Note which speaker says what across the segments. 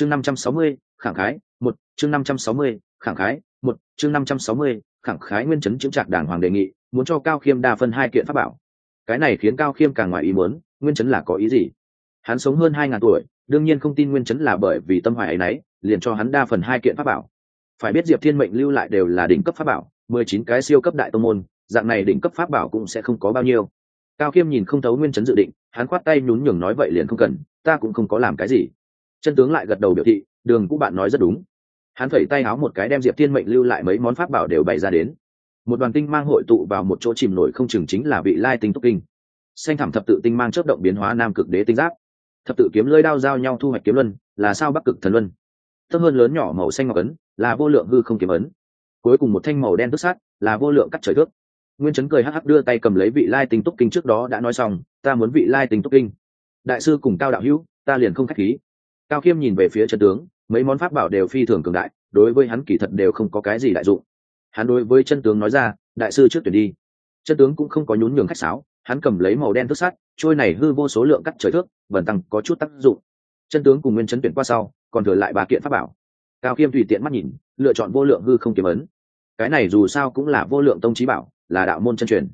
Speaker 1: chương năm trăm sáu mươi, khẳng khái, một, chương năm trăm sáu mươi, khẳng khái, một, chương năm trăm sáu mươi, khẳng khái nguyên chấn chứng trạc đảng hoàng đề nghị, muốn cho cao khiêm đa phân hai kiện pháp bảo. Cái này khiến cao khiêm càng ngoài ý muốn, nguyên chấn là có ý gì? Hắn sống hơn hai ngàn tuổi, đương nhiên không tin nguyên chấn là bởi vì tâm hoài ấy nấy, liền cho hắn đa phần hai kiện pháp bảo. Phải biết diệp thiên mệnh lưu lại đều là đỉnh cấp pháp bảo, mười chín cái siêu cấp đại tông môn, dạng này đỉnh cấp pháp bảo cũng sẽ không có bao nhiêu. Cao khiêm nhìn không thấu nguyên chấn dự định, hắn khoát tay nhún nhường nói vậy liền không cần, ta cũng không có làm cái gì chân tướng lại gật đầu biểu thị, đường cũ bạn nói rất đúng. Hắn phẩy tay áo một cái đem diệp thiên mệnh lưu lại mấy món pháp bảo đều bày ra đến. Một đoàn tinh mang hội tụ vào một chỗ chìm nổi không chừng chính là vị lai tinh túc kinh. Xanh thảm thập tự tinh mang chớp động biến hóa nam cực đế tinh giáp. Thập tự kiếm lơi đao giao nhau thu hoạch kiếm luân, là sao bắc cực thần luân? Thấp hơn lớn nhỏ màu xanh ngọc ấn, là vô lượng hư không kiếm ấn. Cuối cùng một thanh màu đen tức sát, là vô lượng cắt trời thước. Nguyên chấn cười hắc hắc đưa tay cầm lấy vị lai tinh túc kinh trước đó đã nói xong, ta muốn vị lai tinh túc kinh. Đại sư cùng cao đạo hữu, ta liền không khách khí cao khiêm nhìn về phía chân tướng, mấy món pháp bảo đều phi thường cường đại, đối với hắn kỳ thật đều không có cái gì đại dụng. Hắn đối với chân tướng nói ra, đại sư trước tuyển đi. Chân tướng cũng không có nhún nhường khách sáo, hắn cầm lấy màu đen thức sắt, trôi này hư vô số lượng cắt trời thước vần tăng có chút tác dụng. Chân tướng cùng nguyên chấn tuyển qua sau, còn thừa lại ba kiện pháp bảo. Cao khiêm tùy tiện mắt nhìn, lựa chọn vô lượng hư không kiếm ấn. Cái này dù sao cũng là vô lượng tông trí bảo, là đạo môn chân truyền.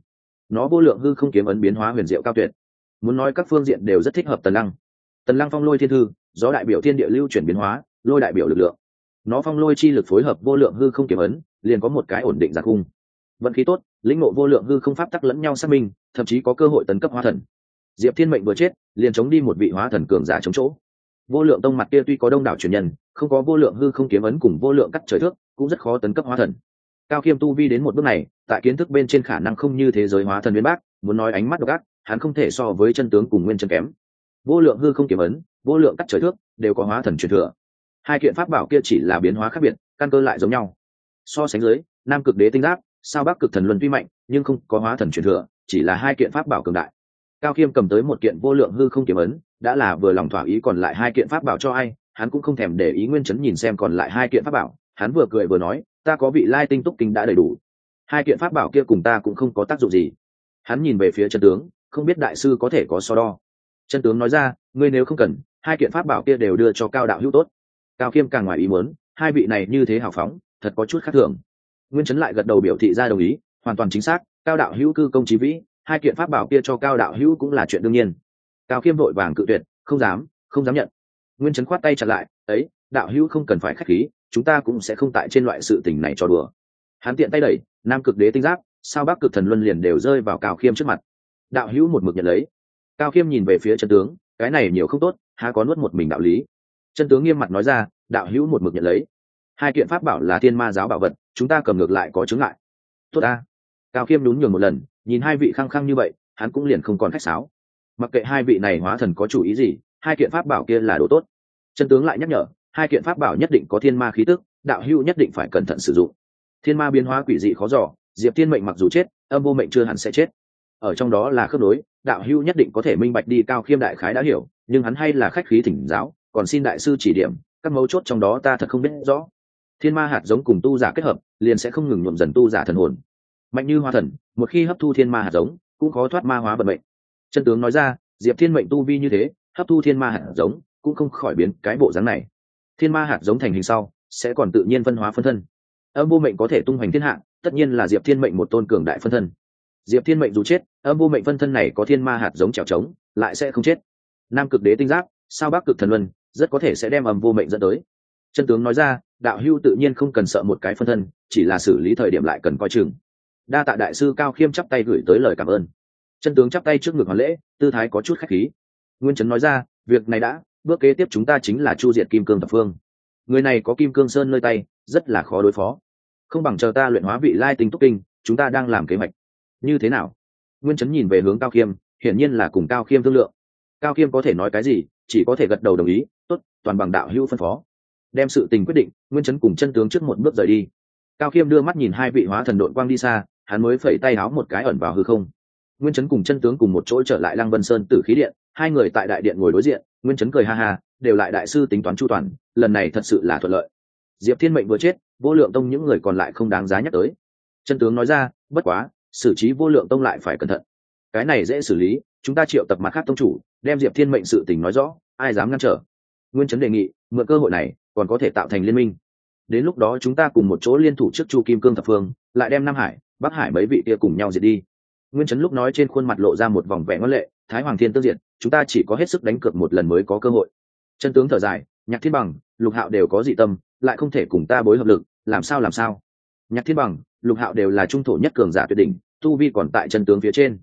Speaker 1: Nó vô lượng hư không kiếm ấn biến hóa huyền diệu cao tuyệt. Muốn nói các phương diện đều rất thích hợp tần lăng. Tần lăng phong lôi thiên thư do đại biểu thiên địa lưu chuyển biến hóa, lôi đại biểu lực lượng. Nó phong lôi chi lực phối hợp vô lượng hư không kiếm ấn, liền có một cái ổn định giặc cung vận khí tốt, lĩnh ngộ vô lượng hư không pháp tắc lẫn nhau xác minh, thậm chí có cơ hội tấn cấp hóa thần. Diệp thiên mệnh vừa chết, liền chống đi một vị hóa thần cường giả chống chỗ. Vô lượng tông mặt kia tuy có đông đảo truyền nhân, không có vô lượng hư không kiếm ấn cùng vô lượng cắt trời thước, cũng rất khó tấn cấp hóa thần. Cao khiêm tu vi đến một bước này, tại kiến thức bên trên khả năng không như thế giới hóa thần nguyên bác, muốn nói ánh mắt độc ác, hắn không thể so với chân tướng cùng nguyên chân kém. Vô lượng hư không kiếm ấn vô lượng cắt trời thước đều có hóa thần truyền thừa. Hai kiện pháp bảo kia chỉ là biến hóa khác biệt, căn cơ lại giống nhau. So sánh dưới, nam cực đế tinh giáp, sao bắc cực thần luân tuy mạnh, nhưng không có hóa thần truyền thừa, chỉ là hai kiện pháp bảo cường đại. Cao khiêm cầm tới một kiện vô lượng hư không kiếm ấn, đã là vừa lòng thỏa ý còn lại hai kiện pháp bảo cho ai, hắn cũng không thèm để ý nguyên chấn nhìn xem còn lại hai kiện pháp bảo, hắn vừa cười vừa nói, ta có vị lai tinh túc kinh đã đầy đủ. Hai kiện pháp bảo kia cùng ta cũng không có tác dụng gì. Hắn nhìn về phía chân tướng, không biết đại sư có thể có so đo. Chân tướng nói ra, ngươi nếu không cần hai kiện pháp bảo kia đều đưa cho cao đạo hữu tốt. Cao khiêm càng ngoài ý muốn, hai vị này như thế hào phóng, thật có chút khác thường. Nguyên chấn lại gật đầu biểu thị ra đồng ý, hoàn toàn chính xác, cao đạo hữu cư công trí vĩ, hai kiện pháp bảo kia cho cao đạo hữu cũng là chuyện đương nhiên. Cao khiêm vội vàng cự tuyệt, không dám không dám nhận. Nguyên chấn khoát tay chặt lại, ấy, đạo hữu không cần phải k h á c h khí, chúng ta cũng sẽ không tại trên loại sự tình này cho đùa. Hắn tiện tay đẩy, nam cực đế tinh giáp, sao bắc cực thần luân liền đều rơi vào cao khiêm trước mặt. Đạo hữu một mực nhận lấy. Cao khiêm nhìn về phía chân tướng, cái này nhiều không tốt há có nuốt một mình đạo lý. Chân tướng nghiêm mặt nói ra, đạo hữu một mực nhận lấy. Hai kiện pháp bảo là thiên ma giáo bảo vật, chúng ta cầm ngược lại có chứng lại tốt ta. Cao khiêm đúng nhường một lần, nhìn hai vị khăng khăng như vậy, hắn cũng liền không còn khách sáo. Mặc kệ hai vị này hóa thần có chủ ý gì, hai kiện pháp bảo kia là đồ tốt. Chân tướng lại nhắc nhở, hai kiện pháp bảo nhất định có thiên ma khí tức, đạo hữu nhất định phải cẩn thận sử dụng. Thiên ma biến hóa quỷ dị khó giỏ diệp thiên mệnh mặc dù chết, âm vô mệnh chưa hẳn sẽ chết. Ở trong đó là khớp nối đạo hữu nhất định có thể minh bạch đi, cao khiêm đại khái đã hiểu, nhưng hắn hay là khách khí thỉnh giáo, còn xin đại sư chỉ điểm, các mấu chốt trong đó ta thật không biết rõ. Thiên ma hạt giống cùng tu giả kết hợp, liền sẽ không ngừng nhuộm dần tu giả thần hồn. Mạnh như hoa thần, một khi hấp thu thiên ma hạt giống, cũng khó thoát ma hóa vận mệnh. Chân tướng nói ra, diệp thiên mệnh tu vi như thế, hấp thu thiên ma hạt giống, cũng không khỏi biến cái bộ dáng này. Thiên ma hạt giống thành hình sau, sẽ còn tự nhiên phân hóa phân thân. Âm vô mệnh có thể tung hoành thiên hạ, tất nhiên là diệp thiên mệnh một tôn cường đại phân thân diệp thiên mệnh dù chết, âm vô mệnh phân thân này có thiên ma hạt giống trèo trống lại sẽ không chết. Nam cực đế tinh giáp, sao bắc cực thần luân, rất có thể sẽ đem âm vô mệnh dẫn tới. Chân tướng nói ra, đạo hưu tự nhiên không cần sợ một cái phân thân, chỉ là xử lý thời điểm lại cần coi chừng. Đa tạ đại sư cao khiêm chắp tay gửi tới lời cảm ơn. Chân tướng chắp tay trước ngực hoàn lễ, tư thái có chút khách khí. Nguyên trấn nói ra, việc này đã, bước kế tiếp chúng ta chính là chu diệt kim cương thập phương. Người này có kim cương sơn nơi tay, rất là khó đối phó. Không bằng chờ ta luyện hóa vị lai tinh túc kinh, chúng ta đang làm kế hoạch như thế nào? Nguyên Chấn nhìn về hướng cao khiêm, hiển nhiên là cùng cao khiêm thương lượng. Cao khiêm có thể nói cái gì, chỉ có thể gật đầu đồng ý, tốt, toàn bằng đạo hữu phân phó. Đem sự tình quyết định, nguyên chấn cùng chân tướng trước một bước rời đi. Cao khiêm đưa mắt nhìn hai vị hóa thần đội quang đi xa, hắn mới phẩy tay áo một cái ẩn vào hư không. Nguyên chấn cùng chân tướng cùng một chỗ trở lại lăng vân sơn tử khí điện, hai người tại đại điện ngồi đối diện, nguyên chấn cười ha ha, đều lại đại sư tính toán chu toàn, lần này thật sự là thuận lợi. Diệp thiên mệnh vừa chết, vô lượng tông những người còn lại không đáng giá nhắc tới. Chân tướng nói ra, bất quá xử trí vô lượng tông lại phải cẩn thận. Cái này dễ xử lý chúng ta triệu tập mặt khác tông chủ đem diệp thiên mệnh sự tình nói rõ ai dám ngăn trở? Nguyên chấn đề nghị mượn cơ hội này còn có thể tạo thành liên minh. Đến lúc đó chúng ta cùng một chỗ liên thủ trước chu kim cương thập phương lại đem nam hải bắc hải mấy vị kia cùng nhau diệt đi. Nguyên chấn lúc nói trên khuôn mặt lộ ra một vòng vẻ ngân lệ thái hoàng thiên tương diệt, chúng ta chỉ có hết sức đánh cược một lần mới có cơ hội. Chân tướng thở dài nhạc thiên bằng lục hạo đều có dị tâm lại không thể cùng ta bối hợp lực làm sao làm sao? Nhạc thiên bằng lục hạo đều là trung thổ nhất cường giả tuyệt đỉnh, tu vi còn tại chân tướng phía trên.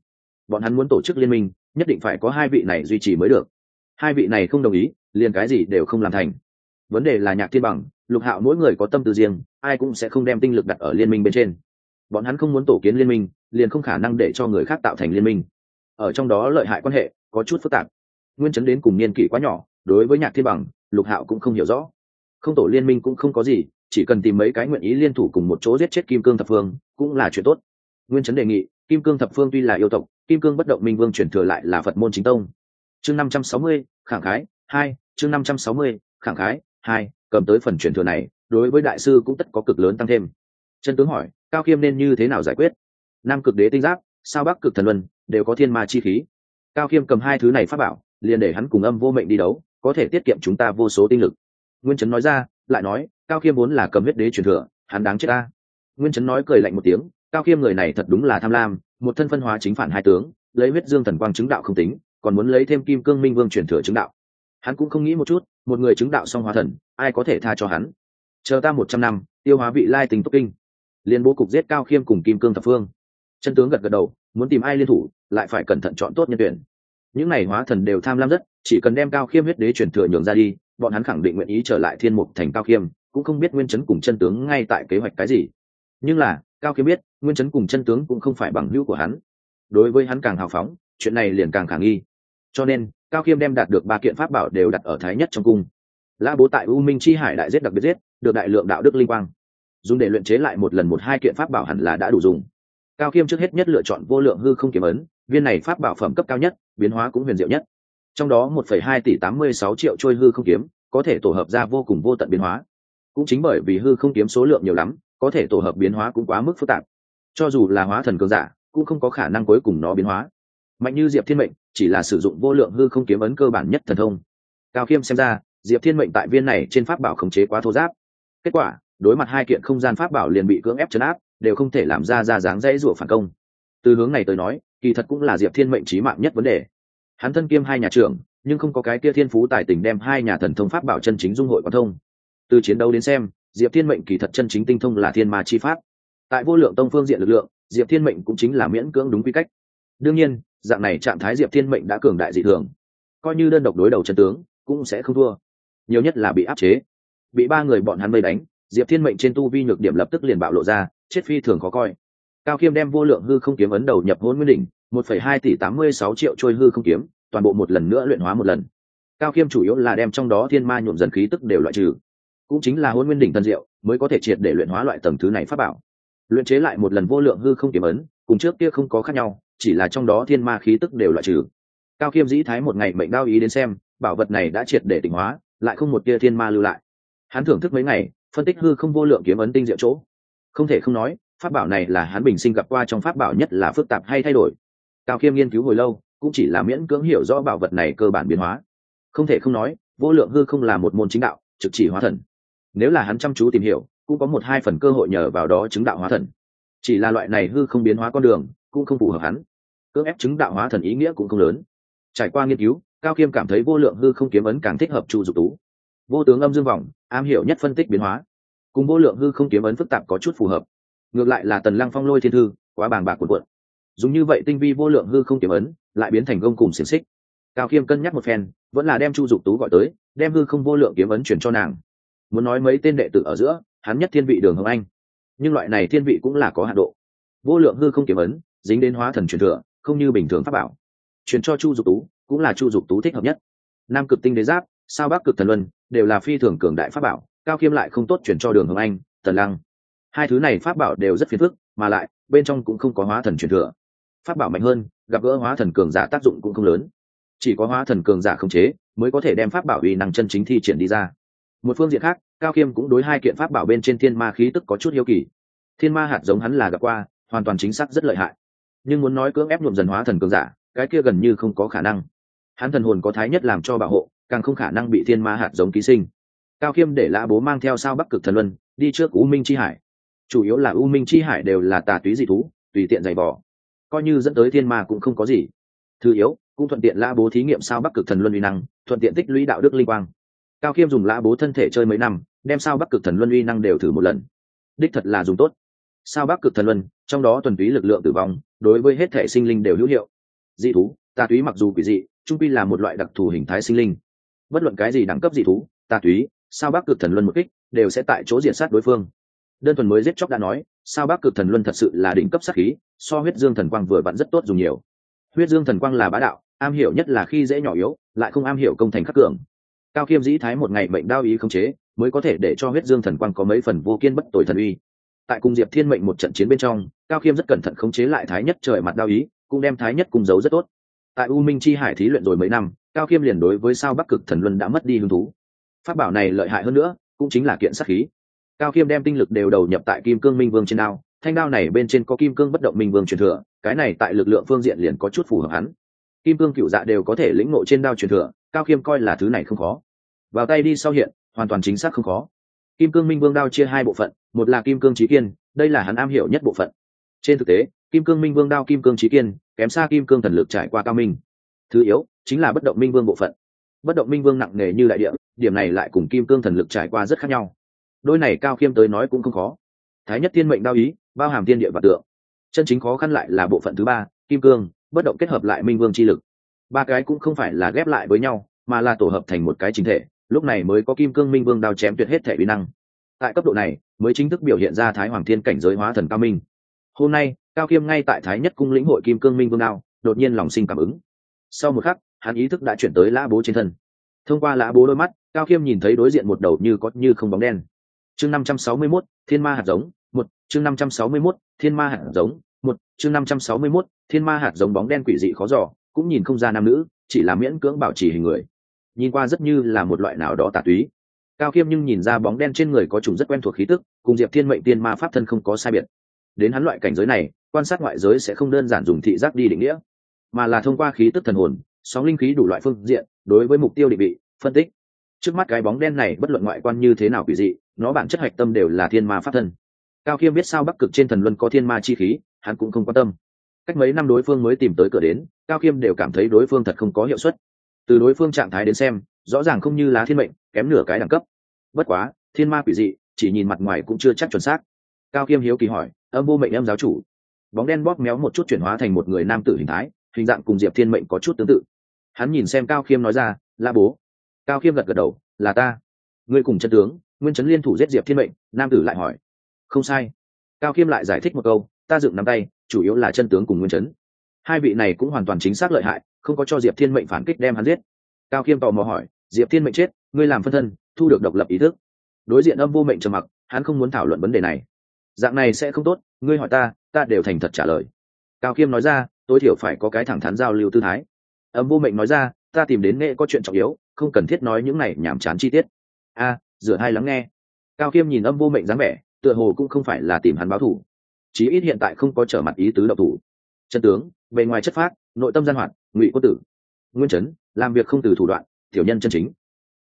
Speaker 1: Bọn hắn muốn tổ chức liên minh, nhất định phải có hai vị này duy trì mới được. Hai vị này không đồng ý, liền cái gì đều không làm thành. Vấn đề là nhạc thiên bằng, lục hạo mỗi người có tâm tư riêng, ai cũng sẽ không đem tinh lực đặt ở liên minh bên trên. Bọn hắn không muốn tổ kiến liên minh, liền không khả năng để cho người khác tạo thành liên minh. Ở trong đó lợi hại quan hệ, có chút phức tạp. Nguyên chấn đến cùng niên kỷ quá nhỏ, đối với nhạc thiên bằng, lục hạo cũng không hiểu rõ không tổ liên minh cũng không có gì, chỉ cần tìm mấy cái nguyện ý liên thủ cùng một chỗ giết chết kim cương thập phương, cũng là chuyện tốt. Nguyên chấn đề nghị, kim cương thập phương tuy là yêu tộc, kim cương bất động minh vương chuyển thừa lại là phật môn chính tông. Chương năm trăm sáu mươi khẳng khái, hai, chương năm trăm sáu mươi khẳng khái, hai, cầm tới phần chuyển thừa này, đối với đại sư cũng tất có cực lớn tăng thêm. Chân tướng hỏi, cao khiêm nên như thế nào giải quyết? Nam cực đế tinh giáp, sao bắc cực thần luân đều có thiên ma chi khí? Cao khiêm cầm hai thứ này phát bảo, liền để hắn cùng âm vô mệnh đi đấu, có thể tiết kiệm chúng ta vô số tinh lực nguyên trấn nói ra, lại nói, cao khiêm vốn là cầm huyết đế truyền thừa, hắn đáng chết ta nguyên trấn nói cười lạnh một tiếng, cao khiêm người này thật đúng là tham lam, một thân phân hóa chính phản hai tướng, lấy huyết dương thần quang chứng đạo không tính, còn muốn lấy thêm kim cương minh vương truyền thừa chứng đạo. Hắn cũng không nghĩ một chút, một người chứng đạo song hóa thần, ai có thể tha cho hắn? Chờ ta một trăm năm, tiêu hóa vị lai tình tốc kinh. Liên bố cục giết cao khiêm cùng kim cương thập phương. Chân tướng gật gật đầu, muốn tìm ai liên thủ, lại phải cẩn thận chọn tốt nhân tuyển. Những này hóa thần đều tham lam rất, chỉ cần đem cao khiêm huyết đế truyền thừa nhường ra đi bọn hắn khẳng định nguyện ý trở lại thiên mục thành cao khiêm, cũng không biết nguyên chấn cùng chân tướng ngay tại kế hoạch cái gì. Nhưng là, cao khiêm biết, nguyên chấn cùng chân tướng cũng không phải bằng hữu của hắn. Đối với hắn càng hào phóng, chuyện này liền càng khả nghi. Cho nên, cao khiêm đem đạt được ba kiện pháp bảo đều đặt ở thái nhất trong cung. Lã bố tại u minh chi hải đại giết đặc biệt giết, được đại lượng đạo đức linh quang. Dùng để luyện chế lại một lần một hai kiện pháp bảo hẳn là đã đủ dùng. Cao khiêm trước hết nhất lựa chọn vô lượng hư không kiếm ấn, viên này pháp bảo phẩm cấp cao nhất, biến hóa cũng huyền diệu nhất trong đó một phẩy hai tỷ tám mươi sáu triệu trôi hư không kiếm, có thể tổ hợp ra vô cùng vô tận biến hóa. Cũng chính bởi vì hư không kiếm số lượng nhiều lắm, có thể tổ hợp biến hóa cũng quá mức phức tạp. Cho dù là hóa thần cường giả, cũng không có khả năng cuối cùng nó biến hóa. Mạnh như diệp thiên mệnh, chỉ là sử dụng vô lượng hư không kiếm ấn cơ bản nhất thần thông. Cao khiêm xem ra, diệp thiên mệnh tại viên này trên pháp bảo khống chế quá thô giáp. Kết quả, đối mặt hai kiện không gian pháp bảo liền bị cưỡng ép chấn áp, đều không thể làm ra ra dáng dãy rủa phản công. Từ hướng này tới nói, kỳ thật cũng là diệp thiên mệnh chí mạng nhất vấn đề hắn thân kiêm hai nhà trưởng, nhưng không có cái kia thiên phú tài tình đem hai nhà thần thông pháp bảo chân chính dung hội quan thông. Từ chiến đấu đến xem, diệp thiên mệnh kỳ thật chân chính tinh thông là thiên ma chi pháp. Tại vô lượng tông phương diện lực lượng, diệp thiên mệnh cũng chính là miễn cưỡng đúng quy cách. Đương nhiên, dạng này trạng thái diệp thiên mệnh đã cường đại dị thường. Coi như đơn độc đối đầu chân tướng, cũng sẽ không thua. Nhiều nhất là bị áp chế. Bị ba người bọn hắn vây đánh, diệp thiên mệnh trên tu vi nhược điểm lập tức liền bạo lộ ra, chết phi thường khó coi. Cao khiêm đem vô lượng hư không kiếm ấn đầu nhập hôn nguyên đỉnh một phẩy hai tỷ tám mươi sáu triệu trôi hư không kiếm, toàn bộ một lần nữa luyện hóa một lần. Cao khiêm chủ yếu là đem trong đó thiên ma nhuộm dần khí tức đều loại trừ. Cũng chính là Hỗn nguyên đỉnh tân diệu, mới có thể triệt để luyện hóa loại tầng thứ này pháp bảo. Luyện chế lại một lần vô lượng hư không kiếm ấn, cùng trước kia không có khác nhau, chỉ là trong đó thiên ma khí tức đều loại trừ. Cao khiêm dĩ thái một ngày mệnh đao ý đến xem, bảo vật này đã triệt để tỉnh hóa, lại không một tia thiên ma lưu lại. Hắn thưởng thức mấy ngày, phân tích hư không vô lượng kiếm ấn tinh diệu chỗ. Không thể không nói, pháp bảo này là hắn bình sinh gặp qua trong pháp bảo nhất là phức tạp hay thay đổi cao khiêm nghiên cứu hồi lâu, cũng chỉ là miễn cưỡng hiểu rõ bảo vật này cơ bản biến hóa. Không thể không nói, vô lượng hư không là một môn chính đạo, trực chỉ hóa thần. Nếu là hắn chăm chú tìm hiểu, cũng có một hai phần cơ hội nhờ vào đó chứng đạo hóa thần. Chỉ là loại này hư không biến hóa con đường, cũng không phù hợp hắn. Cưỡng ép chứng đạo hóa thần ý nghĩa cũng không lớn. Trải qua nghiên cứu, cao khiêm cảm thấy vô lượng hư không kiếm ấn càng thích hợp chu dục tú. Vô tướng âm dương vọng, am hiểu nhất phân tích biến hóa. Cùng vô lượng hư không kiếm ấn phức tạp có chút phù hợp. Ngược lại là tần lăng phong lôi thiên thư, quá bàng bạc cuộn cuộn dùng như vậy tinh vi vô lượng hư không kiếm ấn, lại biến thành gông cùng xiềng xích. Cao khiêm cân nhắc một phen, vẫn là đem chu dục tú gọi tới, đem hư không vô lượng kiếm ấn chuyển cho nàng. Muốn nói mấy tên đệ tử ở giữa, hắn nhất thiên vị đường hồng anh. Nhưng loại này thiên vị cũng là có hạ độ. Vô lượng hư không kiếm ấn, dính đến hóa thần truyền thừa, không như bình thường pháp bảo. Truyền cho chu dục tú, cũng là chu dục tú thích hợp nhất. Nam cực tinh đế giáp, sao bắc cực thần luân, đều là phi thường cường đại pháp bảo, cao khiêm lại không tốt chuyển cho đường hồng anh, tần lăng. Hai thứ này pháp bảo đều rất phiền phức, mà lại, bên trong cũng không có hóa thần truyền thừa pháp bảo mạnh hơn, gặp gỡ hóa thần cường giả tác dụng cũng không lớn. Chỉ có hóa thần cường giả khống chế mới có thể đem pháp bảo uy năng chân chính thi triển đi ra. Một phương diện khác, cao khiêm cũng đối hai kiện pháp bảo bên trên thiên ma khí tức có chút hiếu kỳ. Thiên ma hạt giống hắn là gặp qua, hoàn toàn chính xác rất lợi hại. Nhưng muốn nói cưỡng ép nhuộm dần hóa thần cường giả, cái kia gần như không có khả năng. Hắn thần hồn có thái nhất làm cho bảo hộ, càng không khả năng bị thiên ma hạt giống ký sinh. Cao khiêm để lã bố mang theo sao bắc cực thần luân, đi trước u minh chi hải. Chủ yếu là u minh chi hải đều là tà túy dị thú, tùy tiện giày bỏ coi như dẫn tới thiên ma cũng không có gì. Thứ yếu, cũng thuận tiện lã bố thí nghiệm sao bắc cực thần luân uy năng, thuận tiện tích lũy đạo đức linh quang. Cao khiêm dùng lã bố thân thể chơi mấy năm, đem sao bắc cực thần luân uy năng đều thử một lần. Đích thật là dùng tốt. Sao bắc cực thần luân, trong đó tuần túy lực lượng tử vong, đối với hết thể sinh linh đều hữu hiệu. Dị thú, tà túy mặc dù quỷ dị, trung pi là một loại đặc thù hình thái sinh linh. Bất luận cái gì đẳng cấp dị thú, tà túy, sao bắc cực thần luân một kích, đều sẽ tại chỗ diện sát đối phương. Đơn thuần mới giết chóc đã nói sao bắc cực thần luân thật sự là đỉnh cấp sát khí, so huyết dương thần quang vừa vặn rất tốt dùng nhiều. Huyết dương thần quang là bá đạo, am hiểu nhất là khi dễ nhỏ yếu, lại không am hiểu công thành khắc cường. Cao khiêm dĩ thái một ngày mệnh đao ý không chế, mới có thể để cho huyết dương thần quang có mấy phần vô kiên bất tội thần uy. Tại cung diệp thiên mệnh một trận chiến bên trong, cao khiêm rất cẩn thận khống chế lại thái nhất trời mặt đao ý, cũng đem thái nhất cung giấu rất tốt. Tại u minh chi hải thí luyện rồi mấy năm, cao khiêm liền đối với sao bắc cực thần luân đã mất đi hứng thú. Phát bảo này lợi hại hơn nữa, cũng chính là kiện sát khí cao khiêm đem tinh lực đều đầu nhập tại kim cương minh vương trên đao, thanh đao này bên trên có kim cương bất động minh vương truyền thừa, cái này tại lực lượng phương diện liền có chút phù hợp hắn. Kim cương cựu dạ đều có thể lĩnh ngộ trên đao truyền thừa, cao khiêm coi là thứ này không khó. Vào tay đi sau hiện, hoàn toàn chính xác không khó. Kim cương minh vương đao chia hai bộ phận, một là kim cương trí kiên, đây là hắn am hiểu nhất bộ phận. Trên thực tế, kim cương minh vương đao kim cương trí kiên, kém xa kim cương thần lực trải qua cao minh. Thứ yếu, chính là bất động minh vương bộ phận. Bất động minh vương nặng nề như đại địa, điểm này lại cùng kim cương thần lực trải qua rất khác nhau đôi này cao khiêm tới nói cũng không khó. Thái nhất thiên mệnh đao ý, bao hàm thiên địa và tượng. Chân chính khó khăn lại là bộ phận thứ ba, kim cương, bất động kết hợp lại minh vương chi lực. Ba cái cũng không phải là ghép lại với nhau, mà là tổ hợp thành một cái chính thể, lúc này mới có kim cương minh vương đao chém tuyệt hết thể uy năng. Tại cấp độ này, mới chính thức biểu hiện ra thái hoàng thiên cảnh giới hóa thần cao minh. Hôm nay, cao khiêm ngay tại thái nhất cung lĩnh hội kim cương minh vương đao, đột nhiên lòng sinh cảm ứng. Sau một khắc, hắn ý thức đã chuyển tới lã bố trên thân. Thông qua lã bố đôi mắt, cao khiêm nhìn thấy đối diện một đầu như có như không bóng đen chương năm trăm sáu mươi mốt thiên ma hạt giống một chương năm trăm sáu mươi mốt thiên ma hạt giống một chương năm trăm sáu mươi mốt thiên ma hạt giống bóng đen quỷ dị khó dò, cũng nhìn không ra nam nữ chỉ là miễn cưỡng bảo trì hình người. Nhìn qua rất như là một loại nào đó tà túy. Cao khiêm nhưng nhìn ra bóng đen trên người có chủng rất quen thuộc khí tức cùng diệp thiên mệnh tiên ma pháp thân không có sai biệt. Đến hắn loại cảnh giới này quan sát ngoại giới sẽ không đơn giản dùng thị giác đi định nghĩa mà là thông qua khí tức thần hồn sóng linh khí đủ loại phương diện đối với mục tiêu định vị phân tích trước mắt cái bóng đen này bất luận ngoại quan như thế nào quỷ dị, nó bản chất hạch tâm đều là thiên ma pháp thân. Cao khiêm biết sao bắc cực trên thần luân có thiên ma chi khí, hắn cũng không quan tâm. Cách mấy năm đối phương mới tìm tới cửa đến, cao khiêm đều cảm thấy đối phương thật không có hiệu suất. Từ đối phương trạng thái đến xem, rõ ràng không như lá thiên mệnh, kém nửa cái đẳng cấp. Bất quá, thiên ma quỷ dị, chỉ nhìn mặt ngoài cũng chưa chắc chuẩn xác. Cao khiêm hiếu kỳ hỏi, âm vô mệnh âm giáo chủ? Bóng đen bóp méo một chút chuyển hóa thành một người nam tử hình thái, hình dạng cùng diệp thiên mệnh có chút tương tự. Hắn nhìn xem cao khiêm nói ra la bố cao khiêm gật gật đầu, là ta. Ngươi cùng chân tướng, nguyên trấn liên thủ giết diệp thiên mệnh. Nam tử lại hỏi. Không sai. Cao khiêm lại giải thích một câu, ta dựng nắm tay, chủ yếu là chân tướng cùng nguyên trấn hai vị này cũng hoàn toàn chính xác lợi hại, không có cho diệp thiên mệnh phản kích đem hắn giết. Cao khiêm tò mò hỏi, diệp thiên mệnh chết, ngươi làm phân thân, thu được độc lập ý thức. Đối diện âm vô mệnh trầm mặc, hắn không muốn thảo luận vấn đề này. Dạng này sẽ không tốt, ngươi hỏi ta ta đều thành thật trả lời. Cao khiêm nói ra, tối thiểu phải có cái thẳng thắn giao lưu tư thái. Âm vô mệnh nói ra, ta tìm đến nghệ có chuyện trọng yếu không cần thiết nói những này nhảm chán chi tiết. A à, rửa hai lắng nghe. Cao khiêm nhìn âm vô mệnh dáng vẻ tựa hồ cũng không phải là tìm hắn báo thủ. Chí ít hiện tại không có trở mặt ý tứ độc thủ. Chân tướng bề ngoài chất phát nội tâm gian hoạt ngụy quân tử. Nguyên chấn làm việc không từ thủ đoạn tiểu nhân chân chính.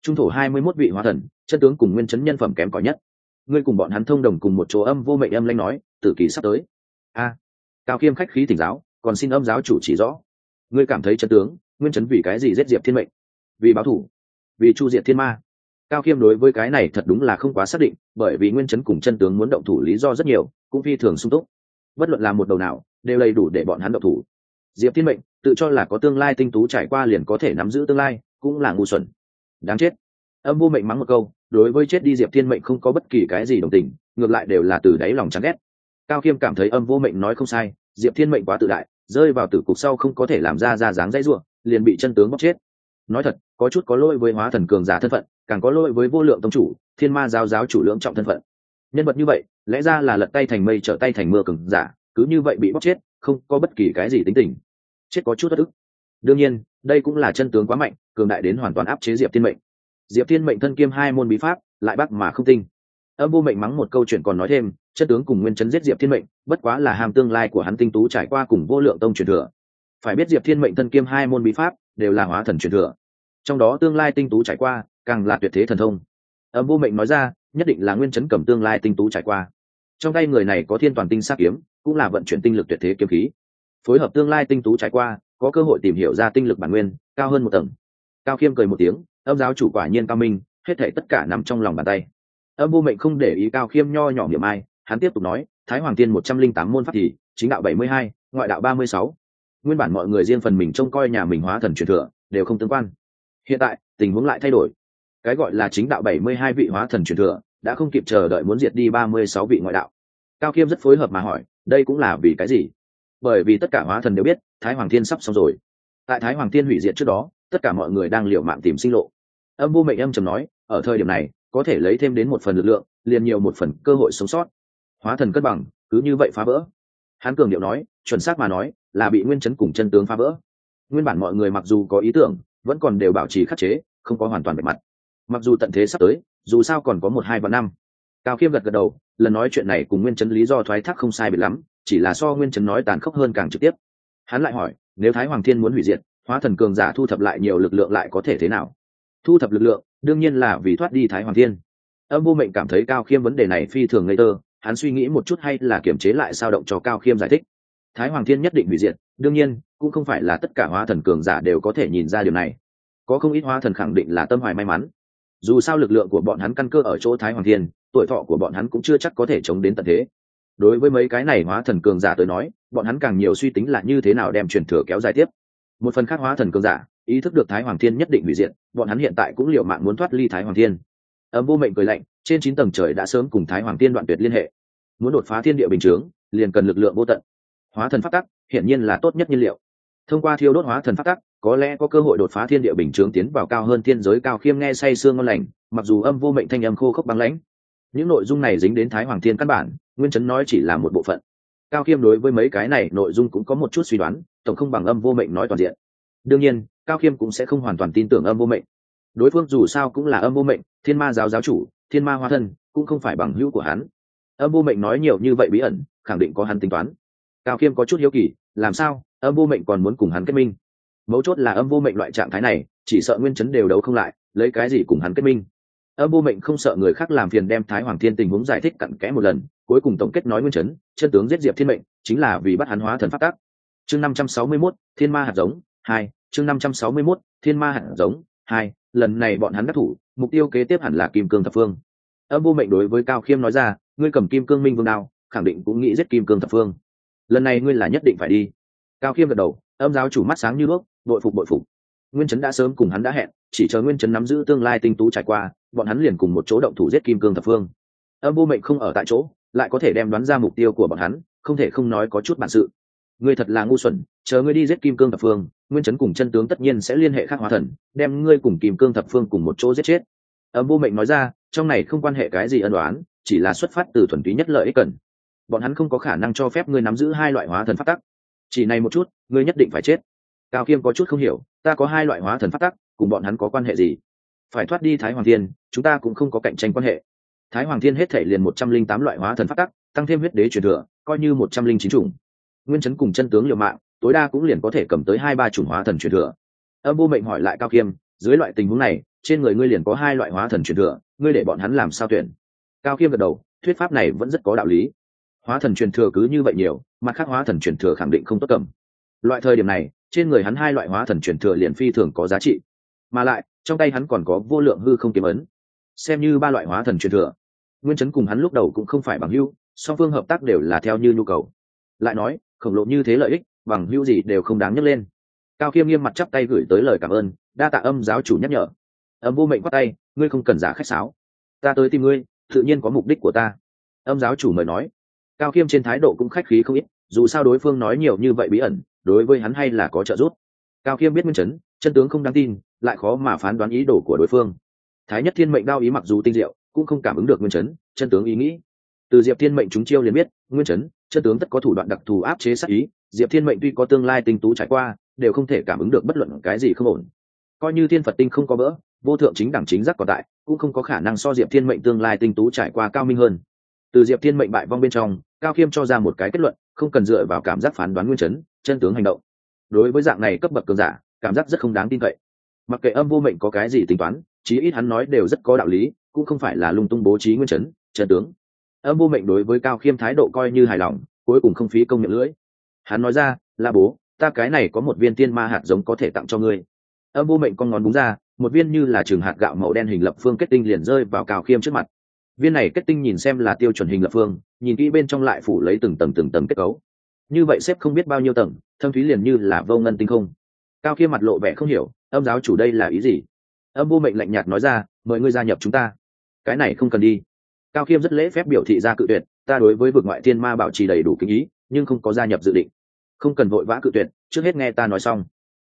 Speaker 1: Trung thổ hai mươi mốt vị hóa thần chân tướng cùng nguyên chấn nhân phẩm kém cỏi nhất. Ngươi cùng bọn hắn thông đồng cùng một chỗ âm vô mệnh âm lanh nói tử kỳ sắp tới. A cao khiêm khách khí tỉnh giáo còn xin âm giáo chủ chỉ rõ. Ngươi cảm thấy chân tướng nguyên chấn vì cái gì giết diệp thiên mệnh? Vì báo thủ, vì chu diệt thiên ma. Cao khiêm đối với cái này thật đúng là không quá xác định, bởi vì nguyên chấn cùng chân tướng muốn động thủ lý do rất nhiều, cũng phi thường sung túc. Bất luận là một đầu nào, đều đầy đủ để bọn hắn động thủ. Diệp thiên mệnh tự cho là có tương lai tinh tú trải qua liền có thể nắm giữ tương lai, cũng là ngu xuẩn. Đáng chết. Âm vô mệnh mắng một câu, đối với chết đi diệp thiên mệnh không có bất kỳ cái gì đồng tình, ngược lại đều là từ đáy lòng chán ghét. Cao khiêm cảm thấy âm vô mệnh nói không sai, diệp thiên mệnh quá tự đại, rơi vào tử cục sau không có thể làm ra ra dáng dãy ruộng liền bị chân tướng bóc chết. Nói thật có chút có lỗi với hóa thần cường giả thân phận, càng có lỗi với vô lượng tông chủ, thiên ma giáo giáo chủ lưỡng trọng thân phận. Nhân vật như vậy, lẽ ra là lật tay thành mây trở tay thành mưa cường giả, cứ như vậy bị bóc chết, không có bất kỳ cái gì tính tình. Chết có chút thất ức đương nhiên, đây cũng là chân tướng quá mạnh, cường đại đến hoàn toàn áp chế diệp thiên mệnh. Diệp thiên mệnh thân kiêm hai môn bí pháp, lại bắt mà không tinh. Âm vô mệnh mắng một câu chuyện còn nói thêm, chân tướng cùng nguyên chấn giết diệp thiên mệnh, bất quá là hàm tương lai của hắn tinh tú trải qua cùng vô lượng tông truyền thừa. Phải biết diệp thiên mệnh thân kiêm hai môn bí pháp, đều là hóa thần truyền thừa trong đó tương lai tinh tú trải qua, càng là tuyệt thế thần thông. Âm vô mệnh nói ra, nhất định là nguyên chấn cầm tương lai tinh tú trải qua. Trong tay người này có thiên toàn tinh sát kiếm, cũng là vận chuyển tinh lực tuyệt thế kiếm khí. Phối hợp tương lai tinh tú trải qua, có cơ hội tìm hiểu ra tinh lực bản nguyên, cao hơn một tầng. Cao khiêm cười một tiếng, âm giáo chủ quả nhiên cao minh, hết thể tất cả nằm trong lòng bàn tay. Âm vô mệnh không để ý cao khiêm nho nhỏ miệng ai, hắn tiếp tục nói, thái hoàng tiên một trăm linh tám môn pháp thì, chính đạo bảy mươi hai, ngoại đạo ba mươi sáu. Nguyên bản mọi người riêng phần mình trông coi nhà mình hóa thần truyền thừa, đều không tương quan hiện tại, tình huống lại thay đổi. Cái gọi là chính đạo bảy mươi hai vị hóa thần truyền thừa, đã không kịp chờ đợi muốn diệt đi ba mươi sáu vị ngoại đạo. Cao khiêm rất phối hợp mà hỏi, đây cũng là vì cái gì? Bởi vì tất cả hóa thần đều biết, thái hoàng thiên sắp xong rồi. Tại thái hoàng thiên hủy diệt trước đó, tất cả mọi người đang liều mạng tìm sinh lộ. Âm vô mệnh âm trầm nói, ở thời điểm này, có thể lấy thêm đến một phần lực lượng, liền nhiều một phần cơ hội sống sót. Hóa thần cân bằng, cứ như vậy phá vỡ. Hán cường điệu nói, chuẩn xác mà nói, là bị nguyên chấn cùng chân tướng phá vỡ. Nguyên bản mọi người mặc dù có ý tưởng vẫn còn đều bảo trì khắc chế, không có hoàn toàn bề mặt. Mặc dù tận thế sắp tới, dù sao còn có một hai vạn năm. Cao khiêm gật gật đầu, lần nói chuyện này cùng nguyên chấn lý do thoái thác không sai biệt lắm, chỉ là so nguyên chấn nói tàn khốc hơn càng trực tiếp. Hắn lại hỏi, nếu thái hoàng thiên muốn hủy diệt, hóa thần cường giả thu thập lại nhiều lực lượng lại có thể thế nào? Thu thập lực lượng, đương nhiên là vì thoát đi thái hoàng thiên. Âm vô mệnh cảm thấy cao khiêm vấn đề này phi thường ngây tơ hắn suy nghĩ một chút hay là kiềm chế lại sao động cho cao khiêm giải thích. Thái hoàng thiên nhất định hủy diệt, đương nhiên cũng không phải là tất cả hóa thần cường giả đều có thể nhìn ra điều này. Có không ít hóa thần khẳng định là tâm hoài may mắn. Dù sao lực lượng của bọn hắn căn cơ ở chỗ thái hoàng thiên, tuổi thọ của bọn hắn cũng chưa chắc có thể chống đến tận thế. Đối với mấy cái này hóa thần cường giả tới nói, bọn hắn càng nhiều suy tính là như thế nào đem truyền thừa kéo dài tiếp. Một phần khác hóa thần cường giả, ý thức được thái hoàng thiên nhất định hủy diệt, bọn hắn hiện tại cũng liệu mạng muốn thoát ly thái hoàng thiên. Âm vô mệnh cười lạnh, trên chín tầng trời đã sớm cùng thái hoàng thiên đoạn tuyệt liên hệ. Muốn đột phá thiên địa bình chướng, liền cần lực lượng vô tận. Hóa thần phát tắc, hiển nhiên là tốt nhất nhiên liệu thông qua thiêu đốt hóa thần phát tắc, có lẽ có cơ hội đột phá thiên địa bình chướng tiến vào cao hơn thiên giới cao khiêm nghe say sương ngon lành, mặc dù âm vô mệnh thanh âm khô khốc băng lãnh. Những nội dung này dính đến thái hoàng thiên căn bản, nguyên chấn nói chỉ là một bộ phận. Cao khiêm đối với mấy cái này nội dung cũng có một chút suy đoán, tổng không bằng âm vô mệnh nói toàn diện. Đương nhiên, cao khiêm cũng sẽ không hoàn toàn tin tưởng âm vô mệnh. Đối phương dù sao cũng là âm vô mệnh, thiên ma giáo giáo chủ, thiên ma hóa thân, cũng không phải bằng hữu của hắn. Âm vô mệnh nói nhiều như vậy bí ẩn, khẳng định có hắn tính toán. Cao khiêm có chút hiếu kỳ, làm sao? Âm vô mệnh còn muốn cùng hắn kết minh. Mấu chốt là âm vô mệnh loại trạng thái này chỉ sợ nguyên chấn đều đấu không lại lấy cái gì cùng hắn kết minh? Âm vô mệnh không sợ người khác làm phiền đem thái hoàng thiên tình huống giải thích cặn kẽ một lần cuối cùng tổng kết nói nguyên chấn chân tướng giết diệp thiên mệnh chính là vì bắt hắn hóa thần phát tác chương năm trăm sáu mươi 561, thiên ma hạt giống hai chương năm trăm sáu mươi 561, thiên ma hạt giống hai lần này bọn hắn đắc thủ mục tiêu kế tiếp hẳn là kim cương thập phương. Âm vô mệnh đối với cao khiêm nói ra ngươi cầm kim cương minh vương đao khẳng định cũng nghĩ giết kim cương thập phương. Lần này ngươi là nhất định phải đi cao khiêm gật đầu, âm giáo chủ mắt sáng như đuốc bội phục bội phục. Nguyên chấn đã sớm cùng hắn đã hẹn, chỉ chờ nguyên chấn nắm giữ tương lai tinh tú trải qua, bọn hắn liền cùng một chỗ động thủ giết kim cương thập phương. Âm vô mệnh không ở tại chỗ, lại có thể đem đoán ra mục tiêu của bọn hắn, không thể không nói có chút bản sự. Ngươi thật là ngu xuẩn, chờ ngươi đi giết kim cương thập phương, nguyên chấn cùng chân tướng tất nhiên sẽ liên hệ khắc hóa thần, đem ngươi cùng kim cương thập phương cùng một chỗ giết chết. Âm vô mệnh nói ra, trong này không quan hệ cái gì ân đoán chỉ là xuất phát từ thuần túy nhất lợi ích cần. Bọn hắn không có khả năng cho phép ngươi nắm giữ hai loại hóa thần phát tắc chỉ này một chút, ngươi nhất định phải chết. Cao kiêm có chút không hiểu, ta có hai loại hóa thần phát tắc, cùng bọn hắn có quan hệ gì? Phải thoát đi thái hoàng thiên, chúng ta cũng không có cạnh tranh quan hệ. Thái hoàng thiên hết thể liền một trăm linh tám loại hóa thần phát tắc, tăng thêm huyết đế truyền thừa, coi như một trăm linh chín chủng. Nguyên chấn cùng chân tướng liều mạng, tối đa cũng liền có thể cầm tới hai ba chủng hóa thần truyền thừa. Âm vô mệnh hỏi lại cao kiêm, dưới loại tình huống này, trên người ngươi liền có hai loại hóa thần truyền thừa, ngươi để bọn hắn làm sao tuyển? Cao kiêm gật đầu, thuyết pháp này vẫn rất có đạo lý hóa thần truyền thừa cứ như vậy nhiều, mặt khác hóa thần truyền thừa khẳng định không tốt cầm. Loại thời điểm này, trên người hắn hai loại hóa thần truyền thừa liền phi thường có giá trị. Mà lại, trong tay hắn còn có vô lượng hư không kiếm ấn. Xem như ba loại hóa thần truyền thừa, nguyên chấn cùng hắn lúc đầu cũng không phải bằng hưu song phương hợp tác đều là theo như nhu cầu. Lại nói, khổng lồ như thế lợi ích, bằng hưu gì đều không đáng nhắc lên. Cao khiêm nghiêm mặt chắp tay gửi tới lời cảm ơn, đa tạ âm giáo chủ nhắc nhở. Âm vô mệnh bắt tay, ngươi không cần giả khách sáo. Ta tới tìm ngươi, tự nhiên có mục đích của ta. Âm giáo chủ mời nói cao khiêm trên thái độ cũng khách khí không ít, dù sao đối phương nói nhiều như vậy bí ẩn, đối với hắn hay là có trợ giúp. Cao khiêm biết nguyên chấn, chân tướng không đáng tin, lại khó mà phán đoán ý đồ của đối phương. Thái nhất thiên mệnh đao ý mặc dù tinh diệu, cũng không cảm ứng được nguyên chấn, chân tướng ý nghĩ. Từ diệp thiên mệnh chúng chiêu liền biết, nguyên chấn, chân tướng tất có thủ đoạn đặc thù áp chế sát ý, diệp thiên mệnh tuy có tương lai tinh tú trải qua, đều không thể cảm ứng được bất luận cái gì không ổn. Coi như thiên phật tinh không có bỡ, vô thượng chính đẳng chính giác còn tại, cũng không có khả năng so diệp thiên mệnh tương lai tinh tú trải qua cao minh hơn. Từ diệp thiên mệnh bại vong bên trong cao khiêm cho ra một cái kết luận, không cần dựa vào cảm giác phán đoán nguyên chấn, chân tướng hành động. Đối với dạng này cấp bậc cường giả, cảm giác rất không đáng tin cậy. Mặc kệ âm vô mệnh có cái gì tính toán, chí ít hắn nói đều rất có đạo lý, cũng không phải là lung tung bố trí nguyên chấn, chân tướng. Âm vô mệnh đối với cao khiêm thái độ coi như hài lòng, cuối cùng không phí công miệng lưỡi. Hắn nói ra, là bố, ta cái này có một viên tiên ma hạt giống có thể tặng cho ngươi. Âm vô mệnh con ngón búng ra, một viên như là trường hạt gạo màu đen hình lập phương kết tinh liền rơi vào cao khiêm trước mặt viên này kết tinh nhìn xem là tiêu chuẩn hình lập phương, nhìn kỹ bên trong lại phủ lấy từng tầng từng tầng kết cấu. Như vậy xếp không biết bao nhiêu tầng, thâm thúy liền như là vô ngân tinh không. Cao khiêm mặt lộ vẻ không hiểu, âm giáo chủ đây là ý gì? Âm vô mệnh lạnh nhạt nói ra, mời ngươi gia nhập chúng ta. Cái này không cần đi. Cao khiêm rất lễ phép biểu thị ra cự tuyệt, ta đối với vực ngoại thiên ma bảo trì đầy đủ kinh ý, nhưng không có gia nhập dự định. Không cần vội vã cự tuyệt, trước hết nghe ta nói xong.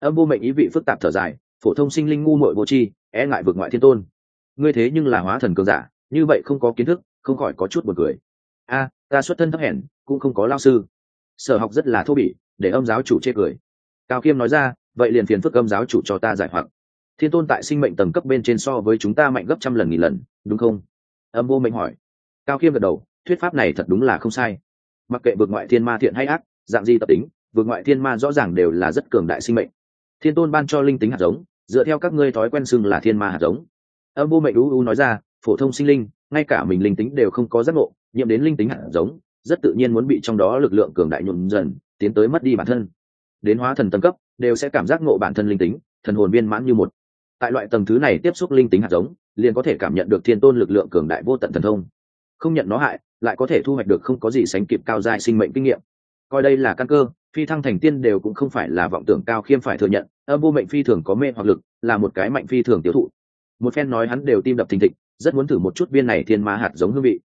Speaker 1: Âm vô mệnh ý vị phức tạp thở dài, phổ thông sinh linh ngu muội vô tri e ngại vực ngoại thiên tôn. Ngươi thế nhưng là hóa thần cường giả như vậy không có kiến thức, không khỏi có chút buồn cười. A, ta xuất thân thấp hèn, cũng không có lao sư. Sở học rất là thô bỉ, để âm giáo chủ chê cười. Cao khiêm nói ra, vậy liền phiền phức âm giáo chủ cho ta giải hoặc. Thiên tôn tại sinh mệnh tầng cấp bên trên so với chúng ta mạnh gấp trăm lần nghìn lần, đúng không? Âm vô mệnh hỏi. Cao khiêm gật đầu, thuyết pháp này thật đúng là không sai. Mặc kệ vượt ngoại thiên ma thiện hay ác, dạng gì tập tính, vượt ngoại thiên ma rõ ràng đều là rất cường đại sinh mệnh. Thiên tôn ban cho linh tính hạt giống, dựa theo các ngươi thói quen xưng là thiên ma hạt giống. Âm vô mệnh u u nói ra phổ thông sinh linh, ngay cả mình linh tính đều không có giác ngộ, nhiễm đến linh tính hạt giống, rất tự nhiên muốn bị trong đó lực lượng cường đại nhuộm dần, tiến tới mất đi bản thân. Đến hóa thần tầng cấp, đều sẽ cảm giác ngộ bản thân linh tính, thần hồn viên mãn như một. Tại loại tầng thứ này tiếp xúc linh tính hạt giống, liền có thể cảm nhận được thiên tôn lực lượng cường đại vô tận thần thông. Không nhận nó hại, lại có thể thu hoạch được không có gì sánh kịp cao dài sinh mệnh kinh nghiệm. Coi đây là căn cơ, phi thăng thành tiên đều cũng không phải là vọng tưởng cao khiêm phải thừa nhận, âm vô mệnh phi thường có mê hoặc lực, là một cái mạnh phi thường tiêu thụ. Một phen nói hắn đều tim đập thình thịch rất muốn thử một chút viên này thiên ma hạt giống hương vị.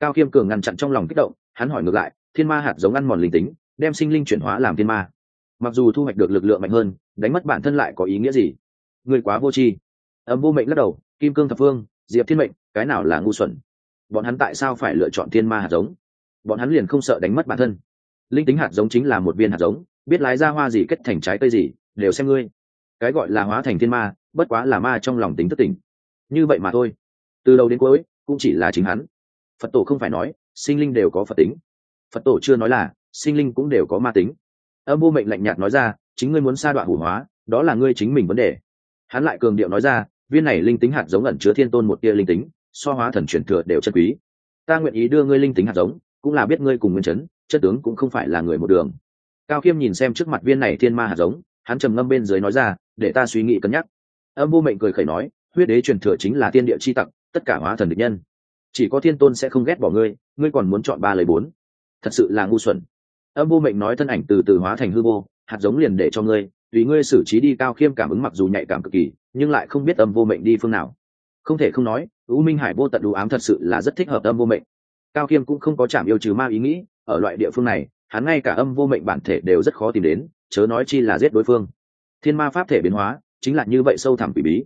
Speaker 1: Cao khiêm cường ngăn chặn trong lòng kích động, hắn hỏi ngược lại, thiên ma hạt giống ăn mòn linh tính, đem sinh linh chuyển hóa làm thiên ma. Mặc dù thu hoạch được lực lượng mạnh hơn, đánh mất bản thân lại có ý nghĩa gì? Người quá vô tri. Âm vô mệnh lắc đầu, kim cương thập phương, diệp thiên mệnh, cái nào là ngu xuẩn? Bọn hắn tại sao phải lựa chọn thiên ma hạt giống? Bọn hắn liền không sợ đánh mất bản thân. Linh tính hạt giống chính là một viên hạt giống, biết lái ra hoa gì kết thành trái cây gì, đều xem ngươi. Cái gọi là hóa thành thiên ma, bất quá là ma trong lòng tính thất tình. Như vậy mà thôi từ đầu đến cuối, cũng chỉ là chính hắn. Phật tổ không phải nói, sinh linh đều có phật tính. Phật tổ chưa nói là, sinh linh cũng đều có ma tính. Âm vô mệnh lạnh nhạt nói ra, chính ngươi muốn sa đoạn hủ hóa, đó là ngươi chính mình vấn đề. Hắn lại cường điệu nói ra, viên này linh tính hạt giống ẩn chứa thiên tôn một tia linh tính, so hóa thần chuyển thừa đều chân quý. Ta nguyện ý đưa ngươi linh tính hạt giống, cũng là biết ngươi cùng nguyên chấn, chất tướng cũng không phải là người một đường. Cao khiêm nhìn xem trước mặt viên này thiên ma hạt giống, hắn trầm ngâm bên dưới nói ra, để ta suy nghĩ cân nhắc. Âm vô mệnh cười khẩy nói, huyết đế truyền thừa chính là tiên địa chi tặc tất cả hóa thần địch nhân. Chỉ có thiên tôn sẽ không ghét bỏ ngươi ngươi còn muốn chọn ba lời bốn. Thật sự là ngu xuẩn. Âm vô mệnh nói thân ảnh từ từ hóa thành hư vô, hạt giống liền để cho ngươi, tùy ngươi xử trí đi cao khiêm cảm ứng mặc dù nhạy cảm cực kỳ, nhưng lại không biết âm vô mệnh đi phương nào. Không thể không nói, u minh hải vô tận đủ ám thật sự là rất thích hợp âm vô mệnh. Cao khiêm cũng không có chạm yêu trừ ma ý nghĩ, ở loại địa phương này, hắn ngay cả âm vô mệnh bản thể đều rất khó tìm đến, chớ nói chi là giết đối phương. Thiên ma pháp thể biến hóa, chính là như vậy sâu thẳm quỷ bí.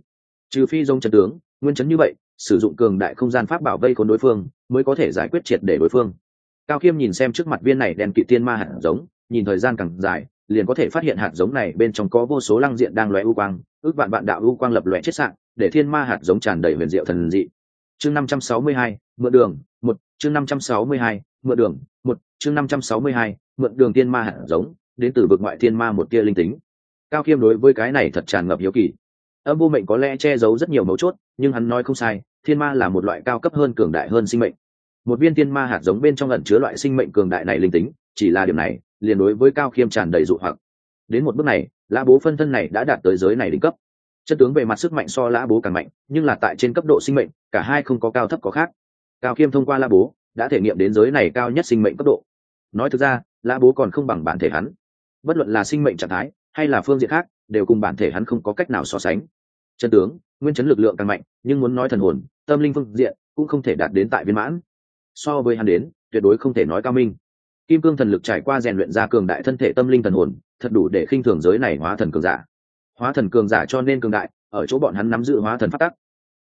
Speaker 1: Trừ phi dông trần tướng, nguyên chấn như vậy sử dụng cường đại không gian pháp bảo vây khốn đối phương, mới có thể giải quyết triệt để đối phương. Cao khiêm nhìn xem trước mặt viên này đèn kỵ tiên ma hạt giống, nhìn thời gian càng dài, liền có thể phát hiện hạt giống này bên trong có vô số lăng diện đang loé u quang, ước vạn bạn đạo u quang lập loé chết sạn, để thiên ma hạt giống tràn đầy huyền diệu thần dị. Chương năm trăm sáu mươi hai, mượn đường, một, chương năm trăm sáu mươi hai, mượn đường, một, chương năm trăm sáu mươi hai, mượn đường tiên ma hạt giống, đến từ vực ngoại thiên ma một tia linh tính. Cao khiêm đối với cái này thật tràn ngập hiếu kỳ âm vô mệnh có lẽ che giấu rất nhiều mấu chốt, nhưng hắn nói không sai, thiên ma là một loại cao cấp hơn cường đại hơn sinh mệnh. Một viên thiên ma hạt giống bên trong ẩn chứa loại sinh mệnh cường đại này linh tính, chỉ là điểm này, liền đối với cao khiêm tràn đầy dụ hoặc. Đến một bước này, lã bố phân thân này đã đạt tới giới này đỉnh cấp. Chân tướng về mặt sức mạnh so lã bố càng mạnh, nhưng là tại trên cấp độ sinh mệnh, cả hai không có cao thấp có khác. Cao khiêm thông qua lã bố, đã thể nghiệm đến giới này cao nhất sinh mệnh cấp độ. Nói thực ra, lã bố còn không bằng bản thể hắn. Bất luận là sinh mệnh trạng thái, hay là phương diện khác, đều cùng bản thể hắn không có cách nào so sánh chân tướng, nguyên chấn lực lượng càng mạnh, nhưng muốn nói thần hồn, tâm linh phương diện cũng không thể đạt đến tại viên mãn. So với hắn đến, tuyệt đối không thể nói cao minh. Kim cương thần lực trải qua rèn luyện ra cường đại thân thể tâm linh thần hồn, thật đủ để khinh thường giới này hóa thần cường giả. Hóa thần cường giả cho nên cường đại, ở chỗ bọn hắn nắm giữ hóa thần pháp tắc.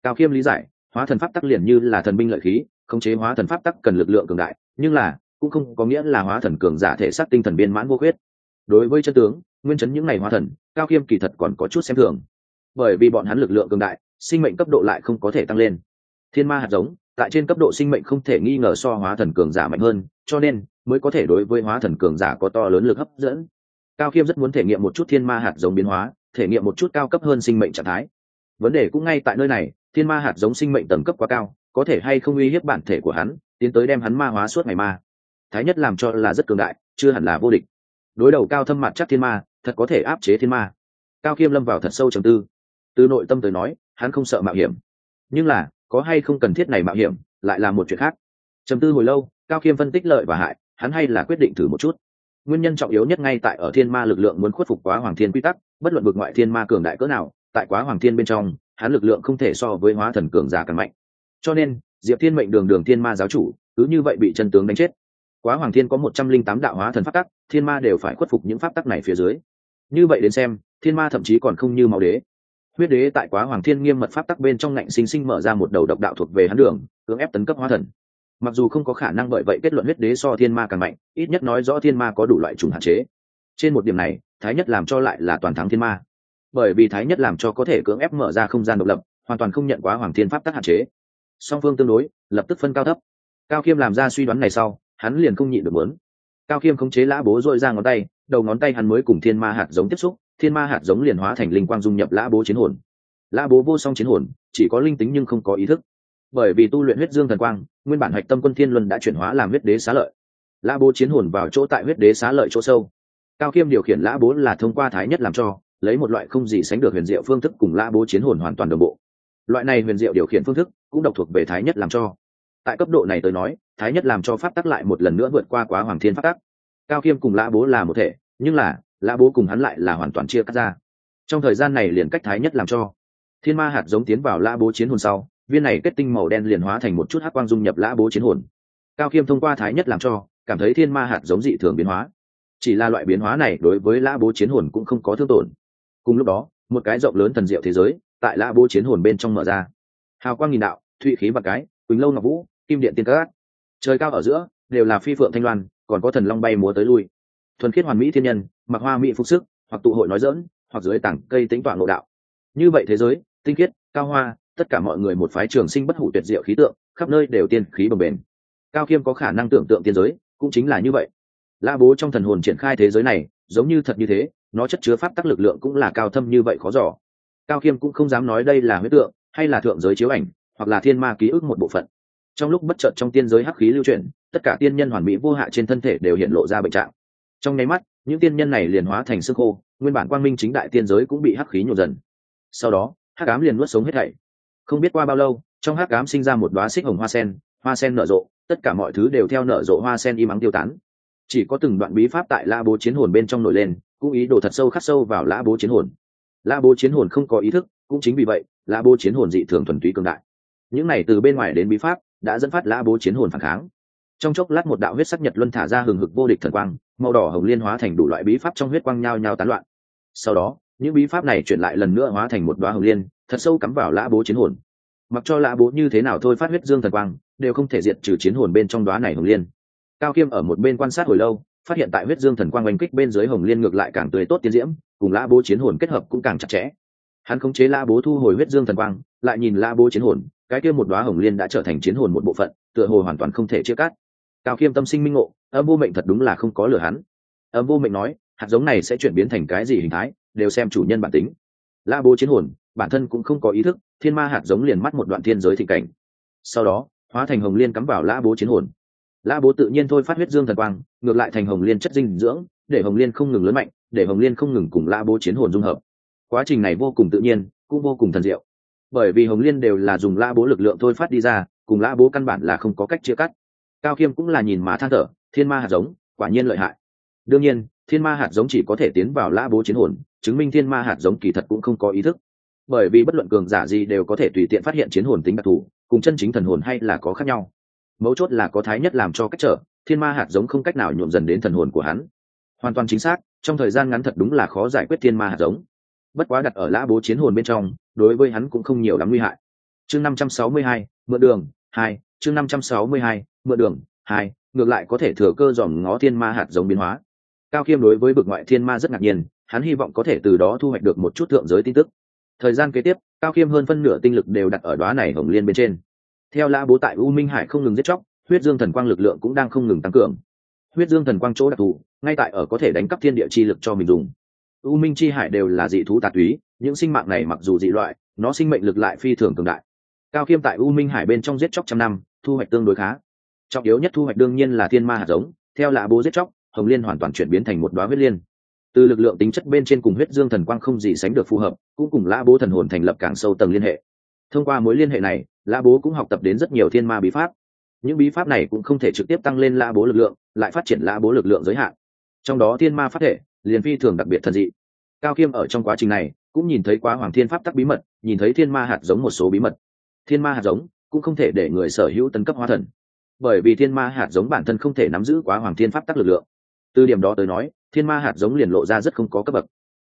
Speaker 1: Cao khiêm lý giải, hóa thần pháp tắc liền như là thần binh lợi khí, khống chế hóa thần pháp tắc cần lực lượng cường đại, nhưng là, cũng không có nghĩa là hóa thần cường giả thể xác tinh thần viên mãn vô khuyết. Đối với chân tướng, nguyên chấn những ngày hóa thần, cao khiêm kỳ thật còn có chút xem thường bởi vì bọn hắn lực lượng cường đại, sinh mệnh cấp độ lại không có thể tăng lên. Thiên ma hạt giống, tại trên cấp độ sinh mệnh không thể nghi ngờ so hóa thần cường giả mạnh hơn, cho nên mới có thể đối với hóa thần cường giả có to lớn lực hấp dẫn. Cao khiêm rất muốn thể nghiệm một chút thiên ma hạt giống biến hóa, thể nghiệm một chút cao cấp hơn sinh mệnh trạng thái. Vấn đề cũng ngay tại nơi này, thiên ma hạt giống sinh mệnh tầng cấp quá cao, có thể hay không uy hiếp bản thể của hắn, tiến tới đem hắn ma hóa suốt ngày ma. Thái nhất làm cho là rất cường đại, chưa hẳn là vô địch. Đối đầu cao thâm mặt chắc thiên ma, thật có thể áp chế thiên ma. Cao khiêm lâm vào thật sâu trầm tư từ nội tâm tới nói, hắn không sợ mạo hiểm. Nhưng là, có hay không cần thiết này mạo hiểm, lại là một chuyện khác. Trầm tư hồi lâu, cao khiêm phân tích lợi và hại, hắn hay là quyết định thử một chút. Nguyên nhân trọng yếu nhất ngay tại ở thiên ma lực lượng muốn khuất phục quá hoàng thiên quy tắc, bất luận vực ngoại thiên ma cường đại cỡ nào, tại quá hoàng thiên bên trong, hắn lực lượng không thể so với hóa thần cường giả càng mạnh. Cho nên, diệp thiên mệnh đường đường thiên ma giáo chủ, cứ như vậy bị chân tướng đánh chết. Quá hoàng thiên có một trăm linh tám đạo hóa thần pháp tắc, thiên ma đều phải khuất phục những pháp tắc này phía dưới. Như vậy đến xem, thiên ma thậm chí còn không như máu đế huyết đế tại quá hoàng thiên nghiêm mật pháp tắc bên trong ngạnh sinh sinh mở ra một đầu độc đạo thuộc về hắn đường, cưỡng ép tấn cấp hóa thần. Mặc dù không có khả năng bởi vậy kết luận huyết đế so thiên ma càng mạnh, ít nhất nói rõ thiên ma có đủ loại chủng hạn chế. Trên một điểm này, thái nhất làm cho lại là toàn thắng thiên ma. Bởi vì thái nhất làm cho có thể cưỡng ép mở ra không gian độc lập, hoàn toàn không nhận quá hoàng thiên pháp tắc hạn chế. Song phương tương đối, lập tức phân cao thấp. Cao khiêm làm ra suy đoán này sau, hắn liền không nhịn được muốn. Cao khiêm khống chế lã bố dội ra ngón tay, đầu ngón tay hắn mới cùng thiên ma hạt giống tiếp xúc thiên ma hạt giống liền hóa thành linh quang dung nhập lã bố chiến hồn. Lã bố vô song chiến hồn, chỉ có linh tính nhưng không có ý thức. Bởi vì tu luyện huyết dương thần quang, nguyên bản hạch tâm quân thiên luân đã chuyển hóa làm huyết đế xá lợi. Lã bố chiến hồn vào chỗ tại huyết đế xá lợi chỗ sâu. Cao khiêm điều khiển lã bố là thông qua thái nhất làm cho, lấy một loại không gì sánh được huyền diệu phương thức cùng lã bố chiến hồn hoàn toàn đồng bộ. Loại này huyền diệu điều khiển phương thức cũng độc thuộc về thái nhất làm cho. Tại cấp độ này tới nói, thái nhất làm cho pháp tắc lại một lần nữa vượt qua quá hoàng thiên pháp tắc. Cao khiêm cùng lã bố là một thể, nhưng là lã bố cùng hắn lại là hoàn toàn chia cắt ra. Trong thời gian này liền cách thái nhất làm cho. Thiên ma hạt giống tiến vào lã bố chiến hồn sau, viên này kết tinh màu đen liền hóa thành một chút hắc quang dung nhập lã bố chiến hồn. Cao khiêm thông qua thái nhất làm cho, cảm thấy thiên ma hạt giống dị thường biến hóa. Chỉ là loại biến hóa này đối với lã bố chiến hồn cũng không có thương tổn. Cùng lúc đó, một cái rộng lớn thần diệu thế giới tại lã bố chiến hồn bên trong mở ra. Hào quang nghìn đạo, thụy khí và cái, quỳnh lâu ngọc vũ, kim điện tiên cát trời cao ở giữa, đều là phi phượng thanh loan, còn có thần long bay múa tới lui. Thuần khiết hoàn mỹ thiên nhân mặc hoa mỹ phục sức, hoặc tụ hội nói dỡn hoặc dưới tảng cây tính toàn ngộ đạo. Như vậy thế giới, tinh khiết, cao hoa, tất cả mọi người một phái trường sinh bất hủ tuyệt diệu khí tượng, khắp nơi đều tiên khí bồng bền cao khiêm có khả năng tưởng tượng tiên giới, cũng chính là như vậy. La bố trong thần hồn triển khai thế giới này, giống như thật như thế, nó chất chứa pháp tắc lực lượng cũng là cao thâm như vậy khó giỏ cao khiêm cũng không dám nói đây là huyết tượng, hay là thượng giới chiếu ảnh, hoặc là thiên ma ký ức một bộ phận. Trong lúc bất chợt trong tiên giới hắc khí lưu chuyển, tất cả tiên nhân hoàn mỹ vô hạ trên thân thể đều hiện lộ ra bệnh trạng. Trong nháy mắt những tiên nhân này liền hóa thành sức khô, nguyên bản quang minh chính đại tiên giới cũng bị hắc khí nhộn dần. Sau đó, hắc ám liền nuốt sống hết thảy. Không biết qua bao lâu, trong hắc ám sinh ra một đoá xích hồng hoa sen hoa sen nở rộ, tất cả mọi thứ đều theo nở rộ hoa sen im ắng tiêu tán. Chỉ có từng đoạn bí pháp tại la bố chiến hồn bên trong nổi lên, cũng ý đồ thật sâu khắc sâu vào la bố chiến hồn. La bố chiến hồn không có ý thức, cũng chính vì vậy, la bố chiến hồn dị thường thuần túy cường đại. Những này từ bên ngoài đến bí pháp, đã dẫn phát la bố chiến hồn phản kháng. Trong chốc lát một đạo huyết sắc nhật luân thả ra hừng hực vô địch thần quang màu đỏ hồng liên hóa thành đủ loại bí pháp trong huyết quang nhao nhao tán loạn. Sau đó, những bí pháp này chuyển lại lần nữa hóa thành một đoá hồng liên, thật sâu cắm vào lã bố chiến hồn. Mặc cho lã bố như thế nào thôi phát huyết dương thần quang, đều không thể diệt trừ chiến hồn bên trong đoá này hồng liên. Cao Kiêm ở một bên quan sát hồi lâu, phát hiện tại huyết dương thần quang oanh kích bên dưới hồng liên ngược lại càng tươi tốt tiến diễm, cùng lã bố chiến hồn kết hợp cũng càng chặt chẽ. Hắn khống chế lã bố thu hồi huyết dương thần quang, lại nhìn lã bố chiến hồn, cái kia một đoá hồng liên đã trở thành chiến hồn một bộ phận, tựa hồ hoàn toàn không thể chia cắt. Cao Kiêm tâm sinh minh ngộ âm vô mệnh thật đúng là không có lừa hắn. Âm vô mệnh nói, hạt giống này sẽ chuyển biến thành cái gì hình thái, đều xem chủ nhân bản tính. La bố chiến hồn, bản thân cũng không có ý thức, thiên ma hạt giống liền mắt một đoạn thiên giới thịnh cảnh. Sau đó, hóa thành hồng liên cắm vào la bố chiến hồn. La bố tự nhiên thôi phát huyết dương thần quang, ngược lại thành hồng liên chất dinh dưỡng, để hồng liên không ngừng lớn mạnh, để hồng liên không ngừng cùng la bố chiến hồn dung hợp. Quá trình này vô cùng tự nhiên, cũng vô cùng thần diệu. Bởi vì hồng liên đều là dùng la bố lực lượng thôi phát đi ra, cùng la bố căn bản là không có cách chia cắt. Cao khiêm cũng là nhìn mà than thở thiên ma hạt giống, quả nhiên lợi hại. Đương nhiên, thiên ma hạt giống chỉ có thể tiến vào lã bố chiến hồn, chứng minh thiên ma hạt giống kỳ thật cũng không có ý thức. Bởi vì bất luận cường giả gì đều có thể tùy tiện phát hiện chiến hồn tính đặc thù, cùng chân chính thần hồn hay là có khác nhau. Mấu chốt là có thái nhất làm cho cách trở, thiên ma hạt giống không cách nào nhuộm dần đến thần hồn của hắn. Hoàn toàn chính xác, trong thời gian ngắn thật đúng là khó giải quyết thiên ma hạt giống. Bất quá đặt ở lã bố chiến hồn bên trong, đối với hắn cũng không nhiều lắm nguy hại. Chương năm trăm sáu mươi hai, mượn đường, hai, chương năm trăm sáu mươi hai, mượn đường, hai ngược lại có thể thừa cơ dòm ngó thiên ma hạt giống biến hóa. Cao khiêm đối với bực ngoại thiên ma rất ngạc nhiên, hắn hy vọng có thể từ đó thu hoạch được một chút thượng giới tin tức. Thời gian kế tiếp, cao khiêm hơn phân nửa tinh lực đều đặt ở đoá này hồng liên bên trên. Theo lã bố tại u minh hải không ngừng giết chóc, huyết dương thần quang lực lượng cũng đang không ngừng tăng cường. Huyết dương thần quang chỗ đặc thù, ngay tại ở có thể đánh cắp thiên địa chi lực cho mình dùng. U minh chi hải đều là dị thú tà túy, những sinh mạng này mặc dù dị loại, nó sinh mệnh lực lại phi thường cường đại. Cao khiêm tại u minh hải bên trong giết chóc trăm năm, thu hoạch tương đối khá trọng yếu nhất thu hoạch đương nhiên là thiên ma hạt giống, theo lạ bố giết chóc, hồng liên hoàn toàn chuyển biến thành một đoá huyết liên. Từ lực lượng tính chất bên trên cùng huyết dương thần quang không gì sánh được phù hợp, cũng cùng lã bố thần hồn thành lập càng sâu tầng liên hệ. Thông qua mối liên hệ này, lã bố cũng học tập đến rất nhiều thiên ma bí pháp. Những bí pháp này cũng không thể trực tiếp tăng lên lã bố lực lượng, lại phát triển lã bố lực lượng giới hạn. Trong đó thiên ma phát thể, liền phi thường đặc biệt thần dị. Cao khiêm ở trong quá trình này, cũng nhìn thấy quá hoàng thiên pháp tắc bí mật, nhìn thấy thiên ma hạt giống một số bí mật. Thiên ma hạt giống cũng không thể để người sở hữu tấn cấp hóa thần bởi vì thiên ma hạt giống bản thân không thể nắm giữ quá hoàng thiên pháp tắc lực lượng. Từ điểm đó tới nói, thiên ma hạt giống liền lộ ra rất không có cấp bậc.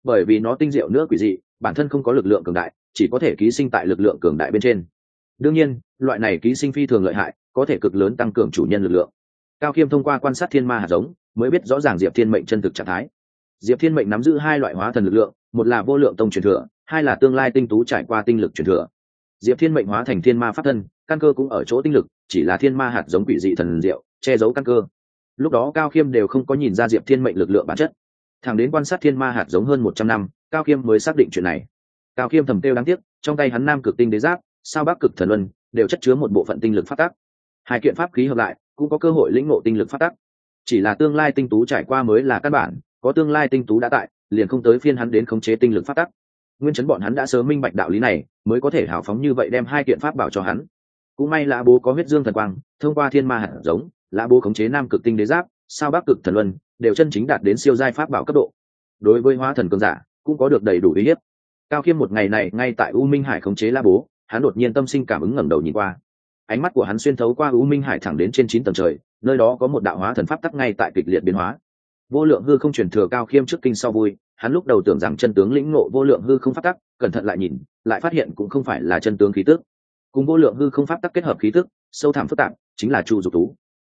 Speaker 1: Bởi vì nó tinh diệu nữa quỷ dị, bản thân không có lực lượng cường đại, chỉ có thể ký sinh tại lực lượng cường đại bên trên. Đương nhiên, loại này ký sinh phi thường lợi hại, có thể cực lớn tăng cường chủ nhân lực lượng. Cao khiêm thông qua quan sát thiên ma hạt giống, mới biết rõ ràng diệp thiên mệnh chân thực trạng thái. Diệp thiên mệnh nắm giữ hai loại hóa thần lực lượng, một là vô lượng tông truyền thừa, hai là tương lai tinh tú trải qua tinh lực truyền thừa diệp thiên mệnh hóa thành thiên ma pháp thân, căn cơ cũng ở chỗ tinh lực, chỉ là thiên ma hạt giống quỷ dị thần diệu, che giấu căn cơ. Lúc đó cao khiêm đều không có nhìn ra diệp thiên mệnh lực lượng bản chất. Thẳng đến quan sát thiên ma hạt giống hơn một trăm năm, cao khiêm mới xác định chuyện này. Cao khiêm thầm têu đáng tiếc, trong tay hắn nam cực tinh đế giáp, sao bắc cực thần luân, đều chất chứa một bộ phận tinh lực phát tác. Hai kiện pháp khí hợp lại, cũng có cơ hội lĩnh ngộ tinh lực phát tác. Chỉ là tương lai tinh tú trải qua mới là căn bản, có tương lai tinh tú đã tại, liền không tới phiên hắn đến khống chế tinh lực phát tắc nguyên chấn bọn hắn đã sớm minh bạch đạo lý này mới có thể hào phóng như vậy đem hai kiện pháp bảo cho hắn. Cũng may lã bố có huyết dương thần quang, thông qua thiên ma hạt giống, lã bố khống chế nam cực tinh đế giáp, sao bắc cực thần luân, đều chân chính đạt đến siêu giai pháp bảo cấp độ. Đối với hóa thần cường giả, cũng có được đầy đủ uy hiếp. Cao khiêm một ngày này, ngay tại u minh hải khống chế la bố, hắn đột nhiên tâm sinh cảm ứng ngẩng đầu nhìn qua. Ánh mắt của hắn xuyên thấu qua u minh hải thẳng đến trên chín tầng trời, nơi đó có một đạo hóa thần pháp tắc ngay tại kịch liệt biến hóa. Vô lượng hư không truyền thừa cao khiêm trước kinh sau vui, hắn lúc đầu tưởng rằng chân tướng lĩnh ngộ vô lượng hư không pháp tắc cẩn thận lại nhìn, lại phát hiện cũng không phải là chân tướng khí tức. Cùng vô lượng hư không pháp tắc kết hợp khí tức, sâu thẳm phức tạp, chính là chu dục tú.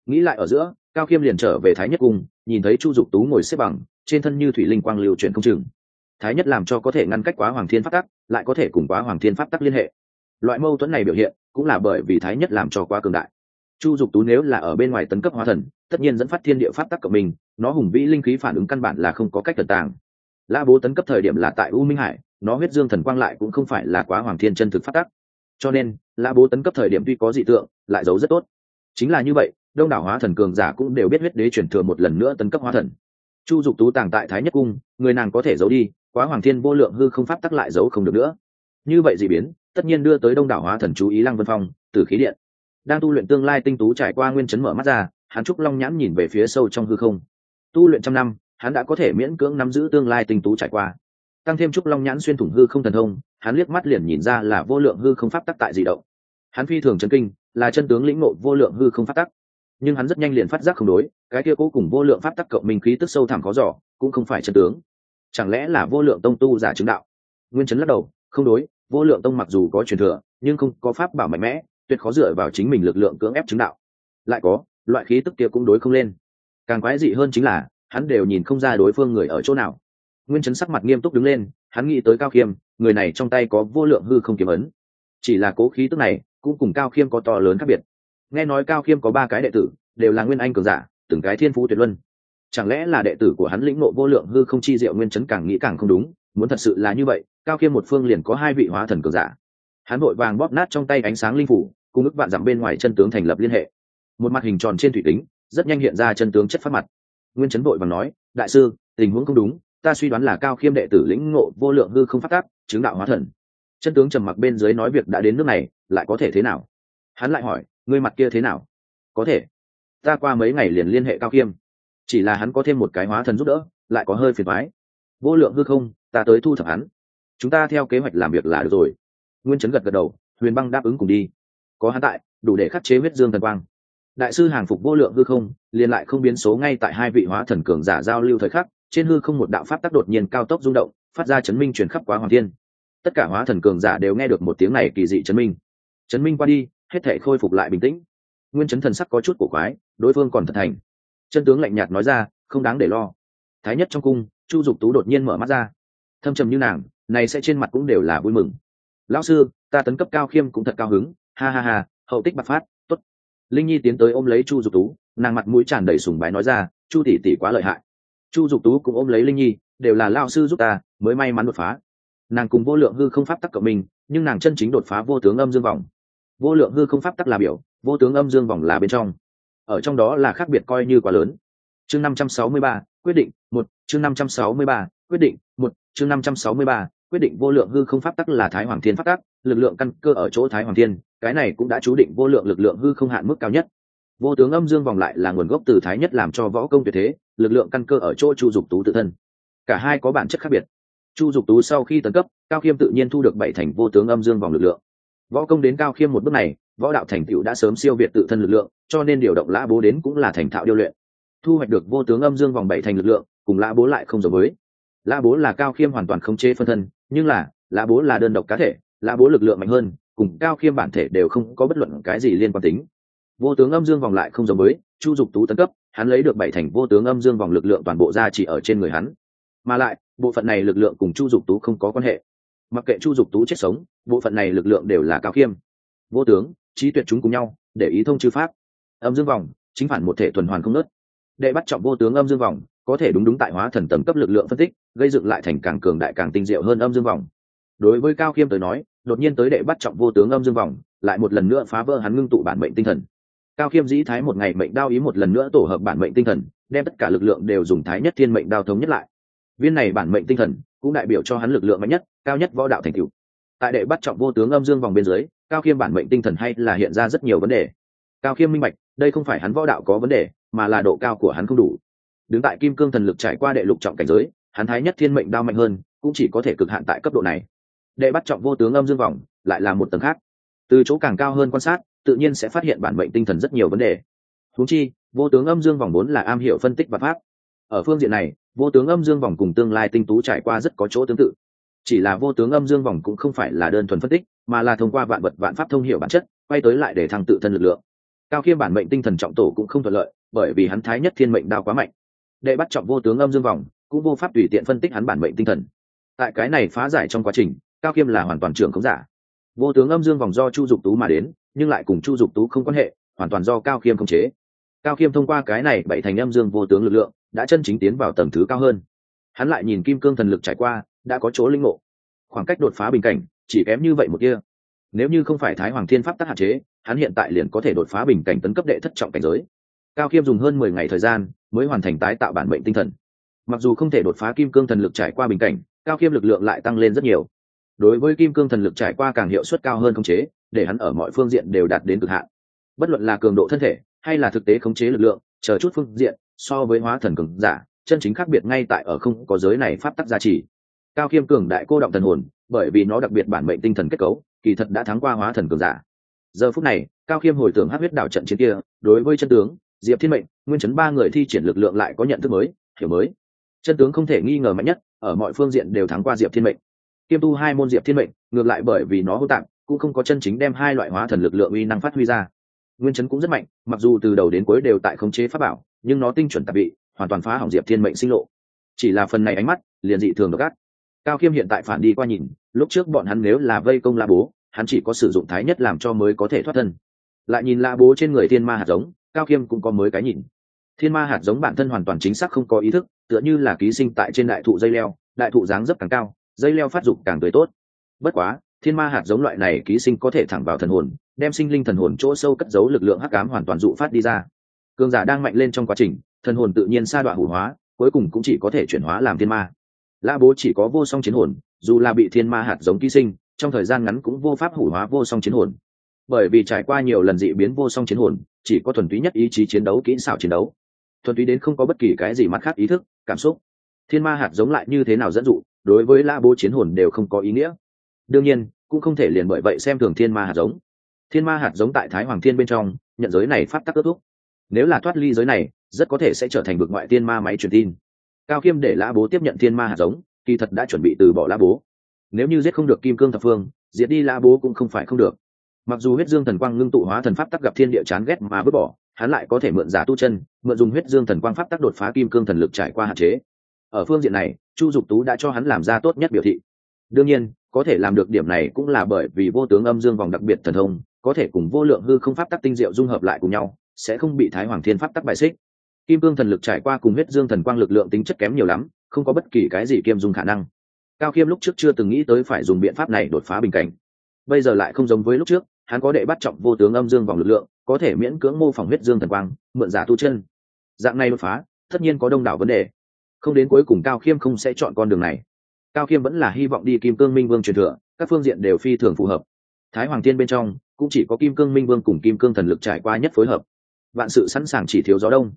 Speaker 1: Nghĩ lại ở giữa, cao khiêm liền trở về thái nhất cung, nhìn thấy chu dục tú ngồi xếp bằng, trên thân như thủy linh quang lưu chuyển không chừng. Thái nhất làm cho có thể ngăn cách quá hoàng thiên pháp tắc, lại có thể cùng quá hoàng thiên pháp tắc liên hệ. Loại mâu thuẫn này biểu hiện, cũng là bởi vì thái nhất làm cho quá cường đại. Chu dục tú nếu là ở bên ngoài tấn cấp hóa thần, tất nhiên dẫn phát thiên địa pháp tắc của mình, nó hùng vĩ linh khí phản ứng căn bản là không có cách tận tàng. La bố tấn cấp thời điểm là tại u minh hải nó huyết dương thần quang lại cũng không phải là quá hoàng thiên chân thực phát tắc. Cho nên, lã bố tấn cấp thời điểm tuy có dị tượng, lại giấu rất tốt. Chính là như vậy, đông đảo hóa thần cường giả cũng đều biết huyết đế chuyển thừa một lần nữa tấn cấp hóa thần. Chu dục tú tàng tại thái nhất cung, người nàng có thể giấu đi, quá hoàng thiên vô lượng hư không pháp tắc lại giấu không được nữa. Như vậy dị biến, tất nhiên đưa tới đông đảo hóa thần chú ý lăng vân phong từ khí điện. Đang tu luyện tương lai tinh tú trải qua nguyên chấn mở mắt ra, hắn trúc long nhãn nhìn về phía sâu trong hư không. Tu luyện trăm năm, hắn đã có thể miễn cưỡng nắm giữ tương lai tinh tú trải qua tăng thêm trúc long nhãn xuyên thủng hư không thần thông, hắn liếc mắt liền nhìn ra là vô lượng hư không pháp tắc tại di động. Hắn phi thường chân kinh, là chân tướng lĩnh ngộ vô lượng hư không pháp tắc. Nhưng hắn rất nhanh liền phát giác không đối, cái kia cố cùng vô lượng pháp tắc cộng minh khí tức sâu thẳm khó giỏ cũng không phải chân tướng. Chẳng lẽ là vô lượng tông tu giả chứng đạo? Nguyên chấn lắc đầu, không đối, vô lượng tông mặc dù có truyền thừa, nhưng không có pháp bảo mạnh mẽ, tuyệt khó dựa vào chính mình lực lượng cưỡng ép chứng đạo. Lại có, loại khí tức kia cũng đối không lên. Càng quái dị hơn chính là, hắn đều nhìn không ra đối phương người ở chỗ nào nguyên chấn sắc mặt nghiêm túc đứng lên, hắn nghĩ tới cao khiêm, người này trong tay có vô lượng hư không kiếm ấn. Chỉ là cố khí tức này, cũng cùng cao khiêm có to lớn khác biệt. Nghe nói cao khiêm có ba cái đệ tử, đều là nguyên anh cường giả, từng cái thiên phú tuyệt luân. Chẳng lẽ là đệ tử của hắn lĩnh ngộ vô lượng hư không chi diệu nguyên chấn càng nghĩ càng không đúng, muốn thật sự là như vậy, cao khiêm một phương liền có hai vị hóa thần cường giả. Hắn vội vàng bóp nát trong tay ánh sáng linh phủ, cùng ức vạn dặm bên ngoài chân tướng thành lập liên hệ. Một mặt hình tròn trên thủy tính, rất nhanh hiện ra chân tướng chất phát mặt. Nguyên chấn vội vàng nói, đại sư, tình huống không đúng ta suy đoán là cao khiêm đệ tử lĩnh ngộ vô lượng hư không phát tác chứng đạo hóa thần. Chân tướng trầm mặc bên dưới nói việc đã đến nước này, lại có thể thế nào? Hắn lại hỏi, ngươi mặt kia thế nào? Có thể. Ta qua mấy ngày liền liên hệ cao khiêm. Chỉ là hắn có thêm một cái hóa thần giúp đỡ, lại có hơi phiền mái. vô lượng hư không, ta tới thu thập hắn. Chúng ta theo kế hoạch làm việc là được rồi. Nguyên chấn gật gật đầu, huyền băng đáp ứng cùng đi. Có hắn tại, đủ để khắc chế huyết dương thần quang. Đại sư hàng phục vô lượng hư không, liền lại không biến số ngay tại hai vị hóa thần cường giả giao lưu thời khắc trên hư không một đạo pháp tác đột nhiên cao tốc rung động, phát ra chấn minh truyền khắp quá hoàng thiên. Tất cả hóa thần cường giả đều nghe được một tiếng này kỳ dị chấn minh. Chấn minh qua đi, hết thể khôi phục lại bình tĩnh. Nguyên chấn thần sắc có chút cổ quái, đối phương còn thật thành. Chân tướng lạnh nhạt nói ra, không đáng để lo. Thái nhất trong cung, chu dục tú đột nhiên mở mắt ra. Thâm trầm như nàng, này sẽ trên mặt cũng đều là vui mừng. Lão sư, ta tấn cấp cao khiêm cũng thật cao hứng. Ha ha ha, hậu tích bạc phát t ố t linh nhi tiến tới ôm lấy chu dục tú, nàng mặt mũi tràn đầy sùng bái nói ra, chu tỷ tỷ quá lợi hại chu dục tú cũng ôm lấy linh nhi, đều là lao sư giúp ta, mới may mắn đột phá. Nàng cùng vô lượng hư không pháp tắc cộng mình, nhưng nàng chân chính đột phá vô tướng âm dương vòng. vô lượng hư không pháp tắc là biểu, vô tướng âm dương vòng là bên trong. Ở trong đó là khác biệt coi như quá lớn. Chương năm trăm sáu mươi ba, quyết định, một, chương năm trăm sáu mươi ba, quyết định, một, chương năm trăm sáu mươi ba, quyết định vô lượng hư không pháp tắc là thái hoàng thiên pháp tắc, lực lượng căn cơ ở chỗ thái hoàng thiên, cái này cũng đã chú định vô lượng lực lượng hư không hạn mức cao nhất. Vô tướng âm dương vòng lại là nguồn gốc từ thái nhất làm cho võ công tuyệt thế lực lượng căn cơ ở chỗ chu dục tú tự thân. Cả hai có bản chất khác biệt. Chu dục tú sau khi tấn cấp, cao khiêm tự nhiên thu được bảy thành vô tướng âm dương vòng lực lượng. Võ công đến cao khiêm một bước này, võ đạo thành tựu đã sớm siêu việt tự thân lực lượng, cho nên điều động lã bố đến cũng là thành thạo điêu luyện. Thu hoạch được vô tướng âm dương vòng bảy thành lực lượng, cùng lã bố lại không giống với. Lã bố là cao khiêm hoàn toàn không chế phân thân, nhưng là, lã bố là đơn độc cá thể, lã bố lực lượng mạnh hơn, cùng cao khiêm bản thể đều không có bất luận cái gì liên quan tính. Vô tướng âm dương vòng lại không giống với, chu dục tú tấn cấp hắn lấy được bảy thành vô tướng âm dương vòng lực lượng toàn bộ ra chỉ ở trên người hắn. Mà lại, bộ phận này lực lượng cùng chu dục tú không có quan hệ. Mặc kệ chu dục tú chết sống, bộ phận này lực lượng đều là cao khiêm. Vô tướng, trí tuyệt chúng cùng nhau, để ý thông chư pháp. Âm dương vòng, chính phản một thể tuần hoàn không nớt để bắt trọng vô tướng âm dương vòng, có thể đúng đúng tại hóa thần tầm cấp lực lượng phân tích, gây dựng lại thành càng cường đại càng tinh diệu hơn âm dương vòng. Đối với cao khiêm tới nói, đột nhiên tới đệ bắt trọng vô tướng âm dương vòng, lại một lần nữa phá vỡ hắn ngưng tụ bản mệnh tinh thần cao khiêm dĩ thái một ngày mệnh đao ý một lần nữa tổ hợp bản mệnh tinh thần, đem tất cả lực lượng đều dùng thái nhất thiên mệnh đao thống nhất lại. Viên này bản mệnh tinh thần cũng đại biểu cho hắn lực lượng mạnh nhất, cao nhất võ đạo thành cựu tại đệ bắt trọng vô tướng âm dương vòng bên dưới, cao khiêm bản mệnh tinh thần hay là hiện ra rất nhiều vấn đề. Cao khiêm minh bạch, đây không phải hắn võ đạo có vấn đề, mà là độ cao của hắn không đủ. Đứng tại kim cương thần lực trải qua đệ lục trọng cảnh giới, hắn thái nhất thiên mệnh đao mạnh hơn, cũng chỉ có thể cực hạn tại cấp độ này. Đệ bắt trọng vô tướng âm dương vòng, lại là một tầng khác. Từ chỗ càng cao hơn quan sát tự nhiên sẽ phát hiện bản mệnh tinh thần rất nhiều vấn đề. Húng chi, vô tướng âm dương vòng bốn là am hiểu phân tích và pháp. Ở phương diện này, vô tướng âm dương vòng cùng tương lai tinh tú trải qua rất có chỗ tương tự. Chỉ là vô tướng âm dương vòng cũng không phải là đơn thuần phân tích, mà là thông qua vạn vật vạn pháp thông hiểu bản chất, quay tới lại để thăng tự thân lực lượng. Cao khiêm bản mệnh tinh thần trọng tổ cũng không thuận lợi, bởi vì hắn thái nhất thiên mệnh đao quá mạnh. Đệ bắt trọng vô tướng âm dương vòng, cũng vô pháp tùy tiện phân tích hắn bản mệnh tinh thần. Tại cái này phá giải trong quá trình, cao khiêm là hoàn toàn trưởng không giả. Vô tướng âm dương vòng do chu dục tú mà đến nhưng lại cùng chu dục tú không quan hệ, hoàn toàn do cao khiêm khống chế. Cao khiêm thông qua cái này bảy thành âm dương vô tướng lực lượng, đã chân chính tiến vào tầng thứ cao hơn. Hắn lại nhìn kim cương thần lực trải qua, đã có chỗ linh ngộ. Khoảng cách đột phá bình cảnh, chỉ kém như vậy một kia nếu như không phải thái hoàng thiên pháp tắc hạn chế, hắn hiện tại liền có thể đột phá bình cảnh tấn cấp đệ thất trọng cảnh giới. Cao khiêm dùng hơn mười ngày thời gian, mới hoàn thành tái tạo bản mệnh tinh thần. Mặc dù không thể đột phá kim cương thần lực trải qua bình cảnh, cao khiêm lực lượng lại tăng lên rất nhiều. Đối với kim cương thần lực trải qua càng hiệu suất cao hơn khống chế để hắn ở mọi phương diện đều đạt đến cực hạn. Bất luận là cường độ thân thể, hay là thực tế khống chế lực lượng, chờ chút phương diện, so với hóa thần cường giả, chân chính khác biệt ngay tại ở không có giới này pháp tắc giá trị cao khiêm cường đại cô động thần hồn, bởi vì nó đặc biệt bản mệnh tinh thần kết cấu, kỳ thật đã thắng qua hóa thần cường giả. Giờ phút này, cao khiêm hồi tưởng hát huyết đảo trận chiến kia, đối với chân tướng, diệp thiên mệnh, nguyên chấn ba người thi triển lực lượng lại có nhận thức mới, hiểu mới. Chân tướng không thể nghi ngờ mạnh nhất, ở mọi phương diện đều thắng qua diệp thiên mệnh. Kiêm tu hai môn diệp thiên mệnh, ngược lại bởi vì nó hô tạng cũng không có chân chính đem hai loại hóa thần lực lượng uy năng phát huy ra. Nguyên chấn cũng rất mạnh, mặc dù từ đầu đến cuối đều tại khống chế pháp bảo, nhưng nó tinh chuẩn tạp vị, hoàn toàn phá hỏng diệp thiên mệnh sinh lộ. Chỉ là phần này ánh mắt, liền dị thường độc ác. Cao khiêm hiện tại phản đi qua nhìn, lúc trước bọn hắn nếu là vây công la bố, hắn chỉ có sử dụng thái nhất làm cho mới có thể thoát thân. Lại nhìn la bố trên người thiên ma hạt giống, cao khiêm cũng có mới cái nhìn. Thiên ma hạt giống bản thân hoàn toàn chính xác không có ý thức, tựa như là ký sinh tại trên đại thụ dây leo, đại thụ dáng dấp càng cao, dây leo phát dục càng tươi tốt. Bất quá thiên ma hạt giống loại này ký sinh có thể thẳng vào thần hồn, đem sinh linh thần hồn chỗ sâu cất giấu lực lượng hắc ám hoàn toàn dụ phát đi ra. Cường giả đang mạnh lên trong quá trình, thần hồn tự nhiên sa đoạn hủ hóa, cuối cùng cũng chỉ có thể chuyển hóa làm thiên ma. La bố chỉ có vô song chiến hồn, dù là bị thiên ma hạt giống ký sinh, trong thời gian ngắn cũng vô pháp hủ hóa vô song chiến hồn. Bởi vì trải qua nhiều lần dị biến vô song chiến hồn, chỉ có thuần túy nhất ý chí chiến đấu, kỹ xảo chiến đấu. Thuần túy đến không có bất kỳ cái gì mắt khác ý thức, cảm xúc. Thiên ma hạt giống lại như thế nào dẫn dụ, đối với la bố chiến hồn đều không có ý nghĩa. Đương nhiên cũng không thể liền bởi vậy xem thường thiên ma hạt giống. Thiên ma hạt giống tại thái hoàng thiên bên trong, nhận giới này phát tắc ước thúc. Nếu là thoát ly giới này, rất có thể sẽ trở thành vực ngoại thiên ma máy truyền tin. Cao khiêm để lã bố tiếp nhận thiên ma hạt giống, kỳ thật đã chuẩn bị từ bỏ lã bố. Nếu như giết không được kim cương thập phương, diệt đi lã bố cũng không phải không được. Mặc dù huyết dương thần quang ngưng tụ hóa thần pháp tắc gặp thiên địa chán ghét mà vứt bỏ, hắn lại có thể mượn giả tu chân, mượn dùng huyết dương thần quang pháp tắc đột phá kim cương thần lực trải qua hạn chế. Ở phương diện này, chu dục tú đã cho hắn làm ra tốt nhất biểu thị. Đương nhiên có thể làm được điểm này cũng là bởi vì vô tướng âm dương vòng đặc biệt thần thông, có thể cùng vô lượng hư không pháp tắc tinh diệu dung hợp lại cùng nhau, sẽ không bị thái hoàng thiên pháp tắc bại xích. Kim cương thần lực trải qua cùng huyết dương thần quang lực lượng tính chất kém nhiều lắm, không có bất kỳ cái gì kiêm dùng khả năng. Cao khiêm lúc trước chưa từng nghĩ tới phải dùng biện pháp này đột phá bình cảnh. Bây giờ lại không giống với lúc trước, hắn có đệ bắt trọng vô tướng âm dương vòng lực lượng, có thể miễn cưỡng mô phỏng huyết dương thần quang, mượn giả tu chân. Dạng này đột phá, tất nhiên có đông đảo vấn đề. Không đến cuối cùng cao khiêm không sẽ chọn con đường này cao khiêm vẫn là hy vọng đi kim cương minh vương truyền thừa, các phương diện đều phi thường phù hợp. Thái hoàng tiên bên trong, cũng chỉ có kim cương minh vương cùng kim cương thần lực trải qua nhất phối hợp. Vạn sự sẵn sàng chỉ thiếu gió đông.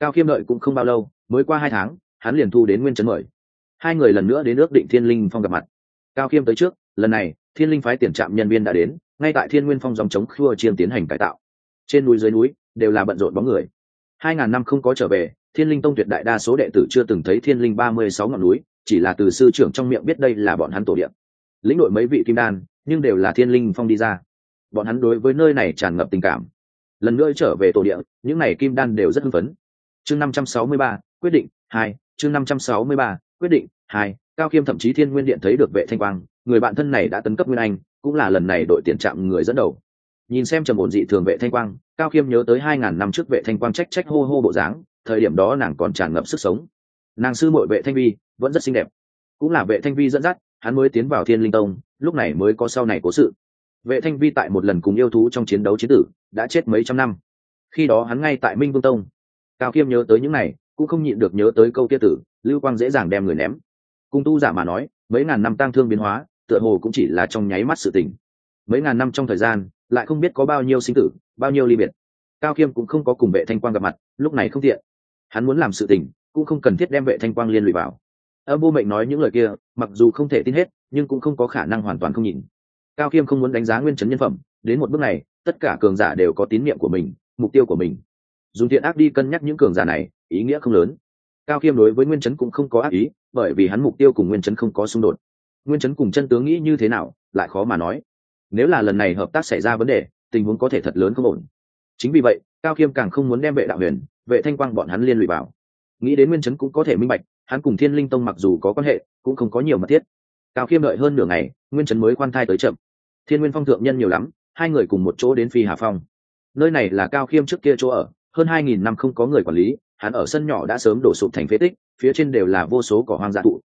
Speaker 1: Cao khiêm đợi cũng không bao lâu, mới qua hai tháng, hắn liền thu đến nguyên trấn mời. Hai người lần nữa đến ước định thiên linh phong gặp mặt. Cao khiêm tới trước, lần này, thiên linh phái tiền trạm nhân viên đã đến, ngay tại thiên nguyên phong dòng chống khua chiên tiến hành cải tạo. Trên núi dưới núi, đều là bận rộn bóng người. Hai ngàn năm không có trở về, thiên linh tông tuyệt đại đa số đệ tử chưa từng thấy thiên linh ba mươi sáu ngọn núi chỉ là từ sư trưởng trong miệng biết đây là bọn hắn tổ điện lĩnh đội mấy vị kim đan, nhưng đều là thiên linh phong đi ra. Bọn hắn đối với nơi này tràn ngập tình cảm. Lần nữa trở về tổ địa, những n à y kim đan đều rất hưng phấn. Chương năm trăm sáu mươi ba, quyết định hai, chương năm trăm sáu mươi ba, quyết định hai, cao khiêm thậm chí thiên nguyên điện thấy được vệ thanh quang, người bạn thân này đã tấn cấp nguyên anh, cũng là lần này đội tiền trạm người dẫn đầu. Nhìn xem trầm ổn dị thường vệ thanh quang, cao khiêm nhớ tới hai ngàn năm trước vệ thanh quang trách trách hô hô bộ dáng, thời điểm đó nàng còn tràn ngập sức sống. Nàng sư mội vệ thanh vi vẫn rất xinh đẹp. Cũng là vệ thanh vi dẫn dắt, hắn mới tiến vào thiên linh tông, lúc này mới có sau này cố sự. Vệ thanh vi tại một lần cùng yêu thú trong chiến đấu chiến tử, đã chết mấy trăm năm. Khi đó hắn ngay tại minh vương tông. Cao khiêm nhớ tới những này, cũng không nhịn được nhớ tới câu kia tử, lưu quang dễ dàng đem người ném. Cung tu giả mà nói, mấy ngàn năm tang thương biến hóa, tựa hồ cũng chỉ là trong nháy mắt sự tình. Mấy ngàn năm trong thời gian, lại không biết có bao nhiêu sinh tử, bao nhiêu ly biệt. Cao khiêm cũng không có cùng vệ thanh quang gặp mặt, lúc này không tiện. Hắn muốn làm sự tình, cũng không cần thiết đem vệ thanh quang liên lụy vào âm vô mệnh nói những lời kia, mặc dù không thể tin hết, nhưng cũng không có khả năng hoàn toàn không nhìn. Cao khiêm không muốn đánh giá nguyên chấn nhân phẩm, đến một bước này, tất cả cường giả đều có tín nhiệm của mình, mục tiêu của mình. Dùng thiện ác đi cân nhắc những cường giả này, ý nghĩa không lớn. Cao khiêm đối với nguyên chấn cũng không có ác ý, bởi vì hắn mục tiêu cùng nguyên chấn không có xung đột. Nguyên chấn cùng chân tướng nghĩ như thế nào, lại khó mà nói. Nếu là lần này hợp tác xảy ra vấn đề, tình huống có thể thật lớn không ổn. Chính vì vậy, cao khiêm càng không muốn đem vệ đạo huyền, vệ thanh quang bọn hắn liên lụy vào. Nghĩ đến nguyên chấn cũng có thể minh bạch hắn cùng thiên linh tông mặc dù có quan hệ, cũng không có nhiều mật thiết. Cao khiêm đợi hơn nửa ngày, nguyên Trấn mới khoan thai tới chậm. Thiên nguyên phong thượng nhân nhiều lắm, hai người cùng một chỗ đến phi hà phong. Nơi này là cao khiêm trước kia chỗ ở, hơn hai nghìn năm không có người quản lý, hắn ở sân nhỏ đã sớm đổ sụp thành phế tích, phía trên đều là vô số cỏ hoang dã thụ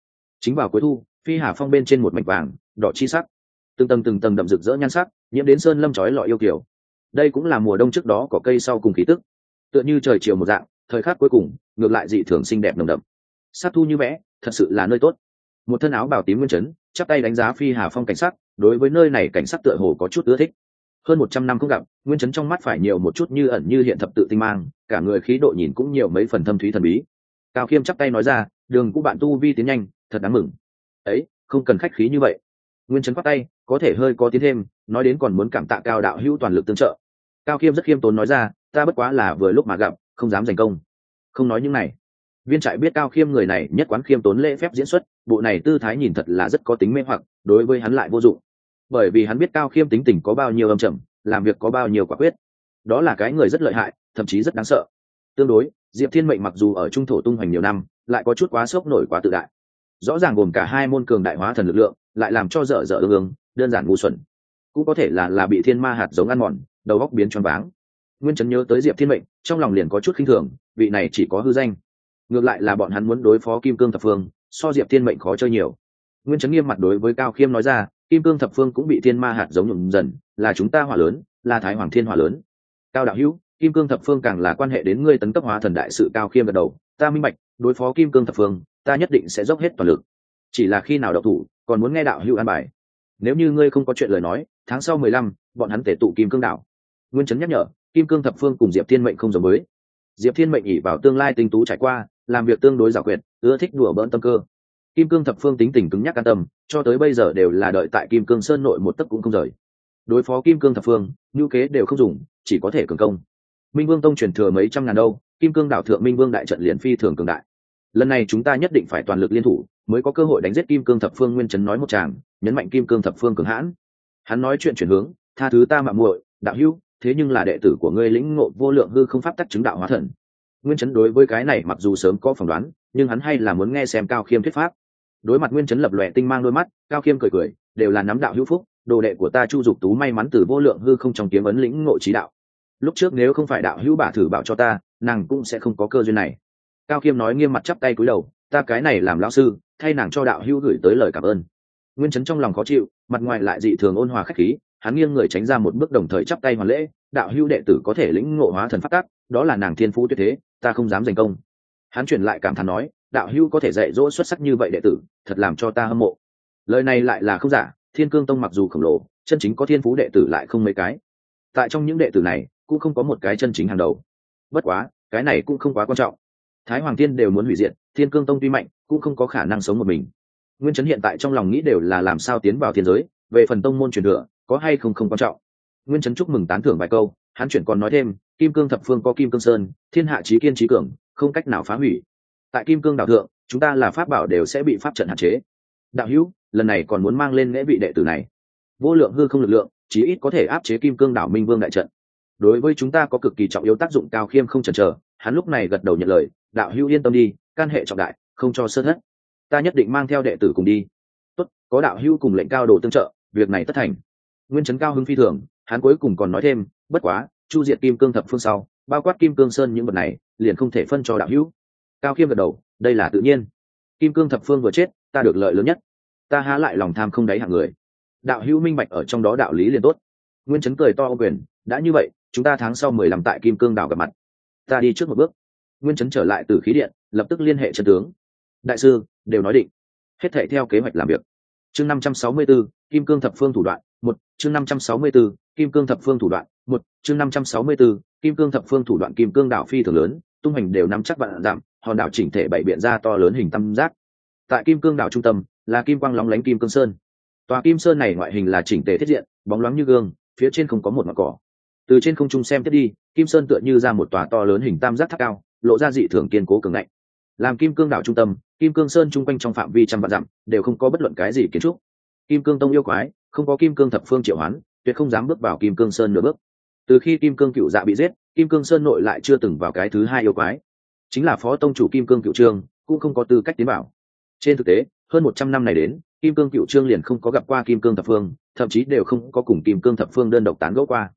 Speaker 1: chính vào cuối thu, phi hà phong bên trên một mạch vàng, đỏ chi sắc. Từng tầng từng tầng đậm rực rỡ nhan sắc, nhiễm đến sơn lâm trói lọi yêu kiểu đây cũng là mùa đông trước đó có cây sau cùng khí tức. Tựa như trời chiều một dạng, thời khắc cuối cùng, ngược lại dị thường xinh đẹp nồng đậm sát thu như vẽ, thật sự là nơi tốt. Một thân áo bào tím nguyên chấn, chắp tay đánh giá phi hà phong cảnh sắc, đối với nơi này cảnh sắc tựa hồ có chút ưa thích. Hơn một trăm năm không gặp, nguyên chấn trong mắt phải nhiều một chút như ẩn như hiện thập tự tinh mang, cả người khí độ nhìn cũng nhiều mấy phần thâm thúy thần bí. Cao khiêm chắp tay nói ra, đường cũ bạn tu vi tiến nhanh, thật đáng mừng. Ấy, không cần khách khí như vậy. Nguyên chấn bắt tay, có thể hơi có tiến thêm, nói đến còn muốn cảm tạ cao đạo hữu toàn lực tương trợ. Cao khiêm rất khiêm tốn nói ra, ta bất quá là vừa lúc mà gặp, không dám giành công. Không nói những này viên trại biết cao khiêm người này nhất quán khiêm tốn lễ phép diễn xuất, bộ này tư thái nhìn thật là rất có tính mê hoặc, đối với hắn lại vô dụng. Bởi vì hắn biết cao khiêm tính tình có bao nhiêu âm trầm, làm việc có bao nhiêu quả quyết. Đó là cái người rất lợi hại, thậm chí rất đáng sợ. Tương đối, diệp thiên mệnh mặc dù ở trung thổ tung hoành nhiều năm, lại có chút quá sốc nổi quá tự đại. Rõ ràng gồm cả hai môn cường đại hóa thần lực lượng, lại làm cho dở dở ương ương, đơn giản ngu xuẩn. Cũng có thể là là bị thiên ma hạt giống ăn mòn, đầu góc biến choáng váng. Nguyên trấn nhớ tới diệp thiên mệnh, trong lòng liền có chút khinh thường, vị này chỉ có hư danh ngược lại là bọn hắn muốn đối phó kim cương thập phương, so diệp thiên mệnh khó chơi nhiều. Nguyên trấn nghiêm mặt đối với cao khiêm nói ra, kim cương thập phương cũng bị thiên ma hạt giống nhuộm dần, là chúng ta hỏa lớn, là thái hoàng thiên hỏa lớn. Cao đạo hữu, kim cương thập phương càng là quan hệ đến ngươi tấn cấp hóa thần đại sự cao khiêm gật đầu, ta minh bạch, đối phó kim cương thập phương, ta nhất định sẽ dốc hết toàn lực. Chỉ là khi nào đậu thủ, còn muốn nghe đạo hữu an bài. Nếu như ngươi không có chuyện lời nói, tháng sau mười lăm, bọn hắn tể tụ kim cương đạo. Nguyên trấn nhắc nhở, kim cương thập phương cùng diệp thiên mệnh không giống mới. diệp thiên mệnh ỉ vào tương lai tinh tú trải qua làm việc tương đối giả quyệt, ưa thích đùa bỡn tâm cơ. Kim cương thập phương tính tình cứng nhắc an tâm, cho tới bây giờ đều là đợi tại kim cương sơn nội một tấc cũng không rời. Đối phó kim cương thập phương, ngữ kế đều không dùng, chỉ có thể cường công. Minh vương tông truyền thừa mấy trăm ngàn đâu, kim cương đảo thượng minh vương đại trận liền phi thường cường đại. Lần này chúng ta nhất định phải toàn lực liên thủ, mới có cơ hội đánh giết kim cương thập phương nguyên trấn nói một tràng, nhấn mạnh kim cương thập phương cường hãn. Hắn nói chuyện chuyển hướng, tha thứ ta mạng muội, đạo hữu, thế nhưng là đệ tử của ngươi lĩnh ngộ vô lượng hư không pháp tắc chứng đạo hóa thần nguyên chấn đối với cái này mặc dù sớm có phỏng đoán, nhưng hắn hay là muốn nghe xem cao khiêm thuyết pháp. Đối mặt nguyên chấn lập lòe tinh mang đôi mắt, cao khiêm cười cười, đều là nắm đạo hữu phúc, đồ đệ của ta chu dục tú may mắn từ vô lượng hư không trong kiếm ấn lĩnh ngộ trí đạo. Lúc trước nếu không phải đạo hữu bà thử bảo cho ta, nàng cũng sẽ không có cơ duyên này. Cao khiêm nói nghiêm mặt chắp tay cúi đầu, ta cái này làm lão sư, thay nàng cho đạo hữu gửi tới lời cảm ơn. Nguyên chấn trong lòng khó chịu, mặt ngoài lại dị thường ôn hòa khách khí, hắn nghiêng người tránh ra một bước đồng thời chắp tay hoàn lễ, đạo hữu đệ tử có thể lĩnh ngộ hóa thần phát tác đó là nàng thiên phú tuyệt thế, ta không dám giành công. Hắn truyền lại cảm thán nói, đạo hữu có thể dạy dỗ xuất sắc như vậy đệ tử, thật làm cho ta hâm mộ. Lời này lại là không giả, thiên cương tông mặc dù khổng lồ, chân chính có thiên phú đệ tử lại không mấy cái. Tại trong những đệ tử này, cũng không có một cái chân chính hàng đầu. Bất quá, cái này cũng không quá quan trọng. Thái hoàng thiên đều muốn hủy diệt, thiên cương tông tuy mạnh, cũng không có khả năng sống một mình. Nguyên chấn hiện tại trong lòng nghĩ đều là làm sao tiến vào thiên giới, về phần tông môn truyền thừa, có hay không không quan trọng. Nguyên chấn chúc mừng tán thưởng vài câu hắn chuyển còn nói thêm, kim cương thập phương có kim cương sơn, thiên hạ trí kiên trí cường, không cách nào phá hủy. Tại kim cương đạo thượng, chúng ta là pháp bảo đều sẽ bị pháp trận hạn chế. Đạo hữu, lần này còn muốn mang lên lễ vị đệ tử này. Vô lượng hư không lực lượng, chí ít có thể áp chế kim cương đảo minh vương đại trận. Đối với chúng ta có cực kỳ trọng yếu tác dụng cao khiêm không chần chờ, hắn lúc này gật đầu nhận lời, đạo hữu yên tâm đi, can hệ trọng đại, không cho sơ thất. Ta nhất định mang theo đệ tử cùng đi. Tốt, có đạo hữu cùng lệnh cao đồ tương trợ, việc này tất thành. Nguyên chấn cao hưng phi thường, hắn cuối cùng còn nói thêm bất quá chu diệt kim cương thập phương sau bao quát kim cương sơn những vật này liền không thể phân cho đạo hữu. Cao khiêm gật đầu đây là tự nhiên. Kim cương thập phương vừa chết ta được lợi lớn nhất. Ta há lại lòng tham không đáy hạng người. Đạo hữu minh bạch ở trong đó đạo lý liền tốt. Nguyên chấn cười to ô quyền đã như vậy chúng ta tháng sau mười làm tại kim cương đảo gặp mặt. Ta đi trước một bước. Nguyên chấn trở lại từ khí điện lập tức liên hệ trận tướng. Đại sư đều nói định. Hết thệ theo kế hoạch làm việc. Chương năm trăm sáu mươi 564, kim cương thập phương thủ đoạn một chương năm trăm sáu mươi 564, kim cương thập phương thủ đoạn một chương năm trăm sáu mươi 564, kim cương thập phương thủ đoạn kim cương đảo phi thường lớn tung hành đều nắm chắc vạn giảm hòn đảo chỉnh thể bảy biện ra to lớn hình tam giác. Tại kim cương đảo trung tâm là kim quang lóng lánh kim cương sơn. Tòa kim sơn này ngoại hình là chỉnh tề thiết diện bóng loáng như gương phía trên không có một mặt cỏ. Từ trên không trung xem tiếp đi kim sơn tựa như ra một tòa to lớn hình tam giác tháp cao lộ ra dị thường kiên cố cường ngạnh. Làm kim cương đảo trung tâm kim cương sơn chung quanh trong phạm vi trăm vạn dặm đều không có bất luận cái gì kiến trúc. Kim cương tông yêu quái không có kim cương thập phương triệu hoán tuyệt không dám bước vào kim cương sơn nửa bước từ khi kim cương cựu dạ bị giết kim cương sơn nội lại chưa từng vào cái thứ hai yêu quái chính là phó tông chủ kim cương cựu trương cũng không có tư cách tiến bảo trên thực tế hơn một trăm năm này đến kim cương cựu trương liền không có gặp qua kim cương thập phương thậm chí đều không có cùng kim cương thập phương đơn độc tán gẫu qua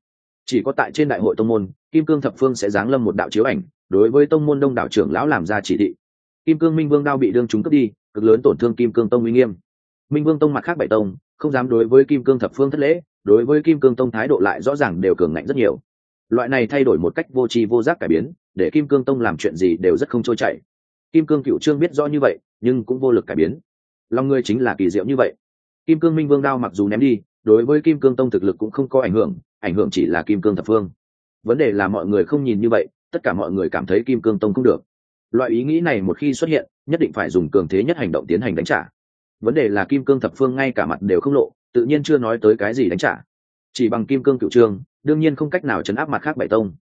Speaker 1: chỉ có tại trên đại hội tông môn kim cương thập phương sẽ giáng lâm một đạo chiếu ảnh đối với tông môn đông đảo trưởng lão làm ra chỉ thị kim cương minh vương đao bị đương chúng cướp đi cực lớn tổn thương kim cương tông uy nghiêm minh vương tông mặt khác bảy tông không dám đối với kim cương thập phương thất lễ đối với kim cương tông thái độ lại rõ ràng đều cường ngạnh rất nhiều. Loại này thay đổi một cách vô tri vô giác cải biến, để kim cương tông làm chuyện gì đều rất không trôi chảy. Kim cương cựu trương biết rõ như vậy, nhưng cũng vô lực cải biến. Lòng ngươi chính là kỳ diệu như vậy. Kim cương minh vương đao mặc dù ném đi, đối với kim cương tông thực lực cũng không có ảnh hưởng ảnh hưởng chỉ là kim cương thập phương. Vấn đề là mọi người không nhìn như vậy, tất cả mọi người cảm thấy kim cương tông không được. Loại ý nghĩ này một khi xuất hiện, nhất định phải dùng cường thế nhất hành động tiến hành đánh trả. Vấn đề là kim cương thập phương ngay cả mặt đều không lộ tự nhiên chưa nói tới cái gì đánh trả. Chỉ bằng kim cương cựu trương, đương nhiên không cách nào chấn áp mặt khác bảy tông.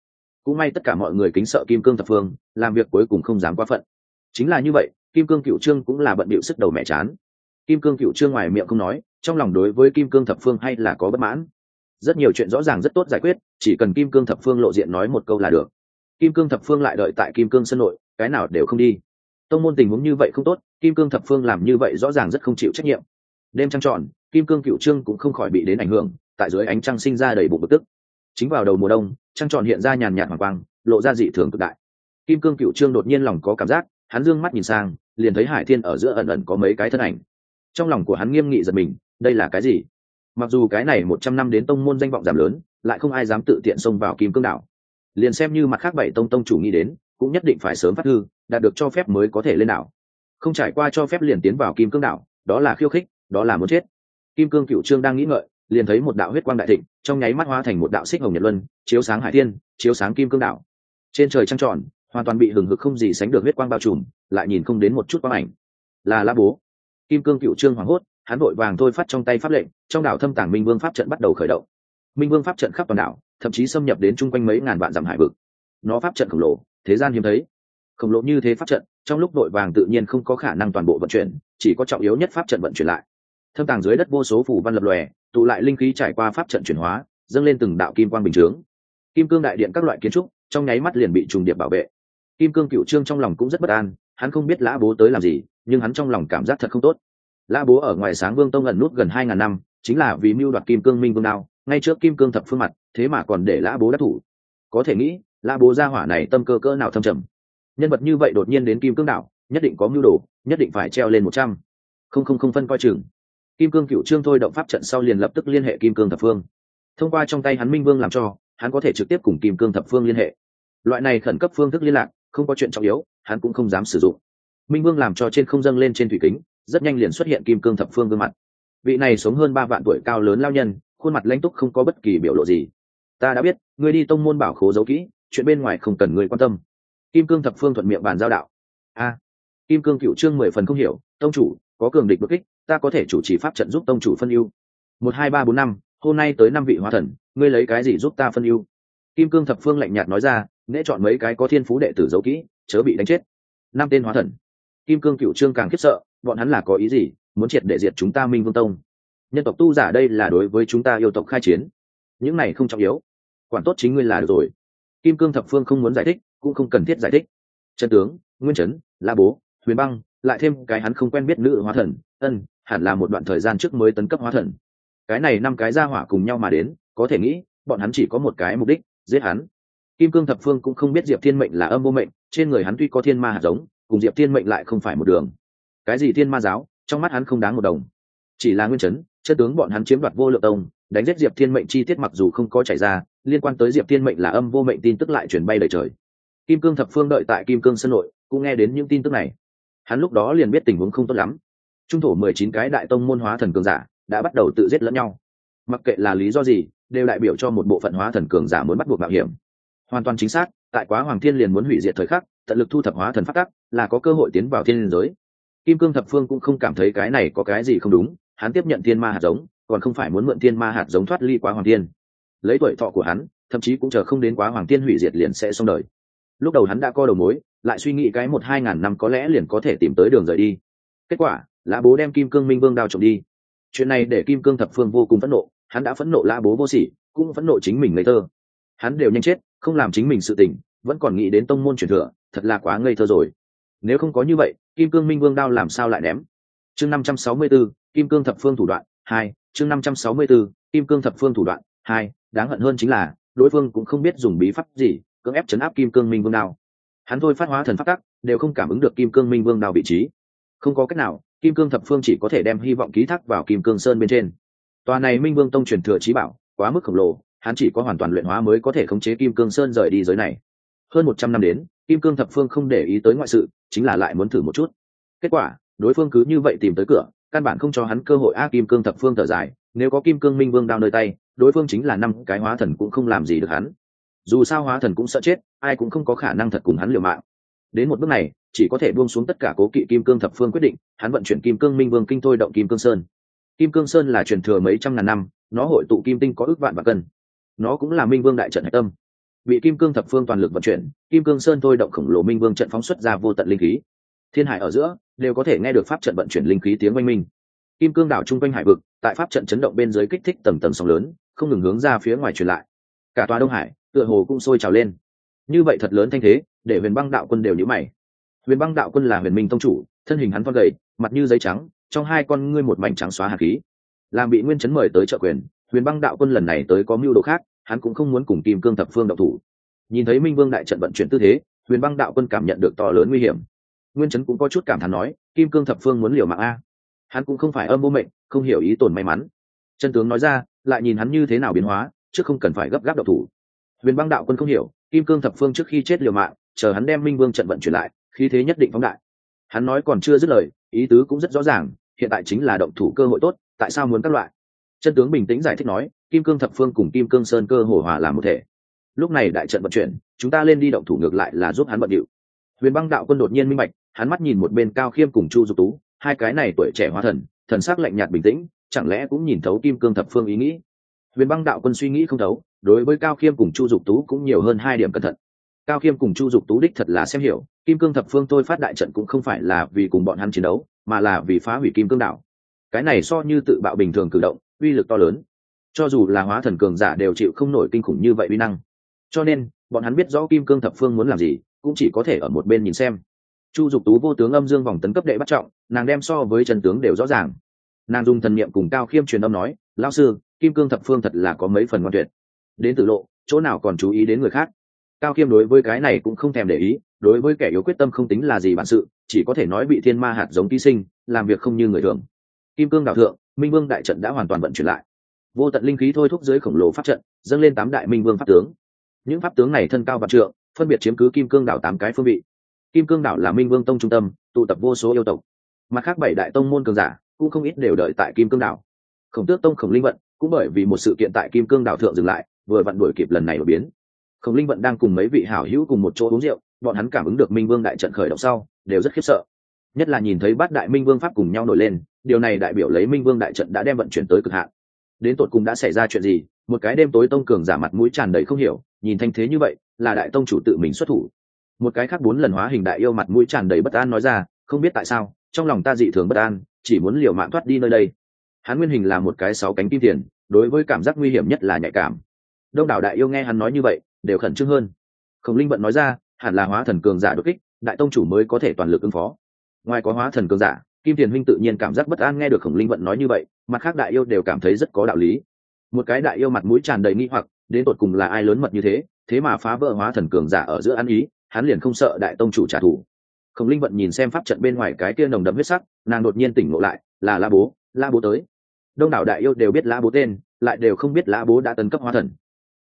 Speaker 1: Cũng may tất cả mọi người kính sợ kim cương thập phương, làm việc cuối cùng không dám quá phận. Chính là như vậy, kim cương cựu trương cũng là bận bịu sức đầu mẹ chán. Kim cương cựu trương ngoài miệng không nói, trong lòng đối với kim cương thập phương hay là có bất mãn. Rất nhiều chuyện rõ ràng rất tốt giải quyết, chỉ cần kim cương thập phương lộ diện nói một câu là được. Kim cương thập phương lại đợi tại kim cương sân nội, cái nào đều không đi. Tông môn tình huống như vậy không tốt, kim cương thập phương làm như vậy rõ ràng rất không chịu trách nhiệm. Đêm trăng tròn kim cương cựu trương cũng không khỏi bị đến ảnh hưởng, tại dưới ánh trăng sinh ra đầy bụng bực tức. Chính vào đầu mùa đông, trăng tròn hiện ra nhàn nhạt hoàng quang, lộ ra dị thường cực đại. Kim cương cựu trương đột nhiên lòng có cảm giác, hắn dương mắt nhìn sang, liền thấy hải thiên ở giữa ẩn ẩn có mấy cái thân ảnh. Trong lòng của hắn nghiêm nghị giật mình, đây là cái gì? Mặc dù cái này một trăm năm đến tông môn danh vọng giảm lớn, lại không ai dám tự tiện xông vào kim cương đảo. Liền xem như mặt khác bảy tông tông chủ nghĩ đến, cũng nhất định phải sớm phát thư đạt được cho phép mới có thể lên đảo. Không trải qua cho phép liền tiến vào kim cương đảo, đó là khiêu khích, đó là muốn chết kim cương cựu trương đang nghĩ ngợi, liền thấy một đạo huyết quang đại thịnh, trong nháy mắt hóa thành một đạo xích hồng nhật luân, chiếu sáng hải thiên, chiếu sáng kim cương đảo trên trời trăng tròn, hoàn toàn bị hừng hực không gì sánh được huyết quang bao trùm, lại nhìn không đến một chút quang ảnh. Là la bố. Kim cương cựu trương hoảng hốt, hắn vội vàng thôi phát trong tay pháp lệnh, trong đảo thâm tàng minh vương pháp trận bắt đầu khởi động. Minh vương pháp trận khắp toàn đảo, thậm chí xâm nhập đến chung quanh mấy ngàn vạn dặm hải vực. Nó pháp trận khổng lồ, thế gian hiếm thấy. Khổng lồ như thế pháp trận, trong lúc đội vàng tự nhiên không có khả năng toàn bộ vận chuyển, chỉ có trọng yếu nhất pháp trận vận chuyển lại thâm tàng dưới đất vô số phủ văn lập lòe, tụ lại linh khí trải qua pháp trận chuyển hóa, dâng lên từng đạo kim quang bình chướng. Kim cương đại điện các loại kiến trúc, trong nháy mắt liền bị trùng điệp bảo vệ. Kim cương cựu trương trong lòng cũng rất bất an, hắn không biết lã bố tới làm gì, nhưng hắn trong lòng cảm giác thật không tốt. Lã bố ở ngoài sáng vương tông ẩn nút gần hai ngàn năm, chính là vì mưu đoạt kim cương minh vương đao, ngay trước kim cương thập phương mặt, thế mà còn để lã bố đắc thủ. Có thể nghĩ, lã bố gia hỏa này tâm cơ cỡ nào thâm trầm. Nhân vật như vậy đột nhiên đến kim cương đảo, nhất định có mưu đồ, nhất định phải treo lên một trăm. Không không không phân coi chừng kim cương cựu trương thôi động pháp trận sau liền lập tức liên hệ kim cương thập phương. Thông qua trong tay hắn minh vương làm cho, hắn có thể trực tiếp cùng kim cương thập phương liên hệ. Loại này khẩn cấp phương thức liên lạc, không có chuyện trọng yếu, hắn cũng không dám sử dụng. Minh vương làm cho trên không dâng lên trên thủy kính, rất nhanh liền xuất hiện kim cương thập phương gương mặt. Vị này sống hơn ba vạn tuổi cao lớn lao nhân, khuôn mặt lãnh túc không có bất kỳ biểu lộ gì. Ta đã biết, ngươi đi tông môn bảo khố giấu kỹ, chuyện bên ngoài không cần ngươi quan tâm. Kim cương thập phương thuận miệng bàn giao đạo. A. Kim cương cựu trương mười phần không hiểu, tông chủ có cường địch bất kích, ta có thể chủ trì pháp trận giúp tông chủ phân ưu. Một, hai, ba, bốn, năm, hôm nay tới năm vị hóa thần, ngươi lấy cái gì giúp ta phân ưu? Kim cương thập phương lạnh nhạt nói ra nễ chọn mấy cái có thiên phú đệ tử giấu kỹ, chớ bị đánh chết. Năm tên hóa thần. Kim cương cựu trương càng khiếp sợ, bọn hắn là có ý gì, muốn triệt để diệt chúng ta minh vương tông? Nhân tộc tu giả đây là đối với chúng ta yêu tộc khai chiến. Những này không trọng yếu. Quản tốt chính ngươi là được rồi. Kim cương thập phương không muốn giải thích, cũng không cần thiết giải thích. Trần tướng, nguyên trấn la bố, huyền băng lại thêm cái hắn không quen biết nữ hóa thần, ân, hẳn là một đoạn thời gian trước mới tấn cấp hóa thần. Cái này năm cái ra hỏa cùng nhau mà đến, có thể nghĩ, bọn hắn chỉ có một cái mục đích, giết hắn. Kim cương thập phương cũng không biết diệp thiên mệnh là âm vô mệnh, trên người hắn tuy có thiên ma hạt giống, cùng diệp thiên mệnh lại không phải một đường. Cái gì thiên ma giáo, trong mắt hắn không đáng một đồng. Chỉ là nguyên chấn, chất tướng bọn hắn chiếm đoạt vô lượng tông, đánh giết diệp thiên mệnh chi tiết mặc dù không có chảy ra, liên quan tới diệp thiên mệnh là âm vô mệnh tin tức lại chuyển bay lời trời. Kim cương thập phương đợi tại kim cương sân nội, cũng nghe đến những tin tức này hắn lúc đó liền biết tình huống không tốt lắm. Trung thổ mười chín cái đại tông môn hóa thần cường giả đã bắt đầu tự giết lẫn nhau. Mặc kệ là lý do gì, đều đại biểu cho một bộ phận hóa thần cường giả muốn bắt buộc mạo hiểm. Hoàn toàn chính xác, tại quá hoàng thiên liền muốn hủy diệt thời khắc, tận lực thu thập hóa thần phát tắc là có cơ hội tiến vào thiên liên giới. Kim cương thập phương cũng không cảm thấy cái này có cái gì không đúng, hắn tiếp nhận thiên ma hạt giống, còn không phải muốn mượn thiên ma hạt giống thoát ly quá hoàng thiên. Lấy tuổi thọ của hắn, thậm chí cũng chờ không đến quá hoàng thiên hủy diệt liền sẽ xong đời lúc đầu hắn đã co đầu mối lại suy nghĩ cái một hai ngàn năm có lẽ liền có thể tìm tới đường rời đi. Kết quả lã bố đem kim cương minh vương đao trộm đi. Chuyện này để kim cương thập phương vô cùng phẫn nộ hắn đã phẫn nộ lã bố vô sỉ cũng phẫn nộ chính mình ngây thơ. Hắn đều nhanh chết không làm chính mình sự tình vẫn còn nghĩ đến tông môn truyền thừa thật là quá ngây thơ rồi. Nếu không có như vậy kim cương minh vương đao làm sao lại ném? Chương năm trăm sáu mươi 564, kim cương thập phương thủ đoạn hai chương năm trăm sáu mươi 564, kim cương thập phương thủ đoạn hai đáng hận hơn chính là đối phương cũng không biết dùng bí pháp gì cưỡng ép chấn áp kim cương minh vương đao. Hắn thôi phát hóa thần phát tắc, đều không cảm ứng được kim cương minh vương đao vị trí. Không có cách nào, kim cương thập phương chỉ có thể đem hy vọng ký thác vào kim cương sơn bên trên. Tòa này minh vương tông truyền thừa trí bảo, quá mức khổng lồ, hắn chỉ có hoàn toàn luyện hóa mới có thể khống chế kim cương sơn rời đi giới này. Hơn một trăm năm đến, kim cương thập phương không để ý tới ngoại sự, chính là lại muốn thử một chút. Kết quả, đối phương cứ như vậy tìm tới cửa, căn bản không cho hắn cơ hội a kim cương thập phương thở dài, nếu có kim cương minh vương đao nơi tay, đối phương chính là năm cái hóa thần cũng không làm gì được hắn dù sao hóa thần cũng sợ chết, ai cũng không có khả năng thật cùng hắn liều mạng. Đến một bước này, chỉ có thể buông xuống tất cả cố kỵ kim cương thập phương quyết định, hắn vận chuyển kim cương minh vương kinh thôi động kim cương sơn. Kim cương sơn là truyền thừa mấy trăm ngàn năm, nó hội tụ kim tinh có ước vạn và cân. Nó cũng là minh vương đại trận hạch tâm. Bị kim cương thập phương toàn lực vận chuyển, kim cương sơn thôi động khổng lồ minh vương trận phóng xuất ra vô tận linh khí. Thiên hải ở giữa, đều có thể nghe được pháp trận vận chuyển linh khí tiếng oanh minh. Kim cương đảo trung quanh hải vực, tại pháp trận chấn động bên dưới kích thích tầng tầng sóng lớn, không ngừng hướng ra phía ngoài truyền lại. Cả tòa đông hải tựa hồ cũng sôi trào lên. Như vậy thật lớn thanh thế, để huyền băng đạo quân đều nhữ mày. Huyền băng đạo quân là huyền minh tông chủ, thân hình hắn con gầy, mặt như giấy trắng, trong hai con ngươi một mảnh trắng xóa hạt khí. Làm bị nguyên chấn mời tới trợ quyền, huyền băng đạo quân lần này tới có mưu đồ khác, hắn cũng không muốn cùng kim cương thập phương đậu thủ. Nhìn thấy minh vương đại trận vận chuyển tư thế, huyền băng đạo quân cảm nhận được to lớn nguy hiểm. Nguyên chấn cũng có chút cảm thán nói, kim cương thập phương muốn liều mạng a? Hắn cũng không phải âm vô mệnh, không hiểu ý tổn may mắn. Chân tướng nói ra, lại nhìn hắn như thế nào biến hóa chứ không cần phải gấp gáp đậu thủ huyền băng đạo quân không hiểu, kim cương thập phương trước khi chết liều mạng, chờ hắn đem minh vương trận vận chuyển lại khi thế nhất định phóng đại. Hắn nói còn chưa dứt lời, ý tứ cũng rất rõ ràng, hiện tại chính là động thủ cơ hội tốt, tại sao muốn các loại? Chân tướng bình tĩnh giải thích nói, kim cương thập phương cùng kim cương sơn cơ hồ hòa làm một thể. Lúc này đại trận vận chuyển, chúng ta lên đi động thủ ngược lại là giúp hắn bận điệu. Huyền băng đạo quân đột nhiên minh bạch, hắn mắt nhìn một bên cao khiêm cùng chu dục tú, hai cái này tuổi trẻ hóa thần thần sắc lạnh nhạt bình tĩnh, chẳng lẽ cũng nhìn thấu kim cương thập phương ý nghĩ? Huyền băng đạo quân suy nghĩ không thấu, đối với cao khiêm cùng chu dục tú cũng nhiều hơn hai điểm cẩn thận. Cao khiêm cùng chu dục tú đích thật là xem hiểu, kim cương thập phương tôi phát đại trận cũng không phải là vì cùng bọn hắn chiến đấu, mà là vì phá hủy kim cương đạo. Cái này so như tự bạo bình thường cử động, uy lực to lớn. Cho dù là hóa thần cường giả đều chịu không nổi kinh khủng như vậy uy năng. Cho nên, bọn hắn biết rõ kim cương thập phương muốn làm gì, cũng chỉ có thể ở một bên nhìn xem. Chu dục tú vô tướng âm dương vòng tấn cấp đệ bắt trọng, nàng đem so với trần tướng đều rõ ràng. Nàng dùng thần niệm cùng cao khiêm truyền âm nói lao sư kim cương thập phương thật là có mấy phần ngoan tuyệt. Đến tử lộ, chỗ nào còn chú ý đến người khác? Cao khiêm đối với cái này cũng không thèm để ý, đối với kẻ yếu quyết tâm không tính là gì bản sự, chỉ có thể nói bị thiên ma hạt giống ký sinh, làm việc không như người thường. Kim cương đạo thượng, minh vương đại trận đã hoàn toàn vận chuyển lại. Vô tận linh khí thôi thúc dưới khổng lồ pháp trận, dâng lên tám đại minh vương pháp tướng. Những pháp tướng này thân cao vạn trượng, phân biệt chiếm cứ kim cương đảo tám cái phương vị. Kim cương đảo là minh vương tông trung tâm, tụ tập vô số yêu tộc. Mặt khác bảy đại tông môn cường giả, cũng không ít đều đợi tại kim cương đảo khổng tước tông khổng linh vận cũng bởi vì một sự kiện tại kim cương đảo thượng dừng lại, vừa vặn đuổi kịp lần này đột biến. Khổng linh vận đang cùng mấy vị hảo hữu cùng một chỗ uống rượu, bọn hắn cảm ứng được minh vương đại trận khởi động sau, đều rất khiếp sợ. Nhất là nhìn thấy bát đại minh vương pháp cùng nhau nổi lên, điều này đại biểu lấy minh vương đại trận đã đem vận chuyển tới cực hạn. Đến tột cùng đã xảy ra chuyện gì, một cái đêm tối tông cường giả mặt mũi tràn đầy không hiểu, nhìn thanh thế như vậy, là đại tông chủ tự mình xuất thủ. Một cái khác bốn lần hóa hình đại yêu mặt mũi tràn đầy bất an nói ra, không biết tại sao, trong lòng ta dị thường bất an, chỉ muốn liều mạng thoát đi nơi đây hắn nguyên hình là một cái sáu cánh kim tiền, đối với cảm giác nguy hiểm nhất là nhạy cảm. Đông đảo đại yêu nghe hắn nói như vậy, đều khẩn trương hơn. Khổng linh vận nói ra, hẳn là hóa thần cường giả đột kích, đại tông chủ mới có thể toàn lực ứng phó. Ngoài có hóa thần cường giả, kim tiền huynh tự nhiên cảm giác bất an nghe được khổng linh vận nói như vậy, mặt khác đại yêu đều cảm thấy rất có đạo lý. Một cái đại yêu mặt mũi tràn đầy nghi hoặc, đến tột cùng là ai lớn mật như thế thế mà phá vỡ hóa thần cường giả ở giữa ăn ý, hắn liền không sợ đại tông chủ trả thù. Khổng linh vận nhìn xem pháp trận bên ngoài cái kia nồng đậm huyết sắc, nàng đột nhiên tỉnh ngộ lại, là la bố la bố tới. Đông đảo đại yêu đều biết la bố tên, lại đều không biết la bố đã tấn cấp hóa thần.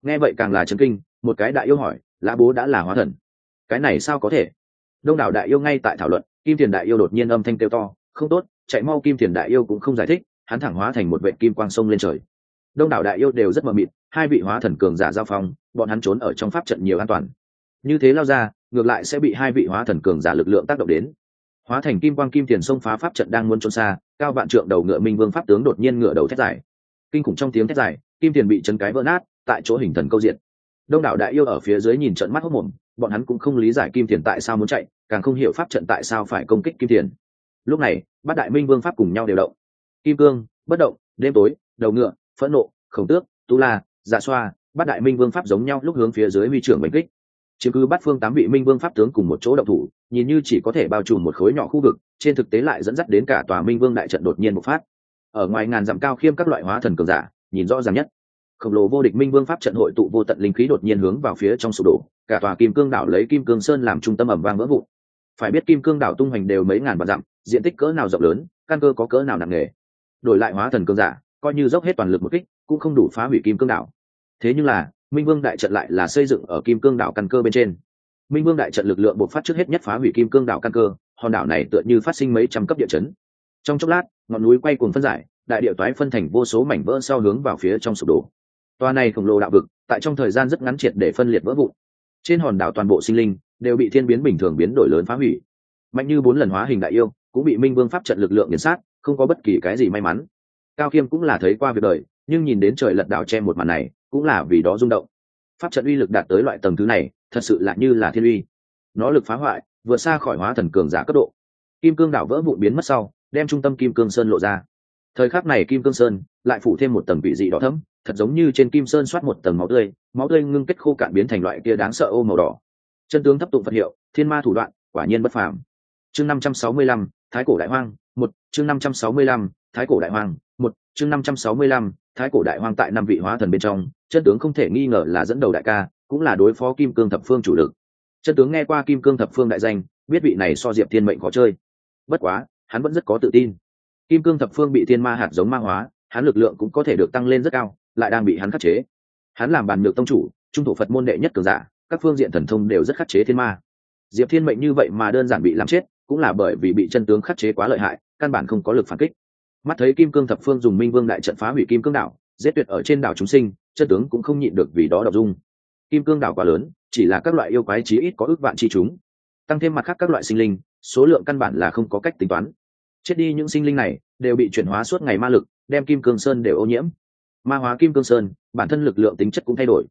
Speaker 1: Nghe vậy càng là chấn kinh, một cái đại yêu hỏi la bố đã là hóa thần? Cái này sao có thể? Đông đảo đại yêu ngay tại thảo luận, kim tiền đại yêu đột nhiên âm thanh kêu to, không tốt, chạy mau kim tiền đại yêu cũng không giải thích, hắn thẳng hóa thành một vệ kim quang sông lên trời. Đông đảo đại yêu đều rất mờ mịt, hai vị hóa thần cường giả giao phong, bọn hắn trốn ở trong pháp trận nhiều an toàn. Như thế lao ra, ngược lại sẽ bị hai vị hóa thần cường giả lực lượng tác động đến hóa thành kim quang kim tiền sông phá pháp trận đang muốn trốn xa, cao vạn trượng đầu ngựa minh vương pháp tướng đột nhiên ngựa đầu thét dài. Kinh khủng trong tiếng thét dài, kim tiền bị chấn cái vỡ nát, tại chỗ hình thần câu diện. Đông đảo đại yêu ở phía dưới nhìn trận mắt hốc mồm, bọn hắn cũng không lý giải kim tiền tại sao muốn chạy, càng không hiểu pháp trận tại sao phải công kích kim tiền. Lúc này, bát đại minh vương pháp cùng nhau đều động. Kim cương, bất động, đêm tối, đầu ngựa, phẫn nộ, khổng tước, tu la dạ xoa, bát đại minh vương pháp giống nhau lúc hướng phía dưới huy trưởng bánh kích chứ cứ bắt phương tám vị minh vương pháp tướng cùng một chỗ động thủ, nhìn như chỉ có thể bao trùm một khối nhỏ khu vực, trên thực tế lại dẫn dắt đến cả tòa minh vương đại trận đột nhiên bộc phát. Ở ngoài ngàn dặm cao khiêm các loại hóa thần cường giả, nhìn rõ ràng nhất. Khổng lồ vô địch minh vương pháp trận hội tụ vô tận linh khí đột nhiên hướng vào phía trong sụp đổ, cả tòa kim cương đảo lấy kim cương sơn làm trung tâm ẩm vang vỡ vụn. Phải biết kim cương đảo tung hoành đều mấy ngàn vạn dặm, diện tích cỡ nào rộng lớn, căn cơ có cỡ nào nặng nề. Đổi lại hóa thần cương giả, coi như dốc hết toàn lực một kích, cũng không đủ phá hủy kim cương đảo. Thế nhưng là minh vương đại trận lại là xây dựng ở kim cương đảo căn cơ bên trên. Minh vương đại trận lực lượng bộc phát trước hết nhất phá hủy kim cương đảo căn cơ, hòn đảo này tựa như phát sinh mấy trăm cấp địa chấn. Trong chốc lát, ngọn núi quay cuồng phân giải, đại địa toái phân thành vô số mảnh vỡ sau hướng vào phía trong sụp đổ. Toa này khổng lồ đạo vực, tại trong thời gian rất ngắn triệt để phân liệt vỡ vụn. Trên hòn đảo toàn bộ sinh linh đều bị thiên biến bình thường biến đổi lớn phá hủy. Mạnh như bốn lần hóa hình đại yêu, cũng bị minh vương pháp trận lực lượng nghiền sát, không có bất kỳ cái gì may mắn. Cao khiêm cũng là thấy qua việc đời, nhưng nhìn đến trời lật đảo che một màn này cũng là vì đó rung động. Pháp trận uy lực đạt tới loại tầng thứ này, thật sự là như là thiên uy. Nó lực phá hoại, vượt xa khỏi hóa thần cường giả cấp độ. Kim cương đảo vỡ vụn biến mất sau, đem trung tâm kim cương sơn lộ ra. Thời khắc này kim cương sơn lại phủ thêm một tầng vị dị đỏ thấm thật giống như trên kim sơn soát một tầng máu tươi máu tươi ngưng kết khô cạn biến thành loại kia đáng sợ ô màu đỏ. Chân tướng thấp tụng phật hiệu, thiên ma thủ đoạn, quả nhiên bất phàm. Chương năm trăm sáu mươi lăm, thái cổ đại hoang, một, chương năm trăm sáu mươi lăm, thái cổ đại hoang, một, chương năm trăm sáu mươi lăm thái cổ đại hoang tại năm vị hóa thần bên trong, chân tướng không thể nghi ngờ là dẫn đầu đại ca, cũng là đối phó kim cương thập phương chủ lực. Chân tướng nghe qua kim cương thập phương đại danh, biết vị này so diệp thiên mệnh khó chơi. Bất quá, hắn vẫn rất có tự tin. Kim cương thập phương bị thiên ma hạt giống ma hóa, hắn lực lượng cũng có thể được tăng lên rất cao, lại đang bị hắn khắc chế. Hắn làm bàn nhược tông chủ, trung thủ phật môn đệ nhất cường giả, các phương diện thần thông đều rất khắc chế thiên ma. Diệp thiên mệnh như vậy mà đơn giản bị làm chết, cũng là bởi vì bị chân tướng khắc chế quá lợi hại, căn bản không có lực phản kích mắt thấy kim cương thập phương dùng minh vương đại trận phá hủy kim cương đảo, giết tuyệt ở trên đảo chúng sinh, chân tướng cũng không nhịn được vì đó đọc dung. Kim cương đảo quá lớn, chỉ là các loại yêu quái chí ít có ước vạn chi chúng. Tăng thêm mặt khác các loại sinh linh, số lượng căn bản là không có cách tính toán. Chết đi những sinh linh này, đều bị chuyển hóa suốt ngày ma lực, đem kim cương sơn đều ô nhiễm. Ma hóa kim cương sơn, bản thân lực lượng tính chất cũng thay đổi.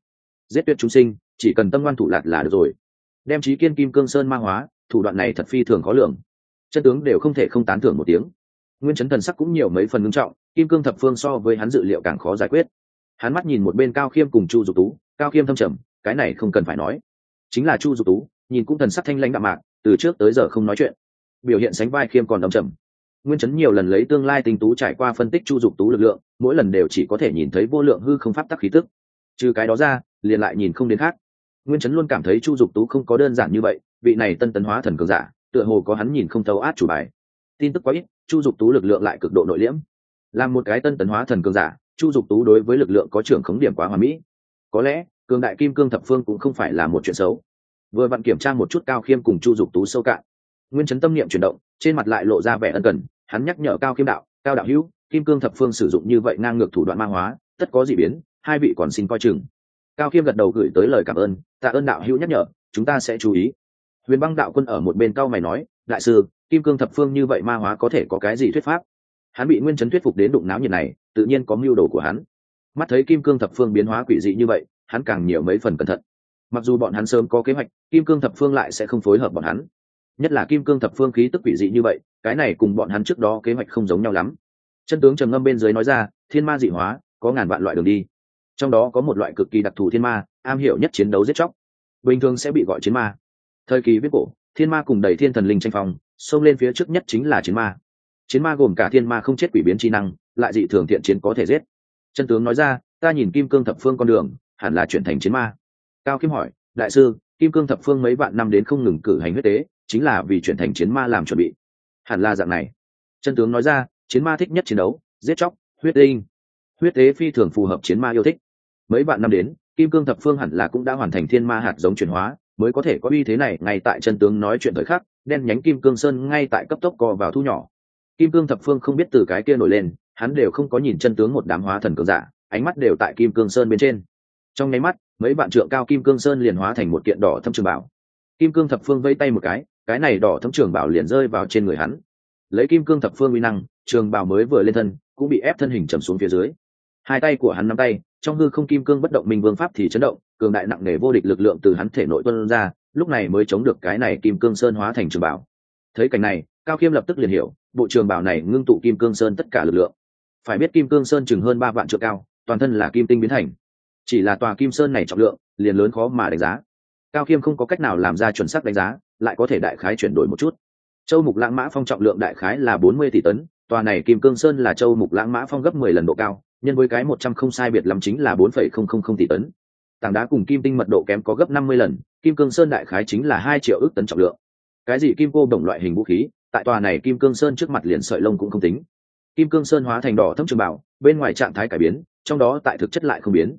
Speaker 1: Giết tuyệt chúng sinh, chỉ cần tâm ngoan thủ lạt là được rồi. Đem trí kiên kim cương sơn ma hóa, thủ đoạn này thật phi thường khó lường. Chân tướng đều không thể không tán thưởng một tiếng nguyên chấn thần sắc cũng nhiều mấy phần ngưng trọng, kim cương thập phương so với hắn dự liệu càng khó giải quyết. Hắn mắt nhìn một bên cao khiêm cùng chu dục tú, cao khiêm thâm trầm, cái này không cần phải nói. Chính là chu dục tú, nhìn cũng thần sắc thanh lãnh đạm mạc, từ trước tới giờ không nói chuyện. Biểu hiện sánh vai khiêm còn đầm trầm. Nguyên chấn nhiều lần lấy tương lai tinh tú trải qua phân tích chu dục tú lực lượng, mỗi lần đều chỉ có thể nhìn thấy vô lượng hư không pháp tắc khí tức. Trừ cái đó ra, liền lại nhìn không đến khác. Nguyên chấn luôn cảm thấy chu dục tú không có đơn giản như vậy, vị này tân tấn hóa thần cường giả, tựa hồ có hắn nhìn không thấu át chủ bài. Tin tức quá ít chu dục tú lực lượng lại cực độ nội liễm. Làm một cái tân tấn hóa thần cường giả, chu dục tú đối với lực lượng có trưởng khống điểm quá hòa mỹ. Có lẽ, cường đại kim cương thập phương cũng không phải là một chuyện xấu. Vừa vặn kiểm tra một chút cao khiêm cùng chu dục tú sâu cạn. Nguyên chấn tâm niệm chuyển động, trên mặt lại lộ ra vẻ ân cần, hắn nhắc nhở cao khiêm đạo, cao đạo hữu, kim cương thập phương sử dụng như vậy ngang ngược thủ đoạn ma hóa, tất có gì biến, hai vị còn xin coi chừng. Cao khiêm gật đầu gửi tới lời cảm ơn, tạ ơn đạo hữu nhắc nhở, chúng ta sẽ chú ý. Huyền băng đạo quân ở một bên cao mày nói, đại sư kim cương thập phương như vậy ma hóa có thể có cái gì thuyết pháp? Hắn bị nguyên chấn thuyết phục đến đụng náo nhiệt này, tự nhiên có mưu đồ của hắn. Mắt thấy kim cương thập phương biến hóa quỷ dị như vậy, hắn càng nhiều mấy phần cẩn thận. Mặc dù bọn hắn sớm có kế hoạch, kim cương thập phương lại sẽ không phối hợp bọn hắn. Nhất là kim cương thập phương khí tức quỷ dị như vậy, cái này cùng bọn hắn trước đó kế hoạch không giống nhau lắm. Chân tướng trầm ngâm bên dưới nói ra, thiên ma dị hóa, có ngàn vạn loại đường đi. Trong đó có một loại cực kỳ đặc thù thiên ma, am hiểu nhất chiến đấu giết chóc. Bình thường sẽ bị gọi chiến ma. Thời kỳ viết cổ, thiên ma cùng đầy thiên thần linh tranh phong xông lên phía trước nhất chính là chiến ma. Chiến ma gồm cả thiên ma không chết quỷ biến chi năng, lại dị thường thiện chiến có thể giết. Chân tướng nói ra, ta nhìn kim cương thập phương con đường, hẳn là chuyển thành chiến ma. Cao kim hỏi, đại sư, kim cương thập phương mấy vạn năm đến không ngừng cử hành huyết tế, chính là vì chuyển thành chiến ma làm chuẩn bị. Hẳn là dạng này. Chân tướng nói ra, chiến ma thích nhất chiến đấu, giết chóc, huyết tinh. Huyết tế phi thường phù hợp chiến ma yêu thích. Mấy vạn năm đến, kim cương thập phương hẳn là cũng đã hoàn thành thiên ma hạt giống chuyển hóa, mới có thể có uy thế này ngay tại chân tướng nói chuyện thời khắc đen nhánh kim cương sơn ngay tại cấp tốc co vào thu nhỏ. Kim cương thập phương không biết từ cái kia nổi lên, hắn đều không có nhìn chân tướng một đám hóa thần cường giả, ánh mắt đều tại kim cương sơn bên trên. Trong nháy mắt, mấy bạn trượng cao kim cương sơn liền hóa thành một kiện đỏ thâm trường bảo. Kim cương thập phương vây tay một cái cái này đỏ thâm trường bảo liền rơi vào trên người hắn. Lấy kim cương thập phương uy năng, trường bảo mới vừa lên thân, cũng bị ép thân hình trầm xuống phía dưới. Hai tay của hắn nắm tay, trong hư không kim cương bất động minh vương pháp thì chấn động, cường đại nặng nề vô địch lực lượng từ hắn thể nội tuân ra lúc này mới chống được cái này kim cương sơn hóa thành trường bảo. Thấy cảnh này, cao khiêm lập tức liền hiểu, bộ trường bảo này ngưng tụ kim cương sơn tất cả lực lượng. Phải biết kim cương sơn chừng hơn ba vạn trượng cao, toàn thân là kim tinh biến thành. Chỉ là tòa kim sơn này trọng lượng, liền lớn khó mà đánh giá. Cao khiêm không có cách nào làm ra chuẩn xác đánh giá, lại có thể đại khái chuyển đổi một chút. Châu mục lãng mã phong trọng lượng đại khái là bốn mươi tỷ tấn, tòa này kim cương sơn là châu mục lãng mã phong gấp mười lần độ cao, nhân với cái một trăm không sai biệt lắm chính là bốn phẩy không không không tỷ tấn tảng đá cùng kim tinh mật độ kém có gấp năm mươi lần, kim cương sơn đại khái chính là hai triệu ước tấn trọng lượng. Cái gì kim cô đồng loại hình vũ khí, tại tòa này kim cương sơn trước mặt liền sợi lông cũng không tính. Kim cương sơn hóa thành đỏ thâm trường bảo, bên ngoài trạng thái cải biến, trong đó tại thực chất lại không biến.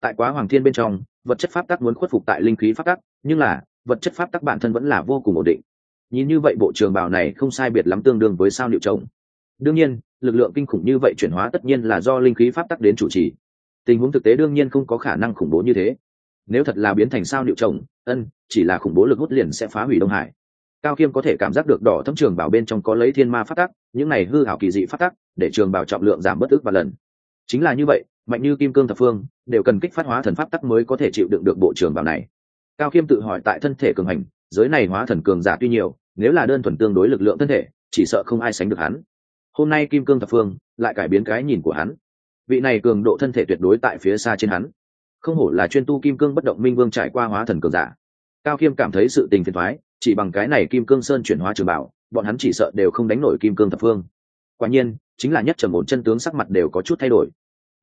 Speaker 1: Tại quá hoàng thiên bên trong, vật chất pháp tắc muốn khuất phục tại linh khí pháp tắc, nhưng là, vật chất pháp tắc bản thân vẫn là vô cùng ổn định. Nhìn như vậy bộ trường bào này không sai biệt lắm tương đương với sao liệu trọng. đương nhiên, lực lượng kinh khủng như vậy chuyển hóa tất nhiên là do linh khí pháp tắc đến chủ trì tình huống thực tế đương nhiên không có khả năng khủng bố như thế. Nếu thật là biến thành sao liệu trồng, ân, chỉ là khủng bố lực hút liền sẽ phá hủy đông hải. Cao khiêm có thể cảm giác được đỏ thâm trường bảo bên trong có lấy thiên ma phát tắc, những này hư hảo kỳ dị phát tắc, để trường bảo trọng lượng giảm bất ức và lần. Chính là như vậy, mạnh như kim cương thập phương, đều cần kích phát hóa thần pháp tắc mới có thể chịu đựng được bộ trường bảo này. Cao khiêm tự hỏi tại thân thể cường hành, giới này hóa thần cường giả tuy nhiều, nếu là đơn thuần tương đối lực lượng thân thể, chỉ sợ không ai sánh được hắn. Hôm nay kim cương thập phương lại cải biến cái nhìn của hắn vị này cường độ thân thể tuyệt đối tại phía xa trên hắn. Không hổ là chuyên tu kim cương bất động minh vương trải qua hóa thần cường giả. Cao khiêm cảm thấy sự tình phiền thoái chỉ bằng cái này kim cương sơn chuyển hóa trường bảo, bọn hắn chỉ sợ đều không đánh nổi kim cương thập phương. Quả nhiên, chính là nhất trầm ổn chân tướng sắc mặt đều có chút thay đổi.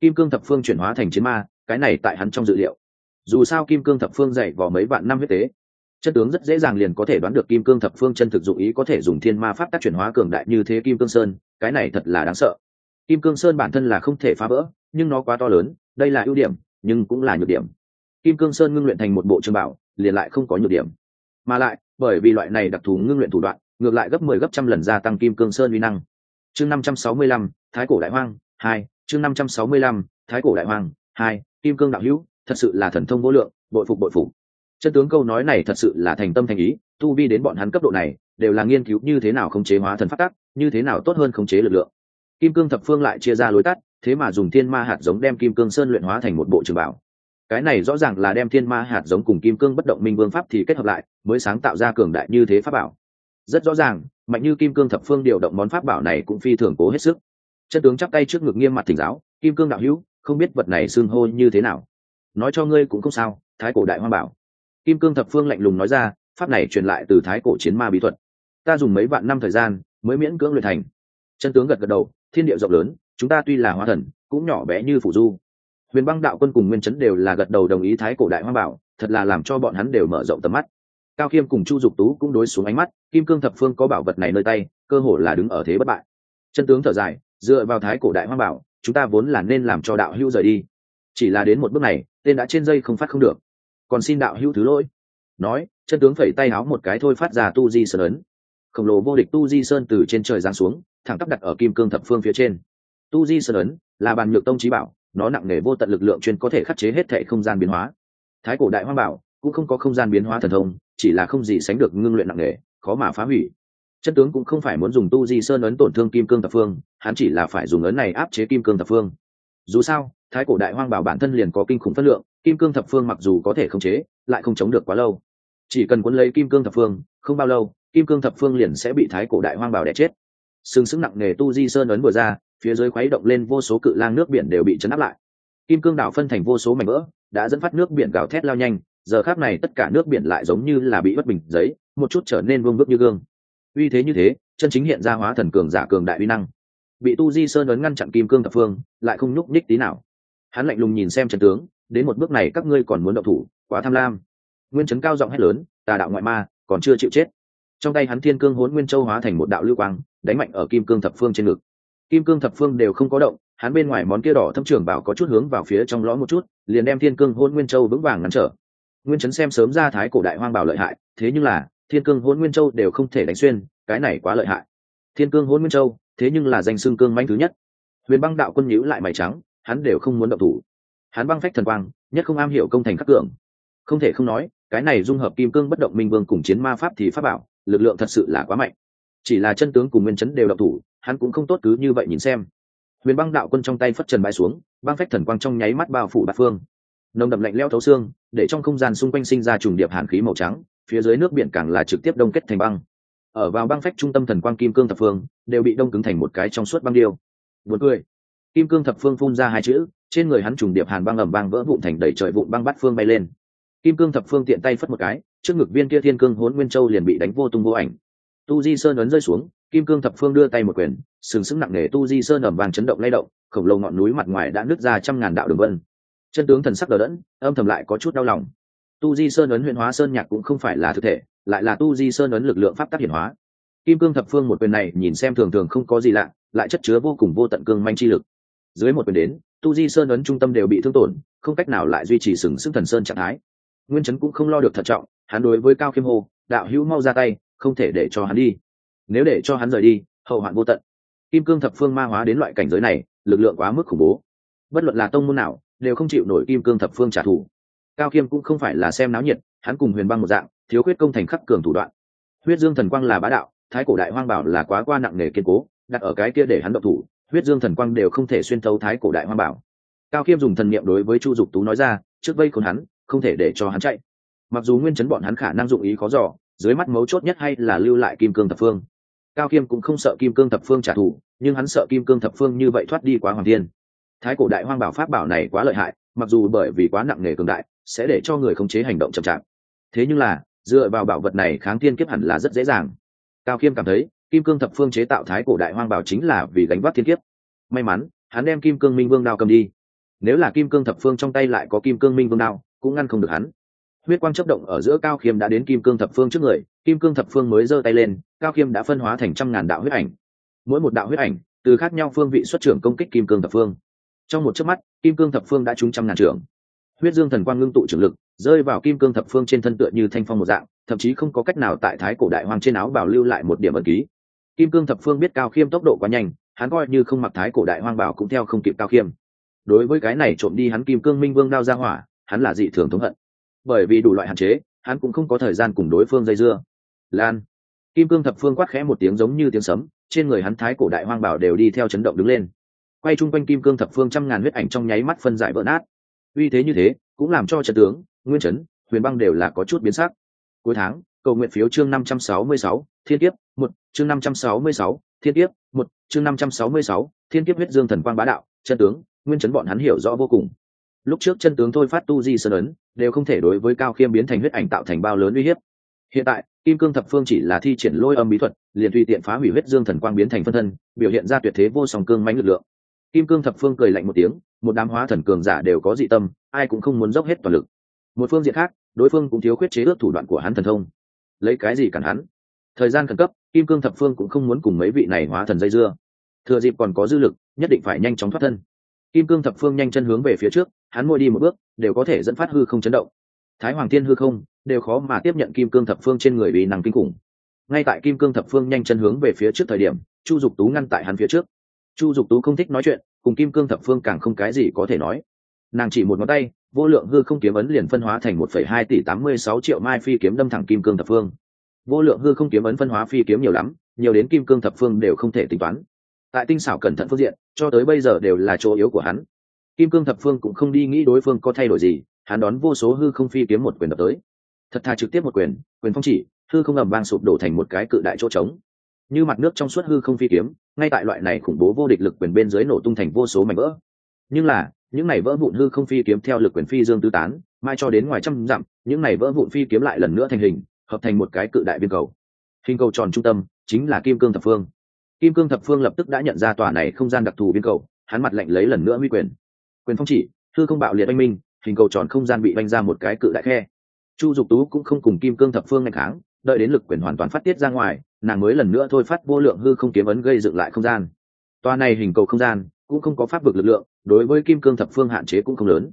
Speaker 1: Kim cương thập phương chuyển hóa thành chiến ma, cái này tại hắn trong dự liệu. Dù sao kim cương thập phương dạy vào mấy vạn năm huyết tế, chân tướng rất dễ dàng liền có thể đoán được kim cương thập phương chân thực dụng ý có thể dùng thiên ma pháp tác chuyển hóa cường đại như thế kim cương sơn, cái này thật là đáng sợ kim cương sơn bản thân là không thể phá vỡ nhưng nó quá to lớn đây là ưu điểm nhưng cũng là nhược điểm. Kim cương sơn ngưng luyện thành một bộ trường bảo liền lại không có nhược điểm. Mà lại bởi vì loại này đặc thù ngưng luyện thủ đoạn ngược lại gấp mười 10 gấp trăm lần gia tăng kim cương sơn uy năng. Chương năm trăm sáu mươi lăm thái cổ đại hoang hai chương năm trăm sáu mươi lăm thái cổ đại hoang hai kim cương đạo hữu thật sự là thần thông vô lượng bội phục bội phục. Chân tướng câu nói này thật sự là thành tâm thành ý tu vi đến bọn hắn cấp độ này đều là nghiên cứu như thế nào khống chế hóa thần phát tác, như thế nào tốt hơn khống chế lực lượng kim cương thập phương lại chia ra lối tắt, thế mà dùng thiên ma hạt giống đem kim cương sơn luyện hóa thành một bộ trường bảo. Cái này rõ ràng là đem thiên ma hạt giống cùng kim cương bất động minh vương pháp thì kết hợp lại, mới sáng tạo ra cường đại như thế pháp bảo. Rất rõ ràng, mạnh như kim cương thập phương điều động món pháp bảo này cũng phi thường cố hết sức. Chân tướng chắp tay trước ngực nghiêm mặt thỉnh giáo, kim cương đạo hữu, không biết vật này xưng hô như thế nào? Nói cho ngươi cũng không sao, thái cổ đại hoa bảo. Kim cương thập phương lạnh lùng nói ra, pháp này truyền lại từ thái cổ chiến ma bí thuật. Ta dùng mấy vạn năm thời gian, mới miễn cưỡng luyện thành. Chân tướng gật gật đầu thiên địa rộng lớn, chúng ta tuy là hóa thần, cũng nhỏ bé như phủ du. Huyền băng đạo quân cùng nguyên chấn đều là gật đầu đồng ý thái cổ đại hoa bảo, thật là làm cho bọn hắn đều mở rộng tầm mắt. Cao khiêm cùng chu dục tú cũng đối xuống ánh mắt, kim cương thập phương có bảo vật này nơi tay, cơ hồ là đứng ở thế bất bại. Chân tướng thở dài, dựa vào thái cổ đại hoa bảo, chúng ta vốn là nên làm cho đạo hữu rời đi. Chỉ là đến một bước này, tên đã trên dây không phát không được. Còn xin đạo hữu thứ lỗi. Nói, chân tướng phẩy tay áo một cái thôi phát ra tu di sơn ấn. Khổng lồ vô địch tu di sơn từ trên trời giáng xuống thẳng tắp đặt ở kim cương thập phương phía trên. Tu di sơn ấn là bàn nhược tông trí bảo, nó nặng nề vô tận lực lượng chuyên có thể khắc chế hết thệ không gian biến hóa. Thái cổ đại hoang bảo cũng không có không gian biến hóa thần thông, chỉ là không gì sánh được ngưng luyện nặng nề, khó mà phá hủy. Chân tướng cũng không phải muốn dùng tu di sơn ấn tổn thương kim cương thập phương, hắn chỉ là phải dùng ấn này áp chế kim cương thập phương. Dù sao, thái cổ đại hoang bảo bản thân liền có kinh khủng phất lượng, kim cương thập phương mặc dù có thể khống chế, lại không chống được quá lâu. Chỉ cần cuốn lấy kim cương thập phương, không bao lâu, kim cương thập phương liền sẽ bị thái cổ đại hoang bảo đẻ chết sừng sững nặng nề tu di sơn ấn vừa ra, phía dưới khuấy động lên vô số cự lang nước biển đều bị chấn áp lại. Kim cương đảo phân thành vô số mảnh vỡ, đã dẫn phát nước biển gào thét lao nhanh, giờ khác này tất cả nước biển lại giống như là bị bất bình giấy, một chút trở nên vương vức như gương. Uy thế như thế, chân chính hiện ra hóa thần cường giả cường đại uy năng. Bị tu di sơn ấn ngăn chặn kim cương thập phương, lại không nhúc nhích tí nào. Hắn lạnh lùng nhìn xem trận tướng, đến một bước này các ngươi còn muốn động thủ, quá tham lam. Nguyên chấn cao giọng hét lớn, tà đạo ngoại ma, còn chưa chịu chết trong tay hắn thiên cương hốn nguyên châu hóa thành một đạo lưu quang, đánh mạnh ở kim cương thập phương trên ngực. Kim cương thập phương đều không có động, hắn bên ngoài món kia đỏ thâm trường bảo có chút hướng vào phía trong lõ một chút, liền đem thiên cương hôn nguyên châu vững vàng ngăn trở. Nguyên chấn xem sớm ra thái cổ đại hoang bảo lợi hại, thế nhưng là, thiên cương hôn nguyên châu đều không thể đánh xuyên, cái này quá lợi hại. Thiên cương hôn nguyên châu, thế nhưng là danh xương cương manh thứ nhất. Huyền băng đạo quân nhữ lại mày trắng, hắn đều không muốn động thủ. Hắn băng phách thần quang, nhất không am hiểu công thành khắc cường. Không thể không nói, cái này dung hợp kim cương bất động minh vương cùng chiến ma pháp thì pháp bảo lực lượng thật sự là quá mạnh. Chỉ là chân tướng cùng nguyên chấn đều độc thủ, hắn cũng không tốt cứ như vậy nhìn xem. Huyền băng đạo quân trong tay phất trần bãi xuống, băng phách thần quang trong nháy mắt bao phủ bát phương. Nồng đậm lạnh leo thấu xương, để trong không gian xung quanh sinh ra trùng điệp hàn khí màu trắng, phía dưới nước biển càng là trực tiếp đông kết thành băng. Ở vào băng phách trung tâm thần quang kim cương thập phương, đều bị đông cứng thành một cái trong suốt băng điêu. Buồn cười. Kim cương thập phương phun ra hai chữ, trên người hắn trùng điệp hàn băng ẩm băng vỡ vụn thành đầy trời vụn băng bát phương bay lên. Kim cương thập phương tiện tay phất một cái trước ngực viên kia thiên cương hỗn nguyên châu liền bị đánh vô tung vô ảnh. Tu di sơn ấn rơi xuống, kim cương thập phương đưa tay một quyền, sừng sững nặng nề tu di sơn ẩm vàng chấn động lay động, khổng lồ ngọn núi mặt ngoài đã nứt ra trăm ngàn đạo đường vân. Chân tướng thần sắc đờ đẫn, âm thầm lại có chút đau lòng. Tu di sơn ấn huyện hóa sơn nhạc cũng không phải là thực thể, lại là tu di sơn ấn lực lượng pháp tác hiển hóa. Kim cương thập phương một quyền này nhìn xem thường thường không có gì lạ, lại chất chứa vô cùng vô tận cương manh chi lực. Dưới một quyền đến, tu di sơn ấn trung tâm đều bị thương tổn, không cách nào lại duy trì sừng sững thần sơn trạng thái nguyên chấn cũng không lo được thận trọng, hắn đối với cao khiêm hô, đạo hữu mau ra tay, không thể để cho hắn đi. Nếu để cho hắn rời đi, hậu hoạn vô tận. Kim cương thập phương ma hóa đến loại cảnh giới này, lực lượng quá mức khủng bố. Bất luận là tông môn nào, đều không chịu nổi kim cương thập phương trả thù. Cao khiêm cũng không phải là xem náo nhiệt, hắn cùng huyền băng một dạng, thiếu khuyết công thành khắc cường thủ đoạn. Huyết dương thần quang là bá đạo, thái cổ đại hoang bảo là quá qua nặng nề kiên cố, đặt ở cái kia để hắn độc thủ, huyết dương thần quang đều không thể xuyên thấu thái cổ đại hoang bảo. Cao khiêm dùng thần niệm đối với chu dục tú nói ra, trước vây khốn hắn không thể để cho hắn chạy. Mặc dù nguyên chấn bọn hắn khả năng dụng ý khó dò, dưới mắt mấu chốt nhất hay là lưu lại kim cương thập phương. Cao khiêm cũng không sợ kim cương thập phương trả thù, nhưng hắn sợ kim cương thập phương như vậy thoát đi quá hoàng thiên. Thái cổ đại hoang bảo pháp bảo này quá lợi hại, mặc dù bởi vì quá nặng nề cường đại, sẽ để cho người khống chế hành động chậm chạp. Thế nhưng là, dựa vào bảo vật này kháng thiên kiếp hẳn là rất dễ dàng. Cao khiêm cảm thấy, kim cương thập phương chế tạo thái cổ đại hoang bảo chính là vì gánh vác thiên kiếp. May mắn, hắn đem kim cương minh vương đao cầm đi. Nếu là kim cương thập phương trong tay lại có kim cương minh vương đao cũng ngăn không được hắn. Huyết quang chấp động ở giữa cao khiêm đã đến kim cương thập phương trước người, kim cương thập phương mới giơ tay lên, cao khiêm đã phân hóa thành trăm ngàn đạo huyết ảnh. Mỗi một đạo huyết ảnh, từ khác nhau phương vị xuất trưởng công kích kim cương thập phương. Trong một chớp mắt, kim cương thập phương đã trúng trăm ngàn trưởng. Huyết dương thần quang ngưng tụ trưởng lực, rơi vào kim cương thập phương trên thân tựa như thanh phong một dạng, thậm chí không có cách nào tại thái cổ đại hoàng trên áo bảo lưu lại một điểm ẩn ký. Kim cương thập phương biết cao khiêm tốc độ quá nhanh, hắn coi như không mặc thái cổ đại hoang bảo cũng theo không kịp cao khiêm. Đối với cái này trộm đi hắn kim cương minh vương đao ra hỏa hắn là dị thường thống hận. Bởi vì đủ loại hạn chế, hắn cũng không có thời gian cùng đối phương dây dưa. Lan. Kim cương thập phương quát khẽ một tiếng giống như tiếng sấm, trên người hắn thái cổ đại hoang bảo đều đi theo chấn động đứng lên. Quay chung quanh kim cương thập phương trăm ngàn huyết ảnh trong nháy mắt phân giải vỡ nát. Uy thế như thế, cũng làm cho trận tướng, nguyên trấn huyền băng đều là có chút biến sắc. Cuối tháng, cầu nguyện phiếu chương năm trăm sáu mươi sáu, thiên kiếp, một, chương năm trăm sáu mươi sáu, thiên kiếp, một, chương năm trăm sáu mươi sáu, thiên kiếp huyết dương thần quang bá đạo, trận tướng, nguyên chấn bọn hắn hiểu rõ vô cùng lúc trước chân tướng thôi phát tu di sơn ấn, đều không thể đối với cao khiêm biến thành huyết ảnh tạo thành bao lớn uy hiếp. Hiện tại, kim cương thập phương chỉ là thi triển lôi âm bí thuật, liền tùy tiện phá hủy huyết dương thần quang biến thành phân thân, biểu hiện ra tuyệt thế vô song cương mánh lực lượng. Kim cương thập phương cười lạnh một tiếng, một đám hóa thần cường giả đều có dị tâm, ai cũng không muốn dốc hết toàn lực. Một phương diện khác, đối phương cũng thiếu khuyết chế ước thủ đoạn của hắn thần thông. Lấy cái gì cản hắn? Thời gian khẩn cấp, kim cương thập phương cũng không muốn cùng mấy vị này hóa thần dây dưa. Thừa dịp còn có dư lực, nhất định phải nhanh chóng thoát thân kim cương thập phương nhanh chân hướng về phía trước, hắn mỗi đi một bước, đều có thể dẫn phát hư không chấn động. Thái hoàng thiên hư không, đều khó mà tiếp nhận kim cương thập phương trên người vì năng kinh khủng. Ngay tại kim cương thập phương nhanh chân hướng về phía trước thời điểm, chu dục tú ngăn tại hắn phía trước. Chu dục tú không thích nói chuyện, cùng kim cương thập phương càng không cái gì có thể nói. Nàng chỉ một ngón tay, vô lượng hư không kiếm ấn liền phân hóa thành một phẩy hai tỷ tám mươi sáu triệu mai phi kiếm đâm thẳng kim cương thập phương. Vô lượng hư không kiếm ấn phân hóa phi kiếm nhiều lắm, nhiều đến kim cương thập phương đều không thể tính toán. Tại tinh xảo cẩn thận phương diện cho tới bây giờ đều là chỗ yếu của hắn. Kim cương thập phương cũng không đi nghĩ đối phương có thay đổi gì, hắn đón vô số hư không phi kiếm một quyền đập tới. Thật thà trực tiếp một quyền quyền phong chỉ, hư không ầm vang sụp đổ thành một cái cự đại chỗ trống. Như mặt nước trong suốt hư không phi kiếm, ngay tại loại này khủng bố vô địch lực quyền bên dưới nổ tung thành vô số mảnh vỡ. Nhưng là, những này vỡ vụn hư không phi kiếm theo lực quyền phi dương tứ tán, mai cho đến ngoài trăm dặm, những này vỡ vụn phi kiếm lại lần nữa thành hình, hợp thành một cái cự đại viên cầu. Hình cầu tròn trung tâm chính là kim cương thập phương kim cương thập phương lập tức đã nhận ra tòa này không gian đặc thù viên cầu, hắn mặt lạnh lấy lần nữa huy quyền. Quyền phong chỉ, hư không bạo liệt oanh minh, hình cầu tròn không gian bị oanh ra một cái cự đại khe. Chu dục tú cũng không cùng kim cương thập phương ngày tháng đợi đến lực quyền hoàn toàn phát tiết ra ngoài, nàng mới lần nữa thôi phát vô lượng hư không kiếm ấn gây dựng lại không gian. Toa này hình cầu không gian cũng không có pháp vực lực lượng, đối với kim cương thập phương hạn chế cũng không lớn.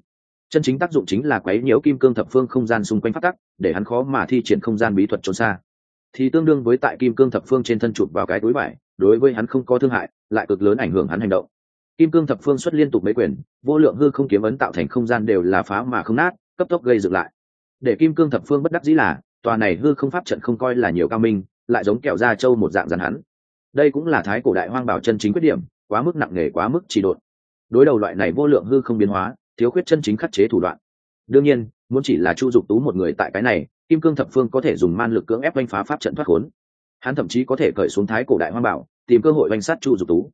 Speaker 1: Chân chính tác dụng chính là quấy nhiễu kim cương thập phương không gian xung quanh phát tắc, để hắn khó mà thi triển không gian bí thuật trốn xa thì tương đương với tại kim cương thập phương trên thân chụp vào cái túi vải, đối với hắn không có thương hại, lại cực lớn ảnh hưởng hắn hành động. Kim cương thập phương xuất liên tục mấy quyền, vô lượng hư không kiếm ấn tạo thành không gian đều là phá mà không nát, cấp tốc gây dựng lại. Để kim cương thập phương bất đắc dĩ là, tòa này hư không pháp trận không coi là nhiều cao minh, lại giống kẹo da trâu một dạng dàn hắn. Đây cũng là thái cổ đại hoang bảo chân chính quyết điểm, quá mức nặng nề, quá mức chỉ đột đối đầu loại này vô lượng hư không biến hóa, thiếu khuyết chân chính khắc chế thủ đoạn. Đương nhiên, muốn chỉ là chu dục tú một người tại cái này kim cương thập phương có thể dùng man lực cưỡng ép oanh phá pháp trận thoát khốn. Hắn thậm chí có thể cởi xuống thái cổ đại hoang bảo, tìm cơ hội oanh sát chu dục tú.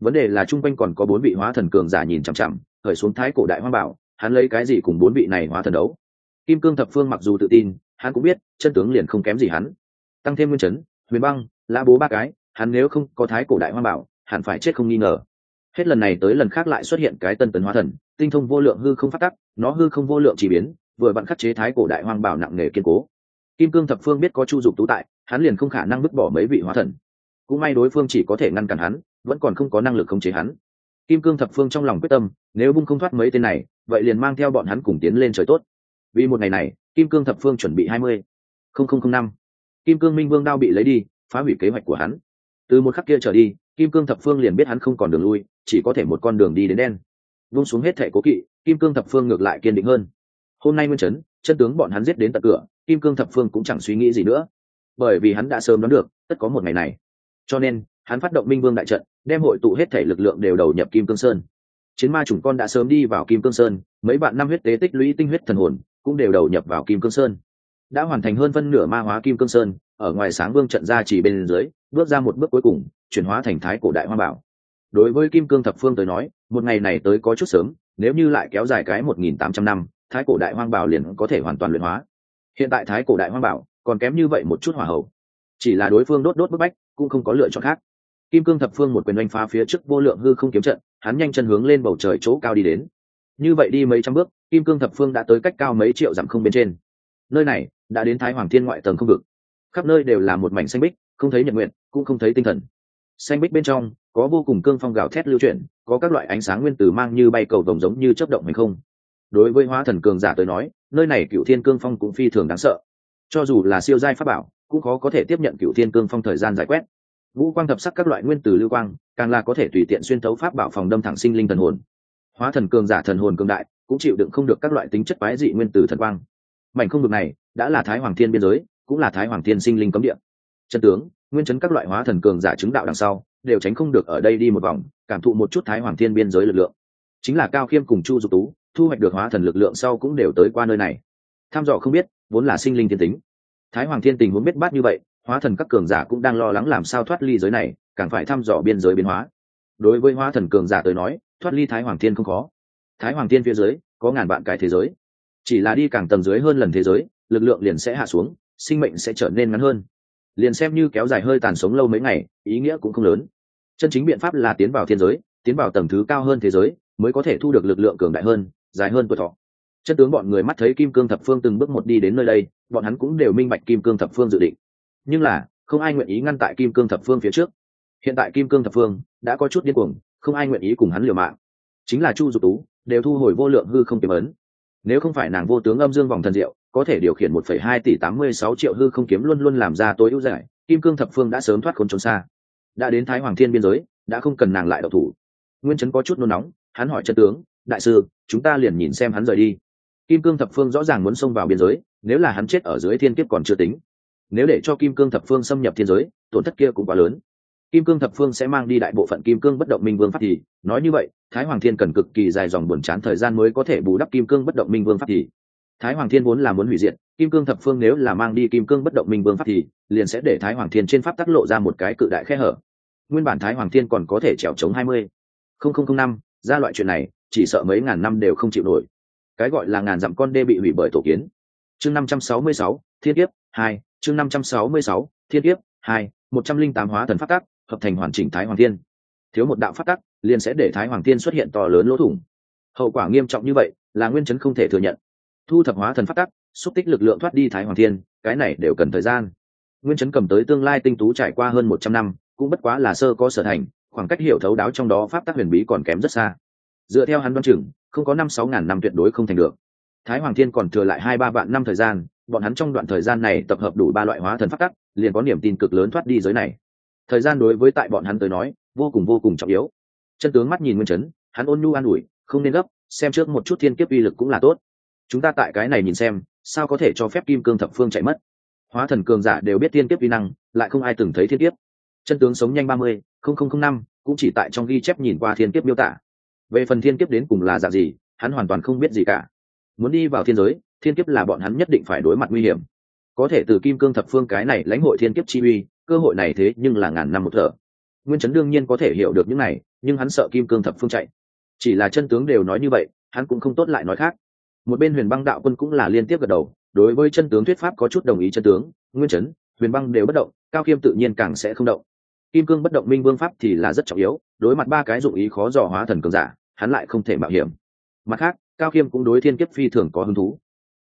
Speaker 1: Vấn đề là chung quanh còn có bốn vị hóa thần cường giả nhìn chằm chằm, cởi xuống thái cổ đại hoang bảo, hắn lấy cái gì cùng bốn vị này hóa thần đấu? Kim cương thập phương mặc dù tự tin, hắn cũng biết, chân tướng liền không kém gì hắn. Tăng thêm nguyên chấn, huyền băng, lã bố ba cái, hắn nếu không có thái cổ đại hoang bảo, hẳn phải chết không nghi ngờ. Hết lần này tới lần khác lại xuất hiện cái tân tấn hóa thần, tinh thông vô lượng hư không phát tắc, nó hư không vô lượng chỉ biến vừa bận khắc chế thái cổ đại hoang bảo nặng nề kiên cố. Kim cương thập phương biết có chu dục tú tại, hắn liền không khả năng vứt bỏ mấy vị hóa thần. Cũng may đối phương chỉ có thể ngăn cản hắn, vẫn còn không có năng lực khống chế hắn. Kim cương thập phương trong lòng quyết tâm, nếu bung không thoát mấy tên này, vậy liền mang theo bọn hắn cùng tiến lên trời tốt. Vì một ngày này, kim cương thập phương chuẩn bị hai mươi không không không năm. Kim cương minh vương đao bị lấy đi, phá hủy kế hoạch của hắn. Từ một khắc kia trở đi, kim cương thập phương liền biết hắn không còn đường lui, chỉ có thể một con đường đi đến đen. Vung xuống hết thẻ cố kỵ, kim cương thập phương ngược lại kiên định hơn hôm nay nguyên chấn, chân tướng bọn hắn giết đến tận cửa, kim cương thập phương cũng chẳng suy nghĩ gì nữa. Bởi vì hắn đã sớm đoán được, tất có một ngày này. Cho nên, hắn phát động minh vương đại trận, đem hội tụ hết thể lực lượng đều đầu nhập kim cương sơn. Chiến ma chủng con đã sớm đi vào kim cương sơn, mấy bạn năm huyết tế tích lũy tinh huyết thần hồn cũng đều đầu nhập vào kim cương sơn. Đã hoàn thành hơn phân nửa ma hóa kim cương sơn, ở ngoài sáng vương trận ra chỉ bên dưới, bước ra một bước cuối cùng, chuyển hóa thành thái cổ đại hoa bảo. Đối với kim cương thập phương tới nói, một ngày này tới có chút sớm, nếu như lại kéo dài cái một nghìn tám trăm năm thái cổ đại hoang bảo liền có thể hoàn toàn luyện hóa. Hiện tại thái cổ đại hoang bảo còn kém như vậy một chút hỏa hậu chỉ là đối phương đốt đốt bức bách, cũng không có lựa chọn khác. Kim cương thập phương một quyền oanh phá phía trước vô lượng hư không kiếm trận, hắn nhanh chân hướng lên bầu trời chỗ cao đi đến. Như vậy đi mấy trăm bước, kim cương thập phương đã tới cách cao mấy triệu dặm không bên trên. Nơi này đã đến thái hoàng thiên ngoại tầng không vực. Khắp nơi đều là một mảnh xanh bích không thấy nhật nguyện, cũng không thấy tinh thần. Xanh bích bên trong có vô cùng cương phong gào thét lưu chuyển, có các loại ánh sáng nguyên tử mang như bay cầu vồng giống như chớp động hay không đối với hóa thần cường giả tới nói, nơi này cựu thiên cương phong cũng phi thường đáng sợ. Cho dù là siêu giai pháp bảo, cũng khó có thể tiếp nhận cựu thiên cương phong thời gian giải quét. Vũ quang thập sắc các loại nguyên tử lưu quang, càng là có thể tùy tiện xuyên thấu pháp bảo phòng đâm thẳng sinh linh thần hồn. Hóa thần cường giả thần hồn cường đại, cũng chịu đựng không được các loại tính chất quái dị nguyên tử thần quang. Mảnh không được này, đã là thái hoàng thiên biên giới, cũng là thái hoàng thiên sinh linh cấm địa. Chân tướng, nguyên chấn các loại hóa thần cường giả chứng đạo đằng sau, đều tránh không được ở đây đi một vòng, cảm thụ một chút thái hoàng thiên biên giới lực lượng. Chính là cao khiêm cùng chu dục tú thu hoạch được hóa thần lực lượng sau cũng đều tới qua nơi này. Tham dò không biết, vốn là sinh linh thiên tính. Thái hoàng thiên tình huống biết bát như vậy, hóa thần các cường giả cũng đang lo lắng làm sao thoát ly giới này, càng phải thăm dò biên giới biến hóa. Đối với hóa thần cường giả tới nói, thoát ly thái hoàng thiên không khó. Thái hoàng thiên phía dưới, có ngàn vạn cái thế giới. Chỉ là đi càng tầng dưới hơn lần thế giới, lực lượng liền sẽ hạ xuống, sinh mệnh sẽ trở nên ngắn hơn. Liền xem như kéo dài hơi tàn sống lâu mấy ngày, ý nghĩa cũng không lớn. Chân chính biện pháp là tiến vào thiên giới, tiến vào tầng thứ cao hơn thế giới, mới có thể thu được lực lượng cường đại hơn dài hơn tuổi thọ. Chân tướng bọn người mắt thấy kim cương thập phương từng bước một đi đến nơi đây, bọn hắn cũng đều minh bạch kim cương thập phương dự định. Nhưng là, không ai nguyện ý ngăn tại kim cương thập phương phía trước. Hiện tại kim cương thập phương đã có chút điên cuồng, không ai nguyện ý cùng hắn liều mạng. Chính là chu dục tú, đều thu hồi vô lượng hư không kiếm ấn. Nếu không phải nàng vô tướng âm dương vòng thần diệu, có thể điều khiển một phẩy hai tỷ tám mươi sáu triệu hư không kiếm luôn luôn làm ra tối ưu giải, kim cương thập phương đã sớm thoát khốn trốn xa. Đã đến thái hoàng thiên biên giới, đã không cần nàng lại độc thủ. Nguyên chấn có chút nôn nóng, hắn hỏi chân tướng đại sư, chúng ta liền nhìn xem hắn rời đi. Kim cương thập phương rõ ràng muốn xông vào biên giới, nếu là hắn chết ở dưới thiên kiếp còn chưa tính. Nếu để cho kim cương thập phương xâm nhập thiên giới, tổn thất kia cũng quá lớn. Kim cương thập phương sẽ mang đi đại bộ phận kim cương bất động minh vương pháp thì, nói như vậy, thái hoàng thiên cần cực kỳ dài dòng buồn chán thời gian mới có thể bù đắp kim cương bất động minh vương pháp thì. Thái hoàng thiên vốn là muốn hủy diệt, kim cương thập phương nếu là mang đi kim cương bất động minh vương pháp thì, liền sẽ để thái hoàng thiên trên pháp tác lộ ra một cái cự đại khe hở. Nguyên bản thái hoàng thiên còn có thể trèo chống hai mươi. Không không không năm, ra loại chuyện này chỉ sợ mấy ngàn năm đều không chịu nổi. Cái gọi là ngàn dặm con đê bị hủy bởi tổ kiến. Chương năm trăm sáu mươi sáu, thiên kiếp hai, chương năm trăm sáu mươi sáu, thiên kiếp hai, một trăm linh tám hóa thần phát tắc, hợp thành hoàn chỉnh thái hoàng thiên. Thiếu một đạo phát tắc, liền sẽ để thái hoàng thiên xuất hiện to lớn lỗ thủng. Hậu quả nghiêm trọng như vậy, là nguyên chấn không thể thừa nhận. Thu thập hóa thần phát tắc, xúc tích lực lượng thoát đi thái hoàng thiên, cái này đều cần thời gian. Nguyên chấn cầm tới tương lai tinh tú trải qua hơn một trăm năm, cũng bất quá là sơ có sở thành, khoảng cách hiểu thấu đáo trong đó pháp tắc huyền bí còn kém rất xa dựa theo hắn đoán chừng, không có năm sáu ngàn năm tuyệt đối không thành được. Thái hoàng thiên còn thừa lại hai ba vạn năm thời gian, bọn hắn trong đoạn thời gian này tập hợp đủ ba loại hóa thần pháp tắc, liền có niềm tin cực lớn thoát đi giới này. Thời gian đối với tại bọn hắn tới nói, vô cùng vô cùng trọng yếu. Chân tướng mắt nhìn nguyên chấn, hắn ôn nhu an ủi, không nên gấp, xem trước một chút thiên kiếp uy lực cũng là tốt. Chúng ta tại cái này nhìn xem, sao có thể cho phép kim cương thập phương chạy mất? Hóa thần cường giả đều biết thiên kiếp uy năng, lại không ai từng thấy thiên kiếp. Chân tướng sống nhanh ba mươi, không không không năm, cũng chỉ tại trong ghi chép nhìn qua thiên kiếp miêu tả về phần thiên kiếp đến cùng là dạng gì, hắn hoàn toàn không biết gì cả. Muốn đi vào thiên giới, thiên kiếp là bọn hắn nhất định phải đối mặt nguy hiểm. Có thể từ kim cương thập phương cái này lãnh hội thiên kiếp chi uy, cơ hội này thế nhưng là ngàn năm một thở. Nguyên chấn đương nhiên có thể hiểu được những này, nhưng hắn sợ kim cương thập phương chạy. Chỉ là chân tướng đều nói như vậy, hắn cũng không tốt lại nói khác. Một bên huyền băng đạo quân cũng là liên tiếp gật đầu, đối với chân tướng thuyết pháp có chút đồng ý chân tướng, nguyên chấn, huyền băng đều bất động, cao khiêm tự nhiên càng sẽ không động. Kim cương bất động minh vương pháp thì là rất trọng yếu đối mặt ba cái dụng ý khó dò hóa thần cường giả, hắn lại không thể mạo hiểm. Mặt khác, cao khiêm cũng đối thiên kiếp phi thường có hứng thú.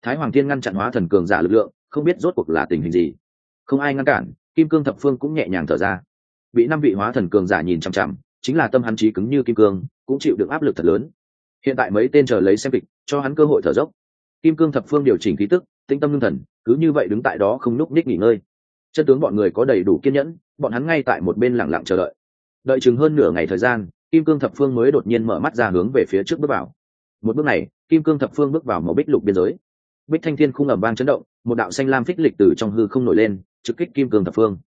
Speaker 1: Thái hoàng thiên ngăn chặn hóa thần cường giả lực lượng, không biết rốt cuộc là tình hình gì. Không ai ngăn cản, kim cương thập phương cũng nhẹ nhàng thở ra. Bị năm vị hóa thần cường giả nhìn chằm chằm, chính là tâm hắn trí cứng như kim cương, cũng chịu được áp lực thật lớn. Hiện tại mấy tên chờ lấy xem kịch, cho hắn cơ hội thở dốc. Kim cương thập phương điều chỉnh khí tức tĩnh tâm lương thần, cứ như vậy đứng tại đó không núp ních nghỉ ngơi. Chân tướng bọn người có đầy đủ kiên nhẫn, bọn hắn ngay tại một bên lẳng lặng chờ đợi đợi chừng hơn nửa ngày thời gian, kim cương thập phương mới đột nhiên mở mắt ra hướng về phía trước bước vào. Một bước này, kim cương thập phương bước vào màu bích lục biên giới. Bích thanh thiên khung ẩm vang chấn động, một đạo xanh lam phích lịch từ trong hư không nổi lên, trực kích kim cương thập phương.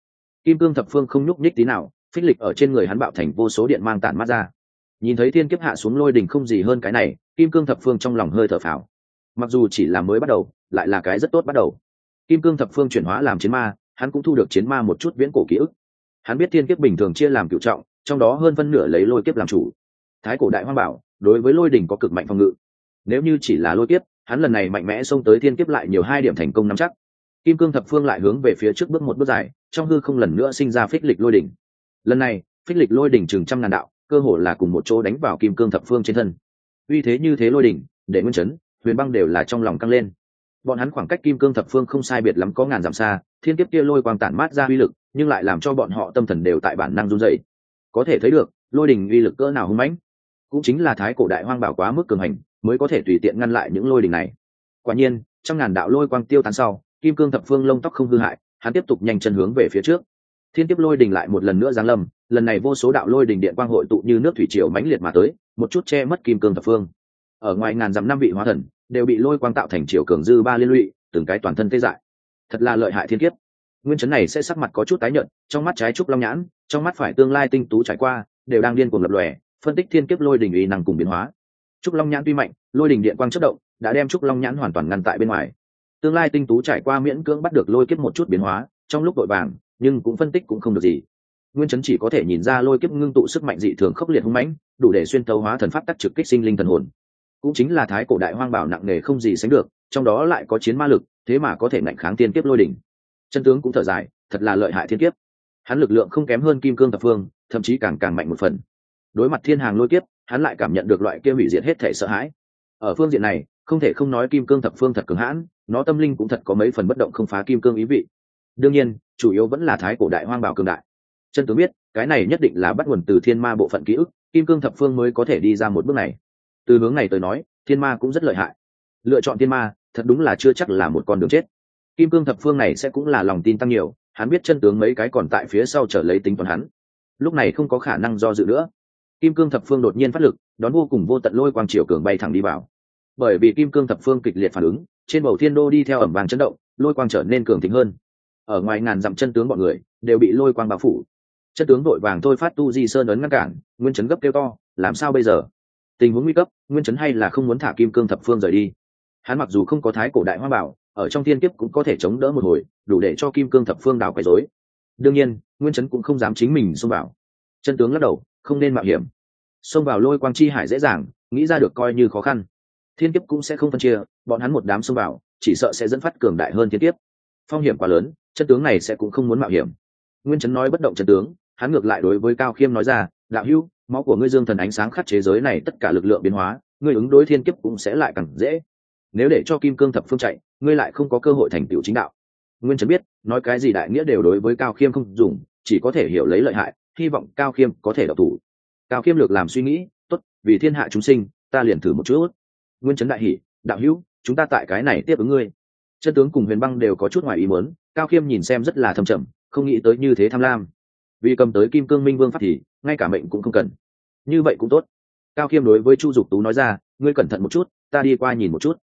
Speaker 1: Kim cương thập phương không nhúc nhích tí nào, phích lịch ở trên người hắn bạo thành vô số điện mang tản mắt ra. Nhìn thấy thiên kiếp hạ xuống lôi đình không gì hơn cái này, kim cương thập phương trong lòng hơi thở phào. Mặc dù chỉ là mới bắt đầu, lại là cái rất tốt bắt đầu. Kim cương thập phương chuyển hóa làm chiến ma, hắn cũng thu được chiến ma một chút viễn cổ ký ức hắn biết thiên kiếp bình thường chia làm cựu trọng, trong đó hơn phân nửa lấy lôi kiếp làm chủ. Thái cổ đại hoang bảo, đối với lôi đỉnh có cực mạnh phòng ngự. Nếu như chỉ là lôi kiếp, hắn lần này mạnh mẽ xông tới thiên kiếp lại nhiều hai điểm thành công nắm chắc. Kim cương thập phương lại hướng về phía trước bước một bước dài, trong hư không lần nữa sinh ra phích lịch lôi đỉnh. Lần này, phích lịch lôi đỉnh chừng trăm ngàn đạo, cơ hồ là cùng một chỗ đánh vào kim cương thập phương trên thân. Uy thế như thế lôi đỉnh, để nguyên chấn, huyền băng đều là trong lòng căng lên. Bọn hắn khoảng cách kim cương thập phương không sai biệt lắm có ngàn dặm xa, thiên kiếp kia lôi quang tản mát ra uy lực nhưng lại làm cho bọn họ tâm thần đều tại bản năng run dậy có thể thấy được, lôi đình uy lực cỡ nào hung mãnh. Cũng chính là thái cổ đại hoang bảo quá mức cường hành, mới có thể tùy tiện ngăn lại những lôi đình này. Quả nhiên trong ngàn đạo lôi quang tiêu tán sau, kim cương thập phương lông tóc không hư hại, hắn tiếp tục nhanh chân hướng về phía trước. Thiên kiếp lôi đình lại một lần nữa giáng lâm, lần này vô số đạo lôi đình điện quang hội tụ như nước thủy triều mãnh liệt mà tới, một chút che mất kim cương thập phương. Ở ngoài ngàn dặm năm vị hóa thần, đều bị lôi quang tạo thành triều cường dư ba liên lụy, từng cái toàn thân tê dại. Thật là lợi hại thiên kiếp nguyên chấn này sẽ sắc mặt có chút tái nhợt, trong mắt trái trúc long nhãn, trong mắt phải tương lai tinh tú trải qua, đều đang điên cuồng lập lòe, phân tích thiên kiếp lôi đình uy năng cùng biến hóa. Trúc long nhãn tuy mạnh, lôi đình điện quang chất động, đã đem trúc long nhãn hoàn toàn ngăn tại bên ngoài. Tương lai tinh tú trải qua miễn cưỡng bắt được lôi kiếp một chút biến hóa, trong lúc đội vàng, nhưng cũng phân tích cũng không được gì. Nguyên chấn chỉ có thể nhìn ra lôi kiếp ngưng tụ sức mạnh dị thường khốc liệt hung mãnh, đủ để xuyên tấu hóa thần pháp tắc trực kích sinh linh thần hồn. Cũng chính là thái cổ đại hoang bảo nặng nề không gì sánh được, trong đó lại có chiến ma lực, thế mà có thể ngạnh kháng tiên kiếp lôi đỉnh chân tướng cũng thở dài, thật là lợi hại thiên kiếp. Hắn lực lượng không kém hơn kim cương thập phương, thậm chí càng càng mạnh một phần. Đối mặt thiên hàng lôi kiếp, hắn lại cảm nhận được loại kia hủy diệt hết thể sợ hãi. Ở phương diện này, không thể không nói kim cương thập phương thật cứng hãn, nó tâm linh cũng thật có mấy phần bất động không phá kim cương ý vị. Đương nhiên, chủ yếu vẫn là thái cổ đại hoang bảo cường đại. Chân tướng biết, cái này nhất định là bắt nguồn từ thiên ma bộ phận ký ức, kim cương thập phương mới có thể đi ra một bước này. Từ hướng này tới nói, thiên ma cũng rất lợi hại. Lựa chọn thiên ma, thật đúng là chưa chắc là một con đường chết kim cương thập phương này sẽ cũng là lòng tin tăng nhiều, hắn biết chân tướng mấy cái còn tại phía sau trở lấy tính toán hắn. Lúc này không có khả năng do dự nữa. Kim cương thập phương đột nhiên phát lực, đón vô cùng vô tận lôi quang triều cường bay thẳng đi vào. Bởi vì kim cương thập phương kịch liệt phản ứng, trên bầu thiên đô đi theo ẩm vàng chấn động, lôi quang trở nên cường tính hơn. Ở ngoài ngàn dặm chân tướng bọn người, đều bị lôi quang bao phủ. Chân tướng đội vàng thôi phát tu di sơn ấn ngăn cản, nguyên chấn gấp kêu to, làm sao bây giờ? Tình huống nguy cấp, nguyên chấn hay là không muốn thả kim cương thập phương rời đi? Hắn mặc dù không có thái cổ đại hoa bảo ở trong thiên kiếp cũng có thể chống đỡ một hồi, đủ để cho kim cương thập phương đào quấy rối. Đương nhiên, nguyên chấn cũng không dám chính mình xông vào. Chân tướng lắc đầu, không nên mạo hiểm. Xông vào lôi quang chi hải dễ dàng, nghĩ ra được coi như khó khăn. Thiên kiếp cũng sẽ không phân chia, bọn hắn một đám xông vào, chỉ sợ sẽ dẫn phát cường đại hơn thiên kiếp. Phong hiểm quá lớn, chân tướng này sẽ cũng không muốn mạo hiểm. Nguyên chấn nói bất động chân tướng, hắn ngược lại đối với cao khiêm nói ra, đạo hưu máu của ngươi dương thần ánh sáng khắc chế giới này tất cả lực lượng biến hóa, ngươi ứng đối thiên kiếp cũng sẽ lại càng dễ. Nếu để cho kim cương thập phương chạy ngươi lại không có cơ hội thành tựu chính đạo. Nguyên trấn biết, nói cái gì đại nghĩa đều đối với cao khiêm không dùng, chỉ có thể hiểu lấy lợi hại, hy vọng cao khiêm có thể đọc thủ. Cao khiêm lược làm suy nghĩ, tốt, vì thiên hạ chúng sinh, ta liền thử một chút. Nguyên trấn đại hỷ đạo hữu, chúng ta tại cái này tiếp ứng ngươi. Chân tướng cùng huyền băng đều có chút ngoài ý muốn, cao khiêm nhìn xem rất là thâm trầm, không nghĩ tới như thế tham lam. Vì cầm tới kim cương minh vương pháp thì, ngay cả mệnh cũng không cần. Như vậy cũng tốt. Cao khiêm đối với chu dục tú nói ra, ngươi cẩn thận một chút, ta đi qua nhìn một chút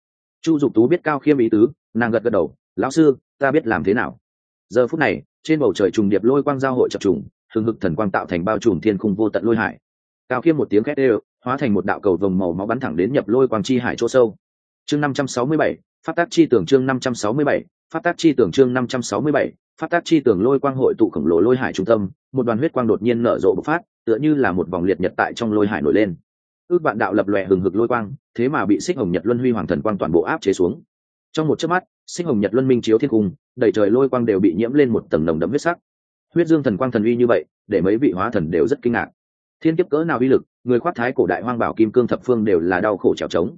Speaker 1: chu dục tú biết cao khiêm ý tứ nàng gật gật đầu lão sư ta biết làm thế nào. Giờ phút này trên bầu trời trùng điệp lôi quang giao hội chập trùng hừng hực thần quang tạo thành bao trùm thiên khung vô tận lôi hải. Cao khiêm một tiếng khét đều, hóa thành một đạo cầu vồng màu máu bắn thẳng đến nhập lôi quang chi hải chỗ sâu. Chương năm trăm sáu mươi bảy phát tác chi tưởng chương năm trăm sáu mươi bảy phát tác chi tưởng chương năm trăm sáu mươi bảy phát tác chi tưởng lôi quang hội tụ khổng lồ lôi hải trung tâm một đoàn huyết quang đột nhiên nở rộ bộc phát tựa như là một vòng liệt nhật tại trong lôi hải nổi lên ước bạn đạo lập lòe hừng hực lôi quang, thế mà bị xích hồng nhật luân huy hoàng thần quang toàn bộ áp chế xuống. Trong một chớp mắt, xích hồng nhật luân minh chiếu thiên cung, đầy trời lôi quang đều bị nhiễm lên một tầng nồng đậm huyết sắc. Huyết dương thần quang thần uy như vậy, để mấy vị hóa thần đều rất kinh ngạc. Thiên kiếp cỡ nào uy lực, người khoác thái cổ đại hoang bảo kim cương thập phương đều là đau khổ trèo trống.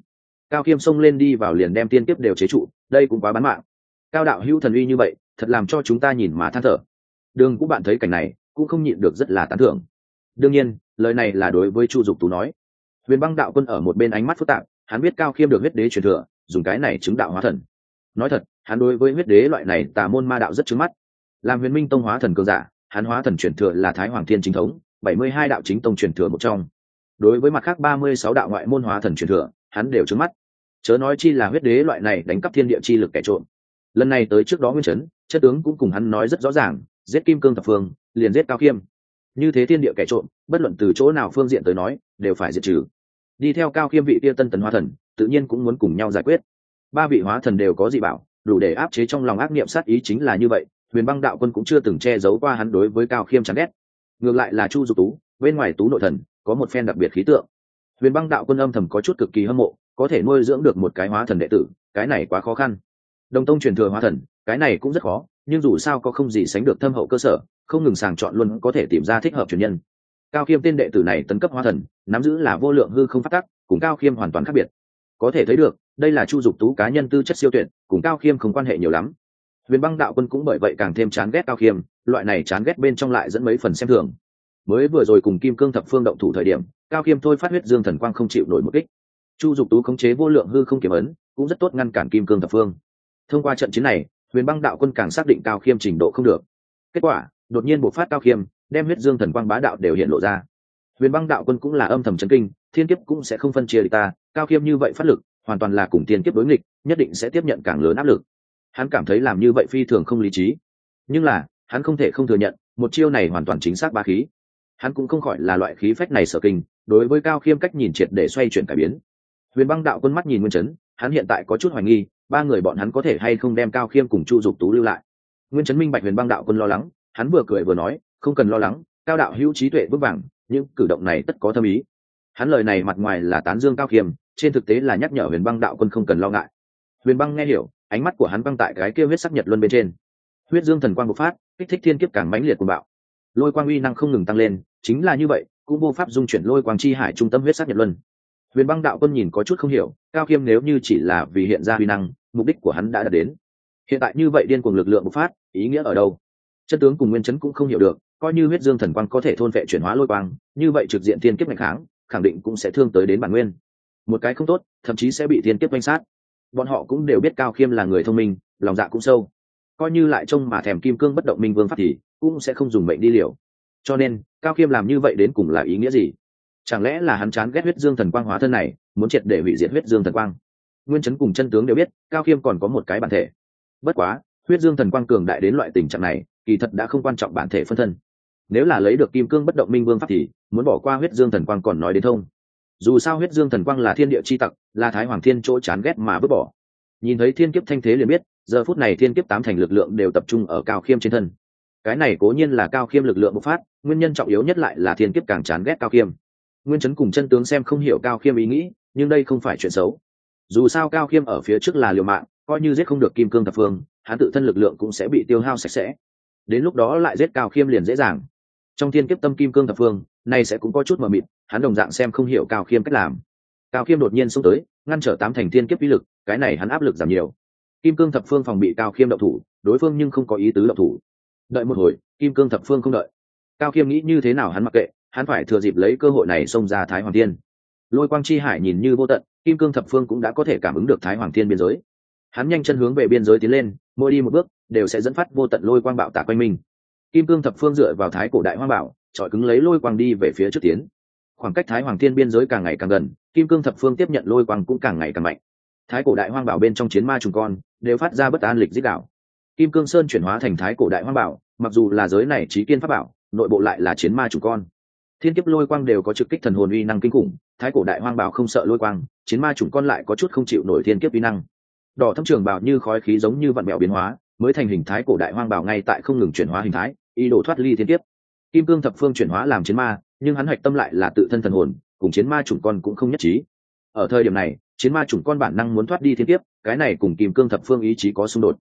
Speaker 1: Cao khiêm xông lên đi vào liền đem tiên kiếp đều chế trụ, đây cũng quá bán mạng. Cao đạo hữu thần uy như vậy, thật làm cho chúng ta nhìn mà than thở. Đường cũng bạn thấy cảnh này, cũng không nhịn được rất là tán thưởng. Đương nhiên, lời này là đối với chu dục tú nói huyền băng đạo quân ở một bên ánh mắt phức tạp, hắn biết cao khiêm được huyết đế truyền thừa, dùng cái này chứng đạo hóa thần. Nói thật, hắn đối với huyết đế loại này tà môn ma đạo rất trứng mắt. Làm huyền minh tông hóa thần cơ giả, hắn hóa thần truyền thừa là thái hoàng thiên chính thống, bảy mươi hai đạo chính tông truyền thừa một trong. Đối với mặt khác ba mươi sáu đạo ngoại môn hóa thần truyền thừa, hắn đều trứng mắt. Chớ nói chi là huyết đế loại này đánh cắp thiên địa chi lực kẻ trộm. Lần này tới trước đó nguyên chấn, chất tướng cũng cùng hắn nói rất rõ ràng, giết kim cương thập phương, liền giết cao khiêm. Như thế thiên địa kẻ trộm, bất luận từ chỗ nào phương diện tới nói, đều phải diệt trừ đi theo cao khiêm vị kia tân tần hóa thần, tự nhiên cũng muốn cùng nhau giải quyết. Ba vị hóa thần đều có dị bảo, đủ để áp chế trong lòng ác niệm sát ý chính là như vậy, huyền băng đạo quân cũng chưa từng che giấu qua hắn đối với cao khiêm chán ghét. Ngược lại là chu dục tú, bên ngoài tú nội thần, có một phen đặc biệt khí tượng. Huyền băng đạo quân âm thầm có chút cực kỳ hâm mộ, có thể nuôi dưỡng được một cái hóa thần đệ tử, cái này quá khó khăn. Đồng tông truyền thừa hóa thần, cái này cũng rất khó, nhưng dù sao có không gì sánh được thâm hậu cơ sở, không ngừng sàng chọn luôn có thể tìm ra thích hợp truyền nhân cao khiêm tên đệ tử này tấn cấp hóa thần, nắm giữ là vô lượng hư không phát tắc, cùng cao khiêm hoàn toàn khác biệt. Có thể thấy được, đây là chu dục tú cá nhân tư chất siêu tuyệt, cùng cao khiêm không quan hệ nhiều lắm. Huyền băng đạo quân cũng bởi vậy càng thêm chán ghét cao khiêm, loại này chán ghét bên trong lại dẫn mấy phần xem thường. Mới vừa rồi cùng kim cương thập phương động thủ thời điểm, cao khiêm thôi phát huyết dương thần quang không chịu nổi một kích. Chu dục tú khống chế vô lượng hư không kiểm ấn, cũng rất tốt ngăn cản kim cương thập phương. Thông qua trận chiến này, huyền băng đạo quân càng xác định cao khiêm trình độ không được. Kết quả, đột nhiên bộc phát cao khiêm đem huyết dương thần quang bá đạo đều hiện lộ ra. Huyền băng đạo quân cũng là âm thầm chấn kinh, thiên kiếp cũng sẽ không phân chia ta, cao khiêm như vậy phát lực, hoàn toàn là cùng thiên kiếp đối nghịch, nhất định sẽ tiếp nhận càng lớn áp lực. Hắn cảm thấy làm như vậy phi thường không lý trí. Nhưng là, hắn không thể không thừa nhận, một chiêu này hoàn toàn chính xác ba khí. Hắn cũng không khỏi là loại khí phách này sở kinh, đối với cao khiêm cách nhìn triệt để xoay chuyển cải biến. Huyền băng đạo quân mắt nhìn nguyên chấn, hắn hiện tại có chút hoài nghi, ba người bọn hắn có thể hay không đem cao khiêm cùng chu dục tú lưu lại. Nguyên chấn minh bạch huyền băng đạo quân lo lắng, hắn vừa cười vừa nói không cần lo lắng, cao đạo hữu trí tuệ vững vàng, những cử động này tất có thâm ý. Hắn lời này mặt ngoài là tán dương cao khiêm, trên thực tế là nhắc nhở huyền băng đạo quân không cần lo ngại. Huyền băng nghe hiểu, ánh mắt của hắn băng tại cái kia huyết sắc nhật luân bên trên. Huyết dương thần quang bộc phát, kích thích thiên kiếp càng mãnh liệt của bạo. Lôi quang uy năng không ngừng tăng lên, chính là như vậy, cũng vô pháp dung chuyển lôi quang chi hải trung tâm huyết sắc nhật luân. Huyền băng đạo quân nhìn có chút không hiểu, cao khiêm nếu như chỉ là vì hiện ra uy năng, mục đích của hắn đã đạt đến. Hiện tại như vậy điên cuồng lực lượng bộc phát, ý nghĩa ở đâu? Chân tướng cùng nguyên chấn cũng không hiểu được coi như huyết dương thần quang có thể thôn vệ chuyển hóa lôi quang, như vậy trực diện thiên kiếp mạnh kháng, khẳng định cũng sẽ thương tới đến bản nguyên. Một cái không tốt, thậm chí sẽ bị thiên kiếp quanh sát. Bọn họ cũng đều biết cao khiêm là người thông minh, lòng dạ cũng sâu. Coi như lại trông mà thèm kim cương bất động minh vương pháp thì cũng sẽ không dùng mệnh đi liều. Cho nên, cao khiêm làm như vậy đến cùng là ý nghĩa gì? Chẳng lẽ là hắn chán ghét huyết dương thần quang hóa thân này, muốn triệt để hủy diệt huyết dương thần quang? Nguyên chấn cùng chân tướng đều biết, cao khiêm còn có một cái bản thể. Bất quá, huyết dương thần quang cường đại đến loại tình trạng này, kỳ thật đã không quan trọng bản thể phân thân nếu là lấy được kim cương bất động minh vương pháp thì, muốn bỏ qua huyết dương thần quang còn nói đến thông. Dù sao huyết dương thần quang là thiên địa c h i tặc, là thái hoàng thiên chỗ chán ghét mà vứt bỏ. Nhìn thấy thiên kiếp thanh thế liền biết, giờ phút này thiên kiếp tám thành lực lượng đều tập trung ở cao khiêm trên thân. Cái này cố nhiên là cao khiêm lực lượng bộc phát, nguyên nhân trọng yếu nhất lại là thiên kiếp càng chán ghét cao khiêm. Nguyên chấn cùng chân tướng xem không hiểu cao khiêm ý nghĩ, nhưng đây không phải chuyện xấu. Dù sao cao khiêm ở phía trước là liều mạng, coi như giết không được kim cương thập phương, hắn tự thân lực lượng cũng sẽ bị tiêu hao sạch sẽ. Đến lúc đó lại giết cao khiêm liền dễ dàng trong thiên kiếp tâm kim cương thập phương, nay sẽ cũng có chút mờ mịt, hắn đồng dạng xem không hiểu cao khiêm cách làm. Cao khiêm đột nhiên xông tới, ngăn trở tám thành thiên kiếp uy lực, cái này hắn áp lực giảm nhiều. Kim cương thập phương phòng bị cao khiêm đậu thủ, đối phương nhưng không có ý tứ đậu thủ. Đợi một hồi, kim cương thập phương không đợi. Cao khiêm nghĩ như thế nào hắn mặc kệ, hắn phải thừa dịp lấy cơ hội này xông ra thái hoàng thiên. Lôi quang chi hải nhìn như vô tận, kim cương thập phương cũng đã có thể cảm ứng được thái hoàng thiên biên giới. Hắn nhanh chân hướng về biên giới tiến lên, mỗi đi một bước, đều sẽ dẫn phát vô tận lôi quang bạo tả quanh mình kim cương thập phương dựa vào thái cổ đại hoang bảo trọi cứng lấy lôi quang đi về phía trước tiến. Khoảng cách thái hoàng thiên biên giới càng ngày càng gần, kim cương thập phương tiếp nhận lôi quang cũng càng ngày càng mạnh. Thái cổ đại hoang bảo bên trong chiến ma trùng con, đều phát ra bất an lịch dích đạo. Kim cương sơn chuyển hóa thành thái cổ đại hoang bảo, mặc dù là giới này trí kiên pháp bảo, nội bộ lại là chiến ma trùng con. Thiên kiếp lôi quang đều có trực kích thần hồn uy năng kinh khủng, thái cổ đại hoang bảo không sợ lôi quang, chiến ma trùng con lại có chút không chịu nổi thiên kiếp uy năng. Đỏ thâm trường bảo như khói khí giống như vạn mẹo biến hóa mới thành hình thái cổ đại hoang bảo ngay tại không ngừng chuyển hóa hình thái, ý đồ thoát ly thiên kiếp. Kim cương thập phương chuyển hóa làm chiến ma, nhưng hắn hạch tâm lại là tự thân thần hồn, cùng chiến ma chủng con cũng không nhất trí. Ở thời điểm này, chiến ma chủng con bản năng muốn thoát đi thiên tiếp cái này cùng kim cương thập phương ý chí có xung đột.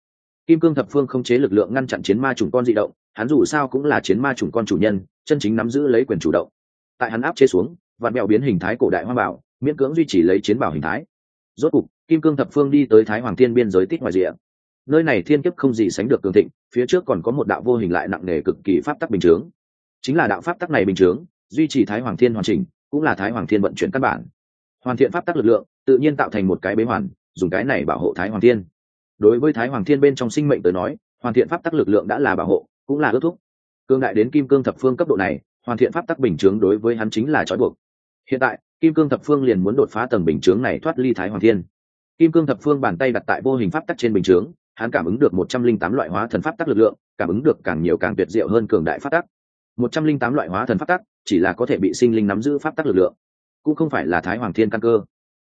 Speaker 1: Kim cương thập phương không chế lực lượng ngăn chặn chiến ma chủng con di động, hắn dù sao cũng là chiến ma chủng con chủ nhân, chân chính nắm giữ lấy quyền chủ động. Tại hắn áp chế xuống, vạn mẹo biến hình thái cổ đại hoang bảo miễn cưỡng duy trì lấy chiến bảo hình thái. Rốt cục, kim cương thập phương đi tới thái hoàng thiên biên giới tít ngoài rìa nơi này thiên kiếp không gì sánh được cường thịnh, phía trước còn có một đạo vô hình lại nặng nề cực kỳ pháp tắc bình chướng. Chính là đạo pháp tắc này bình chướng, duy trì thái hoàng thiên hoàn chỉnh, cũng là thái hoàng thiên vận chuyển căn bản. Hoàn thiện pháp tắc lực lượng, tự nhiên tạo thành một cái bế hoàn, dùng cái này bảo hộ thái hoàng thiên. Đối với thái hoàng thiên bên trong sinh mệnh tới nói, hoàn thiện pháp tắc lực lượng đã là bảo hộ, cũng là ước thúc. Cương đại đến kim cương thập phương cấp độ này, hoàn thiện pháp tắc bình chướng đối với hắn chính là trói buộc. Hiện tại, kim cương thập phương liền muốn đột phá tầng bình chướng này thoát ly thái hoàng thiên. Kim cương thập phương bàn tay đặt tại vô hình pháp tắc trên bình chướng hắn cảm ứng được một trăm linh tám loại hóa thần pháp tắc lực lượng, cảm ứng được càng nhiều càng tuyệt diệu hơn cường đại pháp tắc. Một trăm linh tám loại hóa thần pháp tắc, chỉ là có thể bị sinh linh nắm giữ pháp tắc lực lượng, cũng không phải là thái hoàng thiên căn cơ.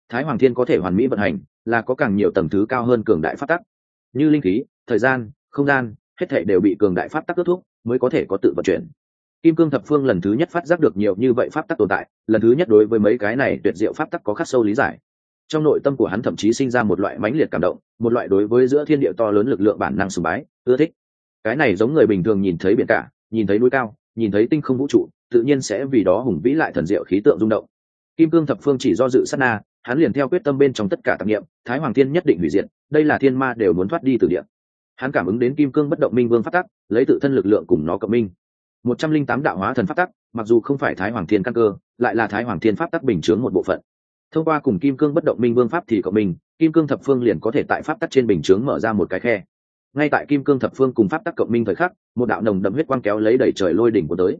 Speaker 1: Thái hoàng thiên có thể hoàn mỹ vận hành, là có càng nhiều tầng thứ cao hơn cường đại pháp tắc. Như linh khí, thời gian, không gian, hết thảy đều bị cường đại pháp tắc cướp thúc, mới có thể có tự vận chuyển. Kim cương thập phương lần thứ nhất phát giác được nhiều như vậy pháp tắc tồn tại, lần thứ nhất đối với mấy cái này tuyệt diệu pháp tắc có khắc sâu lý giải trong nội tâm của hắn thậm chí sinh ra một loại mãnh liệt cảm động, một loại đối với giữa thiên địa to lớn lực lượng bản năng sùng bái, ưa thích. Cái này giống người bình thường nhìn thấy biển cả, nhìn thấy núi cao, nhìn thấy tinh không vũ trụ, tự nhiên sẽ vì đó hùng vĩ lại thần diệu khí tượng rung động. Kim cương thập phương chỉ do dự sát na, hắn liền theo quyết tâm bên trong tất cả tạp nghiệm thái hoàng thiên nhất định hủy diệt, đây là thiên ma đều muốn thoát đi từ địa. Hắn cảm ứng đến kim cương bất động minh vương phát tắc, lấy tự thân lực lượng cùng nó cộng minh. Một trăm linh tám đạo hóa thần phát tắc, mặc dù không phải thái hoàng thiên căn cơ, lại là thái hoàng thiên pháp tắc bình chướng một bộ phận thông qua cùng kim cương bất động minh vương pháp thì cộng minh kim cương thập phương liền có thể tại pháp tắc trên bình chướng mở ra một cái khe. Ngay tại kim cương thập phương cùng pháp tắc cộng minh thời khắc, một đạo nồng đậm huyết quang kéo lấy đẩy trời lôi đỉnh của tới.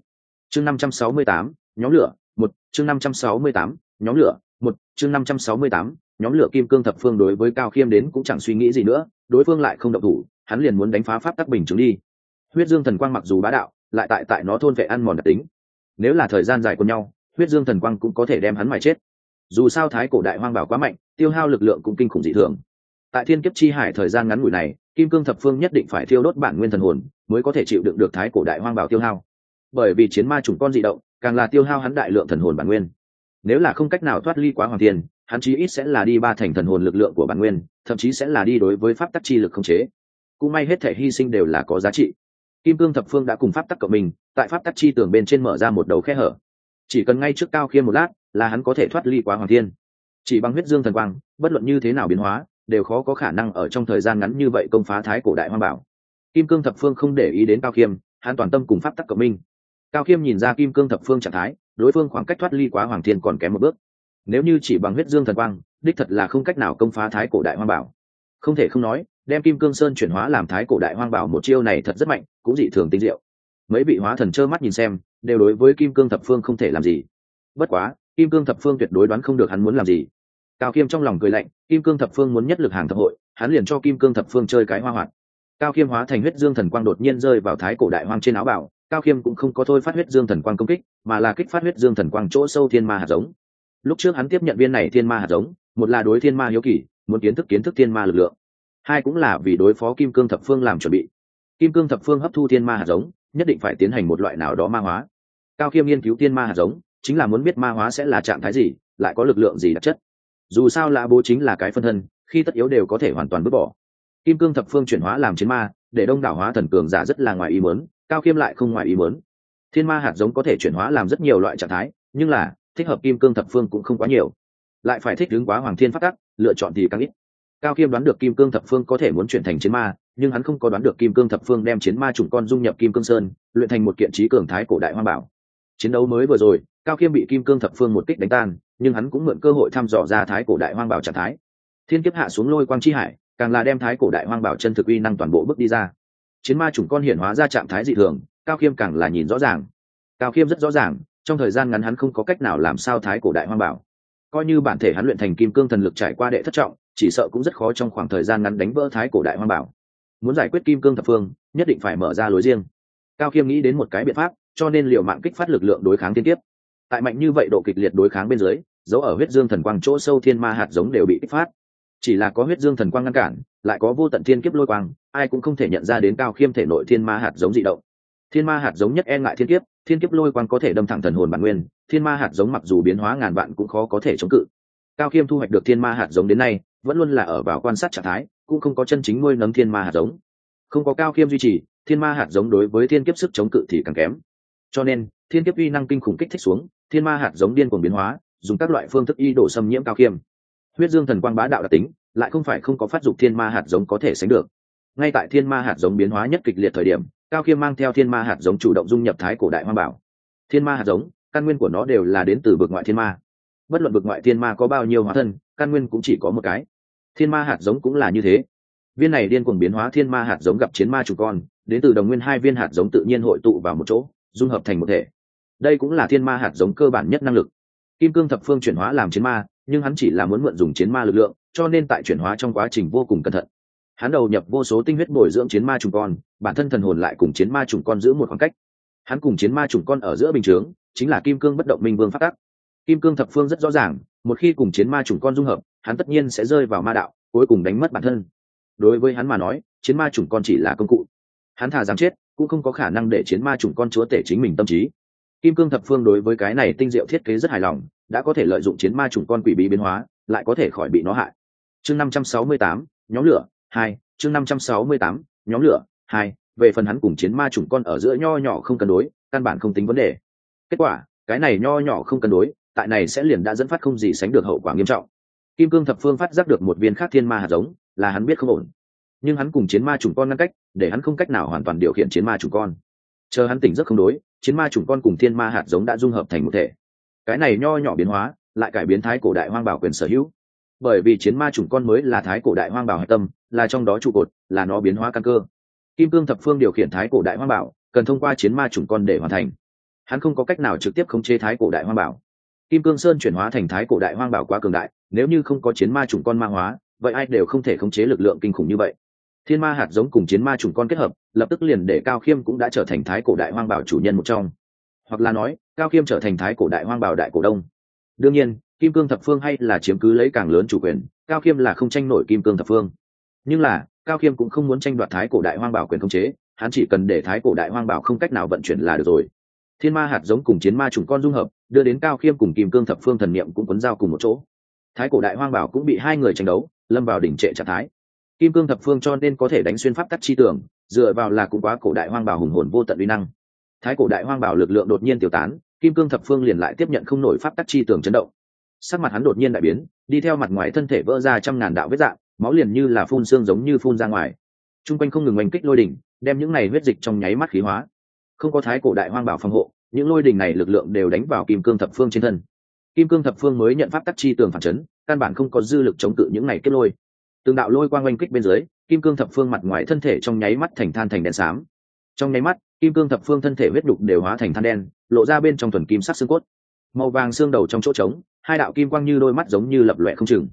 Speaker 1: Chương năm trăm sáu mươi tám, nhóm lửa, một, chương năm trăm sáu mươi tám, nhóm lửa, một, chương năm trăm sáu mươi tám, nhóm lửa kim cương thập phương đối với cao khiêm đến cũng chẳng suy nghĩ gì nữa, đối phương lại không động thủ, hắn liền muốn đánh phá pháp tắc bình chứng đi. Huyết dương thần quang mặc dù bá đạo, lại tại tại nó thôn vệ ăn mòn đặc tính. Nếu là thời gian dài của nhau, huyết dương thần quang cũng có thể đem hắn mài chết dù sao thái cổ đại hoang bảo quá mạnh, tiêu hao lực lượng cũng kinh khủng dị thường. Tại thiên kiếp chi hải thời gian ngắn ngủi này, kim cương thập phương nhất định phải thiêu đốt bản nguyên thần hồn, mới có thể chịu đựng được thái cổ đại hoang bảo tiêu hao. Bởi vì chiến ma chủng con dị động, càng là tiêu hao hắn đại lượng thần hồn bản nguyên. Nếu là không cách nào thoát ly quá hoàng thiên, hắn chí ít sẽ là đi ba thành thần hồn lực lượng của bản nguyên, thậm chí sẽ là đi đối với pháp tắc chi lực không chế. Cũng may hết thể hy sinh đều là có giá trị. Kim cương thập phương đã cùng pháp tắc cộng mình, tại pháp tắc chi tường bên trên mở ra một đầu khe hở. Chỉ cần ngay trước cao khiêm một lát là hắn có thể thoát ly quá hoàng thiên. Chỉ bằng huyết dương thần quang, bất luận như thế nào biến hóa, đều khó có khả năng ở trong thời gian ngắn như vậy công phá thái cổ đại hoang bảo. Kim cương thập phương không để ý đến cao khiêm hắn toàn tâm cùng pháp tắc cộng minh. Cao khiêm nhìn ra kim cương thập phương trạng thái, đối phương khoảng cách thoát ly quá hoàng thiên còn kém một bước. Nếu như chỉ bằng huyết dương thần quang, đích thật là không cách nào công phá thái cổ đại hoang bảo. Không thể không nói, đem kim cương sơn chuyển hóa làm thái cổ đại hoang bảo một chiêu này thật rất mạnh, cũng dị thường tinh diệu. Mấy vị hóa thần trơ mắt nhìn xem, đều đối với kim cương thập phương không thể làm gì. Bất quá kim cương thập phương tuyệt đối đoán không được hắn muốn làm gì. Cao khiêm trong lòng cười lạnh, kim cương thập phương muốn nhất lực hàng thập hội, hắn liền cho kim cương thập phương chơi cái hoa hoạt. Cao khiêm hóa thành huyết dương thần quang đột nhiên rơi vào thái cổ đại hoang trên áo bảo, cao khiêm cũng không có thôi phát huyết dương thần quang công kích, mà là kích phát huyết dương thần quang chỗ sâu thiên ma hạt giống. Lúc trước hắn tiếp nhận viên này thiên ma hạt giống, một là đối thiên ma hiếu kỳ, muốn kiến thức kiến thức thiên ma lực lượng. Hai cũng là vì đối phó kim cương thập phương làm chuẩn bị. Kim cương thập phương hấp thu thiên ma hạt giống, nhất định phải tiến hành một loại nào đó ma hóa. Cao khiêm nghiên cứu thiên ma hạt giống chính là muốn biết ma hóa sẽ là trạng thái gì, lại có lực lượng gì đặc chất. Dù sao lã bố chính là cái phân thân, khi tất yếu đều có thể hoàn toàn vứt bỏ. Kim cương thập phương chuyển hóa làm chiến ma, để đông đảo hóa thần cường giả rất là ngoài ý mớn cao khiêm lại không ngoài ý mớn thiên ma hạt giống có thể chuyển hóa làm rất nhiều loại trạng thái, nhưng là, thích hợp kim cương thập phương cũng không quá nhiều. Lại phải thích ứng quá hoàng thiên phát tắc, lựa chọn thì càng ít. Cao khiêm đoán được kim cương thập phương có thể muốn chuyển thành chiến ma, nhưng hắn không có đoán được kim cương thập phương đem chiến ma chủng con dung nhập kim cương sơn, luyện thành một kiện trí cường thái cổ đại hoa bảo. Chiến đấu mới vừa rồi cao khiêm bị kim cương thập phương một kích đánh tan, nhưng hắn cũng mượn cơ hội thăm dò ra thái cổ đại hoang bảo trạng thái. Thiên kiếp hạ xuống lôi quang chi hải, càng là đem thái cổ đại hoang bảo chân thực uy năng toàn bộ bước đi ra. Chiến ma chủng con hiển hóa ra trạng thái dị thường, cao khiêm càng là nhìn rõ ràng. Cao khiêm rất rõ ràng, trong thời gian ngắn hắn không có cách nào làm sao thái cổ đại hoang bảo. Coi như bản thể hắn luyện thành kim cương thần lực trải qua đệ thất trọng, chỉ sợ cũng rất khó trong khoảng thời gian ngắn đánh vỡ thái cổ đại hoang bảo. Muốn giải quyết kim cương thập phương, nhất định phải mở ra lối riêng. Cao khiêm nghĩ đến một cái biện pháp, cho nên liệu mạng kích phát lực lượng đối kháng thiên kiếp tại mạnh như vậy độ kịch liệt đối kháng bên dưới, dấu ở huyết dương thần quang chỗ sâu thiên ma hạt giống đều bị kích phát. Chỉ là có huyết dương thần quang ngăn cản, lại có vô tận thiên kiếp lôi quang, ai cũng không thể nhận ra đến cao khiêm thể nội thiên ma hạt giống dị động. Thiên ma hạt giống nhất e ngại thiên kiếp thiên kiếp lôi quang có thể đâm thẳng thần hồn bản nguyên, thiên ma hạt giống mặc dù biến hóa ngàn vạn cũng khó có thể chống cự. Cao khiêm thu hoạch được thiên ma hạt giống đến nay, vẫn luôn là ở vào quan sát trạng thái, cũng không có chân chính nuôi nấng thiên ma hạt giống. Không có cao khiêm duy trì, thiên ma hạt giống đối với thiên kiếp sức chống cự thì càng kém. Cho nên, thiên kiếp uy năng kinh khủng kích thích xuống thiên ma hạt giống điên cuồng biến hóa, dùng các loại phương thức y đổ xâm nhiễm cao khiêm huyết dương thần quang bá đạo đặc tính, lại không phải không có phát dục thiên ma hạt giống có thể sánh được. Ngay tại thiên ma hạt giống biến hóa nhất kịch liệt thời điểm, cao khiêm mang theo thiên ma hạt giống chủ động dung nhập thái cổ đại hoa bảo. Thiên ma hạt giống, căn nguyên của nó đều là đến từ vực ngoại thiên ma. Bất luận vực ngoại thiên ma có bao nhiêu hóa thân, căn nguyên cũng chỉ có một cái. Thiên ma hạt giống cũng là như thế. Viên này điên cuồng biến hóa thiên ma hạt giống gặp chiến ma chủ con, đến từ đồng nguyên hai viên hạt giống tự nhiên hội tụ vào một chỗ, dung hợp thành một thể đây cũng là thiên ma hạt giống cơ bản nhất năng lực. Kim cương thập phương chuyển hóa làm chiến ma, nhưng hắn chỉ là muốn mượn dùng chiến ma lực lượng, cho nên tại chuyển hóa trong quá trình vô cùng cẩn thận. Hắn đầu nhập vô số tinh huyết bồi dưỡng chiến ma trùng con, bản thân thần hồn lại cùng chiến ma trùng con giữ một khoảng cách. Hắn cùng chiến ma trùng con ở giữa bình chướng, chính là kim cương bất động minh vương phát tắc. Kim cương thập phương rất rõ ràng, một khi cùng chiến ma trùng con dung hợp, hắn tất nhiên sẽ rơi vào ma đạo, cuối cùng đánh mất bản thân. Đối với hắn mà nói, chiến ma trùng con chỉ là công cụ. Hắn thà dám chết, cũng không có khả năng để chiến ma trùng con chúa tể chính mình tâm trí kim cương thập phương đối với cái này tinh diệu thiết kế rất hài lòng, đã có thể lợi dụng chiến ma trùng con quỷ bí biến hóa, lại có thể khỏi bị nó hại. Chương năm trăm sáu mươi tám, nhóm lửa, hai, chương năm trăm sáu mươi tám, nhóm lửa, hai, về phần hắn cùng chiến ma trùng con ở giữa nho nhỏ không cân đối, căn bản không tính vấn đề. Kết quả, cái này nho nhỏ không cân đối, tại này sẽ liền đã dẫn phát không gì sánh được hậu quả nghiêm trọng. Kim cương thập phương phát giác được một viên khác thiên ma hạt giống, là hắn biết không ổn. Nhưng hắn cùng chiến ma trùng con ngăn cách, để hắn không cách nào hoàn toàn điều khiển chiến ma trùng con. Chờ hắn tỉnh rất không đối chiến ma trùng con cùng thiên ma hạt giống đã dung hợp thành một thể. Cái này nho nhỏ biến hóa, lại cải biến thái cổ đại hoang bảo quyền sở hữu. Bởi vì chiến ma chủng con mới là thái cổ đại hoang bảo hạch tâm, là trong đó trụ cột, là nó biến hóa căn cơ. Kim cương thập phương điều khiển thái cổ đại hoang bảo, cần thông qua chiến ma chủng con để hoàn thành. Hắn không có cách nào trực tiếp khống chế thái cổ đại hoang bảo. Kim cương sơn chuyển hóa thành thái cổ đại hoang bảo quá cường đại, nếu như không có chiến ma chủng con ma hóa, vậy ai đều không thể khống chế lực lượng kinh khủng như vậy thiên ma hạt giống cùng chiến ma chủng con kết hợp, lập tức liền để cao khiêm cũng đã trở thành thái cổ đại hoang bảo chủ nhân một trong. Hoặc là nói, cao khiêm trở thành thái cổ đại hoang bảo đại cổ đông. Đương nhiên, kim cương thập phương hay là chiếm cứ lấy càng lớn chủ quyền, cao khiêm là không tranh nổi kim cương thập phương. Nhưng là, cao khiêm cũng không muốn tranh đoạt thái cổ đại hoang bảo quyền khống chế, hắn chỉ cần để thái cổ đại hoang bảo không cách nào vận chuyển là được rồi. Thiên ma hạt giống cùng chiến ma trùng con dung hợp, đưa đến cao khiêm cùng kim cương thập phương thần niệm cũng quấn giao cùng một chỗ. Thái cổ đại hoang bảo cũng bị hai người tranh đấu, lâm vào đỉnh trệ trạng thái kim cương thập phương cho nên có thể đánh xuyên pháp tắc chi tưởng, dựa vào là cũng quá cổ đại hoang bảo hùng hồn vô tận uy năng. Thái cổ đại hoang bảo lực lượng đột nhiên tiêu tán, kim cương thập phương liền lại tiếp nhận không nổi pháp tắc chi tưởng chấn động. Sắc mặt hắn đột nhiên đại biến, đi theo mặt ngoài thân thể vỡ ra trăm ngàn đạo vết dạng, máu liền như là phun xương giống như phun ra ngoài. T r u n g quanh không ngừng oanh kích lôi đỉnh, đem những này huyết dịch trong nháy mắt khí hóa. Không có thái cổ đại hoang bảo phòng hộ, những lôi đỉnh này lực lượng đều đánh vào kim cương thập phương trên thân. Kim cương thập phương mới nhận pháp tắc chi tường phản chấn, căn bản không có dư lực chống cự những này kết lôi từng đạo lôi quang oanh kích bên dưới, kim cương thập phương mặt ngoài thân thể trong nháy mắt thành than thành đèn xám. Trong nháy mắt, kim cương thập phương thân thể huyết đục đều hóa thành than đen, lộ ra bên trong thuần kim sắc xương cốt. Màu vàng xương đầu trong chỗ trống, hai đạo kim quang như đôi mắt giống như lập loẹ không chừng.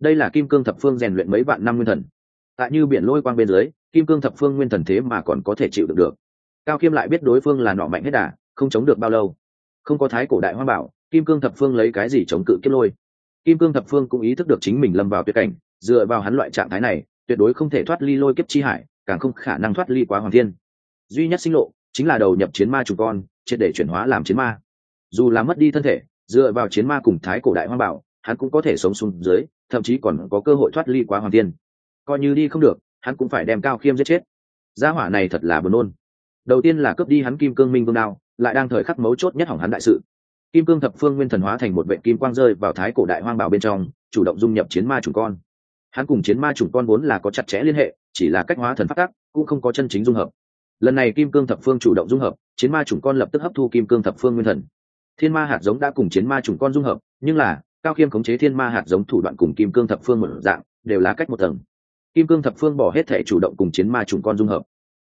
Speaker 1: Đây là kim cương thập phương rèn luyện mấy vạn năm nguyên thần. Tại như biển lôi quang bên dưới, kim cương thập phương nguyên thần thế mà còn có thể chịu được được. Cao kim lại biết đối phương là nọ mạnh hết đà, không chống được bao lâu. Không có thái cổ đại hoa bảo, kim cương thập phương lấy cái gì chống cự kiếp lôi? Kim cương thập phương cũng ý thức được chính mình lâm vào tuyệt cảnh dựa vào hắn loại trạng thái này, tuyệt đối không thể thoát ly lôi kiếp chi hải, càng không khả năng thoát ly quá hoàng thiên. Duy nhất sinh lộ, chính là đầu nhập chiến ma chủng con, triệt để chuyển hóa làm chiến ma. Dù là mất đi thân thể, dựa vào chiến ma cùng thái cổ đại hoang bảo, hắn cũng có thể sống xuống dưới, thậm chí còn có cơ hội thoát ly quá hoàng thiên. Coi như đi không được, hắn cũng phải đem cao khiêm giết chết. Gia hỏa này thật là buồn nôn. Đầu tiên là cướp đi hắn kim cương minh vương đao, lại đang thời khắc mấu chốt nhất hỏng hắn đại sự. Kim cương thập phương nguyên thần hóa thành một vệ kim quang rơi vào thái cổ đại hoang bảo bên trong, chủ động dung nhập chiến ma chủng con hắn cùng chiến ma chủng con vốn là có chặt chẽ liên hệ, chỉ là cách hóa thần phát tác cũng không có chân chính dung hợp. Lần này kim cương thập phương chủ động dung hợp, chiến ma chủng con lập tức hấp thu kim cương thập phương nguyên thần. Thiên ma hạt giống đã cùng chiến ma chủng con dung hợp, nhưng là, cao khiêm khống chế thiên ma hạt giống thủ đoạn cùng kim cương thập phương một dạng, đều là cách một tầng. Kim cương thập phương bỏ hết thể chủ động cùng chiến ma chủng con dung hợp.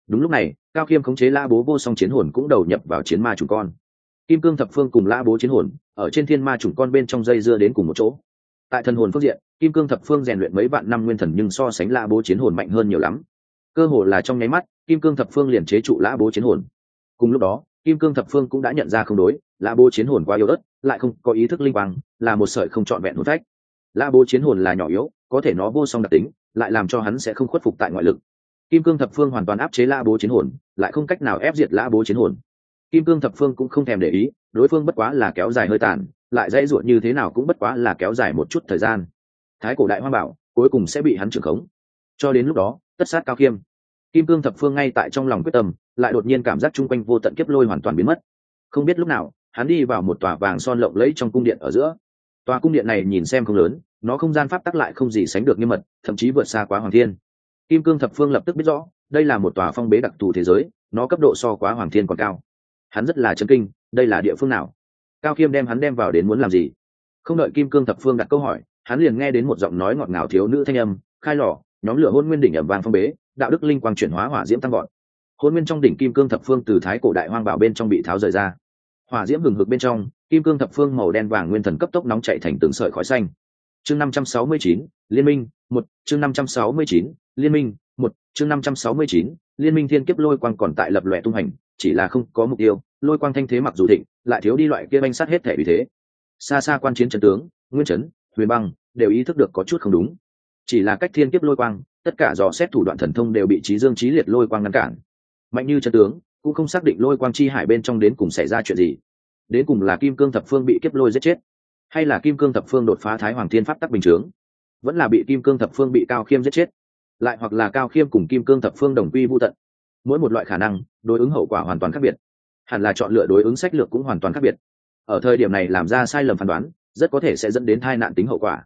Speaker 1: Đúng lúc này, cao khiêm khống chế la bố vô song chiến hồn cũng đầu nhập vào chiến ma chủng con. Kim cương thập phương cùng la bố chiến hồn, ở trên thiên ma chủng con bên trong dây dưa đến cùng một chỗ tại thần hồn phương diện, kim cương thập phương rèn luyện mấy vạn năm nguyên thần nhưng so sánh lã bố chiến hồn mạnh hơn nhiều lắm. Cơ hồ là trong nháy mắt, kim cương thập phương liền chế trụ lã bố chiến hồn. Cùng lúc đó, kim cương thập phương cũng đã nhận ra không đối, lã bố chiến hồn quá yếu ớt, lại không có ý thức linh quang, là một sợi không trọn vẹn hồn phách. Lã bố chiến hồn là nhỏ yếu, có thể nó vô song đặc tính, lại làm cho hắn sẽ không khuất phục tại ngoại lực. Kim cương thập phương hoàn toàn áp chế lã bố chiến hồn, lại không cách nào ép diệt lã bố chiến hồn. Kim cương thập phương cũng không thèm để ý, đối phương bất quá là kéo dài hơi tàn lại dãy ruột như thế nào cũng bất quá là kéo dài một chút thời gian. Thái cổ đại hoa bảo cuối cùng sẽ bị hắn trưởng khống. Cho đến lúc đó, tất sát cao khiêm kim cương thập phương ngay tại trong lòng quyết tâm, lại đột nhiên cảm giác chung quanh vô tận kiếp lôi hoàn toàn biến mất. Không biết lúc nào, hắn đi vào một tòa vàng son lộng lẫy trong cung điện ở giữa. Tòa cung điện này nhìn xem không lớn, nó không gian pháp tắc lại không gì sánh được nghiêm mật, thậm chí vượt xa quá hoàng thiên. Kim cương thập phương lập tức biết rõ, đây là một tòa phong bế đặc thù thế giới, nó cấp độ so quá hoàng thiên còn cao. Hắn rất là chấn kinh, đây là địa phương nào? Cao khiêm đem hắn đem vào đến muốn làm gì? Không đợi kim cương thập phương đặt câu hỏi, hắn liền nghe đến một giọng nói ngọt ngào thiếu nữ thanh âm, khai lò, nhóm lửa hôn nguyên đỉnh ẩm vàng phong bế, đạo đức linh quang chuyển hóa hỏa diễm tăng gọn hôn nguyên trong đỉnh kim cương thập phương từ thái cổ đại hoang bảo bên trong bị tháo rời ra. Hỏa diễm hừng hực bên trong, kim cương thập phương màu đen vàng nguyên thần cấp tốc nóng chạy thành từng sợi khói xanh. Chương năm trăm sáu mươi chín, liên minh, một, chương năm trăm sáu mươi chín, liên minh một, chương năm trăm sáu mươi chín, liên minh thiên kiếp lôi quang còn tại lập lòe tung hành, chỉ là không có mục tiêu, lôi quang thanh thế mặc dù thịnh, lại thiếu đi loại kia banh sát hết thể vì thế. Xa xa quan chiến trần tướng, nguyên trấn huyền băng đều ý thức được có chút không đúng. Chỉ là cách thiên kiếp lôi quang, tất cả dò xét thủ đoạn thần thông đều bị trí dương trí liệt lôi quang ngăn cản. Mạnh như trận tướng, cũng không xác định lôi quang chi hải bên trong đến cùng xảy ra chuyện gì. Đến cùng là kim cương thập phương bị kiếp lôi giết chết, hay là kim cương thập phương đột phá thái hoàng thiên pháp tắc bình chướng. Vẫn là bị kim cương thập phương bị cao khiêm giết chết lại hoặc là cao khiêm cùng kim cương thập phương đồng quy vô tận. Mỗi một loại khả năng, đối ứng hậu quả hoàn toàn khác biệt. Hẳn là chọn lựa đối ứng sách lược cũng hoàn toàn khác biệt. Ở thời điểm này làm ra sai lầm phán đoán, rất có thể sẽ dẫn đến tai nạn tính hậu quả.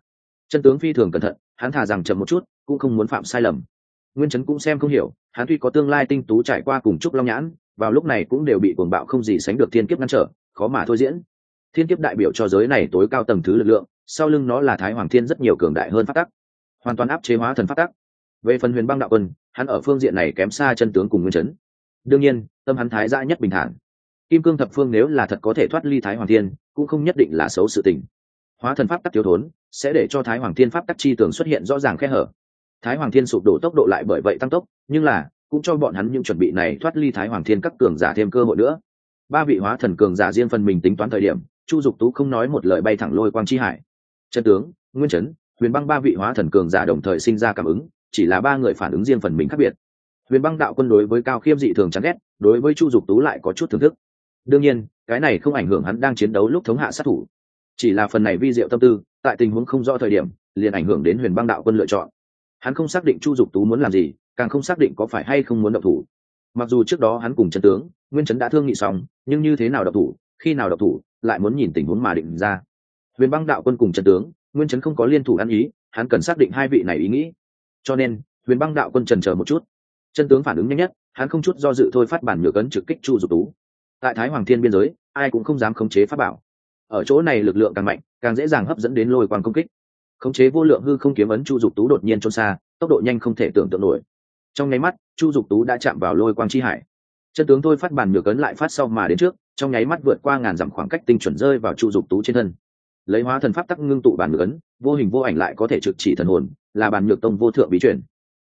Speaker 1: Chân tướng phi thường cẩn thận, hắn thà rằng chậm một chút, cũng không muốn phạm sai lầm. Nguyên chấn cũng xem không hiểu, hắn tuy có tương lai tinh tú trải qua cùng trúc long nhãn, vào lúc này cũng đều bị cuồng bạo không gì sánh được thiên kiếp ngăn trở, khó mà thôi diễn. Thiên kiếp đại biểu cho giới này tối cao tầng thứ lực lượng, sau lưng nó là thái hoàng thiên rất nhiều cường đại hơn phát tắc. Hoàn toàn áp chế hóa thần phát tắc về phần huyền băng đạo quân, hắn ở phương diện này kém xa chân tướng cùng nguyên chấn. Đương nhiên, tâm hắn thái dã nhất bình thản. Kim cương thập phương nếu là thật có thể thoát ly thái hoàng thiên, cũng không nhất định là xấu sự tình. Hóa thần pháp tắc thiếu thốn, sẽ để cho thái hoàng thiên pháp tắc chi tường xuất hiện rõ ràng khe hở. Thái hoàng thiên sụp đổ tốc độ lại bởi vậy tăng tốc, nhưng là, cũng cho bọn hắn những chuẩn bị này thoát ly thái hoàng thiên các cường giả thêm cơ hội nữa. Ba vị hóa thần cường giả riêng phần mình tính toán thời điểm, chu dục tú không nói một lời bay thẳng lôi quang chi hải. Chân tướng, nguyên trấn huyền băng ba vị hóa thần cường giả đồng thời sinh ra cảm ứng chỉ là ba người phản ứng riêng phần mình khác biệt. Huyền băng đạo quân đối với cao khiêm dị thường chán ghét, đối với chu dục tú lại có chút thưởng thức. Đương nhiên, cái này không ảnh hưởng hắn đang chiến đấu lúc thống hạ sát thủ. Chỉ là phần này vi diệu tâm tư, tại tình huống không rõ thời điểm, liền ảnh hưởng đến huyền băng đạo quân lựa chọn. Hắn không xác định chu dục tú muốn làm gì, càng không xác định có phải hay không muốn độc thủ. Mặc dù trước đó hắn cùng chân tướng, nguyên trấn đã thương nghị xong, nhưng như thế nào độc thủ, khi nào độc thủ, lại muốn nhìn tình huống mà định ra. Huyền băng đạo quân cùng chân tướng, nguyên trấn không có liên thủ ăn ý, hắn cần xác định hai vị này ý nghĩ cho nên, huyền băng đạo quân trần chờ một chút. Chân tướng phản ứng nhanh nhất, hắn không chút do dự thôi phát bản nhược ấn trực kích chu dục tú. Tại thái hoàng thiên biên giới, ai cũng không dám khống chế pháp bảo. Ở chỗ này lực lượng càng mạnh, càng dễ dàng hấp dẫn đến lôi quang công kích. Khống chế vô lượng hư không kiếm ấn chu dục tú đột nhiên trôn xa, tốc độ nhanh không thể tưởng tượng nổi. Trong nháy mắt, chu dục tú đã chạm vào lôi quang chi hải. Chân tướng thôi phát bản nhược ấn lại phát sau mà đến trước, trong nháy mắt vượt qua ngàn dặm khoảng cách tinh chuẩn rơi vào chu dục tú trên thân. Lấy hóa thần pháp tắc ngưng tụ bản nhược ấn, vô hình vô ảnh lại có thể trực chỉ thần hồn là bàn nhược tông vô thượng bí chuyển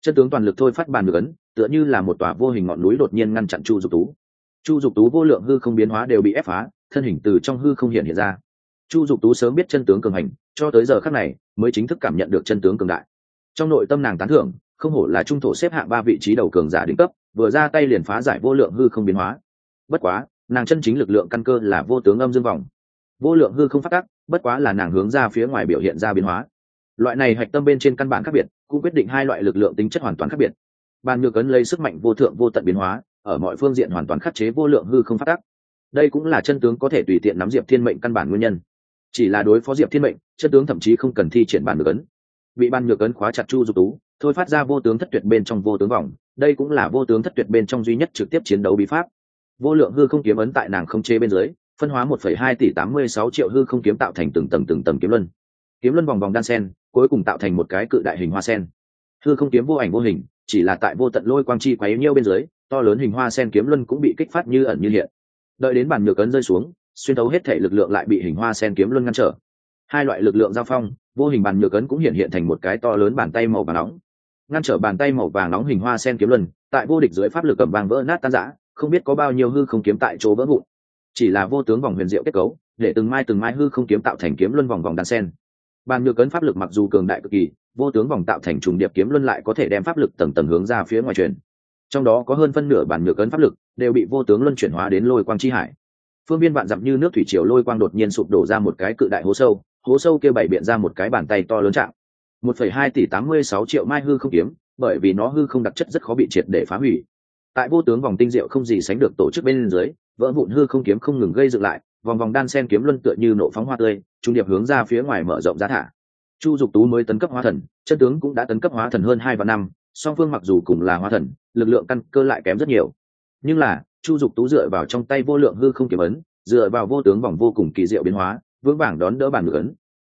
Speaker 1: chân tướng toàn lực thôi phát bàn nhược ấn, tựa như là một tòa vô hình ngọn núi đột nhiên ngăn chặn chu dục tú. Chu dục tú vô lượng hư không biến hóa đều bị ép phá, thân hình từ trong hư không hiện hiện ra. Chu dục tú sớm biết chân tướng cường hành, cho tới giờ khác này, mới chính thức cảm nhận được chân tướng cường đại. Trong nội tâm nàng tán thưởng, không hổ là trung thổ xếp hạng ba vị trí đầu cường giả đỉnh cấp, vừa ra tay liền phá giải vô lượng hư không biến hóa. Bất quá, nàng chân chính lực lượng căn cơ là vô tướng âm dương vòng. Vô lượng hư không phát tắc bất quá là nàng hướng ra phía ngoài biểu hiện ra biến hóa loại này hạch tâm bên trên căn bản khác biệt, cũng quyết định hai loại lực lượng tính chất hoàn toàn khác biệt. Bàn nhược ấn lấy sức mạnh vô thượng vô tận biến hóa, ở mọi phương diện hoàn toàn khắc chế vô lượng hư không phát tắc đây cũng là chân tướng có thể tùy tiện nắm diệp thiên mệnh căn bản nguyên nhân. Chỉ là đối phó diệp thiên mệnh, chân tướng thậm chí không cần thi triển bàn nhược ấn. Bị ban nhược ấn khóa chặt chu dục tú, thôi phát ra vô tướng thất tuyệt bên trong vô tướng vòng. Đây cũng là vô tướng thất tuyệt bên trong duy nhất trực tiếp chiến đấu bí pháp. Vô lượng hư không kiếm ấn tại nàng không chế bên dưới, phân hóa một phẩy hai tỷ tám mươi sáu triệu hư không kiếm tạo thành từng tầng từng tầng kiếm luân. Kiếm luân vòng vòng đan sen cuối cùng tạo thành một cái cự đại hình hoa sen. Hư không kiếm vô ảnh vô hình, chỉ là tại vô tận lôi quang chi quấy nhiêu bên dưới, to lớn hình hoa sen kiếm luân cũng bị kích phát như ẩn như hiện. Đợi đến bàn nhược ấn rơi xuống, xuyên thấu hết thể lực lượng lại bị hình hoa sen kiếm luân ngăn trở. Hai loại lực lượng giao phong, vô hình bàn nhược ấn cũng hiện hiện thành một cái to lớn bàn tay màu vàng nóng. Ngăn trở bàn tay màu vàng nóng hình hoa sen kiếm luân, tại vô địch dưới pháp lực cầm vàng vỡ nát tan rã, không biết có bao nhiêu hư không kiếm tại chỗ vỡ vụn. Chỉ là vô tướng vòng huyền diệu kết cấu, để từng mai từng mai hư không kiếm tạo thành kiếm luân vòng vòng đan sen bàn nhược cấn pháp lực mặc dù cường đại cực kỳ, vô tướng vòng tạo thành trùng điệp kiếm luân lại có thể đem pháp lực tầng tầng hướng ra phía ngoài truyền. Trong đó có hơn phân nửa bàn nhược cấn pháp lực đều bị vô tướng luân chuyển hóa đến lôi quang chi hải. Phương biên vạn dặm như nước thủy triều lôi quang đột nhiên sụp đổ ra một cái cự đại hố sâu hố sâu kia bày biện ra một cái bàn tay to lớn chạm. Một phẩy hai tỷ tám mươi sáu triệu mai hư không kiếm, bởi vì nó hư không đặc chất rất khó bị triệt để phá hủy. Tại vô tướng vòng tinh diệu không gì sánh được tổ chức bên dưới, vỡ vụn hư không kiếm không ngừng gây dựng lại vòng vòng đan sen kiếm luân tựa như nộ phóng hoa tươi, trung điệp hướng ra phía ngoài mở rộng giá thả. Chu dục tú mới tấn cấp hóa thần, chân tướng cũng đã tấn cấp hóa thần hơn hai và năm, song phương mặc dù cùng là hóa thần, lực lượng căn cơ lại kém rất nhiều. Nhưng là, chu dục tú dựa vào trong tay vô lượng hư không kiếm ấn, dựa vào vô tướng vòng vô cùng kỳ diệu biến hóa, vững vàng đón đỡ bản ngược ấn.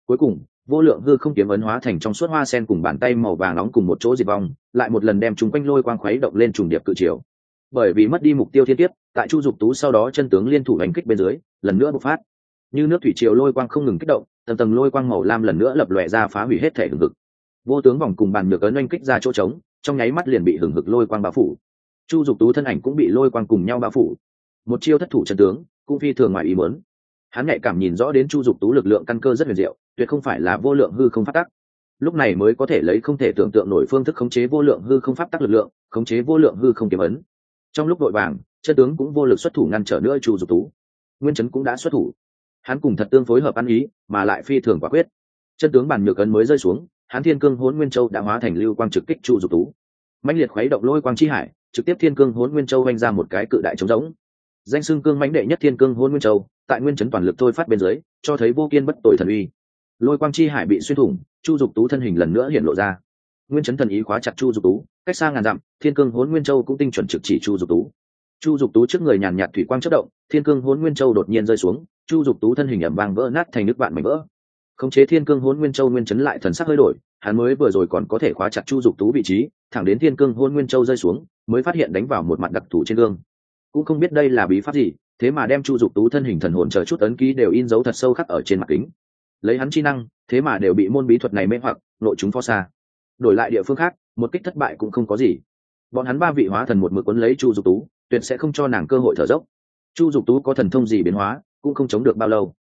Speaker 1: Cuối cùng, vô lượng hư không kiếm ấn hóa thành trong suốt hoa sen cùng bàn tay màu vàng nóng cùng một chỗ diệt vong, lại một lần đem chúng quanh lôi quang khuấy động lên trùng điệp cự chiều. Bởi vì mất đi mục tiêu thiên tiếp tại chu dục tú sau đó chân tướng liên thủ đánh kích bên dưới, lần nữa bộc phát. Như nước thủy triều lôi quang không ngừng kích động, tầng tầng lôi quang màu lam lần nữa lập lòe ra phá hủy hết thể hừng hực. Vô tướng vòng cùng bàn nhược ấn oanh kích ra chỗ trống, trong nháy mắt liền bị hừng hực lôi quang bao phủ. Chu dục tú thân ảnh cũng bị lôi quang cùng nhau bao phủ. Một chiêu thất thủ chân tướng, cũng phi thường ngoài ý muốn. Hắn nhạy cảm nhìn rõ đến chu dục tú lực lượng căn cơ rất huyền diệu, tuyệt không phải là vô lượng hư không phát tắc. Lúc này mới có thể lấy không thể tưởng tượng nổi phương thức khống chế vô lượng hư không pháp tắc lực lượng, khống chế vô lượng hư không kiếm ấn. Trong lúc vội vàng chân tướng cũng vô lực xuất thủ ngăn trở nữa chu dục tú. Nguyên chấn cũng đã xuất thủ. Hắn cùng thật tương phối hợp ăn ý, mà lại phi thường quả quyết. Chân tướng bàn nhược ấn mới rơi xuống hắn thiên cương hốn nguyên châu đã hóa thành lưu quang trực kích chu dục tú. Mạnh liệt khuấy động lôi quang chi hải, trực tiếp thiên cương hốn nguyên châu oanh ra một cái cự đại trống rỗng. Danh xưng cương mãnh đệ nhất thiên cương hôn nguyên châu, tại nguyên chấn toàn lực thôi phát bên dưới, cho thấy vô kiên bất tội thần uy. Lôi quang chi hải bị xuyên thủng, chu dục tú thân hình lần nữa hiện lộ ra. Nguyên chấn thần ý khóa chặt chu dục tú, cách xa ngàn dặm, thiên cương hốn nguyên châu cũng tinh chuẩn trực chỉ chu dục tú chu dục tú trước người nhàn nhạt thủy quang chất động, thiên cương hốn nguyên châu đột nhiên rơi xuống, chu dục tú thân hình ẩm vàng vỡ nát thành nước vạn mảnh vỡ. Khống chế thiên cương hôn nguyên châu nguyên chấn lại thần sắc hơi đổi, hắn mới vừa rồi còn có thể khóa chặt chu dục tú vị trí, thẳng đến thiên cương hôn nguyên châu rơi xuống, mới phát hiện đánh vào một mặt đặc thù trên gương. Cũng không biết đây là bí pháp gì, thế mà đem chu dục tú thân hình thần hồn chờ chút ấn ký đều in dấu thật sâu khắc ở trên mặt kính. Lấy hắn chi năng, thế mà đều bị môn bí thuật này mê hoặc, nội chúng pho xa. Đổi lại địa phương khác, một kích thất bại cũng không có gì. Bọn hắn ba vị hóa thần một mực quấn lấy chu dục tú tuyệt sẽ không cho nàng cơ hội thở dốc. Chu dục tú có thần thông gì biến hóa, cũng không chống được bao lâu.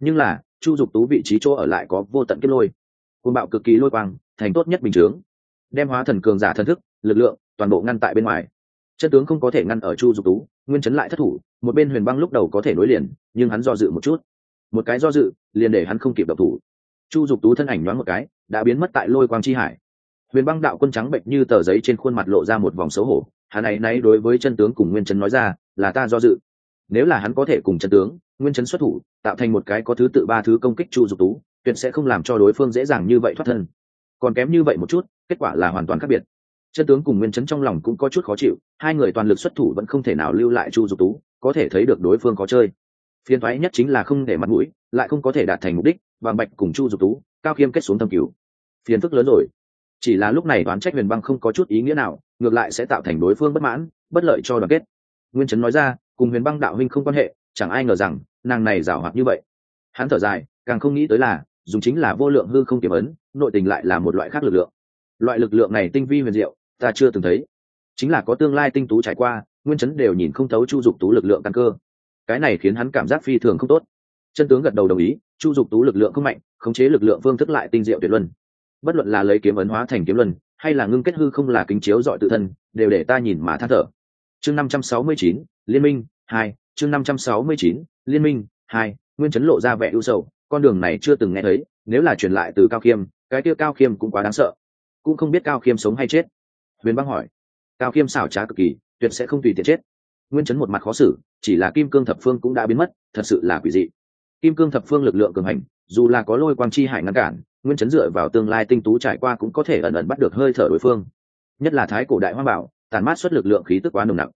Speaker 1: Nhưng là, chu dục tú vị trí chỗ ở lại có vô tận kết lôi. Côn bạo cực kỳ lôi quang, thành tốt nhất bình chướng. Đem hóa thần cường giả thần thức, lực lượng, toàn bộ ngăn tại bên ngoài. Chân tướng không có thể ngăn ở chu dục tú, nguyên chấn lại thất thủ, một bên huyền băng lúc đầu có thể nối liền, nhưng hắn do dự một chút. Một cái do dự, liền để hắn không kịp độc thủ. Chu dục tú thân ảnh nhoáng một cái, đã biến mất tại lôi quang chi hải huyền băng đạo quân trắng bệnh như tờ giấy trên khuôn mặt lộ ra một vòng xấu hổ, hắn ấy náy đối với chân tướng cùng nguyên chấn nói ra, là ta do dự. Nếu là hắn có thể cùng chân tướng, nguyên chấn xuất thủ, tạo thành một cái có thứ tự ba thứ công kích chu dục tú, tuyệt sẽ không làm cho đối phương dễ dàng như vậy thoát thân. Còn kém như vậy một chút, kết quả là hoàn toàn khác biệt. Chân tướng cùng nguyên chấn trong lòng cũng có chút khó chịu, hai người toàn lực xuất thủ vẫn không thể nào lưu lại chu dục tú, có thể thấy được đối phương có chơi. Phiền thoái nhất chính là không để mặt mũi, lại không có thể đạt thành mục đích và bạch cùng chu dục tú, cao khiêm kết xuống thâm cứu phiền phức lớn rồi chỉ là lúc này đoán trách huyền băng không có chút ý nghĩa nào, ngược lại sẽ tạo thành đối phương bất mãn, bất lợi cho đoàn kết. Nguyên trấn nói ra, cùng huyền băng đạo huynh không quan hệ, chẳng ai ngờ rằng, nàng này giảo hoạt như vậy. Hắn thở dài, càng không nghĩ tới là, dùng chính là vô lượng hư không kiểm ấn, nội tình lại là một loại khác lực lượng. Loại lực lượng này tinh vi huyền diệu, ta chưa từng thấy. Chính là có tương lai tinh tú trải qua, nguyên chấn đều nhìn không thấu chu dục tú lực lượng căn cơ. Cái này khiến hắn cảm giác phi thường không tốt. Chân tướng gật đầu đồng ý, chu dục tú lực lượng không mạnh, khống chế lực lượng phương thức lại tinh diệu tuyệt luân bất luận là lấy kiếm ấn hóa thành kiếm luân, hay là ngưng kết hư không là kính chiếu dọi tự thân, đều để ta nhìn mà than thở. Chương năm trăm sáu mươi chín, liên minh hai, chương năm trăm sáu mươi chín, liên minh hai, nguyên chấn lộ ra vẻ ưu sầu, con đường này chưa từng nghe thấy, nếu là truyền lại từ cao khiêm, cái kia cao khiêm cũng quá đáng sợ. Cũng không biết cao khiêm sống hay chết. Huyền băng hỏi. Cao khiêm xảo trá cực kỳ, tuyệt sẽ không tùy tiện chết. Nguyên chấn một mặt khó xử, chỉ là kim cương thập phương cũng đã biến mất, thật sự là quỷ dị kim cương thập phương lực lượng cường hành, dù là có lôi quang chi hải ngăn cản, nguyên chấn dựa vào tương lai tinh tú trải qua cũng có thể ẩn ẩn bắt được hơi thở đối phương. Nhất là thái cổ đại hoa bảo tàn mát xuất lực lượng khí tức quá nồng nặc.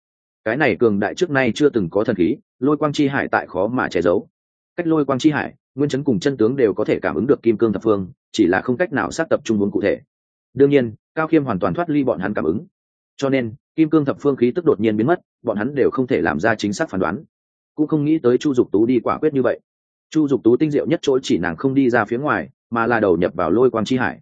Speaker 1: Cái này cường đại trước nay chưa từng có thần khí, lôi quang chi hải tại khó mà che giấu. Cách lôi quang chi hải, nguyên chấn cùng chân tướng đều có thể cảm ứng được kim cương thập phương, chỉ là không cách nào xác tập trung vốn cụ thể. Đương nhiên, cao khiêm hoàn toàn thoát ly bọn hắn cảm ứng. Cho nên, kim cương thập phương khí tức đột nhiên biến mất, bọn hắn đều không thể làm ra chính xác phán đoán. Cũng không nghĩ tới chu dục tú đi quả quyết như vậy chu dục tú tinh diệu nhất chỗ chỉ nàng không đi ra phía ngoài, mà là đầu nhập vào lôi quang chi hải.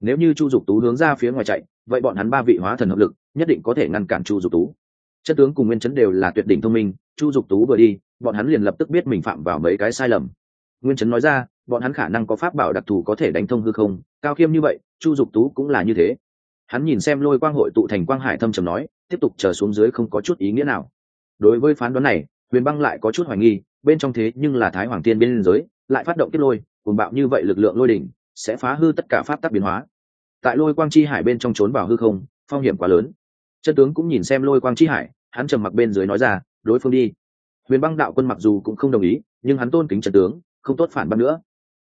Speaker 1: Nếu như chu dục tú hướng ra phía ngoài chạy, vậy bọn hắn ba vị hóa thần hợp lực, nhất định có thể ngăn cản chu dục tú. Chất tướng cùng nguyên chấn đều là tuyệt đỉnh thông minh, chu dục tú vừa đi, bọn hắn liền lập tức biết mình phạm vào mấy cái sai lầm. Nguyên chấn nói ra, bọn hắn khả năng có pháp bảo đặc thù có thể đánh thông hư không, cao khiêm như vậy, chu dục tú cũng là như thế. Hắn nhìn xem lôi quang hội tụ thành quang hải thâm trầm nói, tiếp tục chờ xuống dưới không có chút ý nghĩa nào. Đối với phán đoán này, huyền băng lại có chút hoài nghi bên trong thế nhưng là thái hoàng tiên bên giới, lại phát động kết lôi cùng bạo như vậy lực lượng lôi đỉnh, sẽ phá hư tất cả pháp tắc biến hóa. Tại lôi quang chi hải bên trong trốn vào hư không, phong hiểm quá lớn. Chân tướng cũng nhìn xem lôi quang chi hải, hắn trầm mặc bên dưới nói ra, đối phương đi. Huyền băng đạo quân mặc dù cũng không đồng ý, nhưng hắn tôn kính trần tướng, không tốt phản bác nữa.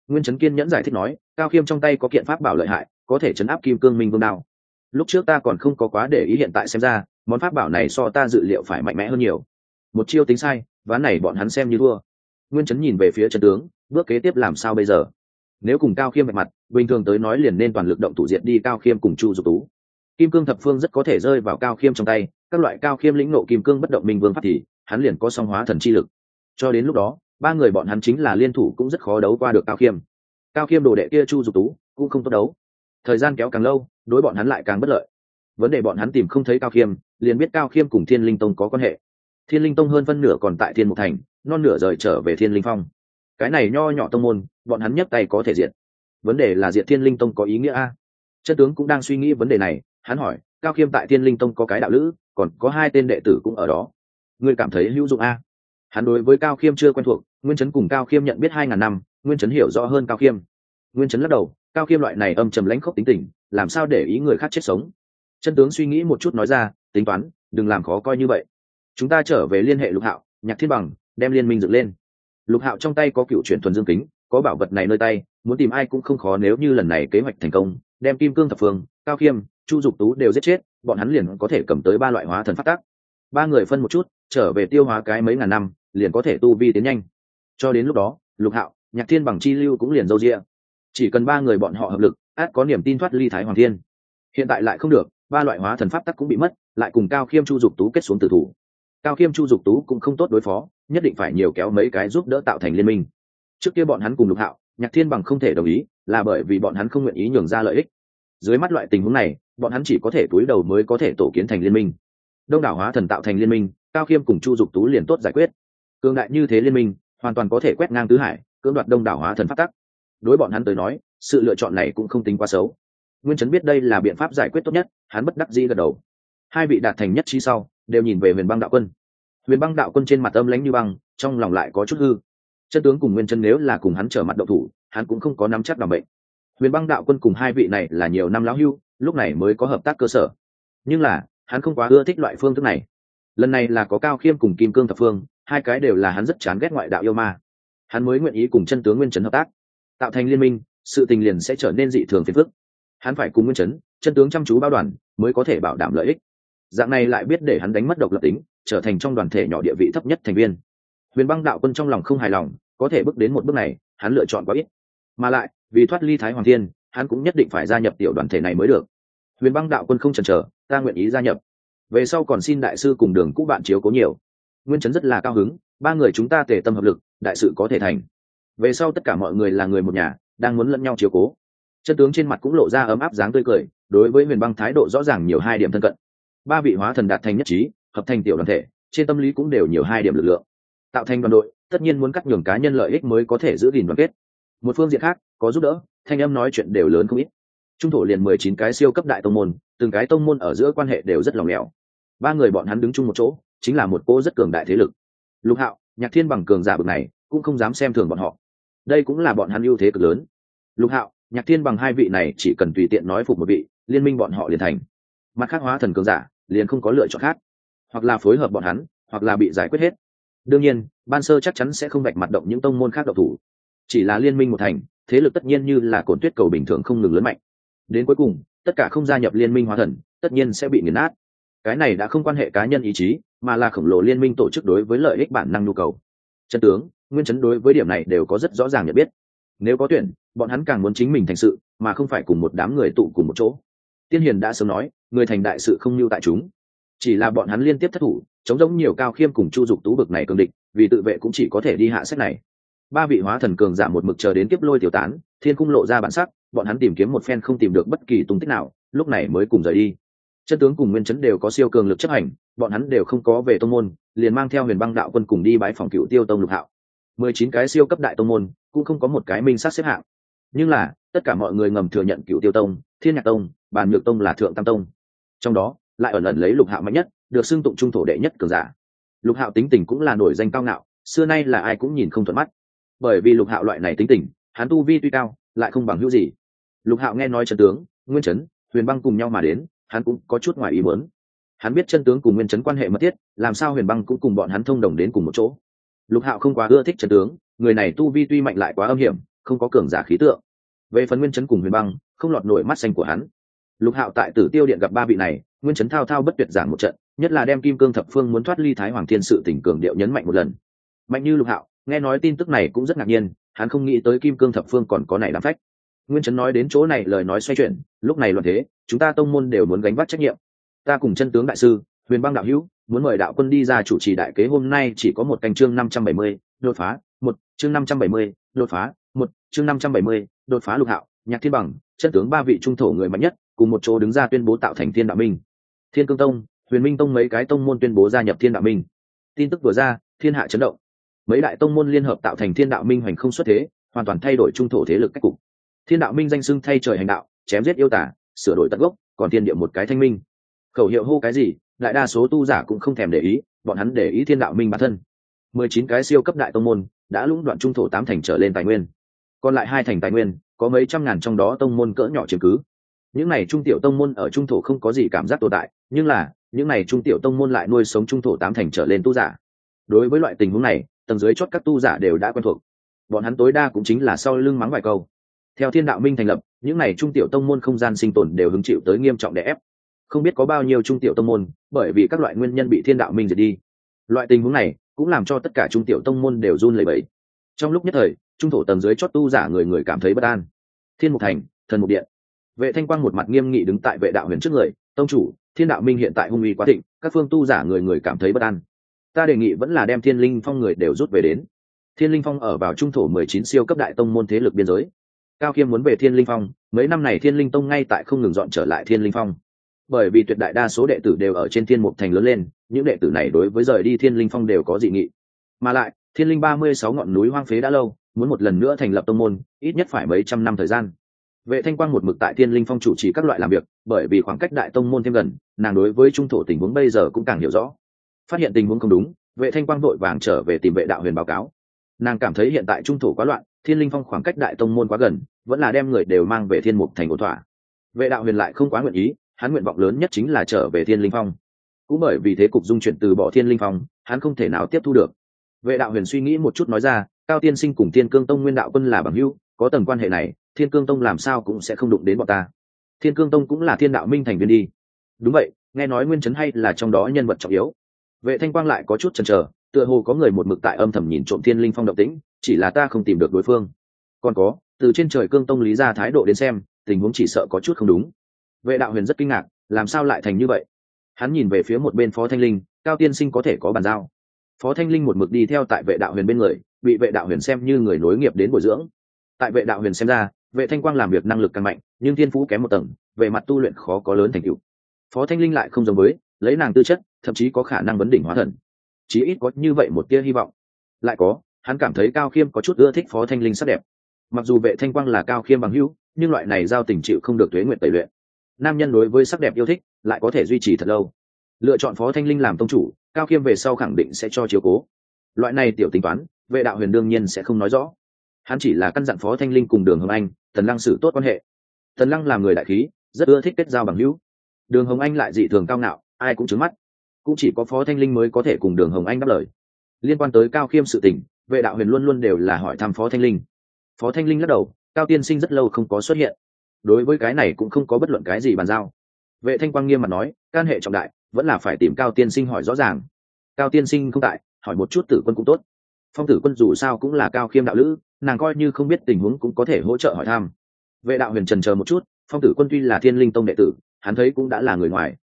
Speaker 1: Nguyên trấn kiên nhẫn giải thích nói, cao khiêm trong tay có kiện pháp bảo lợi hại, có thể chấn áp kim cương minh vương đao lúc trước ta còn không có quá để ý hiện tại xem ra, món pháp bảo này so ta dự liệu phải mạnh mẽ hơn nhiều. Một chiêu tính sai ván này bọn hắn xem như thua. Nguyên Chấn nhìn về phía trần tướng, bước kế tiếp làm sao bây giờ? Nếu cùng cao khiêm bạch mặt, bình thường tới nói liền nên toàn lực động thủ diệt đi cao khiêm cùng chu dục tú. Kim cương thập phương rất có thể rơi vào cao khiêm trong tay, các loại cao khiêm lĩnh nộ kim cương bất động minh vương pháp thì, hắn liền có song hóa thần chi lực. Cho đến lúc đó, ba người bọn hắn chính là liên thủ cũng rất khó đấu qua được cao khiêm. Cao khiêm đồ đệ kia chu dục tú, cũng không tốt đấu. Thời gian kéo càng lâu, đối bọn hắn lại càng bất lợi. Vấn đề bọn hắn tìm không thấy cao khiêm, liền biết cao khiêm cùng thiên linh tông có quan hệ thiên linh tông hơn phân nửa còn tại thiên mục thành, non nửa rời trở về thiên linh phong. Cái này nho nhỏ tông môn, bọn hắn nhấc tay có thể diệt. Vấn đề là diệt thiên linh tông có ý nghĩa a? Chân tướng cũng đang suy nghĩ vấn đề này, hắn hỏi, cao khiêm tại thiên linh tông có cái đạo lữ, còn có hai tên đệ tử cũng ở đó. Ngươi cảm thấy hữu dụng a? Hắn đối với cao khiêm chưa quen thuộc, nguyên chấn cùng cao khiêm nhận biết hai ngàn năm, nguyên chấn hiểu rõ hơn cao khiêm. Nguyên chấn lắc đầu, cao khiêm loại này âm trầm lãnh khốc tính tình, làm sao để ý người khác chết sống? Chân tướng suy nghĩ một chút nói ra, tính toán, đừng làm khó coi như vậy chúng ta trở về liên hệ lục hạo, nhạc thiên bằng, đem liên minh dựng lên. Lục hạo trong tay có cựu chuyển thuần dương kính, có bảo vật này nơi tay, muốn tìm ai cũng không khó nếu như lần này kế hoạch thành công, đem kim cương thập phương, cao khiêm, chu dục tú đều giết chết, bọn hắn liền có thể cầm tới ba loại hóa thần phát tác. Ba người phân một chút, trở về tiêu hóa cái mấy ngàn năm, liền có thể tu vi tiến nhanh. Cho đến lúc đó, lục hạo, nhạc thiên bằng chi lưu cũng liền dâu rịa chỉ cần ba người bọn họ hợp lực, át có niềm tin thoát ly thái hoàng thiên. Hiện tại lại không được, ba loại hóa thần pháp tắc cũng bị mất, lại cùng cao khiêm chu dục tú kết xuống tử thủ cao khiêm chu dục tú cũng không tốt đối phó, nhất định phải nhiều kéo mấy cái giúp đỡ tạo thành liên minh. Trước kia bọn hắn cùng lục hạo, nhạc thiên bằng không thể đồng ý, là bởi vì bọn hắn không nguyện ý nhường ra lợi ích. Dưới mắt loại tình huống này, bọn hắn chỉ có thể túi đầu mới có thể tổ kiến thành liên minh. Đông đảo hóa thần tạo thành liên minh, cao khiêm cùng chu dục tú liền tốt giải quyết. Cường đại như thế liên minh, hoàn toàn có thể quét ngang tứ hải, cưỡng đoạt đông đảo hóa thần phát tắc. Đối bọn hắn tới nói, sự lựa chọn này cũng không tính quá xấu. Nguyên chấn biết đây là biện pháp giải quyết tốt nhất, hắn bất đắc dĩ gật đầu. Hai vị đạt thành nhất chi sau đều nhìn về huyền băng đạo quân. Huyền băng đạo quân trên mặt âm lãnh như băng, trong lòng lại có chút hư. Chân tướng cùng nguyên chân nếu là cùng hắn trở mặt đậu thủ, hắn cũng không có nắm chắc đảm bệnh huyền băng đạo quân cùng hai vị này là nhiều năm lão hưu, lúc này mới có hợp tác cơ sở. Nhưng là, hắn không quá ưa thích loại phương thức này. Lần này là có cao khiêm cùng kim cương thập phương, hai cái đều là hắn rất chán ghét ngoại đạo yêu ma. Hắn mới nguyện ý cùng chân tướng nguyên trấn hợp tác. Tạo thành liên minh, sự tình liền sẽ trở nên dị thường phiền phức. Hắn phải cùng nguyên trấn chân tướng chăm chú bao đoàn, mới có thể bảo đảm lợi ích dạng này lại biết để hắn đánh mất độc lập tính, trở thành trong đoàn thể nhỏ địa vị thấp nhất thành viên. Huyền băng đạo quân trong lòng không hài lòng, có thể bước đến một bước này, hắn lựa chọn quá ít. Mà lại, vì thoát ly thái hoàng thiên, hắn cũng nhất định phải gia nhập tiểu đoàn thể này mới được. Huyền băng đạo quân không chần chờ, ta nguyện ý gia nhập. Về sau còn xin đại sư cùng đường cũ bạn chiếu cố nhiều. Nguyên chấn rất là cao hứng, ba người chúng ta tề tâm hợp lực, đại sự có thể thành. Về sau tất cả mọi người là người một nhà, đang muốn lẫn nhau chiếu cố. Chân tướng trên mặt cũng lộ ra ấm áp dáng tươi cười, đối với huyền băng thái độ rõ ràng nhiều hai điểm thân cận ba vị hóa thần đạt thành nhất trí, hợp thành tiểu đoàn thể, trên tâm lý cũng đều nhiều hai điểm lực lượng. Tạo thành đoàn đội, tất nhiên muốn cắt nhường cá nhân lợi ích mới có thể giữ gìn đoàn kết. Một phương diện khác, có giúp đỡ, thanh âm nói chuyện đều lớn không ít. Trung thổ liền mười chín cái siêu cấp đại tông môn, từng cái tông môn ở giữa quan hệ đều rất lòng lẻo. Ba người bọn hắn đứng chung một chỗ, chính là một cô rất cường đại thế lực. Lục hạo, nhạc thiên bằng cường giả bực này, cũng không dám xem thường bọn họ. Đây cũng là bọn hắn ưu thế cực lớn. Lục hạo, nhạc thiên bằng hai vị này chỉ cần tùy tiện nói phục một vị, liên minh bọn họ liền thành. Mặt khác hóa thần cường giả liền không có lựa chọn khác. Hoặc là phối hợp bọn hắn, hoặc là bị giải quyết hết. Đương nhiên, ban sơ chắc chắn sẽ không vạch mặt động những tông môn khác độc thủ. Chỉ là liên minh một thành, thế lực tất nhiên như là cồn tuyết cầu bình thường không ngừng lớn mạnh. Đến cuối cùng, tất cả không gia nhập liên minh hóa thần, tất nhiên sẽ bị nghiền nát. Cái này đã không quan hệ cá nhân ý chí, mà là khổng lồ liên minh tổ chức đối với lợi ích bản năng nhu cầu. Chân tướng, nguyên chấn đối với điểm này đều có rất rõ ràng nhận biết. Nếu có tuyển, bọn hắn càng muốn chính mình thành sự, mà không phải cùng một đám người tụ cùng một chỗ. Tiên hiền đã sớm nói người thành đại sự không lưu tại chúng. Chỉ là bọn hắn liên tiếp thất thủ, chống giống nhiều cao khiêm cùng chu dục tú bực này cường địch, vì tự vệ cũng chỉ có thể đi hạ sách này. Ba vị hóa thần cường giảm một mực chờ đến kiếp lôi tiểu tán, thiên cung lộ ra bản sắc, bọn hắn tìm kiếm một phen không tìm được bất kỳ tung tích nào, lúc này mới cùng rời đi. Chân tướng cùng nguyên chấn đều có siêu cường lực chấp hành, bọn hắn đều không có về tông môn, liền mang theo huyền băng đạo quân cùng đi bãi phòng cựu tiêu tông lục hạo. Mười chín cái siêu cấp đại tông môn, cũng không có một cái minh sát xếp hạng. Nhưng là, tất cả mọi người ngầm thừa nhận cựu tiêu tông, thiên nhạc tông, bàn nhược tông là thượng tam tông trong đó lại ẩn ẩn lấy lục hạo mạnh nhất được xưng tụng trung thổ đệ nhất cường giả. Lục hạo tính tình cũng là nổi danh cao ngạo xưa nay là ai cũng nhìn không thuận mắt. Bởi vì lục hạo loại này tính tình hắn tu vi tuy cao lại không bằng hữu gì. Lục hạo nghe nói chân tướng nguyên Trấn, huyền băng cùng nhau mà đến hắn cũng có chút ngoài ý muốn. Hắn biết chân tướng cùng nguyên Trấn quan hệ mật thiết làm sao huyền băng cũng cùng bọn hắn thông đồng đến cùng một chỗ. Lục hạo không quá ưa thích chân tướng người này tu vi tuy mạnh lại quá âm hiểm không có cường giả khí tượng. Về phần nguyên Trấn cùng huyền băng không lọt nổi mắt xanh của hắn lục hạo tại tử tiêu điện gặp ba vị này, nguyên chấn thao thao bất tuyệt giảng một trận, nhất là đem kim cương thập phương muốn thoát ly thái hoàng thiên sự tỉnh cường điệu nhấn mạnh một lần. Mạnh như lục hạo, nghe nói tin tức này cũng rất ngạc nhiên, hắn không nghĩ tới kim cương thập phương còn có này làm phách. Nguyên chấn nói đến chỗ này lời nói xoay chuyển, lúc này luận thế, chúng ta tông môn đều muốn gánh vác trách nhiệm. Ta cùng chân tướng đại sư, huyền băng đạo hữu, muốn mời đạo quân đi ra chủ trì đại kế hôm nay chỉ có một canh chương năm trăm bảy mươi, đột phá, một, chương năm trăm bảy mươi, đột phá, một, chương năm trăm bảy mươi, đột phá lục hạo, nhạc thiên bằng, chân tướng ba vị trung thổ người mạnh nhất cùng một chỗ đứng ra tuyên bố tạo thành thiên đạo minh. Thiên cương tông, huyền minh tông mấy cái tông môn tuyên bố gia nhập thiên đạo minh. Tin tức vừa ra, thiên hạ chấn động. Mấy đại tông môn liên hợp tạo thành thiên đạo minh hoành không xuất thế, hoàn toàn thay đổi trung thổ thế lực cách cục. Thiên đạo minh danh xưng thay trời hành đạo, chém giết yêu tả sửa đổi tận gốc, còn thiên địa một cái thanh minh. Khẩu hiệu hô cái gì, đại đa số tu giả cũng không thèm để ý, bọn hắn để ý thiên đạo minh bản thân. Mười chín cái siêu cấp đại tông môn đã lũng đoạn trung thổ tám thành trở lên tài nguyên. Còn lại hai thành tài nguyên, có mấy trăm ngàn trong đó tông môn cỡ nhỏ chứng cứ những này trung tiểu tông môn ở trung thổ không có gì cảm giác tồn tại, nhưng là, những này trung tiểu tông môn lại nuôi sống trung thổ tám thành trở lên tu giả. Đối với loại tình huống này, tầng dưới chót các tu giả đều đã quen thuộc. Bọn hắn tối đa cũng chính là sau lưng mắng vài câu. Theo thiên đạo minh thành lập, những này trung tiểu tông môn không gian sinh tồn đều hứng chịu tới nghiêm trọng đè ép. Không biết có bao nhiêu trung tiểu tông môn, bởi vì các loại nguyên nhân bị thiên đạo minh diệt đi. Loại tình huống này, cũng làm cho tất cả trung tiểu tông môn đều run lẩy bẩy. Trong lúc nhất thời, trung thổ tầng dưới chót tu giả người người cảm thấy bất an. Thiên mục thành, thần mục điện vệ thanh quang một mặt nghiêm nghị đứng tại vệ đạo huyền trước người, tông chủ, thiên đạo minh hiện tại hung uy quá thịnh, các phương tu giả người người cảm thấy bất an. Ta đề nghị vẫn là đem thiên linh phong người đều rút về đến. Thiên linh phong ở vào trung thổ mười chín siêu cấp đại tông môn thế lực biên giới. Cao khiêm muốn về thiên linh phong, mấy năm này thiên linh tông ngay tại không ngừng dọn trở lại thiên linh phong. Bởi vì tuyệt đại đa số đệ tử đều ở trên thiên mục thành lớn lên, những đệ tử này đối với rời đi thiên linh phong đều có dị nghị. Mà lại, thiên linh ba mươi sáu ngọn núi hoang phế đã lâu, muốn một lần nữa thành lập tông môn, ít nhất phải mấy trăm năm thời gian vệ thanh quang một mực tại thiên linh phong chủ trì các loại làm việc, bởi vì khoảng cách đại tông môn thêm gần, nàng đối với trung thổ tình huống bây giờ cũng càng hiểu rõ. Phát hiện tình huống không đúng, vệ thanh quang vội vàng trở về tìm vệ đạo huyền báo cáo. Nàng cảm thấy hiện tại trung thổ quá loạn, thiên linh phong khoảng cách đại tông môn quá gần, vẫn là đem người đều mang về thiên mục thành ổn thỏa. Vệ đạo huyền lại không quá nguyện ý, hắn nguyện vọng lớn nhất chính là trở về thiên linh phong. Cũng bởi vì thế cục dung chuyển từ bỏ thiên linh phong, hắn không thể nào tiếp thu được. Vệ đạo huyền suy nghĩ một chút nói ra, cao tiên sinh cùng thiên cương tông nguyên đạo quân là bằng hữu, có tầng quan hệ này thiên cương tông làm sao cũng sẽ không đụng đến bọn ta. Thiên cương tông cũng là thiên đạo minh thành viên đi. Đúng vậy, nghe nói nguyên chấn hay là trong đó nhân vật trọng yếu. Vệ thanh quang lại có chút chần chờ, tựa hồ có người một mực tại âm thầm nhìn trộm thiên linh phong động tĩnh, chỉ là ta không tìm được đối phương. Còn có, từ trên trời cương tông lý ra thái độ đến xem, tình huống chỉ sợ có chút không đúng. Vệ đạo huyền rất kinh ngạc, làm sao lại thành như vậy? Hắn nhìn về phía một bên phó thanh linh, cao tiên sinh có thể có bàn giao. Phó thanh linh một mực đi theo tại vệ đạo huyền bên người, bị vệ đạo huyền xem như người nối nghiệp đến bồi dưỡng. Tại vệ đạo huyền xem ra vệ thanh quang làm việc năng lực càng mạnh, nhưng thiên phú kém một tầng, về mặt tu luyện khó có lớn thành tựu. Phó thanh linh lại không giống với, lấy nàng tư chất, thậm chí có khả năng vấn đỉnh hóa thần. Chí ít có như vậy một tia hy vọng. Lại có, hắn cảm thấy cao khiêm có chút ưa thích phó thanh linh sắc đẹp. Mặc dù vệ thanh quang là cao khiêm bằng hữu, nhưng loại này giao tình chịu không được tuế nguyện tẩy luyện. Nam nhân đối với sắc đẹp yêu thích, lại có thể duy trì thật lâu. Lựa chọn phó thanh linh làm tông chủ, cao khiêm về sau khẳng định sẽ cho chiếu cố. Loại này tiểu tính toán, vệ đạo huyền đương nhiên sẽ không nói rõ hắn chỉ là căn dặn phó thanh linh cùng đường hồng anh tần lăng xử tốt quan hệ. Tần lăng là người đại khí, rất ưa thích kết giao bằng hữu. Đường hồng anh lại dị thường cao ngạo, ai cũng trứng mắt. Cũng chỉ có phó thanh linh mới có thể cùng đường hồng anh đáp lời. Liên quan tới cao khiêm sự tình, vệ đạo huyền luôn luôn đều là hỏi thăm phó thanh linh. Phó thanh linh lắc đầu, cao tiên sinh rất lâu không có xuất hiện. Đối với cái này cũng không có bất luận cái gì bàn giao. Vệ thanh quang nghiêm mặt nói, can hệ trọng đại, vẫn là phải tìm cao tiên sinh hỏi rõ ràng. Cao tiên sinh không tại, hỏi một chút tử quân cũng tốt. Phong tử quân dù sao cũng là cao khiêm đạo lữ nàng coi như không biết tình huống cũng có thể hỗ trợ hỏi thăm. Vệ đạo huyền trần chờ một chút, phong tử quân tuy là thiên linh tông đệ tử, hắn thấy cũng đã là người ngoài.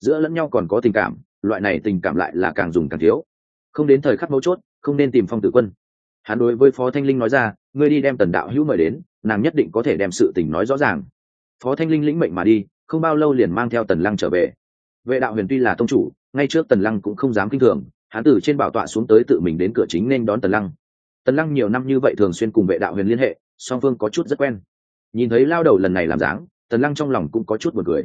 Speaker 1: Giữa lẫn nhau còn có tình cảm, loại này tình cảm lại là càng dùng càng thiếu. Không đến thời khắc mấu chốt, không nên tìm phong tử quân. Hắn đối với phó thanh linh nói ra, ngươi đi đem tần đạo hữu mời đến, nàng nhất định có thể đem sự tình nói rõ ràng. Phó thanh linh lĩnh mệnh mà đi, không bao lâu liền mang theo tần lăng trở về. Vệ đạo huyền tuy là tông chủ, ngay trước tần lăng cũng không dám kinh thường, hắn từ trên bảo tọa xuống tới tự mình đến cửa chính nên đón tần lăng tần lăng nhiều năm như vậy thường xuyên cùng vệ đạo huyền liên hệ, song phương có chút rất quen. Nhìn thấy lao đầu lần này làm dáng, tần lăng trong lòng cũng có chút b u ồ n cười.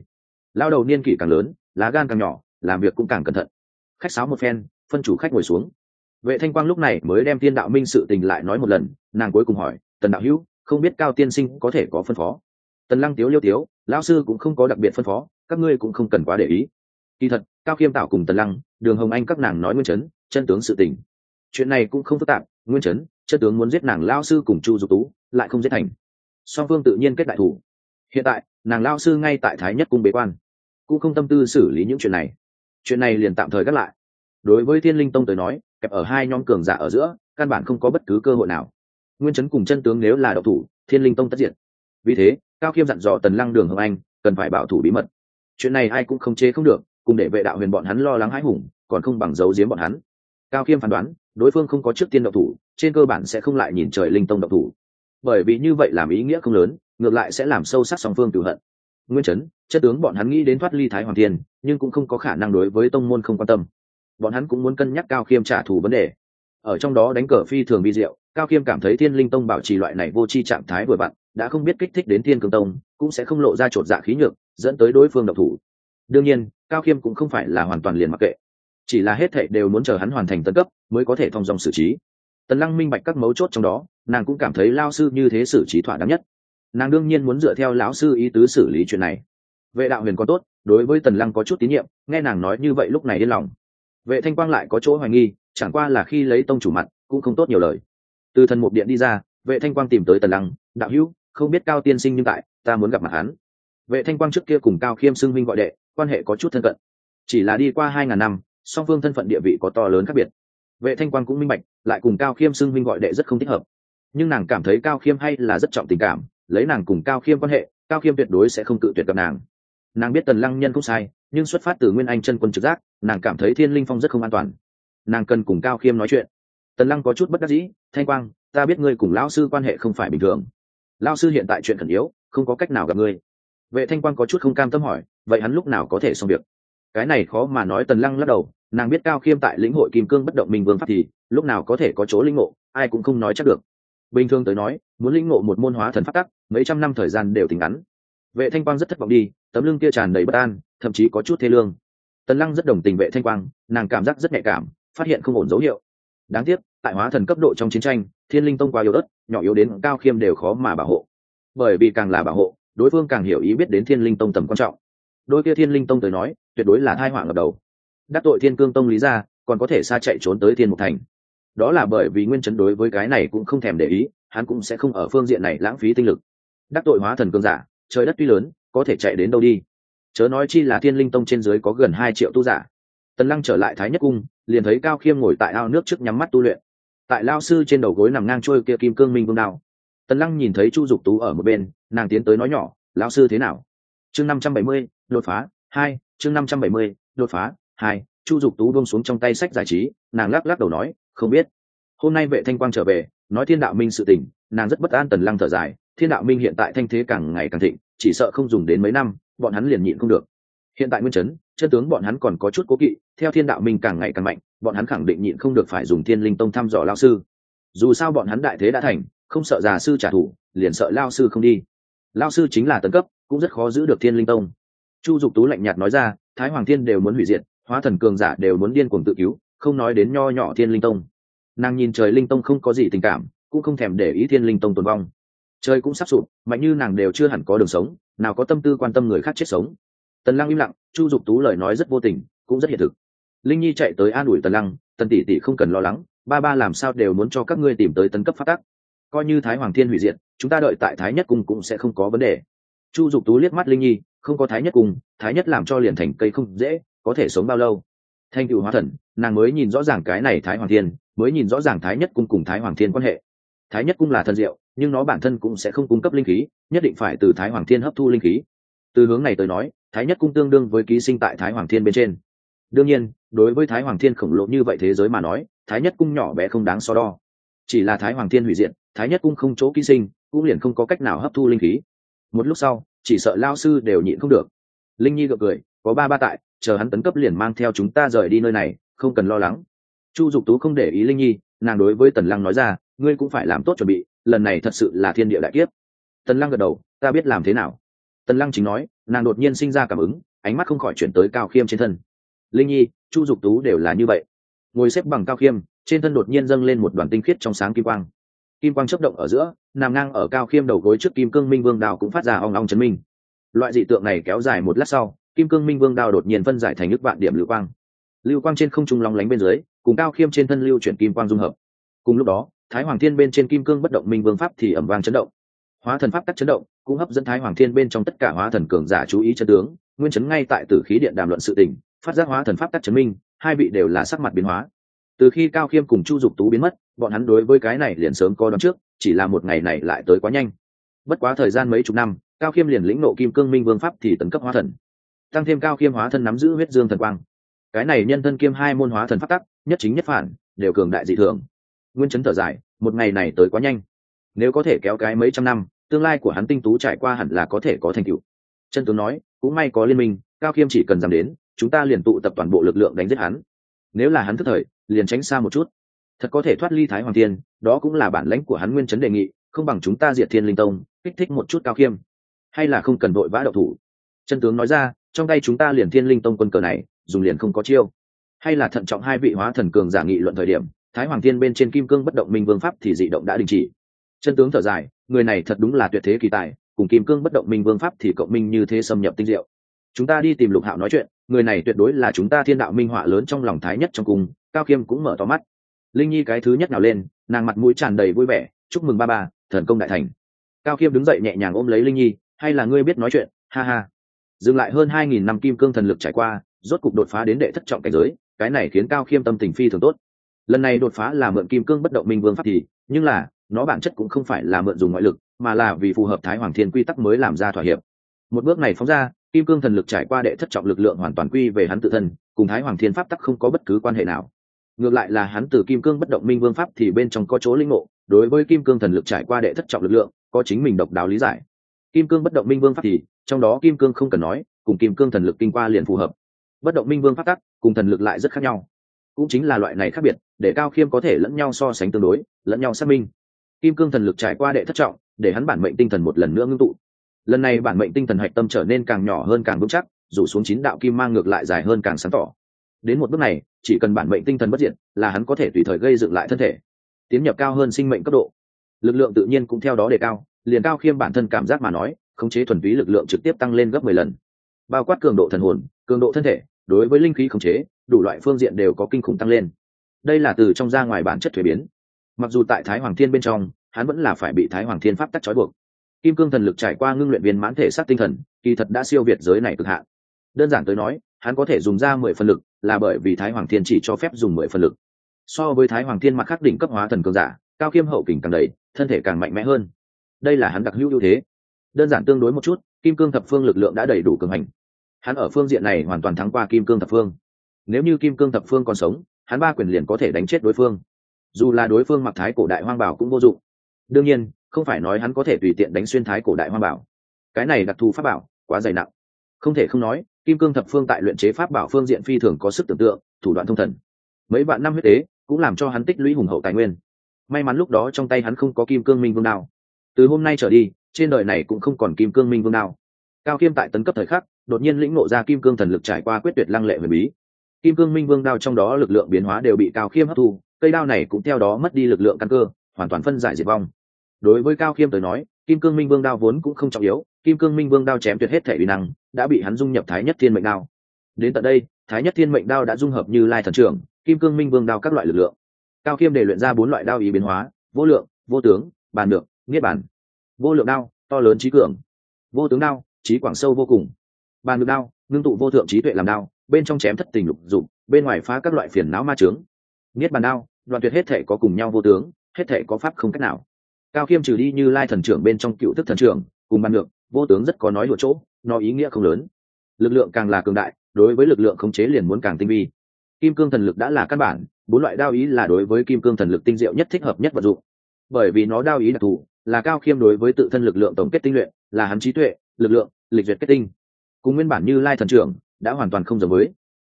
Speaker 1: Lao đầu niên kỷ càng lớn, lá gan càng nhỏ, làm việc cũng càng cẩn thận. Khách sáo một phen, phân chủ khách ngồi xuống. Vệ thanh quang lúc này mới đem tiên đạo minh sự tình lại nói một lần, nàng cuối cùng hỏi, tần đạo hữu, không biết cao tiên sinh có thể có phân phó? Tần lăng tiếu liêu tiếu lao sư cũng không có đặc biệt phân phó, các ngươi cũng không cần quá để ý. Kỳ thật, cao khiêm tạo cùng tần lăng, đường hồng anh các nàng nói nguyên chấn, chân tướng sự tình. Chuyện này cũng không phức tạp nguyên chấn, chân tướng muốn giết nàng lao sư cùng chu dục tú, lại không giết thành. Song phương tự nhiên kết đại thủ. Hiện tại, nàng lao sư ngay tại thái nhất cung bế quan, cũng không tâm tư xử lý những chuyện này. Chuyện này liền tạm thời gác lại. Đối với thiên linh tông tới nói, kẹp ở hai nhóm cường giả ở giữa, căn bản không có bất cứ cơ hội nào. Nguyên chấn cùng chân tướng nếu là đậu thủ, thiên linh tông tất diện vì thế, cao khiêm dặn dò tần lăng đường hồng anh, cần phải bảo thủ bí mật. Chuyện này ai cũng không chế không được, cùng để vệ đạo huyền bọn hắn lo lắng hãi hùng, còn không bằng giấu giếm bọn hắn. Cao khiêm phán đoán đối phương không có trước tiên độc thủ, trên cơ bản sẽ không lại nhìn trời linh tông độc thủ. Bởi vì như vậy làm ý nghĩa không lớn, ngược lại sẽ làm sâu sắc song phương tự hận. Nguyên chấn, chất tướng bọn hắn nghĩ đến thoát ly thái hoàng thiên, nhưng cũng không có khả năng đối với tông môn không quan tâm. Bọn hắn cũng muốn cân nhắc cao khiêm trả thù vấn đề. Ở trong đó đánh cờ phi thường vi diệu, cao khiêm cảm thấy thiên linh tông bảo trì loại này vô tri trạng thái vừa vặn, đã không biết kích thích đến thiên cường tông, cũng sẽ không lộ ra chột dạ khí nhược, dẫn tới đối phương độc thủ. Đương nhiên, cao khiêm cũng không phải là hoàn toàn liền mặc kệ chỉ là hết thệ đều muốn chờ hắn hoàn thành tấn cấp, mới có thể thông dòng xử trí. Tần lăng minh bạch các mấu chốt trong đó, nàng cũng cảm thấy lao sư như thế xử trí thỏa đáng nhất. Nàng đương nhiên muốn dựa theo lão sư ý tứ xử lý chuyện này. Vệ đạo huyền có tốt, đối với tần lăng có chút tín nhiệm, nghe nàng nói như vậy lúc này yên lòng. Vệ thanh quang lại có chỗ hoài nghi, chẳng qua là khi lấy tông chủ mặt, cũng không tốt nhiều lời. Từ thần mục điện đi ra, vệ thanh quang tìm tới tần lăng, đạo hữu, không biết cao tiên sinh nhưng tại, ta muốn gặp mặt hắn. Vệ thanh quang trước kia cùng cao khiêm xưng minh gọi đệ, quan hệ có chút thân cận. Chỉ là đi qua hai ngàn năm song phương thân phận địa vị có to lớn khác biệt. Vệ thanh quan cũng minh bạch, lại cùng cao khiêm xưng minh gọi đệ rất không thích hợp. Nhưng nàng cảm thấy cao khiêm hay là rất trọng tình cảm, lấy nàng cùng cao khiêm quan hệ, cao khiêm tuyệt đối sẽ không cự tuyệt gặp nàng. Nàng biết tần lăng nhân không sai, nhưng xuất phát từ nguyên anh chân quân trực giác, nàng cảm thấy thiên linh phong rất không an toàn. Nàng cần cùng cao khiêm nói chuyện. Tần lăng có chút bất đắc dĩ, thanh quang, ta biết ngươi cùng lão sư quan hệ không phải bình thường. Lão sư hiện tại chuyện khẩn yếu, không có cách nào gặp ngươi. Vệ thanh quang có chút không cam tâm hỏi, vậy hắn lúc nào có thể xong việc? Cái này khó mà nói tần lăng lắc đầu, nàng biết cao khiêm tại lĩnh hội kim cương bất động minh vương pháp thì, lúc nào có thể có chỗ lĩnh ngộ, ai cũng không nói chắc được. Bình thường tới nói, muốn lĩnh ngộ một môn hóa thần phát tắc, mấy trăm năm thời gian đều tính ngắn. Vệ thanh quang rất thất vọng đi, tấm lưng kia tràn đầy bất an, thậm chí có chút thê lương. Tần lăng rất đồng tình vệ thanh quang, nàng cảm giác rất nhạy cảm, phát hiện không ổn dấu hiệu. Đáng tiếc, tại hóa thần cấp độ trong chiến tranh, thiên linh tông qua yếu đất nhỏ yếu đến cao khiêm đều khó mà bảo hộ. Bởi vì càng là bảo hộ, đối phương càng hiểu ý biết đến thiên linh tông tầm quan trọng đôi kia thiên linh tông tới nói, tuyệt đối là thai họa ngập đầu. Đắc tội thiên cương tông lý ra, còn có thể xa chạy trốn tới thiên mục thành. Đó là bởi vì nguyên chấn đối với cái này cũng không thèm để ý, hắn cũng sẽ không ở phương diện này lãng phí tinh lực. Đắc tội hóa thần cương giả, trời đất tuy lớn, có thể chạy đến đâu đi? Chớ nói chi là thiên linh tông trên dưới có gần hai triệu tu giả. Tần lăng trở lại thái nhất cung, liền thấy cao khiêm ngồi tại ao nước trước nhắm mắt tu luyện. Tại lao sư trên đầu gối nằm ngang trôi kia kim cương minh vương đao tần lăng nhìn thấy chu dục tú ở một bên, nàng tiến tới nói nhỏ lao sư thế nào? Chương năm trăm bảy mươi đột phá, hai, chương năm trăm bảy mươi, đột phá, hai, chu dục tú buông xuống trong tay sách giải trí, nàng lắc lắc đầu nói, không biết. Hôm nay vệ thanh quang trở về, nói thiên đạo minh sự tình, nàng rất bất an tần lăng thở dài, thiên đạo minh hiện tại thanh thế càng ngày càng thịnh, chỉ sợ không dùng đến mấy năm, bọn hắn liền nhịn không được. Hiện tại nguyên chấn, chân tướng bọn hắn còn có chút cố kỵ, theo thiên đạo minh càng ngày càng mạnh, bọn hắn khẳng định nhịn không được phải dùng thiên linh tông thăm dò lao sư. Dù sao bọn hắn đại thế đã thành, không sợ già sư trả thù, liền sợ lao sư không đi. Lao sư chính là tấn cấp, cũng rất khó giữ được thiên linh tông chu dục tú lạnh nhạt nói ra, thái hoàng thiên đều muốn hủy diệt, hóa thần cường giả đều muốn điên cuồng tự cứu, không nói đến nho nhỏ thiên linh tông. Nàng nhìn trời linh tông không có gì tình cảm, cũng không thèm để ý thiên linh tông tồn vong. Trời cũng sắp sụp, mạnh như nàng đều chưa hẳn có đường sống, nào có tâm tư quan tâm người khác chết sống. Tần lăng im lặng, chu dục tú lời nói rất vô tình, cũng rất hiện thực. Linh nhi chạy tới an ủi tần lăng, tần tỷ tỷ không cần lo lắng, ba ba làm sao đều muốn cho các ngươi tìm tới tấn cấp phát tắc. Coi như thái hoàng thiên hủy diệt, chúng ta đợi tại thái nhất cung cũng sẽ không có vấn đề. Chu dục tú liếc mắt linh nhi không có thái nhất cung thái nhất làm cho liền thành cây không dễ, có thể sống bao lâu? Thanh cựu hóa thần, nàng mới nhìn rõ ràng cái này thái hoàng thiên, mới nhìn rõ ràng thái nhất cung cùng thái hoàng thiên quan hệ. Thái nhất cung là thần diệu, nhưng nó bản thân cũng sẽ không cung cấp linh khí, nhất định phải từ thái hoàng thiên hấp thu linh khí. Từ hướng này tới nói, thái nhất cung tương đương với ký sinh tại thái hoàng thiên bên trên. Đương nhiên, đối với thái hoàng thiên khổng lồ như vậy thế giới mà nói, thái nhất cung nhỏ bé không đáng so đo. Chỉ là thái hoàng thiên hủy diệt, thái nhất cung không chỗ ký sinh, cũng liền không có cách nào hấp thu linh khí. Một lúc sau chỉ sợ lao sư đều nhịn không được. Linh nhi gật cười, có ba ba tại, chờ hắn tấn cấp liền mang theo chúng ta rời đi nơi này, không cần lo lắng. Chu dục tú không để ý linh nhi, nàng đối với tần lăng nói ra, ngươi cũng phải làm tốt chuẩn bị, lần này thật sự là thiên địa đại kiếp. Tần lăng gật đầu, ta biết làm thế nào. Tần lăng chính nói, nàng đột nhiên sinh ra cảm ứng, ánh mắt không khỏi chuyển tới cao khiêm trên thân. Linh nhi, chu dục tú đều là như vậy. Ngồi xếp bằng cao khiêm, trên thân đột nhiên dâng lên một đoàn tinh khiết trong sáng kim quang kim quang chấp động ở giữa nằm ngang ở cao khiêm đầu gối trước kim cương minh vương đào cũng phát ra ong ong chấn minh. Loại dị tượng này kéo dài một lát sau, kim cương minh vương đao đột nhiên phân giải thành nước vạn điểm lưu quang. Lưu quang trên không trung long lánh bên dưới, cùng cao khiêm trên thân lưu chuyển kim quang dung hợp. Cùng lúc đó, thái hoàng thiên bên trên kim cương bất động minh vương pháp thì ẩm vang chấn động. Hóa thần pháp tắc chấn động, cũng hấp dẫn thái hoàng thiên bên trong tất cả hóa thần cường giả chú ý chân tướng, nguyên chấn ngay tại tử khí điện đàm luận sự tình, phát giác hóa thần pháp tắc chấn minh, hai vị đều là sắc mặt biến hóa từ khi cao khiêm cùng chu dục tú biến mất, bọn hắn đối với cái này liền sớm có đón trước, chỉ là một ngày này lại tới quá nhanh. Bất quá thời gian mấy chục năm, cao khiêm liền lĩnh nộ kim cương minh vương pháp thì tấn cấp hóa thần. Tăng thêm cao khiêm hóa thân nắm giữ huyết dương thần quang. Cái này nhân thân kiêm hai môn hóa thần phát tắc, nhất chính nhất phản, đều cường đại dị thường. Nguyên chấn thở dài, một ngày này tới quá nhanh. Nếu có thể kéo cái mấy trăm năm, tương lai của hắn tinh tú trải qua hẳn là có thể có thành tựu. Chân tướng nói, cũng may có liên minh, cao khiêm chỉ cần dám đến, chúng ta liền tụ tập toàn bộ lực lượng đánh giết hắn. Nếu là hắn thức thời liền tránh xa một chút. Thật có thể thoát ly thái hoàng thiên, đó cũng là bản lãnh của hắn nguyên chấn đề nghị, không bằng chúng ta diệt thiên linh tông, kích thích một chút cao khiêm. Hay là không cần vội vã đậu thủ? Chân tướng nói ra, trong tay chúng ta liền thiên linh tông quân cờ này, dùng liền không có chiêu. Hay là thận trọng hai vị hóa thần cường giả nghị luận thời điểm, thái hoàng thiên bên trên kim cương bất động minh vương pháp thì dị động đã đình chỉ. Chân tướng thở dài, người này thật đúng là tuyệt thế kỳ tài, cùng kim cương bất động minh vương pháp thì cộng minh như thế xâm nhập tinh diệu. Chúng ta đi tìm lục hạo nói chuyện người này tuyệt đối là chúng ta thiên đạo minh họa lớn trong lòng thái nhất trong cung cao khiêm cũng mở to mắt. Linh nhi cái thứ nhất nào lên, nàng mặt mũi tràn đầy vui vẻ, chúc mừng ba ba, thần công đại thành. Cao khiêm đứng dậy nhẹ nhàng ôm lấy linh nhi, hay là ngươi biết nói chuyện, ha ha. Dừng lại hơn hai nghìn năm kim cương thần lực trải qua, rốt cục đột phá đến đệ thất trọng cảnh giới, cái này khiến cao khiêm tâm tình phi thường tốt. Lần này đột phá là mượn kim cương bất động minh vương pháp thì, nhưng là, nó bản chất cũng không phải là mượn dùng ngoại lực, mà là vì phù hợp thái hoàng thiên quy tắc mới làm ra thỏa hiệp. Một bước này phóng ra kim cương thần lực trải qua đệ thất trọng lực lượng hoàn toàn quy về hắn tự thân, cùng thái hoàng thiên pháp tắc không có bất cứ quan hệ nào. Ngược lại là hắn từ kim cương bất động minh vương pháp thì bên trong có chỗ linh ngộ, đối với kim cương thần lực trải qua đệ thất trọng lực lượng, có chính mình độc đáo lý giải. Kim cương bất động minh vương pháp thì, trong đó kim cương không cần nói, cùng kim cương thần lực kinh qua liền phù hợp. Bất động minh vương pháp tắc, cùng thần lực lại rất khác nhau. Cũng chính là loại này khác biệt, để cao khiêm có thể lẫn nhau so sánh tương đối, lẫn nhau xác minh. Kim cương thần lực trải qua đệ thất trọng, để hắn bản mệnh tinh thần một lần nữa ngưng tụ lần này bản mệnh tinh thần hạch tâm trở nên càng nhỏ hơn càng vững chắc, dù xuống chín đạo kim mang ngược lại dài hơn càng sáng tỏ. Đến một bước này, chỉ cần bản mệnh tinh thần bất diện là hắn có thể tùy thời gây dựng lại thân thể. Tiến nhập cao hơn sinh mệnh cấp độ. Lực lượng tự nhiên cũng theo đó đề cao, liền cao khiêm bản thân cảm giác mà nói, khống chế thuần túy lực lượng trực tiếp tăng lên gấp mười lần. Bao quát cường độ thần hồn, cường độ thân thể, đối với linh khí khống chế, đủ loại phương diện đều có kinh khủng tăng lên. Đây là từ trong ra ngoài bản chất thuế biến. Mặc dù tại thái hoàng thiên bên trong, hắn vẫn là phải bị thái hoàng thiên pháp tắc trói buộc kim cương thần lực trải qua ngưng luyện viên mãn thể xác tinh thần, kỳ thật đã siêu việt giới này cực hạn. Đơn giản tới nói, hắn có thể dùng ra mười phần lực, là bởi vì thái hoàng thiên chỉ cho phép dùng mười phần lực. So với thái hoàng thiên mặt khắc đỉnh cấp hóa thần cường giả, cao khiêm hậu kình càng đầy, thân thể càng mạnh mẽ hơn. Đây là hắn đặc hữu ưu thế. Đơn giản tương đối một chút, kim cương thập phương lực lượng đã đầy đủ cường hành. Hắn ở phương diện này hoàn toàn thắng qua kim cương thập phương. Nếu như kim cương thập phương còn sống, hắn ba quyền liền có thể đánh chết đối phương. Dù là đối phương mặc thái cổ đại hoang bảo cũng vô dụng đương nhiên, không phải nói hắn có thể tùy tiện đánh xuyên thái cổ đại hoa bảo. Cái này đặc thù pháp bảo, quá dày nặng. Không thể không nói, kim cương thập phương tại luyện chế pháp bảo phương diện phi thường có sức tưởng tượng, thủ đoạn thông thần. Mấy vạn năm huyết tế cũng làm cho hắn tích lũy hùng hậu tài nguyên. May mắn lúc đó trong tay hắn không có kim cương minh vương đao. Từ hôm nay trở đi, trên đời này cũng không còn kim cương minh vương đao. Cao kim tại tấn cấp thời khắc, đột nhiên lĩnh ngộ ra kim cương thần lực trải qua quyết tuyệt lăng lệ huyền bí. Kim cương minh vương đao trong đó lực lượng biến hóa đều bị cao khiêm hấp thu, cây đao này cũng theo đó mất đi lực lượng căn cơ hoàn toàn phân giải diệt vong. Đối với cao khiêm tới nói, kim cương minh vương đao vốn cũng không trọng yếu, kim cương minh vương đao chém tuyệt hết thể uy năng, đã bị hắn dung nhập thái nhất thiên mệnh đao. Đến tận đây, thái nhất thiên mệnh đao đã dung hợp như lai thần trưởng, kim cương minh vương đao các loại lực lượng. Cao khiêm để luyện ra bốn loại đao ý biến hóa, vô lượng, vô tướng, bàn được, niết bàn. Vô lượng đao, to lớn trí cường. Vô tướng đao, trí quảng sâu vô cùng. Bàn được đao, ngưng tụ vô thượng trí tuệ làm đao, bên trong chém thất tình lục dụng bên ngoài phá các loại phiền não ma trướng niết bàn đao, đoạn tuyệt hết thể có cùng nhau vô tướng hết thể có pháp không cách nào. Cao khiêm trừ đi như lai thần trưởng bên trong cựu thức thần trưởng, cùng bàn được, vô tướng rất có nói lụa chỗ, nó ý nghĩa không lớn. Lực lượng càng là cường đại, đối với lực lượng khống chế liền muốn càng tinh vi. Kim cương thần lực đã là căn bản, bốn loại đao ý là đối với kim cương thần lực tinh diệu nhất thích hợp nhất vật dụng. Bởi vì nó đao ý đặc thù, là cao khiêm đối với tự thân lực lượng tổng kết tinh luyện, là hắn trí tuệ, lực lượng, lịch duyệt kết tinh. Cùng nguyên bản như lai thần trưởng, đã hoàn toàn không giống với.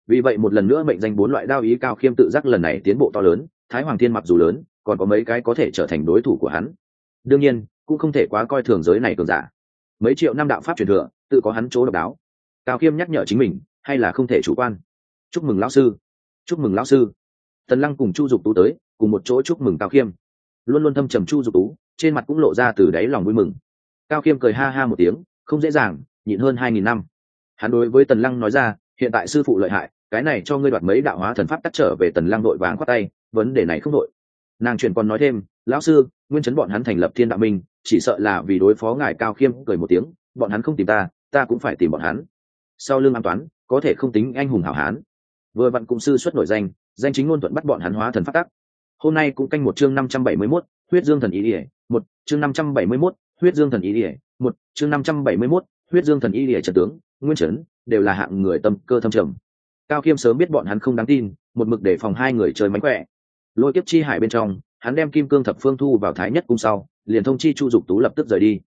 Speaker 1: Vì vậy một lần nữa mệnh danh bốn loại đao ý cao khiêm tự giác lần này tiến bộ to lớn, thái hoàng thiên mặc dù lớn còn có mấy cái có thể trở thành đối thủ của hắn. Đương nhiên, cũng không thể quá coi thường giới này cường giả. Mấy triệu năm đạo pháp truyền thừa, tự có hắn chỗ độc đáo. Cao khiêm nhắc nhở chính mình, hay là không thể chủ quan. Chúc mừng lão sư. Chúc mừng lão sư. Tần lăng cùng chu dục tú tới, cùng một chỗ chúc mừng cao khiêm luôn luôn thâm trầm chu dục tú, trên mặt cũng lộ ra từ đáy lòng vui mừng. Cao khiêm cười ha ha một tiếng, không dễ dàng, nhịn hơn hai nghìn năm. Hắn đối với tần lăng nói ra, hiện tại sư phụ lợi hại, cái này cho ngươi đoạt mấy đạo hóa thần pháp tắt trở về tần lăng đội vàng khoát tay, vấn đề này không đội nàng truyền còn nói thêm lão sư nguyên chấn bọn hắn thành lập thiên đạo minh chỉ sợ là vì đối phó ngài cao khiêm. Cười một tiếng bọn hắn không tìm ta ta cũng phải tìm bọn hắn. Sau lương an toán có thể không tính anh hùng hảo hán. Vừa vặn cũng sư xuất nổi danh danh chính ngôn thuận bắt bọn hắn hóa thần phát tắc. Hôm nay cũng canh một chương năm trăm bảy mươi 571, huyết dương thần ý ỉa một chương năm trăm bảy mươi 571, huyết dương thần ý ỉa một chương năm trăm bảy mươi 571, huyết dương thần ý ỉa trần tướng nguyên trấn đều là hạng người tâm cơ thâm trầm. Cao khiêm sớm biết bọn hắn không đáng tin một mực để phòng hai người chơi mánh khỏe lôi kiếp chi hải bên trong, hắn đem kim cương thập phương thu vào thái nhất cung sau, liền thông chi chu dục tú lập tức rời đi.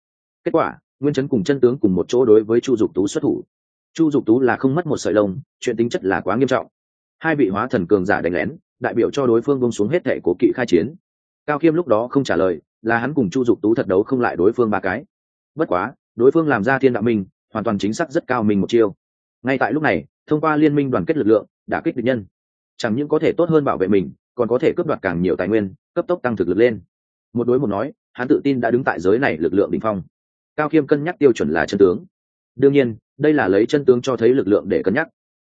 Speaker 1: Kết quả, nguyên chấn cùng chân tướng cùng một chỗ đối với chu dục tú xuất thủ. Chu dục tú là không mất một sợi lông, chuyện tính chất là quá nghiêm trọng. Hai vị hóa thần cường giả đánh lén, đại biểu cho đối phương bông xuống hết thệ của kỵ khai chiến. Cao khiêm lúc đó không trả lời, là hắn cùng chu dục tú thật đấu không lại đối phương ba cái. Bất quá, đối phương làm ra thiên đạo minh, hoàn toàn chính xác rất cao mình một chiêu. Ngay tại lúc này, thông qua liên minh đoàn kết lực lượng đã kích địch nhân. Chẳng những có thể tốt hơn bảo vệ mình còn có thể cướp đoạt càng nhiều tài nguyên, cấp tốc tăng thực lực lên. Một đối một nói, hắn tự tin đã đứng tại giới này lực lượng đ ỉ n h phong. Cao khiêm cân nhắc tiêu chuẩn là chân tướng. Đương nhiên, đây là lấy chân tướng cho thấy lực lượng để cân nhắc.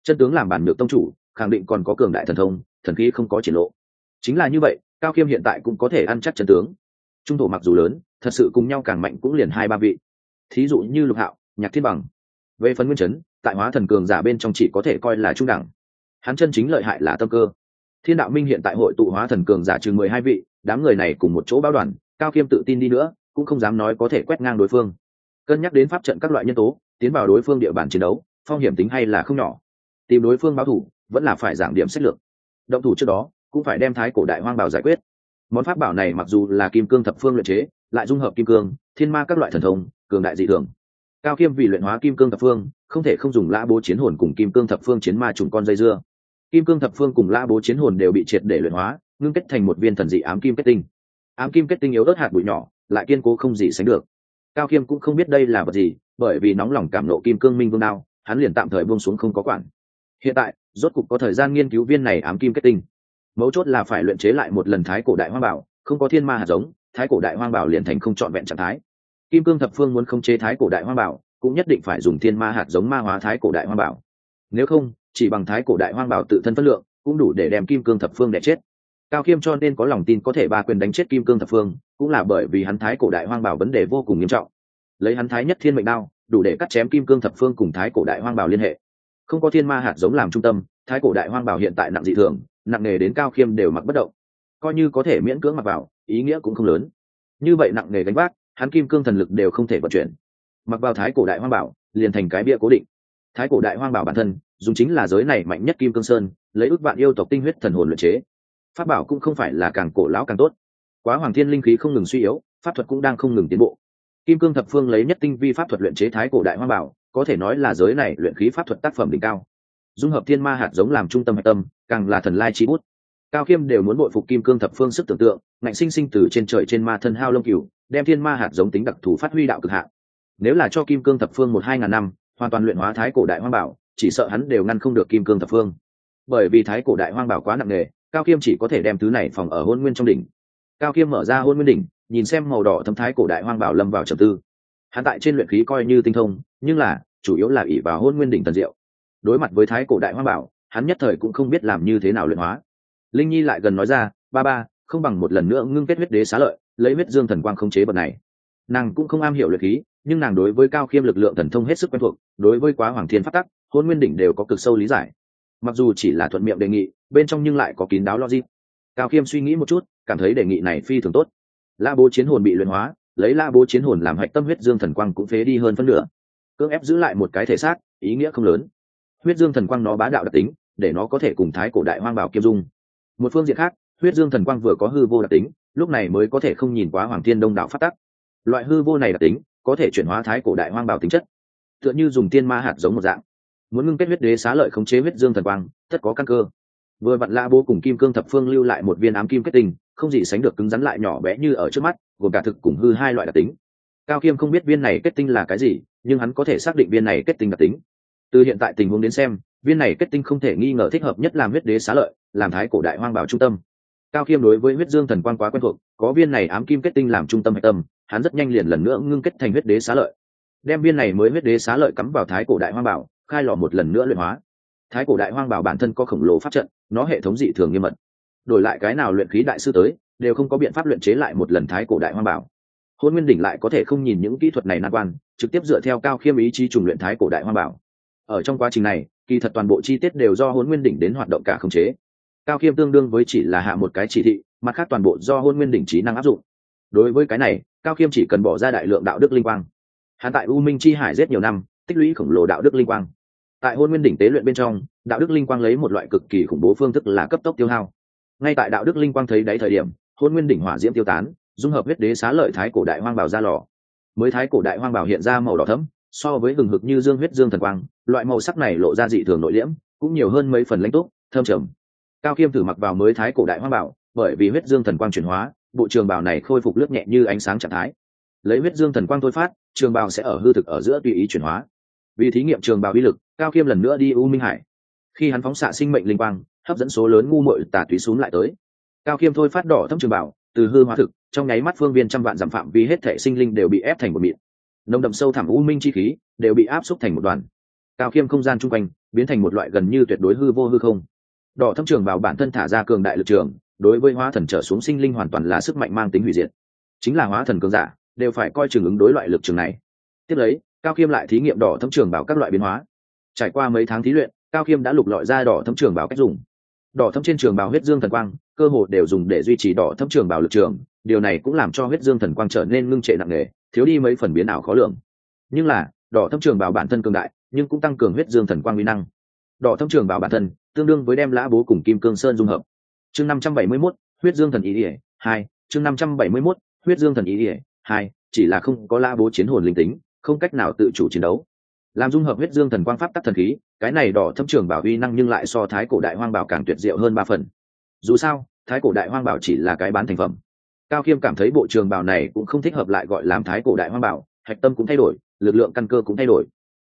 Speaker 1: Chân tướng làm bản nhược tông chủ, khẳng định còn có cường đại thần thông, thần khí không có triển lộ. Chính là như vậy, cao khiêm hiện tại cũng có thể ăn chắc chân tướng. Trung thổ mặc dù lớn, thật sự cùng nhau càng mạnh cũng liền hai ba vị. Thí dụ như lục hạo, nhạc thiên bằng. Về phần nguyên chấn, tại hóa thần cường giả bên trong chỉ có thể coi là trung đẳng. Hắn chân chính lợi hại là tâm cơ thiên đạo minh hiện tại hội tụ hóa thần cường giả chừng mười hai vị, đám người này cùng một chỗ báo đoàn, cao khiêm tự tin đi nữa, cũng không dám nói có thể quét ngang đối phương. Cân nhắc đến pháp trận các loại nhân tố, tiến vào đối phương địa bàn chiến đấu, phong hiểm tính hay là không nhỏ. Tìm đối phương báo thủ, vẫn là phải giảm điểm sách lược động thủ trước đó, cũng phải đem thái cổ đại hoang bảo giải quyết. Món pháp bảo này mặc dù là kim cương thập phương luyện chế, lại dung hợp kim cương, thiên ma các loại thần thông, cường đại dị thường. Cao khiêm vì luyện hóa kim cương thập phương, không thể không dùng lã bố chiến hồn cùng kim cương thập phương chiến ma trùng con dây dưa kim cương thập phương cùng La bố chiến hồn đều bị triệt để luyện hóa, ngưng kết thành một viên thần dị ám kim kết tinh. Ám kim kết tinh yếu ớt hạt bụi nhỏ, lại kiên cố không gì sánh được. Cao khiêm cũng không biết đây là vật gì, bởi vì nóng lòng cảm nộ kim cương minh vương đao, hắn liền tạm thời buông xuống không có quản. Hiện tại, rốt cục có thời gian nghiên cứu viên này ám kim kết tinh. Mấu chốt là phải luyện chế lại một lần thái cổ đại hoang bảo, không có thiên ma hạt giống, thái cổ đại hoang bảo liền thành không trọn vẹn trạng thái. Kim cương thập phương muốn không chế thái cổ đại hoang bảo, cũng nhất định phải dùng thiên ma hạt giống ma hóa thái cổ đại hoang bảo. Nếu không chỉ bằng thái cổ đại hoang bảo tự thân phân lượng, cũng đủ để đem kim cương thập phương đẻ chết. Cao khiêm cho nên có lòng tin có thể ba quyền đánh chết kim cương thập phương, cũng là bởi vì hắn thái cổ đại hoang bảo vấn đề vô cùng nghiêm trọng. Lấy hắn thái nhất thiên mệnh đao, đủ để cắt chém kim cương thập phương cùng thái cổ đại hoang bảo liên hệ. Không có thiên ma hạt giống làm trung tâm, thái cổ đại hoang bảo hiện tại nặng dị thường, nặng nề đến cao khiêm đều mặc bất động. Coi như có thể miễn cưỡng mặc vào, ý nghĩa cũng không lớn. Như vậy nặng nề gánh vác, hắn kim cương thần lực đều không thể vận chuyển. Mặc vào thái cổ đại hoang bảo, liền thành cái bia cố định. Thái cổ đại hoang bảo bản thân dùng chính là giới này mạnh nhất kim cương sơn, lấy ước bạn yêu tộc tinh huyết thần hồn luyện chế. Pháp bảo cũng không phải là càng cổ lão càng tốt. Quá hoàng thiên linh khí không ngừng suy yếu, pháp thuật cũng đang không ngừng tiến bộ. Kim cương thập phương lấy nhất tinh vi pháp thuật luyện chế thái cổ đại hoa bảo, có thể nói là giới này luyện khí pháp thuật tác phẩm đỉnh cao. Dung hợp thiên ma hạt giống làm trung tâm hạch tâm, càng là thần lai chi bút. Cao khiêm đều muốn bội phục kim cương thập phương sức tưởng tượng, ngạnh sinh sinh từ trên trời trên ma thân hao lông cửu đem thiên ma hạt giống tính đặc thù phát huy đạo cực hạn nếu là cho kim cương thập phương một hai ngàn năm, hoàn toàn luyện hóa thái cổ đại hoa bảo chỉ sợ hắn đều ngăn không được kim cương thập phương. Bởi vì thái cổ đại hoang bảo quá nặng nề, cao khiêm chỉ có thể đem thứ này phòng ở hôn nguyên trong đỉnh. Cao khiêm mở ra hôn nguyên đỉnh, nhìn xem màu đỏ thâm thái cổ đại hoang bảo lâm vào trầm tư. Hắn tại trên luyện khí coi như tinh thông, nhưng là, chủ yếu là ỷ vào hôn nguyên đỉnh tần diệu. Đối mặt với thái cổ đại hoang bảo, hắn nhất thời cũng không biết làm như thế nào luyện hóa. Linh nhi lại gần nói ra, ba ba, không bằng một lần nữa ngưng kết huyết đế xá lợi, lấy huyết dương thần quang không chế bậc này. Nàng cũng không am hiểu luyện khí nhưng nàng đối với cao khiêm lực lượng thần thông hết sức quen thuộc, đối với quá hoàng thiên phát tắc, hôn nguyên đỉnh đều có cực sâu lý giải. Mặc dù chỉ là thuận miệng đề nghị, bên trong nhưng lại có kín đáo logic. Cao khiêm suy nghĩ một chút, cảm thấy đề nghị này phi thường tốt. La bố chiến hồn bị luyện hóa, lấy la bố chiến hồn làm hạch tâm huyết dương thần quang cũng phế đi hơn phân nửa. Cưỡng ép giữ lại một cái thể xác, ý nghĩa không lớn. Huyết dương thần quang nó bá đạo đặc tính, để nó có thể cùng thái cổ đại hoang bảo kiêm dung. Một phương diện khác, huyết dương thần quang vừa có hư vô đặc tính, lúc này mới có thể không nhìn quá hoàng thiên đông đạo phát tắc. Loại hư vô này đặc tính có thể chuyển hóa thái cổ đại hoang bảo tính chất. Tựa như dùng tiên ma hạt giống một dạng. Muốn ngưng kết huyết đế xá lợi khống chế huyết dương thần quang, tất có căn cơ. Vừa vặn la bố cùng kim cương thập phương lưu lại một viên ám kim kết tinh, không gì sánh được cứng rắn lại nhỏ bé như ở trước mắt, gồm cả thực cùng hư hai loại đặc tính. Cao kiêm không biết viên này kết tinh là cái gì, nhưng hắn có thể xác định viên này kết tinh đặc tính. Từ hiện tại tình huống đến xem, viên này kết tinh không thể nghi ngờ thích hợp nhất làm huyết đế xá lợi, làm thái cổ đại hoang bảo trung tâm. Cao kiêm đối với huyết dương thần quan quá quen thuộc, có viên này ám kim kết tinh làm trung tâm hạch tâm hắn rất nhanh liền lần nữa ngưng kết thành huyết đế xá lợi. Đem viên này mới huyết đế xá lợi cắm vào thái cổ đại hoang bảo, khai lò một lần nữa luyện hóa. Thái cổ đại hoang bảo bản thân có khổng lồ pháp trận, nó hệ thống dị thường nghiêm mật. Đổi lại cái nào luyện khí đại sư tới, đều không có biện pháp luyện chế lại một lần thái cổ đại hoang bảo. Hôn nguyên đỉnh lại có thể không nhìn những kỹ thuật này nan quan, trực tiếp dựa theo cao khiêm ý chí trùng luyện thái cổ đại hoang bảo. Ở trong quá trình này, kỳ thật toàn bộ chi tiết đều do hôn nguyên đỉnh đến hoạt động cả khống chế. Cao khiêm tương đương với chỉ là hạ một cái chỉ thị, mặt khác toàn bộ do hôn nguyên đỉnh trí năng áp dụng. Đối với cái này cao khiêm chỉ cần bỏ ra đại lượng đạo đức linh quang. Hắn tại u minh chi hải rất nhiều năm, tích lũy khổng lồ đạo đức linh quang. Tại hôn nguyên đỉnh tế luyện bên trong, đạo đức linh quang lấy một loại cực kỳ khủng bố phương thức là cấp tốc tiêu hao. Ngay tại đạo đức linh quang thấy đáy thời điểm, hôn nguyên đỉnh hỏa diễm tiêu tán, dung hợp huyết đế xá lợi thái cổ đại hoang bảo ra lò. Mới thái cổ đại hoang bảo hiện ra màu đỏ thấm so với hừng hực như dương huyết dương thần quang, loại màu sắc này lộ ra dị thường nội liễm, cũng nhiều hơn mấy phần lãnh túc, thơm trầm. Cao khiêm thử mặc vào mới thái cổ đại hoang bảo bởi vì huyết dương thần quang chuyển hóa bộ trường bào này khôi phục lướt nhẹ như ánh sáng trạng thái. Lấy huyết dương thần quang thôi phát, trường bào sẽ ở hư thực ở giữa tùy ý chuyển hóa. Vì thí nghiệm trường bào uy lực, cao khiêm lần nữa đi u minh hải. Khi hắn phóng xạ sinh mệnh linh quang, hấp dẫn số lớn ngu mội tà túy xuống lại tới. Cao khiêm thôi phát đỏ thâm trường bảo từ hư hóa thực, trong nháy mắt phương viên trăm vạn giảm phạm vi hết thể sinh linh đều bị ép thành một mịn. Nồng đậm sâu thẳm u minh chi khí đều bị áp xúc thành một đoàn. Cao khiêm không gian chung quanh biến thành một loại gần như tuyệt đối hư vô hư không. Đỏ thâm trường bảo bản thân thả ra cường đại lực trường đối với hóa thần trở xuống sinh linh hoàn toàn là sức mạnh mang tính hủy diệt. Chính là hóa thần cường giả, đều phải coi trường ứng đối loại lực trường này. Tiếp lấy, cao khiêm lại thí nghiệm đỏ thâm trường bảo các loại biến hóa. Trải qua mấy tháng thí luyện, cao khiêm đã lục lọi ra đỏ thâm trường bảo cách dùng. Đỏ thâm trên trường bảo huyết dương thần quang, cơ hồ đều dùng để duy trì đỏ thâm trường bảo lực trường, điều này cũng làm cho huyết dương thần quang trở nên ngưng trệ nặng nề, thiếu đi mấy phần biến ảo khó lường. Nhưng là, đỏ thâm trường bảo bản thân cường đại, nhưng cũng tăng cường huyết dương thần quang uy năng. Đỏ thâm trường bảo bản thân tương đương với đem lã bố cùng kim cương sơn dung hợp chương năm trăm bảy mươi 571, huyết dương thần ý ỉa hai chương năm trăm bảy mươi 571, huyết dương thần ý ỉa hai chỉ là không có lã bố chiến hồn linh tính không cách nào tự chủ chiến đấu. Làm dung hợp huyết dương thần quang pháp tắc thần khí cái này đỏ thâm trường bảo uy năng nhưng lại so thái cổ đại hoang bảo càng tuyệt diệu hơn ba phần. Dù sao thái cổ đại hoang bảo chỉ là cái bán thành phẩm. Cao khiêm cảm thấy bộ trường bảo này cũng không thích hợp lại gọi làm thái cổ đại hoang bảo hạch tâm cũng thay đổi lực lượng căn cơ cũng thay đổi.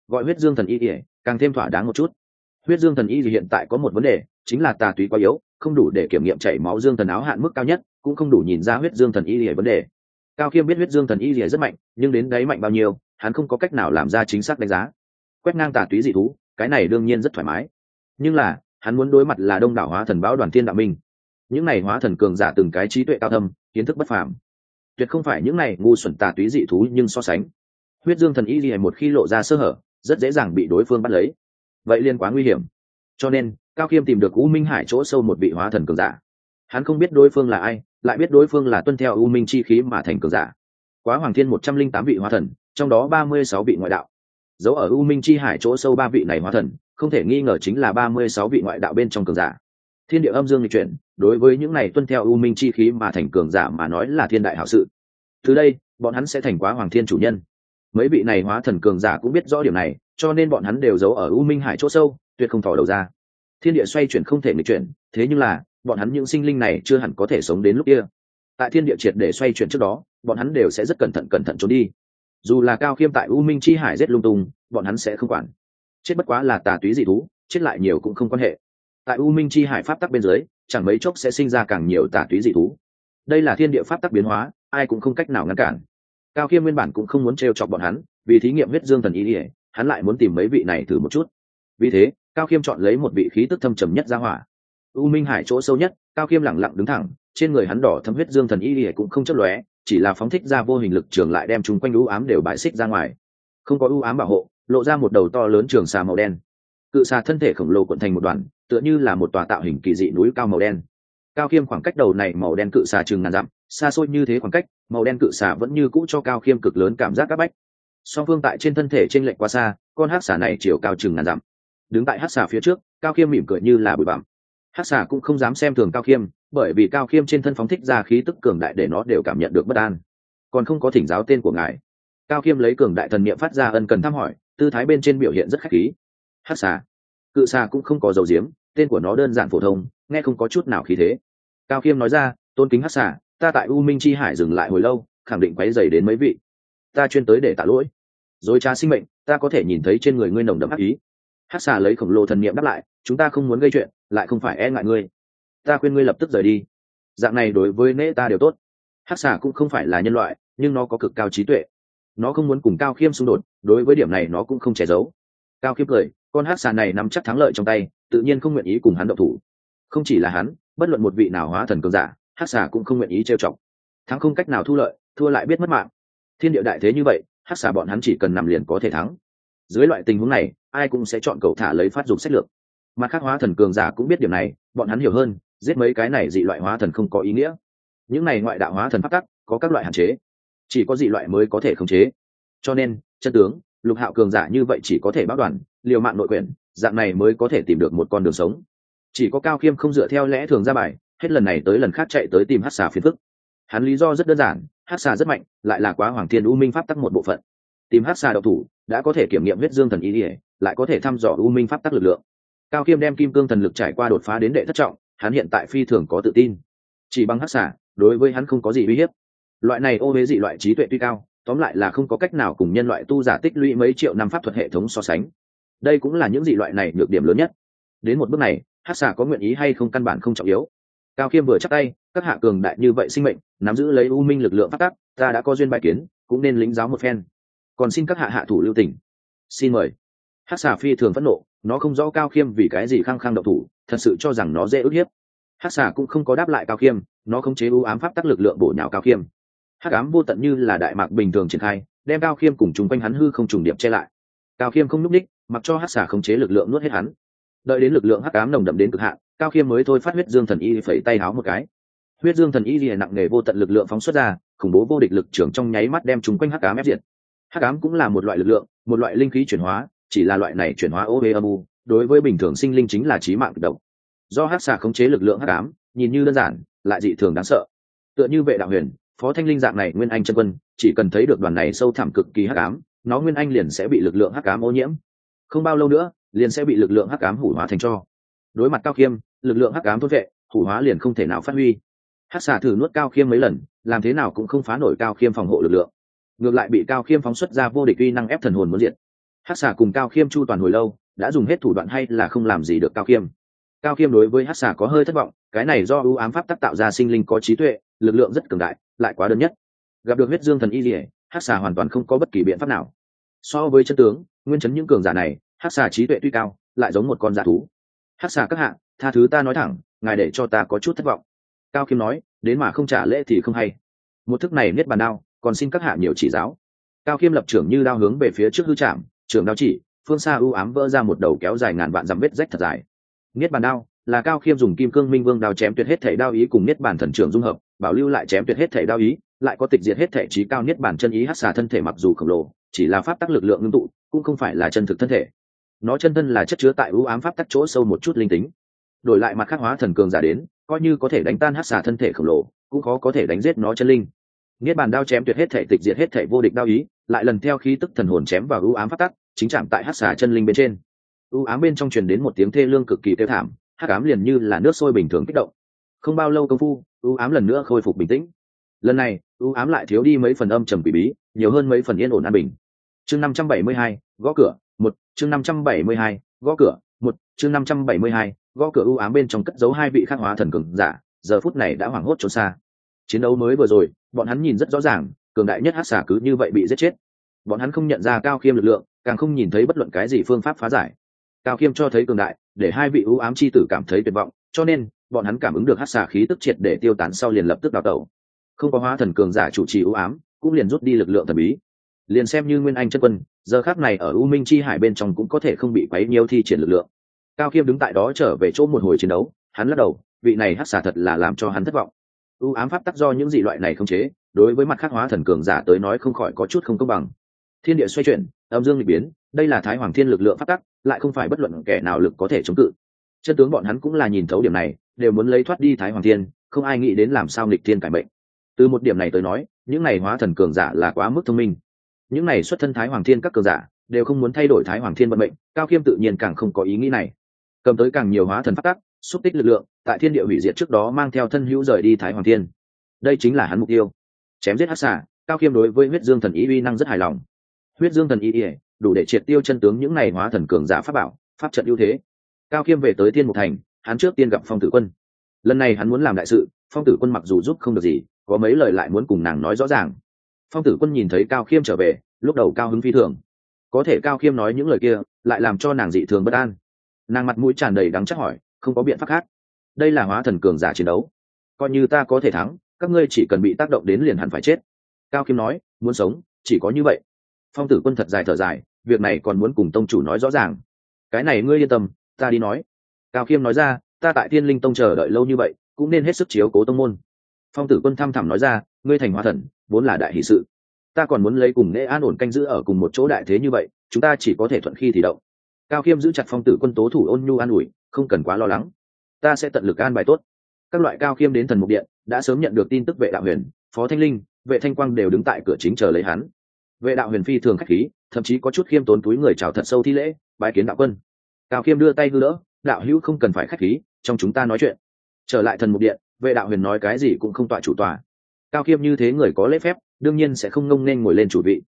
Speaker 1: Gọi huyết dương thần y ỉa càng thêm thỏa đáng một chút. Huyết dương thần y thì hiện tại có một vấn đề chính là tà túy quá yếu không đủ để kiểm nghiệm chảy máu dương thần áo hạn mức cao nhất, cũng không đủ nhìn ra huyết dương thần y lìa vấn đề. Cao khiêm biết huyết dương thần y lìa rất mạnh, nhưng đến đấy mạnh bao nhiêu, hắn không có cách nào làm ra chính xác đánh giá. Quét ngang tà túy dị thú, cái này đương nhiên rất thoải mái. Nhưng là, hắn muốn đối mặt là đông đảo hóa thần báo đoàn thiên đạo minh. Những này hóa thần cường giả từng cái trí tuệ cao thâm, kiến thức bất phàm. Tuyệt không phải những này ngu xuẩn tà túy dị thú nhưng so sánh. Huyết dương thần y lìa một khi lộ ra sơ hở, rất dễ dàng bị đối phương bắt lấy. Vậy liên quá nguy hiểm. Cho nên cao khiêm tìm được u minh hải chỗ sâu một vị hóa thần cường giả. Hắn không biết đối phương là ai, lại biết đối phương là tuân theo u minh chi khí mà thành cường giả. Quá hoàng thiên một trăm linh tám vị hóa thần, trong đó ba mươi sáu vị ngoại đạo. Dấu ở u minh chi hải chỗ sâu ba vị này hóa thần, không thể nghi ngờ chính là ba mươi sáu vị ngoại đạo bên trong cường giả. Thiên địa âm dương lịch chuyển, đối với những này tuân theo u minh chi khí mà thành cường giả mà nói là thiên đại hảo sự. Từ đây, bọn hắn sẽ thành quá hoàng thiên chủ nhân. Mấy vị này hóa thần cường giả cũng biết rõ điểm này, cho nên bọn hắn đều giấu ở u minh hải chỗ sâu, tuyệt không thỏ đầu ra thiên địa xoay chuyển không thể nghịch chuyển, thế nhưng là, bọn hắn những sinh linh này chưa hẳn có thể sống đến lúc kia. Tại thiên địa triệt để xoay chuyển trước đó, bọn hắn đều sẽ rất cẩn thận cẩn thận trốn đi. Dù là cao khiêm tại u minh chi hải rét lung tung, bọn hắn sẽ không quản. Chết bất quá là tà túy dị thú, chết lại nhiều cũng không quan hệ. Tại u minh chi hải pháp tắc bên dưới, chẳng mấy chốc sẽ sinh ra càng nhiều tà túy dị thú. Đây là thiên địa pháp tắc biến hóa, ai cũng không cách nào ngăn cản. Cao khiêm nguyên bản cũng không muốn t r e o chọc bọn hắn, vì thí nghiệm huyết dương thần ý ỉa hắn lại muốn tìm mấy vị này thử một chút. Vì thế cao khiêm chọn lấy một vị khí tức thâm trầm nhất ra hỏa. U minh hải chỗ sâu nhất, cao khiêm lẳng lặng đứng thẳng, trên người hắn đỏ thâm huyết dương thần y lìa cũng không chấp lóe, chỉ là phóng thích ra vô hình lực trường lại đem chúng quanh u ám đều bại xích ra ngoài. Không có u ám bảo hộ, lộ ra một đầu to lớn trường xà màu đen. Cự xà thân thể khổng lồ cuộn thành một đoàn, tựa như là một tòa tạo hình kỳ dị núi cao màu đen. Cao khiêm khoảng cách đầu này màu đen cự xà chừng ngàn dặm, xa xôi như thế khoảng cách, màu đen cự xà vẫn như cũ cho cao khiêm cực lớn cảm giác c áp bách. Song phương tại trên thân thể t r ê n lệch quá xa, con hát xà này chiều cao chừng ngàn dặm đứng tại hát xà phía trước, cao khiêm mỉm cười như là bụi bặm. Hát xà cũng không dám xem thường cao khiêm, bởi vì cao khiêm trên thân phóng thích ra khí tức cường đại để nó đều cảm nhận được bất an. Còn không có thỉnh giáo tên của ngài. Cao khiêm lấy cường đại thần n i ệ m phát ra ân cần thăm hỏi, tư thái bên trên biểu hiện rất khách khí. Hát xà. Cự xà cũng không có dầu diếm tên của nó đơn giản phổ thông, nghe không có chút nào khí thế. Cao khiêm nói ra, tôn kính hát xà, ta tại u minh chi hải dừng lại hồi lâu, khẳng định quáy dày đến mấy vị. Ta chuyên tới để tạ lỗi. Dối trá sinh mệnh, ta có thể nhìn thấy trên người ngươi nồng đậm ác ý hát xà lấy khổng lồ thần niệm đáp lại, chúng ta không muốn gây chuyện, lại không phải e ngại ngươi. Ta khuyên ngươi lập tức rời đi. Dạng này đối với nễ ta đều tốt. Hát xà cũng không phải là nhân loại, nhưng nó có cực cao trí tuệ. Nó không muốn cùng cao khiêm xung đột, đối với điểm này nó cũng không che giấu. Cao khiêm cười, con hát xà này nắm chắc thắng lợi trong tay, tự nhiên không nguyện ý cùng hắn độc thủ. Không chỉ là hắn, bất luận một vị nào hóa thần cường giả, hát xà cũng không nguyện ý trêu chọc. Thắng không cách nào thu lợi, thua lại biết mất mạng. Thiên địa đại thế như vậy, hát xà bọn hắn chỉ cần nằm liền có thể thắng. Dưới loại tình huống này ai cũng sẽ chọn cầu thả lấy phát dục sách lược. Mặt khác, hóa thần cường giả cũng biết điểm này, bọn hắn hiểu hơn, giết mấy cái này dị loại hóa thần không có ý nghĩa. Những này ngoại đạo hóa thần phát tắc, có các loại hạn chế. Chỉ có dị loại mới có thể khống chế. Cho nên, chân tướng, lục hạo cường giả như vậy chỉ có thể báo đoàn, liều mạng nội quyển dạng này mới có thể tìm được một con đường sống. Chỉ có cao khiêm không dựa theo lẽ thường ra bài, hết lần này tới lần khác chạy tới tìm hát xà phiền phức. Hắn lý do rất đơn giản hát xà rất mạnh, lại là quá hoàng thiên u minh pháp tắc một bộ phận. Tìm hát xà độc thủ, đã có thể kiểm nghiệm huyết dương thần ý ỉa lại có thể thăm dò u minh pháp tắc lực lượng. Cao khiêm đem kim cương thần lực trải qua đột phá đến đệ thất trọng, hắn hiện tại phi thường có tự tin. Chỉ bằng hắc xả đối với hắn không có gì uy hiếp. Loại này ô huế dị loại trí tuệ tuy cao, tóm lại là không có cách nào cùng nhân loại tu giả tích lũy mấy triệu năm pháp thuật hệ thống so sánh. Đây cũng là những dị loại này nhược điểm lớn nhất. Đến một bước này hát xà có nguyện ý hay không căn bản không trọng yếu. Cao khiêm vừa chắc tay, các hạ cường đại như vậy sinh mệnh, nắm giữ lấy u minh lực lượng phát tác ta đã có duyên bài kiến, cũng nên lĩnh giáo một phen. Còn xin các hạ hạ thủ lưu tỉnh xin mời hát xà phi thường phẫn nộ, nó không rõ cao khiêm vì cái gì khăng khăng độc thủ, thật sự cho rằng nó dễ ức hiếp. Hát xà cũng không có đáp lại cao khiêm, nó không chế ưu ám pháp tắc lực lượng bổ nhào cao khiêm. Hát ám vô tận như là đại mạc bình thường triển khai, đem cao khiêm cùng chung quanh hắn hư không trùng điệp che lại. Cao khiêm không n ú c ních, mặc cho hát xà không chế lực lượng nuốt hết hắn. Đợi đến lực lượng hắc ám nồng đậm đến cực hạn, cao khiêm mới thôi phát huyết dương thần y phẩy tay háo một cái. Huyết dương thần y lìa nặng nề vô tận lực lượng phóng xuất ra, khủng bố vô địch lực trưởng trong nháy mắt đem chúng quanh hắc ám ép diệt. Hắc ám cũng là một loại lực lượng, một loại linh khí chuyển hóa chỉ là loại này chuyển hóa ô âm u, đối với bình thường sinh linh chính là trí mạng độc. Do hắc xà khống chế lực lượng hát cám nhìn như đơn giản, lại dị thường đáng sợ. Tựa như vệ đạo huyền, phó thanh linh dạng này nguyên anh chân quân, chỉ cần thấy được đoàn này sâu thẳm cực kỳ hát cám nó nguyên anh liền sẽ bị lực lượng hát cám ô nhiễm. Không bao lâu nữa, liền sẽ bị lực lượng hát cám hủ hóa thành cho. Đối mặt cao khiêm, lực lượng hát cám thốt vệ, hủ hóa liền không thể nào phát huy. Hắc xà thử nuốt cao khiêm mấy lần, làm thế nào cũng không phá nổi cao khiêm phòng hộ lực lượng. Ngược lại bị cao khiêm phóng xuất ra vô địch uy năng ép thần hồn muốn diệt hắc xà cùng cao khiêm chu toàn hồi lâu, đã dùng hết thủ đoạn hay là không làm gì được cao khiêm. Cao khiêm đối với hắc xà có hơi thất vọng, cái này do ưu ám pháp tác tạo ra sinh linh có trí tuệ, lực lượng rất cường đại, lại quá đơn nhất. Gặp được huyết dương thần y dỉa hắc xà hoàn toàn không có bất kỳ biện pháp nào. So với chân tướng, nguyên chấn những cường giả này hắc xà trí tuệ tuy cao, lại giống một con giả thú. Hắc xà các hạ, tha thứ ta nói thẳng, ngài để cho ta có chút thất vọng. Cao khiêm nói, đến mà không trả lễ thì không hay. Một thức này niết bàn đao, còn xin các hạ nhiều chỉ giáo. Cao khiêm lập trưởng như đao hướng về phía trước hư trạm trường đao chỉ, phương xa ưu ám vỡ ra một đầu kéo dài ngàn vạn dặm vết rách thật dài. Niết bàn đao là cao khiêm dùng kim cương minh vương đao chém tuyệt hết thể đao ý cùng niết bàn thần trưởng dung hợp, bảo lưu lại chém tuyệt hết thể đao ý, lại có tịch diệt hết thể trí cao niết bàn chân ý hát xà thân thể mặc dù khổng lồ, chỉ là pháp tắc lực lượng ngưng tụ, cũng không phải là chân thực thân thể. Nó chân thân là chất chứa tại ưu ám pháp tắc chỗ sâu một chút linh tính. Đổi lại mặt khắc hóa thần cường giả đến, coi như có thể đánh tan hát xà thân thể khổng lồ, cũng khó có thể đánh giết nó chân linh niết bàn đao chém tuyệt hết thể tịch diệt hết thể vô địch đao ý, lại lần theo khí tức thần hồn chém vào ưu ám phát tắc, chính chạm tại hát xà chân linh bên trên. Ưu ám bên trong truyền đến một tiếng thê lương cực kỳ kêu thảm hát ám liền như là nước sôi bình thường kích động. Không bao lâu công phu ưu ám lần nữa khôi phục bình tĩnh. Lần này ưu ám lại thiếu đi mấy phần âm trầm quỷ bí, nhiều hơn mấy phần yên ổn an bình. Chương năm trăm bảy mươi hai, gõ cửa, một, chương năm trăm bảy mươi hai, gõ cửa, một, chương năm trăm bảy mươi hai, gõ cửa ưu ám bên trong cất giấu hai vị khắc hóa thần cường giả, giờ phút này đã hoảng hốt trốn xa. Chiến đấu mới vừa rồi bọn hắn nhìn rất rõ ràng, cường đại nhất hát xả cứ như vậy bị giết chết. Bọn hắn không nhận ra cao khiêm lực lượng, càng không nhìn thấy bất luận cái gì phương pháp phá giải. Cao khiêm cho thấy cường đại, để hai vị ưu ám c h i tử cảm thấy tuyệt vọng, cho nên, bọn hắn cảm ứng được hát xả khí tức triệt để tiêu tán sau liền lập tức đào tẩu. Không có hóa thần cường giả chủ trì ưu ám, cũng liền rút đi lực lượng thần bí. Liền xem như nguyên anh chân quân, giờ khác này ở u minh chi hải bên trong cũng có thể không bị quấy nhiều thi triển lực lượng. Cao khiêm đứng tại đó trở về chỗ một hồi chiến đấu, hắn lắc đầu, vị này hát xả thật là làm cho hắn thất vọng u ám pháp tắc do những dị loại này không chế, đối với mặt khắc hóa thần cường giả tới nói không khỏi có chút không công bằng. Thiên địa xoay chuyển, âm dương lịch biến, đây là thái hoàng thiên lực lượng pháp tắc, lại không phải bất luận kẻ nào lực có thể chống cự. Chân tướng bọn hắn cũng là nhìn thấu điểm này, đều muốn lấy thoát đi thái hoàng thiên, không ai nghĩ đến làm sao nghịch thiên cải mệnh. Từ một điểm này tới nói, những này hóa thần cường giả là quá mức thông minh. Những này xuất thân thái hoàng thiên các cường giả, đều không muốn thay đổi thái hoàng thiên vận mệnh, cao khiêm tự nhiên càng không có ý nghĩ này. Cầm tới càng nhiều hóa thần phát tắc xúc tích lực lượng, tại thiên địa hủy diệt trước đó mang theo thân hữu rời đi thái hoàng thiên. Đây chính là hắn mục tiêu. Chém giết hát xả cao khiêm đối với huyết dương thần ý uy năng rất hài lòng. Huyết dương thần ý ỉa đủ để triệt tiêu chân tướng những này hóa thần cường giả pháp bảo, pháp trận ưu thế. Cao khiêm về tới thiên mục thành, hắn trước tiên gặp phong tử quân. Lần này hắn muốn làm đại sự, phong tử quân mặc dù giúp không được gì, có mấy lời lại muốn cùng nàng nói rõ ràng. Phong tử quân nhìn thấy cao khiêm trở về, lúc đầu cao hứng phi thường. Có thể cao khiêm nói những lời kia, lại làm cho nàng dị thường bất an. Nàng mặt mũi tràn đầy đắng chắc hỏi không có biện pháp khác. Đây là hóa thần cường giả chiến đấu. Coi như ta có thể thắng, các ngươi chỉ cần bị tác động đến liền hẳn phải chết. Cao kim nói, muốn sống, chỉ có như vậy. Phong tử quân thật dài thở dài, việc này còn muốn cùng tông chủ nói rõ ràng. Cái này ngươi yên tâm, ta đi nói. Cao khiêm nói ra, ta tại thiên linh tông chờ đợi lâu như vậy, cũng nên hết sức chiếu cố tông môn. Phong tử quân thăm thẳm nói ra, ngươi thành hóa thần, vốn là đại hỷ sự. Ta còn muốn lấy cùng nghệ an ổn canh giữ ở cùng một chỗ đại thế như vậy, chúng ta chỉ có thể thuận khi thì động. Cao khiêm giữ chặt phong tử quân tố thủ ôn nhu an ủi không cần quá lo lắng. Ta sẽ tận lực an bài tốt. Các loại cao khiêm đến thần mục điện, đã sớm nhận được tin tức vệ đạo huyền, phó thanh linh, vệ thanh quang đều đứng tại cửa chính chờ lấy hắn. Vệ đạo huyền phi thường khách khí, thậm chí có chút khiêm tốn túi người chào thật sâu thi lễ, bái kiến đạo quân. Cao khiêm đưa tay hư đỡ, đạo hữu không cần phải khách khí, trong chúng ta nói chuyện. Trở lại thần mục điện, vệ đạo huyền nói cái gì cũng không tọa chủ tòa cao khiêm như thế người có lễ phép, đương nhiên sẽ không ngông nên ngồi lên chủ vị.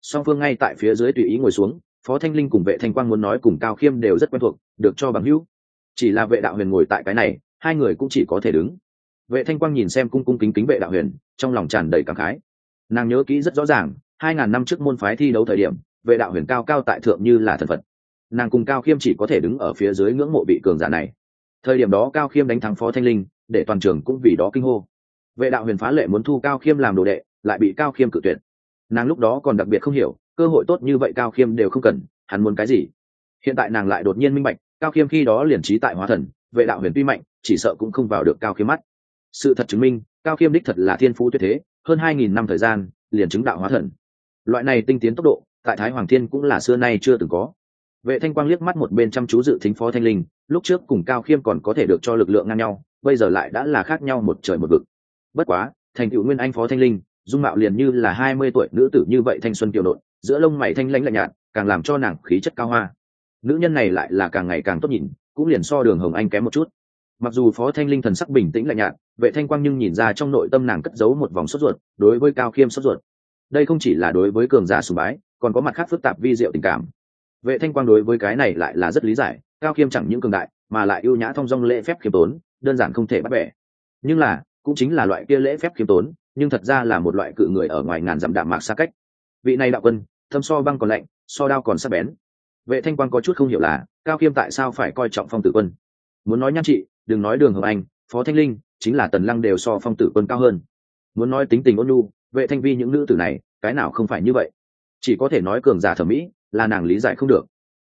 Speaker 1: Song phương ngay tại phía dưới tùy ý ngồi xuống, phó thanh linh cùng vệ thanh quang muốn nói cùng cao khiêm đều rất quen thuộc, được cho bằng hữu chỉ là vệ đạo huyền ngồi tại cái này, hai người cũng chỉ có thể đứng. Vệ thanh quang nhìn xem cung cung kính kính vệ đạo huyền, trong lòng tràn đầy cảm khái. Nàng nhớ kỹ rất rõ ràng, hai ngàn năm trước môn phái thi đấu thời điểm, vệ đạo huyền cao cao tại thượng như là thần phật. Nàng cùng cao khiêm chỉ có thể đứng ở phía dưới ngưỡng mộ vị cường giả này. Thời điểm đó cao khiêm đánh thắng phó thanh linh, để toàn trường cũng vì đó kinh hô. Vệ đạo huyền phá lệ muốn thu cao khiêm làm đồ đệ, lại bị cao khiêm cự tuyệt. Nàng lúc đó còn đặc biệt không hiểu, cơ hội tốt như vậy cao khiêm đều không cần, hắn muốn cái gì? Hiện tại nàng lại đột nhiên minh bạch cao khiêm khi đó liền trí tại hóa thần vệ đạo huyền tuy mạnh chỉ sợ cũng không vào được cao khiêm mắt. Sự thật chứng minh cao khiêm đích thật là thiên phú tuyệt thế hơn hai nghìn năm thời gian liền chứng đạo hóa thần. Loại này tinh tiến tốc độ tại thái hoàng thiên cũng là xưa nay chưa từng có. Vệ thanh quang liếc mắt một bên chăm chú dự thính phó thanh linh lúc trước cùng cao khiêm còn có thể được cho lực lượng ngang nhau bây giờ lại đã là khác nhau một trời một vực. Bất quá thành cựu nguyên anh phó thanh linh dung mạo liền như là hai mươi tuổi nữ tử như vậy thanh xuân tiểu nội, giữa lông mày thanh lãnh lạnh nhạt càng làm cho nàng khí chất cao hoa nữ nhân này lại là càng ngày càng tốt nhìn, cũng liền so đường hồng anh kém một chút. Mặc dù phó thanh linh thần sắc bình tĩnh lạnh nhạt, vệ thanh quang nhưng nhìn ra trong nội tâm nàng cất giấu một vòng sốt ruột, đối với cao khiêm sốt ruột. Đây không chỉ là đối với cường giả sùng bái, còn có mặt khác phức tạp vi diệu tình cảm. Vệ thanh quang đối với cái này lại là rất lý giải, cao khiêm chẳng những cường đại, mà lại ưu nhã thong dong lễ phép khiêm tốn, đơn giản không thể bắt bẻ. Nhưng là, cũng chính là loại kia lễ phép khiêm tốn, nhưng thật ra là một loại cự người ở ngoài ngàn dặm đạm mạc xa cách. Vị này đạo quân, thâm so băng còn lạnh, so đao còn sắc bén vệ thanh quan có chút không hiểu là, cao khiêm tại sao phải coi trọng phong tử quân? Muốn nói nhan trị đừng nói đường hồng anh, phó thanh linh, chính là tần lăng đều so phong tử quân cao hơn. Muốn nói tính tình ôn nhu, vệ thanh vi những nữ tử này, cái nào không phải như vậy? Chỉ có thể nói cường giả thẩm mỹ, là nàng lý giải không được.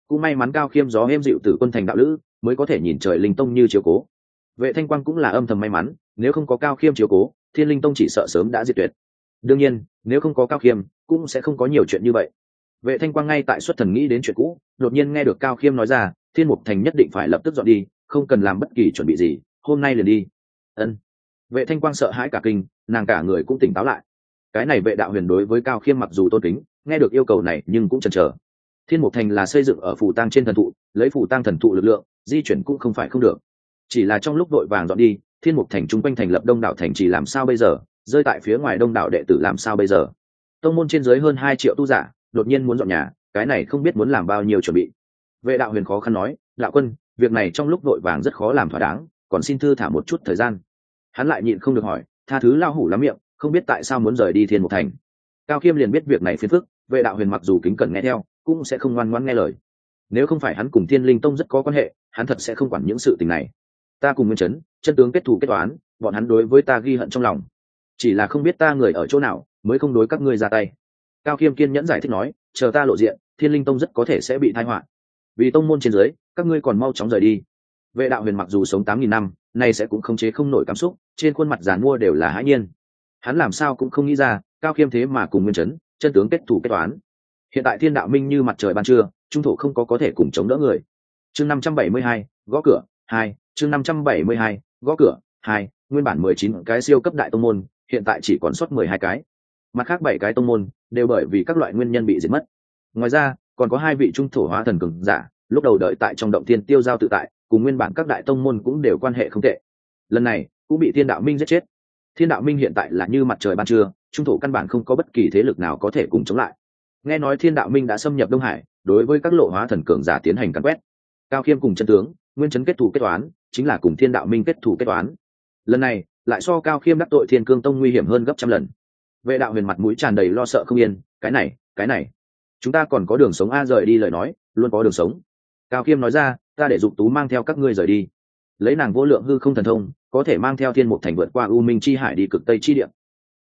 Speaker 1: Cũng may mắn cao khiêm gió êm dịu tử quân thành đạo lữ, mới có thể nhìn trời linh tông như chiếu cố. Vệ thanh quang cũng là âm thầm may mắn, nếu không có cao khiêm chiếu cố, thiên linh tông chỉ sợ sớm đã diệt tuyệt. Đương nhiên, nếu không có cao khiêm, cũng sẽ không có nhiều chuyện như vậy vệ thanh quang ngay tại xuất thần nghĩ đến chuyện cũ, đột nhiên nghe được cao khiêm nói ra, thiên mục thành nhất định phải lập tức dọn đi, không cần làm bất kỳ chuẩn bị gì, hôm nay liền đi. Ân. Vệ thanh quang sợ hãi cả kinh, nàng cả người cũng tỉnh táo lại. Cái này vệ đạo huyền đối với cao khiêm mặc dù tôn kính, nghe được yêu cầu này nhưng cũng chần chờ. Thiên mục thành là xây dựng ở phủ tăng trên thần thụ, lấy phủ tăng thần thụ lực lượng, di chuyển cũng không phải không được. Chỉ là trong lúc đội vàng dọn đi, thiên mục thành chung quanh thành lập đông đảo thành chỉ làm sao bây giờ, rơi tại phía ngoài đông đảo đệ tử làm sao bây giờ? Tông môn trên dưới hơn hai triệu tu giả đột nhiên muốn dọn nhà, cái này không biết muốn làm bao nhiêu chuẩn bị. Vệ đạo huyền khó khăn nói, đạo quân, việc này trong lúc vội vàng rất khó làm thỏa đáng, còn xin thư thả một chút thời gian. Hắn lại nhịn không được hỏi, tha thứ lao hủ lắm miệng, không biết tại sao muốn rời đi thiên mục thành? Cao khiêm liền biết việc này phiền phức, vệ đạo huyền mặc dù kính cẩn nghe theo, cũng sẽ không ngoan ngoãn nghe lời. Nếu không phải hắn cùng thiên linh tông rất có quan hệ, hắn thật sẽ không quản những sự tình này. Ta cùng nguyên chấn, chân tướng kết thù kết toán, bọn hắn đối với ta ghi hận trong lòng. Chỉ là không biết ta người ở chỗ nào, mới không đối các ngươi ra tay cao khiêm kiên nhẫn giải thích nói, chờ ta lộ diện, thiên linh tông rất có thể sẽ bị thai họa. Vì tông môn trên dưới, các ngươi còn mau chóng rời đi. Vệ đạo huyền mặc dù sống tám nghìn năm, nay sẽ cũng không chế không nổi cảm xúc, trên khuôn mặt giàn mua đều là hãi nhiên. Hắn làm sao cũng không nghĩ ra, cao khiêm thế mà cùng nguyên chấn, chân tướng kết thủ kết toán. Hiện tại thiên đạo minh như mặt trời ban trưa, trung thổ không có có thể cùng chống đỡ người. Chương năm trăm bảy mươi hai, gõ cửa, hai, chương năm trăm bảy mươi hai, gõ cửa, hai, nguyên bản mười chín cái siêu cấp đại tông môn, hiện tại chỉ còn sót mười hai cái mặt khác bảy cái tông môn đều bởi vì các loại nguyên nhân bị diệt mất. Ngoài ra, còn có hai vị trung thổ hóa thần cường giả, lúc đầu đợi tại trong động thiên tiêu giao tự tại, cùng nguyên bản các đại tông môn cũng đều quan hệ không tệ. Lần này, cũng bị thiên đạo minh giết chết. Thiên đạo minh hiện tại là như mặt trời ban trưa, trung thổ căn bản không có bất kỳ thế lực nào có thể cùng chống lại. Nghe nói thiên đạo minh đã xâm nhập đông hải, đối với các lộ hóa thần cường giả tiến hành cắn quét. Cao khiêm cùng chân tướng, nguyên chấn kết thù kết toán chính là cùng thiên đạo minh kết thù kết toán lần này, lại so cao khiêm đắc tội thiên cương tông nguy hiểm hơn gấp trăm lần vệ đạo huyền mặt mũi tràn đầy lo sợ không yên, cái này cái này, chúng ta còn có đường sống a rời đi lời nói, luôn có đường sống. Cao khiêm nói ra, ta để dục tú mang theo các ngươi rời đi. Lấy nàng vô lượng hư không thần thông, có thể mang theo thiên mục thành vượt qua u minh chi hải đi cực tây chi điện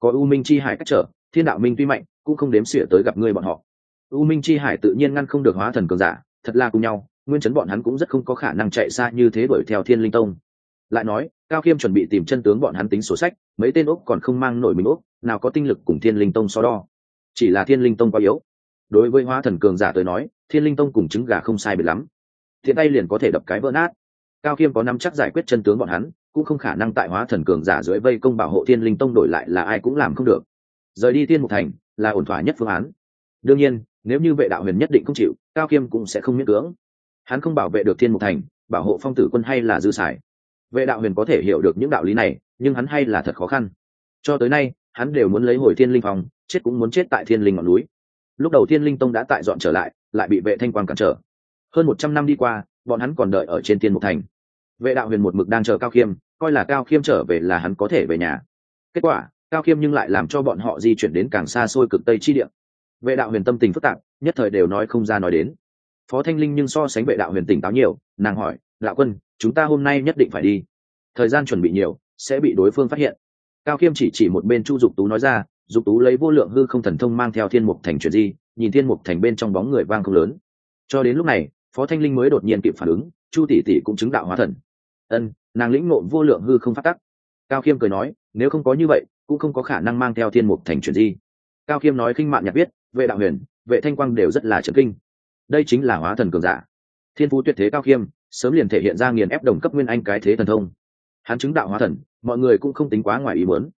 Speaker 1: có u minh chi hải cách trở, thiên đạo minh tuy mạnh, cũng không đếm xỉa tới gặp ngươi bọn họ. U minh chi hải tự nhiên ngăn không được hóa thần cường giả, thật là cùng nhau, nguyên chấn bọn hắn cũng rất không có khả năng chạy xa như thế đuổi theo thiên linh tông. Lại nói cao khiêm chuẩn bị tìm chân tướng bọn hắn tính sổ sách, mấy tên úc còn không mang nổi mình úc nào có tinh lực cùng thiên linh tông so đo. Chỉ là thiên linh tông quá yếu. Đối với hóa thần cường giả tới nói, thiên linh tông cùng trứng gà không sai biệt lắm. Thiện tay liền có thể đập cái vỡ nát. Cao khiêm có nắm chắc giải quyết chân tướng bọn hắn, cũng không khả năng tại hóa thần cường giả dưới vây công bảo hộ thiên linh tông đổi lại là ai cũng làm không được. Rời đi thiên mục thành, là ổn thỏa nhất phương án. Đương nhiên, nếu như vệ đạo huyền nhất định không chịu, cao khiêm cũng sẽ không miễn cưỡng. Hắn không bảo vệ được thiên mục thành, bảo hộ phong tử quân hay là dư sải vệ đạo huyền có thể hiểu được những đạo lý này, nhưng hắn hay là thật khó khăn. Cho tới nay, hắn đều muốn lấy hồi thiên linh phòng, chết cũng muốn chết tại thiên linh ngọn núi. Lúc đầu thiên linh tông đã tại dọn trở lại lại bị vệ thanh quang cản trở. Hơn một trăm năm đi qua, bọn hắn còn đợi ở trên thiên mục thành. Vệ đạo huyền một mực đang chờ cao khiêm, coi là cao khiêm trở về là hắn có thể về nhà. Kết quả, cao khiêm nhưng lại làm cho bọn họ di chuyển đến càng xa xôi cực tây chi địa. Vệ đạo huyền tâm tình phức tạp, nhất thời đều nói không ra nói đến. Phó thanh linh nhưng so sánh vệ đạo huyền tỉnh táo nhiều, nàng hỏi đạo quân, chúng ta hôm nay nhất định phải đi. Thời gian chuẩn bị nhiều, sẽ bị đối phương phát hiện. Cao khiêm chỉ chỉ một bên chu dục tú nói ra, dục tú lấy vô lượng hư không thần thông mang theo thiên mục thành chuyện di, nhìn thiên mục thành bên trong bóng người vang không lớn. Cho đến lúc này, phó thanh linh mới đột nhiên kịp phản ứng, chu tỷ tỷ cũng chứng đạo hóa thần. Ân, nàng lĩnh ngộ vô lượng hư không phát tắc. Cao khiêm cười nói, nếu không có như vậy, cũng không có khả năng mang theo thiên mục thành chuyện di. Cao khiêm nói khinh mạn nhạc viết, vệ đạo huyền, vệ thanh quang đều rất là trấn kinh. Đây chính là hóa thần cường giả. Thiên phú tuyệt thế cao khiêm sớm liền thể hiện ra nghiền ép đồng cấp nguyên anh cái thế thần thông. Hắn chứng đạo hóa thần, mọi người cũng không tính quá ngoài ý muốn.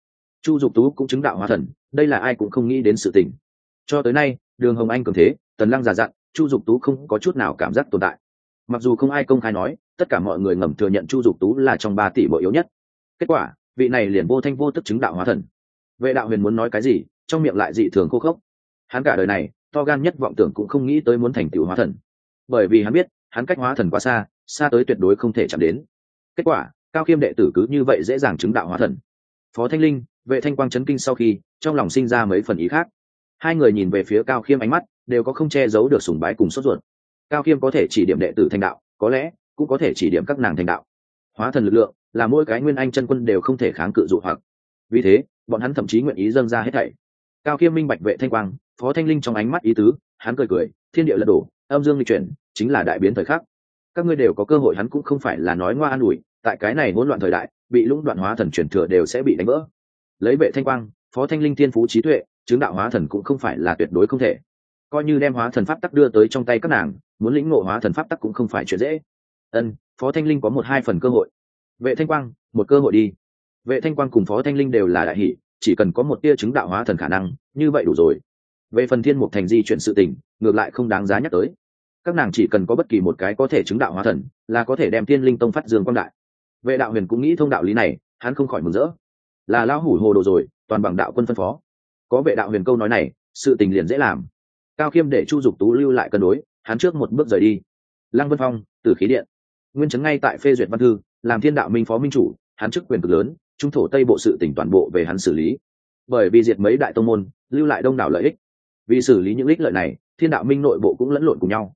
Speaker 1: Chu dục tú cũng chứng đạo hóa thần, đây là ai cũng không nghĩ đến sự tình. Cho tới nay, đường hồng anh cường thế, tần lăng già dặn, chu dục tú không có chút nào cảm giác tồn tại. Mặc dù không ai công khai nói, tất cả mọi người ngầm thừa nhận chu dục tú là trong ba tỷ bộ yếu nhất. Kết quả, vị này liền vô thanh vô tức chứng đạo hóa thần. Vệ đạo huyền muốn nói cái gì, trong miệng lại dị thường khô khốc. Hắn cả đời này, to gan nhất vọng tưởng cũng không nghĩ tới muốn thành tựu hóa thần. Bởi vì hắn biết, hắn cách hóa thần quá xa xa tới tuyệt đối không thể chạm đến. Kết quả, cao khiêm đệ tử cứ như vậy dễ dàng chứng đạo hóa thần. Phó thanh linh, vệ thanh quang chấn kinh sau khi, trong lòng sinh ra mấy phần ý khác. Hai người nhìn về phía cao khiêm ánh mắt, đều có không che giấu được sùng bái cùng sốt ruột. Cao khiêm có thể chỉ điểm đệ tử thành đạo, có lẽ, cũng có thể chỉ điểm các nàng thành đạo. Hóa thần lực lượng, là mỗi cái nguyên anh chân quân đều không thể kháng cự dụ hoặc. Vì thế, bọn hắn thậm chí nguyện ý dâng ra hết thảy. Cao khiêm minh bạch vệ thanh quang, phó thanh linh trong ánh mắt ý tứ, hắn cười cười, thiên địa lật đổ, âm dương lịch chuyển, chính là đại biến thời khắc các ngươi đều có cơ hội hắn cũng không phải là nói ngoa an ủi, tại cái này hỗn loạn thời đại, bị lũng đoạn hóa thần truyền thừa đều sẽ bị đánh vỡ. Lấy vệ thanh quang, phó thanh linh thiên phú trí tuệ, chứng đạo hóa thần cũng không phải là tuyệt đối không thể. Coi như đem hóa thần pháp tắc đưa tới trong tay các nàng, muốn lĩnh ngộ hóa thần pháp tắc cũng không phải chuyện dễ. Ân, phó thanh linh có một hai phần cơ hội. Vệ thanh quang, một cơ hội đi. Vệ thanh quang cùng phó thanh linh đều là đại hỷ, chỉ cần có một tia chứng đạo hóa thần khả năng, như vậy đủ rồi. Về phần thiên mục thành di chuyển sự tình, ngược lại không đáng giá nhắc tới các nàng chỉ cần có bất kỳ một cái có thể chứng đạo hóa thần, là có thể đem thiên linh tông phát dương quang đại. Vệ đạo huyền cũng nghĩ thông đạo lý này, hắn không khỏi mừng rỡ. Là lão hủ hồ đồ rồi, toàn bằng đạo quân phân phó. Có vệ đạo huyền câu nói này, sự tình liền dễ làm. Cao khiêm để chu dục tú lưu lại cân đối, hắn trước một bước rời đi. Lăng vân phong từ khí điện. Nguyên chấn ngay tại phê duyệt văn thư, làm thiên đạo minh phó minh chủ, hắn chức quyền cực lớn, trung thổ tây bộ sự tỉnh toàn bộ về hắn xử lý. Bởi vì diệt mấy đại tông môn, lưu lại đông đảo lợi ích. Vì xử lý những ích lợi này, thiên đạo minh nội bộ cũng lẫn lộn cùng nhau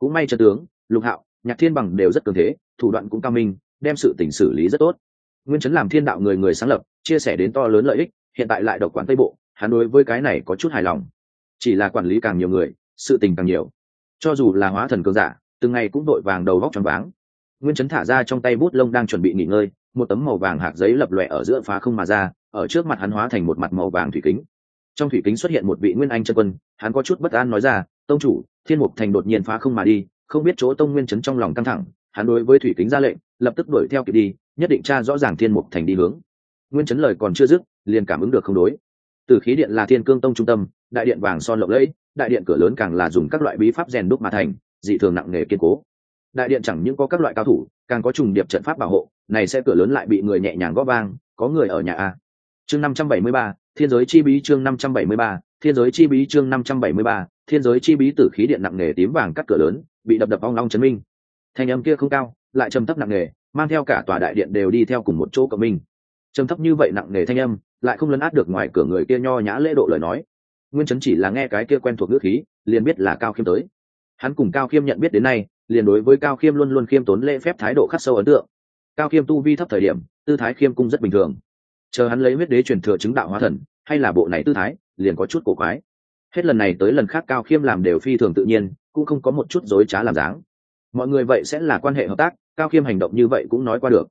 Speaker 1: cũng may trần tướng, lục hạo, nhạc thiên bằng đều rất cường thế, thủ đoạn cũng cao minh, đem sự tỉnh xử lý rất tốt. Nguyên chấn làm thiên đạo người người sáng lập, chia sẻ đến to lớn lợi ích, hiện tại lại độc quản tây bộ, hắn đối với cái này có chút hài lòng. Chỉ là quản lý càng nhiều người, sự tình càng nhiều. Cho dù là hóa thần cường giả, từng ngày cũng đội vàng đầu vóc tròn váng. Nguyên chấn thả ra trong tay bút lông đang chuẩn bị nghỉ ngơi, một tấm màu vàng hạt giấy lập lòe ở giữa phá không mà ra, ở trước mặt hắn hóa thành một mặt màu vàng thủy kính. Trong thủy kính xuất hiện một vị nguyên anh chân quân, hắn có chút bất an nói ra tông chủ, thiên mục thành đột nhiên phá không mà đi, không biết chỗ tông nguyên chấn trong lòng căng thẳng, hắn đối với thủy kính ra lệnh, lập tức đuổi theo kịp đi, nhất định tra rõ ràng thiên mục thành đi hướng. Nguyên chấn lời còn chưa dứt, liền cảm ứng được không đối. Từ khí điện là thiên cương tông trung tâm, đại điện vàng son lộng lẫy, đại điện cửa lớn càng là dùng các loại bí pháp rèn đúc mà thành, dị thường nặng nề kiên cố. Đại điện chẳng những có các loại cao thủ, càng có trùng điệp trận pháp bảo hộ, này sẽ cửa lớn lại bị người nhẹ nhàng gõ vang, có người ở nhà a. Chương năm trăm bảy mươi ba, thiên giới chi bí chương năm trăm bảy mươi ba, thiên giới chi bí chương năm trăm bảy mươi ba thiên giới chi bí tử khí điện nặng nề tím vàng cắt cửa lớn, bị đập đập ong long chấn minh. Thanh âm kia không cao, lại trầm thấp nặng nề, mang theo cả tòa đại điện đều đi theo cùng một chỗ cộng minh. Trầm thấp như vậy nặng nề thanh âm, lại không lấn át được ngoài cửa người kia nho nhã lễ độ lời nói. Nguyên chấn chỉ là nghe cái kia quen thuộc ngữ khí, liền biết là cao khiêm tới. Hắn cùng cao khiêm nhận biết đến nay, liền đối với cao khiêm luôn luôn khiêm tốn lễ phép thái độ khắc sâu ấn tượng. Cao khiêm tu vi thấp thời điểm, tư thái khiêm cung rất bình thường. Chờ hắn lấy huyết đế truyền thừa chứng đạo hóa thần, hay là bộ này tư thái, liền có chút cổ quái hết lần này tới lần khác cao khiêm làm đều phi thường tự nhiên, cũng không có một chút dối trá làm dáng. Mọi người vậy sẽ là quan hệ hợp tác, cao khiêm hành động như vậy cũng nói qua được.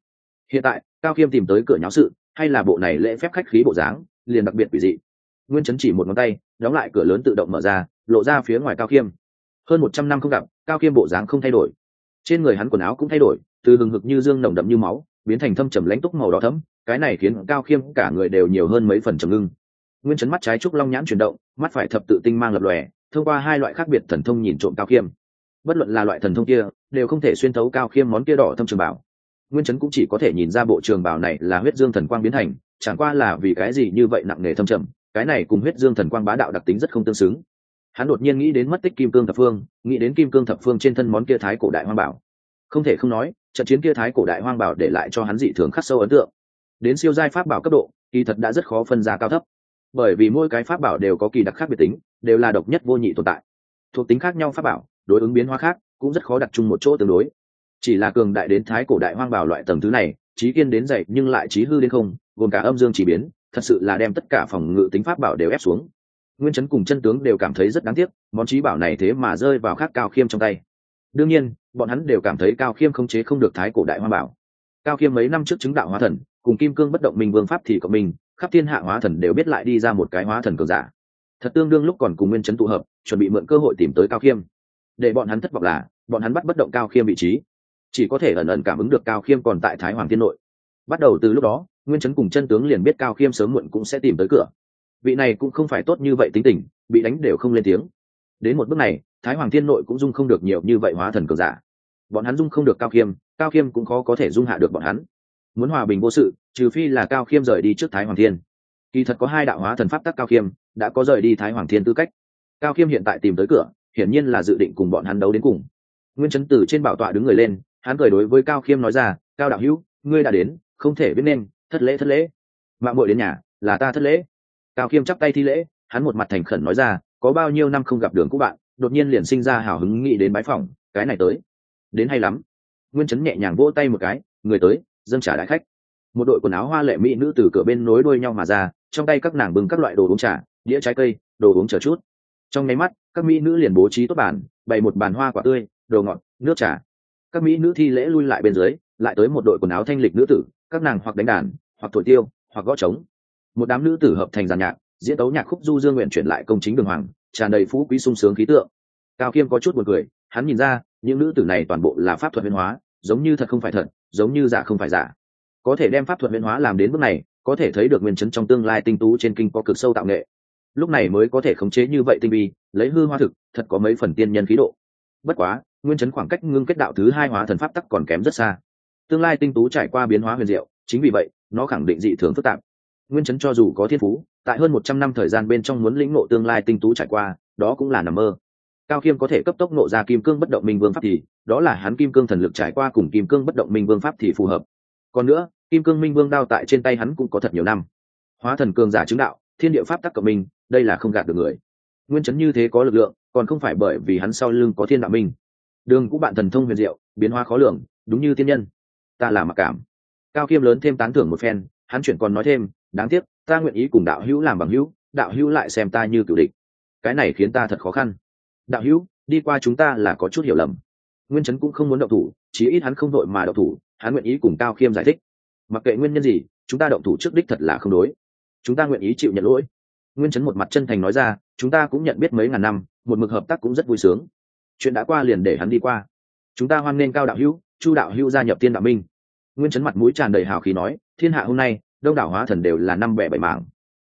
Speaker 1: Hiện tại, cao khiêm tìm tới cửa nháo sự, hay là bộ này lễ phép khách khí bộ dáng, liền đặc biệt quỷ dị. Nguyên chấn chỉ một ngón tay, đóng lại cửa lớn tự động mở ra, lộ ra phía ngoài cao khiêm. Hơn một trăm năm không gặp, cao khiêm bộ dáng không thay đổi. Trên người hắn quần áo cũng thay đổi, từ hừng hực như dương nồng đậm như máu, biến thành thâm trầm lãnh túc màu đỏ thấm cái này khiến cao khiêm cả người đều nhiều hơn mấy phần trầm ngưng nguyên chấn mắt trái trúc long nhãn chuyển động, mắt phải thập tự tinh mang lập lòe, thông qua hai loại khác biệt thần thông nhìn trộm cao khiêm. Bất luận là loại thần thông kia, đều không thể xuyên thấu cao khiêm món kia đỏ thâm trường bảo. Nguyên chấn cũng chỉ có thể nhìn ra bộ trường bảo này là huyết dương thần quang biến thành, chẳng qua là vì cái gì như vậy nặng nề thâm trầm, cái này cùng huyết dương thần quang bá đạo đặc tính rất không tương xứng. Hắn đột nhiên nghĩ đến mất tích kim cương thập phương, nghĩ đến kim cương thập phương trên thân món kia thái cổ đại hoang bảo. Không thể không nói, trận chiến kia thái cổ đại hoang bảo để lại cho hắn dị thường khắc sâu ấn tượng. Đến siêu giai pháp bảo cấp độ, kỳ thật đã rất khó phân ra cao thấp bởi vì mỗi cái pháp bảo đều có kỳ đặc khác biệt tính, đều là độc nhất vô nhị tồn tại. Thuộc tính khác nhau pháp bảo, đối ứng biến hóa khác, cũng rất khó đặt chung một chỗ tương đối. Chỉ là cường đại đến thái cổ đại hoang bảo loại tầng thứ này, trí kiên đến dậy nhưng lại trí hư đến không, gồm cả âm dương chỉ biến, thật sự là đem tất cả phòng ngự tính pháp bảo đều ép xuống. Nguyên chấn cùng chân tướng đều cảm thấy rất đáng tiếc, món trí bảo này thế mà rơi vào khác cao khiêm trong tay. Đương nhiên, bọn hắn đều cảm thấy cao khiêm không chế không được thái cổ đại hoang bảo. Cao khiêm mấy năm trước chứng đạo hóa thần, cùng kim cương bất động minh vương pháp thì cộng mình khắp thiên hạ hóa thần đều biết lại đi ra một cái hóa thần cường giả. Thật tương đương lúc còn cùng nguyên chấn tụ hợp, chuẩn bị mượn cơ hội tìm tới cao khiêm. Để bọn hắn thất vọng là, bọn hắn bắt bất động cao khiêm vị trí. Chỉ có thể ẩn ẩn cảm ứng được cao khiêm còn tại thái hoàng thiên nội. Bắt đầu từ lúc đó, nguyên chấn cùng chân tướng liền biết cao khiêm sớm muộn cũng sẽ tìm tới cửa. Vị này cũng không phải tốt như vậy tính tình, bị đánh đều không lên tiếng. Đến một bước này, thái hoàng thiên nội cũng dung không được nhiều như vậy hóa thần cường giả. Bọn hắn dung không được cao khiêm cao khiêm cũng khó có thể dung hạ được bọn hắn muốn hòa bình vô sự, trừ phi là cao khiêm rời đi trước thái hoàng thiên. Kỳ thật có hai đạo hóa thần pháp tắc cao khiêm, đã có rời đi thái hoàng thiên tư cách. Cao khiêm hiện tại tìm tới cửa, hiển nhiên là dự định cùng bọn hắn đấu đến cùng. Nguyên chấn tử trên bảo tọa đứng người lên, hắn cười đối với cao khiêm nói ra, cao đạo hữu, ngươi đã đến, không thể biết nên, thất lễ thất lễ. Mạng muội đến nhà, là ta thất lễ. Cao khiêm chắp tay thi lễ, hắn một mặt thành khẩn nói ra, có bao nhiêu năm không gặp đường của bạn, đột nhiên liền sinh ra hào hứng nghĩ đến bái phòng cái này tới. Đến hay lắm. Nguyên chấn nhẹ nhàng vỗ tay một cái, người tới dâng trả đại khách. Một đội quần áo hoa lệ mỹ nữ từ cửa bên nối đuôi nhau mà ra, trong tay các nàng bưng các loại đồ uống trà, đĩa trái cây, đồ uống chờ chút. Trong nháy mắt, các mỹ nữ liền bố trí tốt bàn, bày một bàn hoa quả tươi, đồ ngọt, nước trà. Các mỹ nữ thi lễ lui lại bên dưới, lại tới một đội quần áo thanh lịch nữ tử, các nàng hoặc đánh đàn, hoặc thổi tiêu, hoặc gõ trống. Một đám nữ tử hợp thành giàn nhạc, diễn tấu nhạc khúc du dương nguyện chuyển lại công chính đường hoàng, tràn đầy phú quý sung sướng khí tượng. Cao khiêm có chút buồn cười, hắn nhìn ra, những nữ tử này toàn bộ là pháp thuật huyền hóa, giống như thật không phải thật giống như giả không phải giả. Có thể đem pháp thuật biến hóa làm đến bước này, có thể thấy được nguyên chấn trong tương lai tinh tú trên kinh có cực sâu tạo nghệ. Lúc này mới có thể khống chế như vậy tinh vi, lấy hư hoa thực, thật có mấy phần tiên nhân khí độ. Bất quá, nguyên chấn khoảng cách ngưng kết đạo thứ hai hóa thần pháp tắc còn kém rất xa. Tương lai tinh tú trải qua biến hóa huyền diệu, chính vì vậy, nó khẳng định dị thường phức tạp. Nguyên chấn cho dù có thiên phú, tại hơn một trăm năm thời gian bên trong muốn lĩnh ngộ tương lai tinh tú trải qua, đó cũng là nằm mơ cao khiêm có thể cấp tốc nộ ra kim cương bất động minh vương pháp thì, đó là hắn kim cương thần lực trải qua cùng kim cương bất động minh vương pháp thì phù hợp. Còn nữa, kim cương minh vương đao tại trên tay hắn cũng có thật nhiều năm. Hóa thần cường giả chứng đạo, thiên địa pháp tắc cộng minh, đây là không gạt được người. Nguyên chấn như thế có lực lượng, còn không phải bởi vì hắn sau lưng có thiên đạo minh. Đường cũng bạn thần thông huyền diệu, biến hóa khó lường, đúng như tiên nhân. Ta là mặc cảm. Cao khiêm lớn thêm tán thưởng một phen, hắn chuyển còn nói thêm, đáng tiếc, ta nguyện ý cùng đạo hữu làm bằng hữu, đạo hữu lại xem ta như cựu địch. Cái này khiến ta thật khó khăn đạo hữu, đi qua chúng ta là có chút hiểu lầm. Nguyên chấn cũng không muốn động thủ, chí ít hắn không đội mà động thủ, hắn nguyện ý cùng cao khiêm giải thích. Mặc kệ nguyên nhân gì, chúng ta động thủ trước đích thật là không đối. Chúng ta nguyện ý chịu nhận lỗi. Nguyên chấn một mặt chân thành nói ra, chúng ta cũng nhận biết mấy ngàn năm, một mực hợp tác cũng rất vui sướng. Chuyện đã qua liền để hắn đi qua. Chúng ta hoan nghênh cao đạo hữu, chu đạo hữu gia nhập tiên đạo minh. Nguyên chấn mặt mũi tràn đầy hào khí nói, thiên hạ hôm nay, đông đảo hóa thần đều là năm bẻ bảy mảng.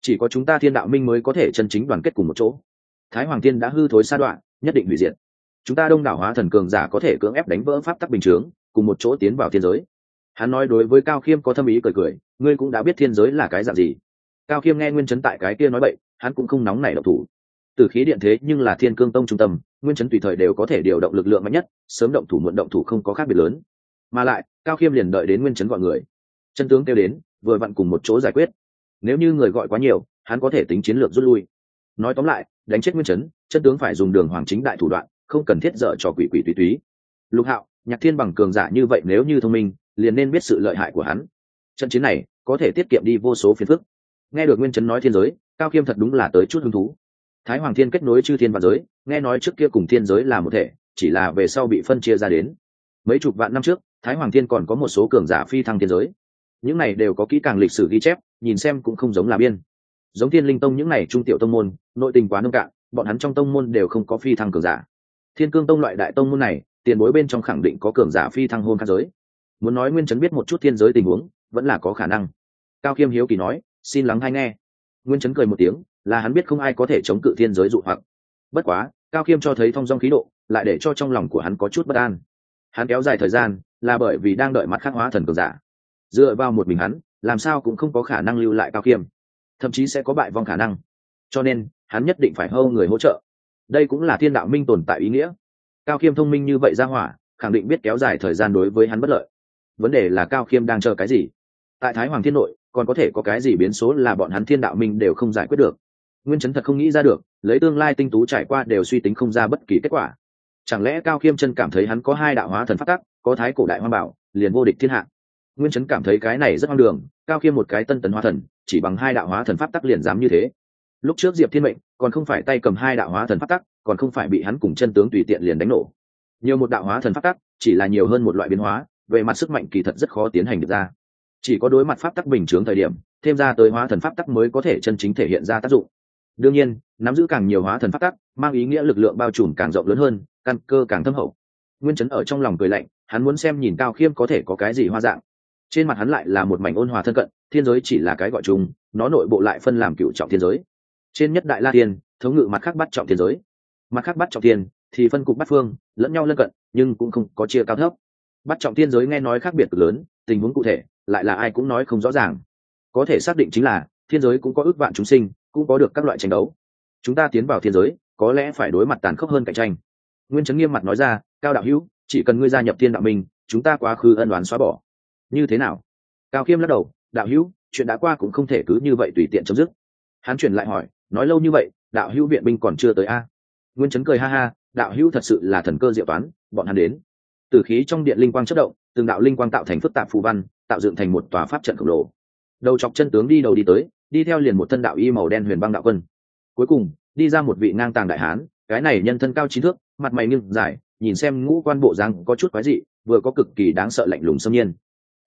Speaker 1: Chỉ có chúng ta thiên đạo minh mới có thể chân chính đoàn kết cùng một chỗ thái hoàng tiên đã hư thối sa đoạn, nhất định hủy diệt. Chúng ta đông đảo hóa thần cường giả có thể cưỡng ép đánh vỡ pháp tắc bình chướng, cùng một chỗ tiến vào thiên giới. Hắn nói đối với cao khiêm có thâm ý cười cười, ngươi cũng đã biết thiên giới là cái dạng gì. Cao khiêm nghe nguyên chấn tại cái kia nói vậy hắn cũng không nóng nảy độc thủ. Từ khí điện thế nhưng là thiên cương tông trung tâm, nguyên chấn tùy thời đều có thể điều động lực lượng mạnh nhất, sớm động thủ muộn động thủ không có khác biệt lớn. Mà lại, cao khiêm liền đợi đến nguyên chấn gọi người. Chân tướng kêu đến, vừa vặn cùng một chỗ giải quyết. Nếu như người gọi quá nhiều, hắn có thể tính chiến lược rút lui. Nói tóm lại đánh chết nguyên chấn, chân tướng phải dùng đường hoàng chính đại thủ đoạn, không cần thiết dở cho quỷ quỷ tùy túy. Lục hạo, nhạc thiên bằng cường giả như vậy nếu như thông minh, liền nên biết sự lợi hại của hắn. Trận chiến này có thể tiết kiệm đi vô số phiền phức. Nghe được nguyên chấn nói thiên giới, cao khiêm thật đúng là tới chút hứng thú. Thái hoàng thiên kết nối chư thiên và giới, nghe nói trước kia cùng thiên giới là một thể, chỉ là về sau bị phân chia ra đến. Mấy chục vạn năm trước, thái hoàng thiên còn có một số cường giả phi thăng thiên giới. Những này đều có kỹ càng lịch sử ghi chép, nhìn xem cũng không giống là biên giống thiên linh tông những này trung tiểu tông môn, nội tình quá nông cạn, bọn hắn trong tông môn đều không có phi thăng cường giả. Thiên cương tông loại đại tông môn này, tiền bối bên trong khẳng định có cường giả phi thăng hôn khắc giới. Muốn nói nguyên chấn biết một chút thiên giới tình huống, vẫn là có khả năng. Cao khiêm hiếu kỳ nói, xin lắng hay nghe. Nguyên chấn cười một tiếng, là hắn biết không ai có thể chống cự thiên giới dụ hoặc. Bất quá, cao khiêm cho thấy thong dong khí độ, lại để cho trong lòng của hắn có chút bất an. Hắn kéo dài thời gian, là bởi vì đang đợi mặt khắc hóa thần cường giả. Dựa vào một mình hắn, làm sao cũng không có khả năng lưu lại cao khiêm thậm chí sẽ có bại vong khả năng. Cho nên, hắn nhất định phải hâu người hỗ trợ. Đây cũng là thiên đạo minh tồn tại ý nghĩa. Cao khiêm thông minh như vậy ra hỏa, khẳng định biết kéo dài thời gian đối với hắn bất lợi. Vấn đề là cao khiêm đang chờ cái gì? Tại thái hoàng thiên nội, còn có thể có cái gì biến số là bọn hắn thiên đạo minh đều không giải quyết được? Nguyên chấn thật không nghĩ ra được, lấy tương lai tinh tú trải qua đều suy tính không ra bất kỳ kết quả. Chẳng lẽ cao khiêm chân cảm thấy hắn có hai đạo hóa thần phát tắc, có thái cổ đại hoang bảo, liền vô địch thiên hạ? Nguyên chấn cảm thấy cái này rất hoang đường cao khiêm một cái tân tấn hóa thần, chỉ bằng hai đạo hóa thần pháp tắc liền dám như thế. Lúc trước diệp thiên mệnh còn không phải tay cầm hai đạo hóa thần pháp tắc, còn không phải bị hắn cùng chân tướng tùy tiện liền đánh nổ. Nhiều một đạo hóa thần pháp tắc, chỉ là nhiều hơn một loại biến hóa, về mặt sức mạnh kỳ thật rất khó tiến hành được ra. Chỉ có đối mặt pháp tắc bình chướng thời điểm, thêm ra tới hóa thần pháp tắc mới có thể chân chính thể hiện ra tác dụng. Đương nhiên, nắm giữ càng nhiều hóa thần pháp tắc, mang ý nghĩa lực lượng bao trùm càng rộng lớn hơn, căn cơ càng thâm hậu. Nguyên chấn ở trong lòng cười lạnh, hắn muốn xem nhìn cao khiêm có thể có cái gì hoa dạng trên mặt hắn lại là một mảnh ôn hòa thân cận, thiên giới chỉ là cái gọi chung, nó nội bộ lại phân làm cựu trọng thiên giới. Trên nhất đại la tiên thống ngự mặt khác bắt trọng thiên giới. Mặt khác bắt trọng thiên thì phân cục bắt phương, lẫn nhau lân cận, nhưng cũng không có chia cao thấp. Bắt trọng thiên giới nghe nói khác biệt cực lớn, tình huống cụ thể, lại là ai cũng nói không rõ ràng. Có thể xác định chính là, thiên giới cũng có ước vạn chúng sinh, cũng có được các loại tranh đấu. Chúng ta tiến vào thiên giới, có lẽ phải đối mặt tàn khốc hơn cạnh tranh. Nguyên trấn nghiêm mặt nói ra, cao đạo hữu, chỉ cần ngươi gia nhập thiên đạo minh, chúng ta quá khứ ân đoán xóa bỏ như thế nào? Cao khiêm lắc đầu, đạo hữu, chuyện đã qua cũng không thể cứ như vậy tùy tiện chấm dứt. Hắn chuyển lại hỏi, nói lâu như vậy, đạo hữu viện binh còn chưa tới a? Nguyên trấn cười ha ha, đạo hữu thật sự là thần cơ diệu toán, bọn hắn đến. Từ khí trong điện linh quang chất động, từng đạo linh quang tạo thành phức tạp phù văn, tạo dựng thành một tòa pháp trận khổng lồ. Đầu chọc chân tướng đi đầu đi tới, đi theo liền một thân đạo y màu đen huyền băng đạo quân. Cuối cùng, đi ra một vị ngang tàng đại hán, cái này nhân thân cao trí thước, mặt mày nghiêng dài, nhìn xem ngũ quan bộ răng có chút quái dị, vừa có cực kỳ đáng sợ lạnh lùng xâm nhiên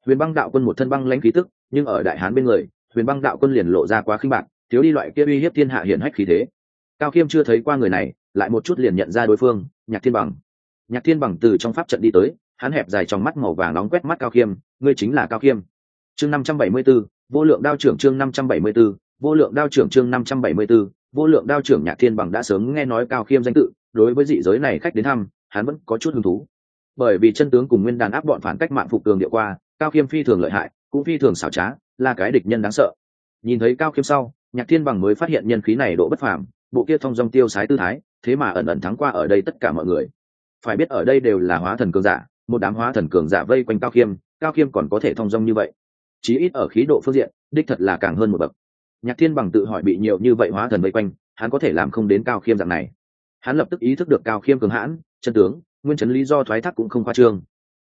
Speaker 1: huyền băng đạo quân một thân băng lãnh khí tức, nhưng ở đại hán bên người, huyền băng đạo quân liền lộ ra quá khinh bạc, thiếu đi loại kia uy hiếp thiên hạ hiển hách khí thế. Cao khiêm chưa thấy qua người này, lại một chút liền nhận ra đối phương, nhạc thiên bằng. Nhạc thiên bằng từ trong pháp trận đi tới, hắn hẹp dài trong mắt màu vàng nóng quét mắt cao khiêm, ngươi chính là cao khiêm. Chương năm trăm bảy mươi b ố vô lượng đao trưởng chương năm trăm bảy mươi b ố vô lượng đao trưởng chương năm trăm bảy mươi b ố vô lượng đao trưởng nhạc thiên bằng đã sớm nghe nói cao khiêm danh tự, đối với dị giới này khách đến thăm, hắn vẫn có chút hứng thú. Bởi vì chân tướng cùng nguyên đàn áp bọn phản cách mạng phục tường địa qua cao khiêm phi thường lợi hại, cũng phi thường xảo trá, là cái địch nhân đáng sợ. Nhìn thấy cao khiêm sau, nhạc thiên bằng mới phát hiện nhân khí này độ bất phàm, bộ kia thông dong tiêu sái tư thái, thế mà ẩn ẩn thắng qua ở đây tất cả mọi người. Phải biết ở đây đều là hóa thần cường giả, một đám hóa thần cường giả vây quanh cao khiêm cao khiêm còn có thể thông dong như vậy. Chí ít ở khí độ phương diện, đích thật là càng hơn một bậc. Nhạc thiên bằng tự hỏi bị nhiều như vậy hóa thần vây quanh, hắn có thể làm không đến cao khiêm dạng này. Hắn lập tức ý thức được cao khiêm cường hãn, chân tướng, nguyên chấn lý do thoái thác cũng không khoa trương.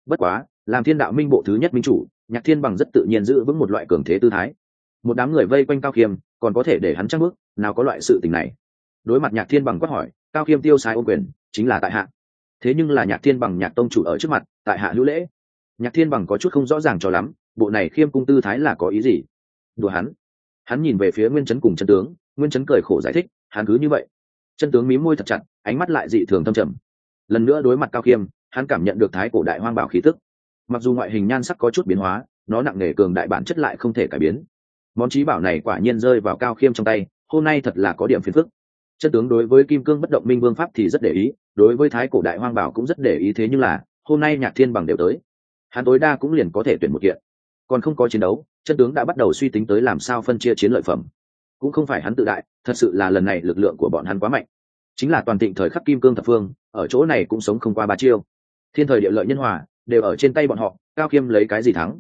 Speaker 1: Bất quá làm thiên đạo minh bộ thứ nhất minh chủ, nhạc thiên bằng rất tự nhiên giữ vững một loại cường thế tư thái. Một đám người vây quanh cao khiêm, còn có thể để hắn chắc bước, nào có loại sự tình này. Đối mặt nhạc thiên bằng quát hỏi, cao khiêm tiêu sai ô quyền, chính là tại hạ. Thế nhưng là nhạc thiên bằng, nhạc tông chủ ở trước mặt, tại hạ hữu lễ. Nhạc thiên bằng có chút không rõ ràng cho lắm, bộ này khiêm cung tư thái là có ý gì? Đùa hắn. Hắn nhìn về phía nguyên chấn cùng chân tướng, nguyên chấn cười khổ giải thích, hắn cứ như vậy. Chân tướng mí môi thật chặt, ánh mắt lại dị thường thâm trầm. Lần nữa đối mặt cao khiêm, hắn cảm nhận được thái cổ đại hoang bảo khí tức mặc dù ngoại hình nhan sắc có chút biến hóa, nó nặng nề cường đại bản chất lại không thể cải biến. Món trí bảo này quả nhiên rơi vào cao khiêm trong tay, hôm nay thật là có điểm phiền phức. Chân tướng đối với kim cương bất động minh vương pháp thì rất để ý, đối với thái cổ đại hoang bảo cũng rất để ý thế nhưng là, hôm nay nhạc thiên bằng đều tới. Hắn tối đa cũng liền có thể tuyển một kiện. Còn không có chiến đấu, chân tướng đã bắt đầu suy tính tới làm sao phân chia chiến lợi phẩm. Cũng không phải hắn tự đại, thật sự là lần này lực lượng của bọn hắn quá mạnh. Chính là toàn thịnh thời khắc kim cương thập phương, ở chỗ này cũng sống không qua ba chiêu. Thiên thời địa lợi nhân hòa đều ở trên tay bọn họ, cao khiêm lấy cái gì thắng?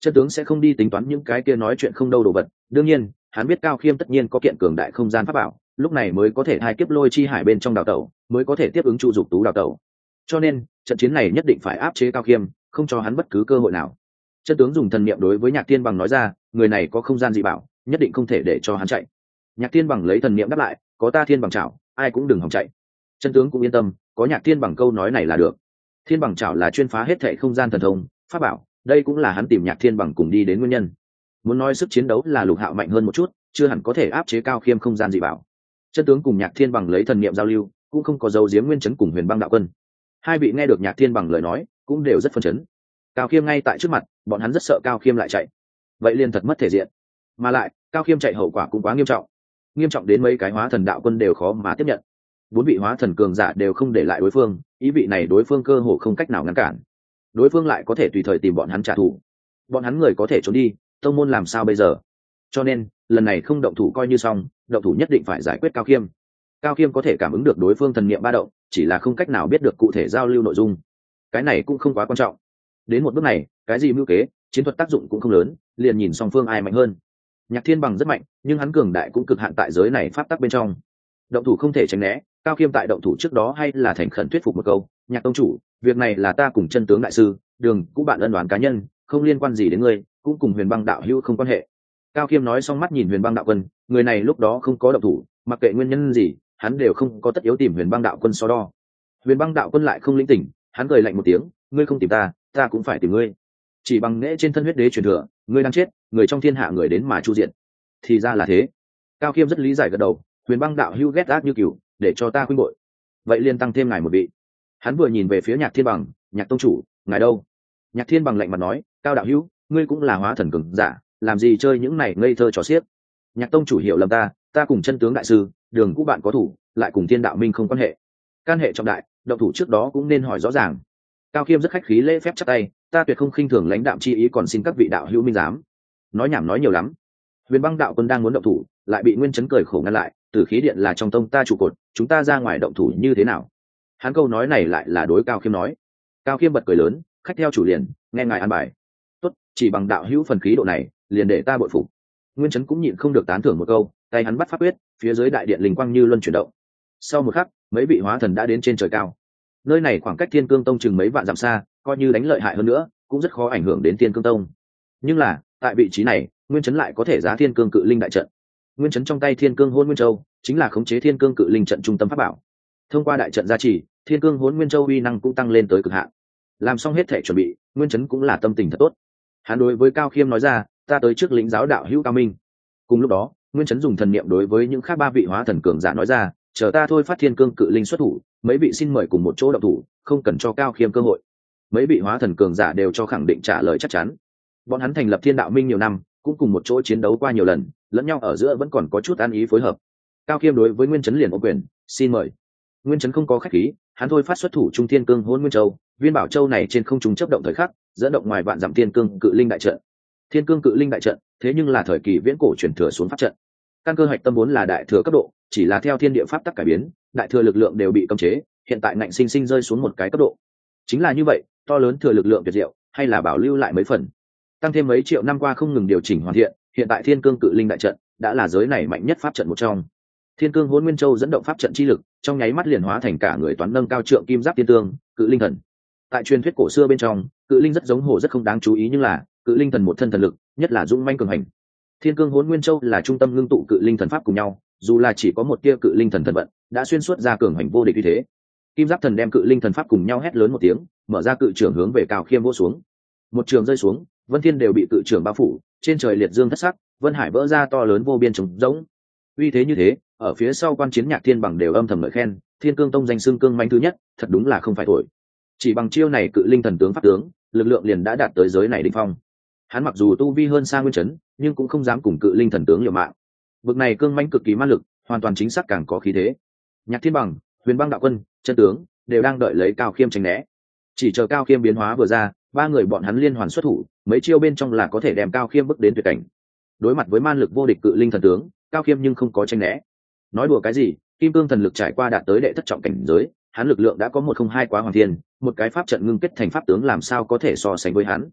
Speaker 1: Chân tướng sẽ không đi tính toán những cái kia nói chuyện không đâu đồ vật. Đương nhiên, hắn biết cao khiêm tất nhiên có kiện cường đại không gian pháp bảo, lúc này mới có thể hai kiếp lôi chi hải bên trong đào tẩu, mới có thể tiếp ứng trụ dục tú đào tẩu. Cho nên, trận chiến này nhất định phải áp chế cao khiêm không cho hắn bất cứ cơ hội nào. Chân tướng dùng thần niệm đối với nhạc tiên bằng nói ra, người này có không gian dị bảo, nhất định không thể để cho hắn chạy. Nhạc tiên bằng lấy thần niệm đáp lại, có ta thiên bằng chảo, ai cũng đừng hòng chạy. Chân tướng cũng yên tâm, có nhạc tiên bằng câu nói này là được thiên bằng chảo là chuyên phá hết thệ không gian thần thông, pháp bảo, đây cũng là hắn tìm nhạc thiên bằng cùng đi đến nguyên nhân. Muốn nói sức chiến đấu là lục hạo mạnh hơn một chút, chưa hẳn có thể áp chế cao khiêm không gian dị bảo. Chân tướng cùng nhạc thiên bằng lấy thần niệm giao lưu, cũng không có dấu giếm nguyên chấn cùng huyền băng đạo quân. Hai vị nghe được nhạc thiên bằng lời nói, cũng đều rất phân chấn. Cao khiêm ngay tại trước mặt, bọn hắn rất sợ cao khiêm lại chạy. Vậy liền thật mất thể diện. Mà lại, cao khiêm chạy hậu quả cũng quá nghiêm trọng. Nghiêm trọng đến mấy cái hóa thần đạo quân đều khó mà tiếp nhận bốn vị hóa thần cường giả đều không để lại đối phương, ý vị này đối phương cơ hồ không cách nào ngăn cản. Đối phương lại có thể tùy thời tìm bọn hắn trả thù. Bọn hắn người có thể trốn đi, tông môn làm sao bây giờ? Cho nên, lần này không động thủ coi như xong, động thủ nhất định phải giải quyết cao khiêm. Cao khiêm có thể cảm ứng được đối phương thần n i ệ m ba động, chỉ là không cách nào biết được cụ thể giao lưu nội dung. Cái này cũng không quá quan trọng. Đến một bước này, cái gì mưu kế, chiến thuật tác dụng cũng không lớn, liền nhìn song phương ai mạnh hơn. Nhạc thiên bằng rất mạnh, nhưng hắn cường đại cũng cực hạn tại giới này pháp tắc bên trong. Động thủ không thể tránh né cao khiêm tại động thủ trước đó hay là thành khẩn thuyết phục một câu? Nhạc tông chủ, việc này là ta cùng chân tướng đại sư, đường, cũ bạn ân đoán cá nhân, không liên quan gì đến ngươi, cũng cùng huyền băng đạo hữu không quan hệ. Cao khiêm nói xong mắt nhìn huyền băng đạo quân, người này lúc đó không có động thủ, mặc kệ nguyên nhân gì, hắn đều không có tất yếu tìm huyền băng đạo quân so đo. Huyền băng đạo quân lại không linh tỉnh, hắn cười lạnh một tiếng, ngươi không tìm ta ta cũng phải tìm ngươi. Chỉ bằng nghễ trên thân huyết đế truyền thừa, ngươi đang chết, người trong thiên hạ người đến mà chu diện. Thì ra là thế. Cao khiêm rất lý giải gật đầu, huyền băng đạo Hưu ghét ác như cựu để cho ta khuyên bội. Vậy liên tăng thêm ngài một vị. Hắn vừa nhìn về phía nhạc thiên bằng, nhạc tông chủ, ngài đâu? Nhạc thiên bằng lạnh mặt nói, cao đạo hữu, ngươi cũng là hóa thần cường giả, làm gì chơi những này ngây thơ trò xiếc? Nhạc tông chủ hiểu lầm ta ta cùng chân tướng đại sư, đường cũ bạn có thủ, lại cùng thiên đạo minh không quan hệ. Can hệ trọng đại, động thủ trước đó cũng nên hỏi rõ ràng. Cao khiêm rất khách khí lễ phép chắc tay, ta tuyệt không khinh thường lãnh đạo chi ý còn xin các vị đạo hữu minh giám. Nói nhảm nói nhiều lắm. Huyền băng đạo quân đang muốn động thủ, lại bị nguyên chấn cười khổ ngăn lại từ khí điện là trong tông ta trụ cột, chúng ta ra ngoài động thủ như thế nào? Hắn câu nói này lại là đối cao khiêm nói. Cao khiêm bật cười lớn, khách theo chủ liền, nghe ngài an bài. Tốt, chỉ bằng đạo hữu phần khí độ này, liền để ta bội phục. Nguyên chấn cũng nhịn không được tán thưởng một câu, tay hắn bắt pháp quyết, phía dưới đại điện linh quang như luân chuyển động. Sau một khắc, mấy vị hóa thần đã đến trên trời cao. Nơi này khoảng cách thiên cương tông chừng mấy vạn dặm xa, coi như đánh lợi hại hơn nữa, cũng rất khó ảnh hưởng đến thiên cương tông. Nhưng là, tại vị trí này, nguyên chấn lại có thể giá thiên cương cự linh đại trận nguyên chấn trong tay thiên cương hôn nguyên châu, chính là khống chế thiên cương cự linh trận trung tâm pháp bảo. Thông qua đại trận gia trì, thiên cương hôn nguyên châu uy năng cũng tăng lên tới cực hạn. Làm xong hết thể chuẩn bị, nguyên chấn cũng là tâm tình thật tốt. Hắn đối với cao khiêm nói ra, ta tới trước lĩnh giáo đạo hữu cao minh. Cùng lúc đó, nguyên chấn dùng thần niệm đối với những khác ba vị hóa thần cường giả nói ra, chờ ta thôi phát thiên cương cự linh xuất thủ, mấy vị xin mời cùng một chỗ đậu thủ, không cần cho cao khiêm cơ hội. Mấy vị hóa thần cường giả đều cho khẳng định trả lời chắc chắn. Bọn hắn thành lập thiên đạo minh nhiều năm cũng cùng một chỗ chiến đấu qua nhiều lần, lẫn nhau ở giữa vẫn còn có chút an ý phối hợp. Cao khiêm đối với nguyên chấn liền ô quyền, xin mời. Nguyên chấn không có khách khí, hắn thôi phát xuất thủ trung thiên cương hôn nguyên châu. Viên bảo châu này trên không trung chấp động thời khắc, dẫn động ngoài vạn dặm thiên cương cự linh đại trận. Thiên cương cự linh đại trận, thế nhưng là thời kỳ viễn cổ chuyển thừa xuống pháp trận. Căn cơ hạch tâm vốn là đại thừa cấp độ, chỉ là theo thiên địa pháp tắc cải biến, đại thừa lực lượng đều bị cấm chế, hiện tại ngạnh sinh sinh rơi xuống một cái cấp độ. Chính là như vậy, to lớn thừa lực lượng tuyệt diệu, hay là bảo lưu lại mấy phần? Tăng thêm mấy triệu năm qua không ngừng điều chỉnh hoàn thiện, hiện tại thiên cương cự linh đại trận đã là giới này mạnh nhất pháp trận một trong. Thiên cương hôn nguyên châu dẫn động pháp trận chi lực, trong nháy mắt liền hóa thành cả người toán nâng cao trượng kim giáp tiên tương, cự linh thần. Tại truyền thuyết cổ xưa bên trong, cự linh rất giống hồ rất không đáng chú ý nhưng là, cự linh thần một thân thần lực, nhất là dũng manh cường hành. Thiên cương hôn nguyên châu là trung tâm ngưng tụ cự linh thần pháp cùng nhau, dù là chỉ có một tia cự linh thần thần vận, đã xuyên suốt ra cường hành vô địch như thế. Kim giáp thần đem cự linh thần pháp cùng nhau hét lớn một tiếng, mở ra cự trưởng hướng về cao khiêm vô xuống. Một trường rơi xuống vân thiên đều bị cự trưởng bao phủ, trên trời liệt dương thất sắc, vân hải vỡ ra to lớn vô biên trống rỗng. Uy thế như thế, ở phía sau quan chiến nhạc thiên bằng đều âm thầm ngợi khen, thiên cương tông danh xưng cương manh thứ nhất, thật đúng là không phải thổi. Chỉ bằng chiêu này cự linh thần tướng pháp tướng, lực lượng liền đã đạt tới giới này đỉnh phong. Hắn mặc dù tu vi hơn xa nguyên chấn, nhưng cũng không dám cùng cự linh thần tướng liều mạng. Vực này cương manh cực kỳ ma lực, hoàn toàn chính xác càng có khí thế. Nhạc thiên bằng, huyền băng đạo quân, chân tướng, đều đang đợi lấy cao khiêm tránh né. Chỉ chờ cao khiêm biến hóa vừa ra ba người bọn hắn liên hoàn xuất thủ, mấy chiêu bên trong là có thể đem cao khiêm bước đến tuyệt cảnh. Đối mặt với man lực vô địch cự linh thần tướng, cao khiêm nhưng không có tranh né. Nói đùa cái gì, kim cương thần lực trải qua đạt tới đệ thất trọng cảnh giới, hắn lực lượng đã có một không hai quá hoàn thiên một cái pháp trận ngưng kết thành pháp tướng làm sao có thể so sánh với hắn.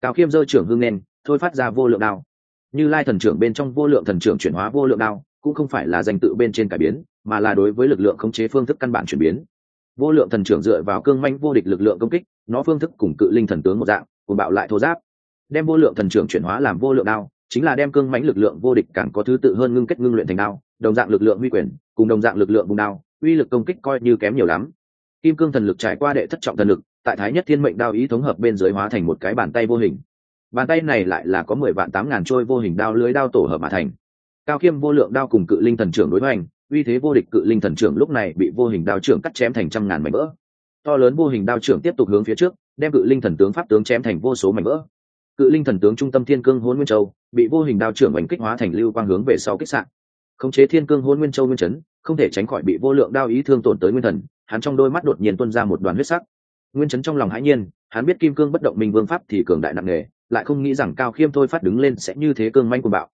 Speaker 1: Cao khiêm dơ trưởng hương nên thôi phát ra vô lượng đao. Như lai thần trưởng bên trong vô lượng thần trưởng chuyển hóa vô lượng đao, cũng không phải là danh tự bên trên cải biến, mà là đối với lực lượng khống chế phương thức căn bản chuyển biến vô lượng thần trưởng dựa vào cương manh vô địch lực lượng công kích, nó phương thức cùng cự linh thần tướng một dạng cùng bạo lại thô giáp. Đem vô lượng thần trưởng chuyển hóa làm vô lượng đao, chính là đem cương mãnh lực lượng vô địch càng có thứ tự hơn ngưng kết ngưng luyện thành đao, đồng dạng lực lượng huy quyền, cùng đồng dạng lực lượng vùng đao, uy lực công kích coi như kém nhiều lắm. Kim cương thần lực trải qua đệ thất trọng thần lực, tại thái nhất thiên mệnh đao ý thống hợp bên dưới hóa thành một cái bàn tay vô hình. Bàn tay này lại là có mười vạn tám ngàn trôi vô hình đao lưới đao tổ hợp mà thành. Cao khiêm vô lượng đao cùng cự linh thần trưởng đối hoành uy thế vô địch cự linh thần trưởng lúc này bị vô hình đao trưởng cắt chém thành trăm ngàn mảnh vỡ. To lớn vô hình đao trưởng tiếp tục hướng phía trước, đem cự linh thần tướng pháp tướng chém thành vô số mảnh vỡ. Cự linh thần tướng trung tâm thiên cương hôn nguyên châu bị vô hình đao trưởng ảnh kích hóa thành lưu quang hướng về sau kích sạn. Khống chế thiên cương hôn nguyên châu nguyên chấn, không thể tránh khỏi bị vô lượng đao ý thương tổn tới nguyên thần, hắn trong đôi mắt đột nhiên tuôn ra một đoàn huyết sắc. Nguyên chấn trong lòng hãi nhiên, hắn biết kim cương bất động minh vương pháp thì cường đại nặng nề, lại không nghĩ rằng cao khiêm thôi phát đứng lên sẽ như thế cương manh của bạo.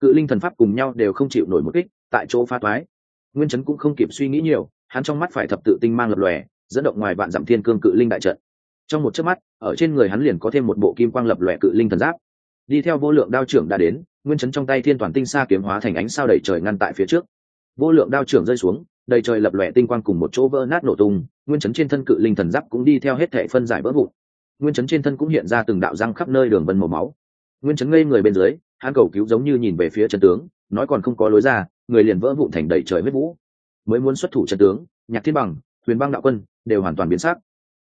Speaker 1: Cự linh thần pháp cùng nhau đều không chịu nổi một kích, tại chỗ phá toái nguyên chấn cũng không kịp suy nghĩ nhiều, hắn trong mắt phải thập tự tinh mang lập lòe, dẫn động ngoài vạn dặm thiên cương cự linh đại trận. Trong một chớp mắt, ở trên người hắn liền có thêm một bộ kim quang lập lòe cự linh thần giáp. Đi theo vô lượng đao trưởng đã đến, nguyên chấn trong tay thiên toàn tinh xa kiếm hóa thành ánh sao đầy trời ngăn tại phía trước. Vô lượng đao trưởng rơi xuống, đầy trời lập lòe tinh quang cùng một chỗ vỡ nát nổ tung, nguyên chấn trên thân cự linh thần giáp cũng đi theo hết thể phân giải vỡ vụn. Nguyên chấn trên thân cũng hiện ra từng đạo răng khắp nơi đường vân màu máu. Nguyên chấn ngây người bên dưới, hắn cầu cứu giống như nhìn về phía chân tướng, nói còn không có lối ra người liền vỡ vụn thành đầy trời vết vũ. Mới muốn xuất thủ trận tướng, nhạc thiên bằng, huyền băng đạo quân đều hoàn toàn biến sắc.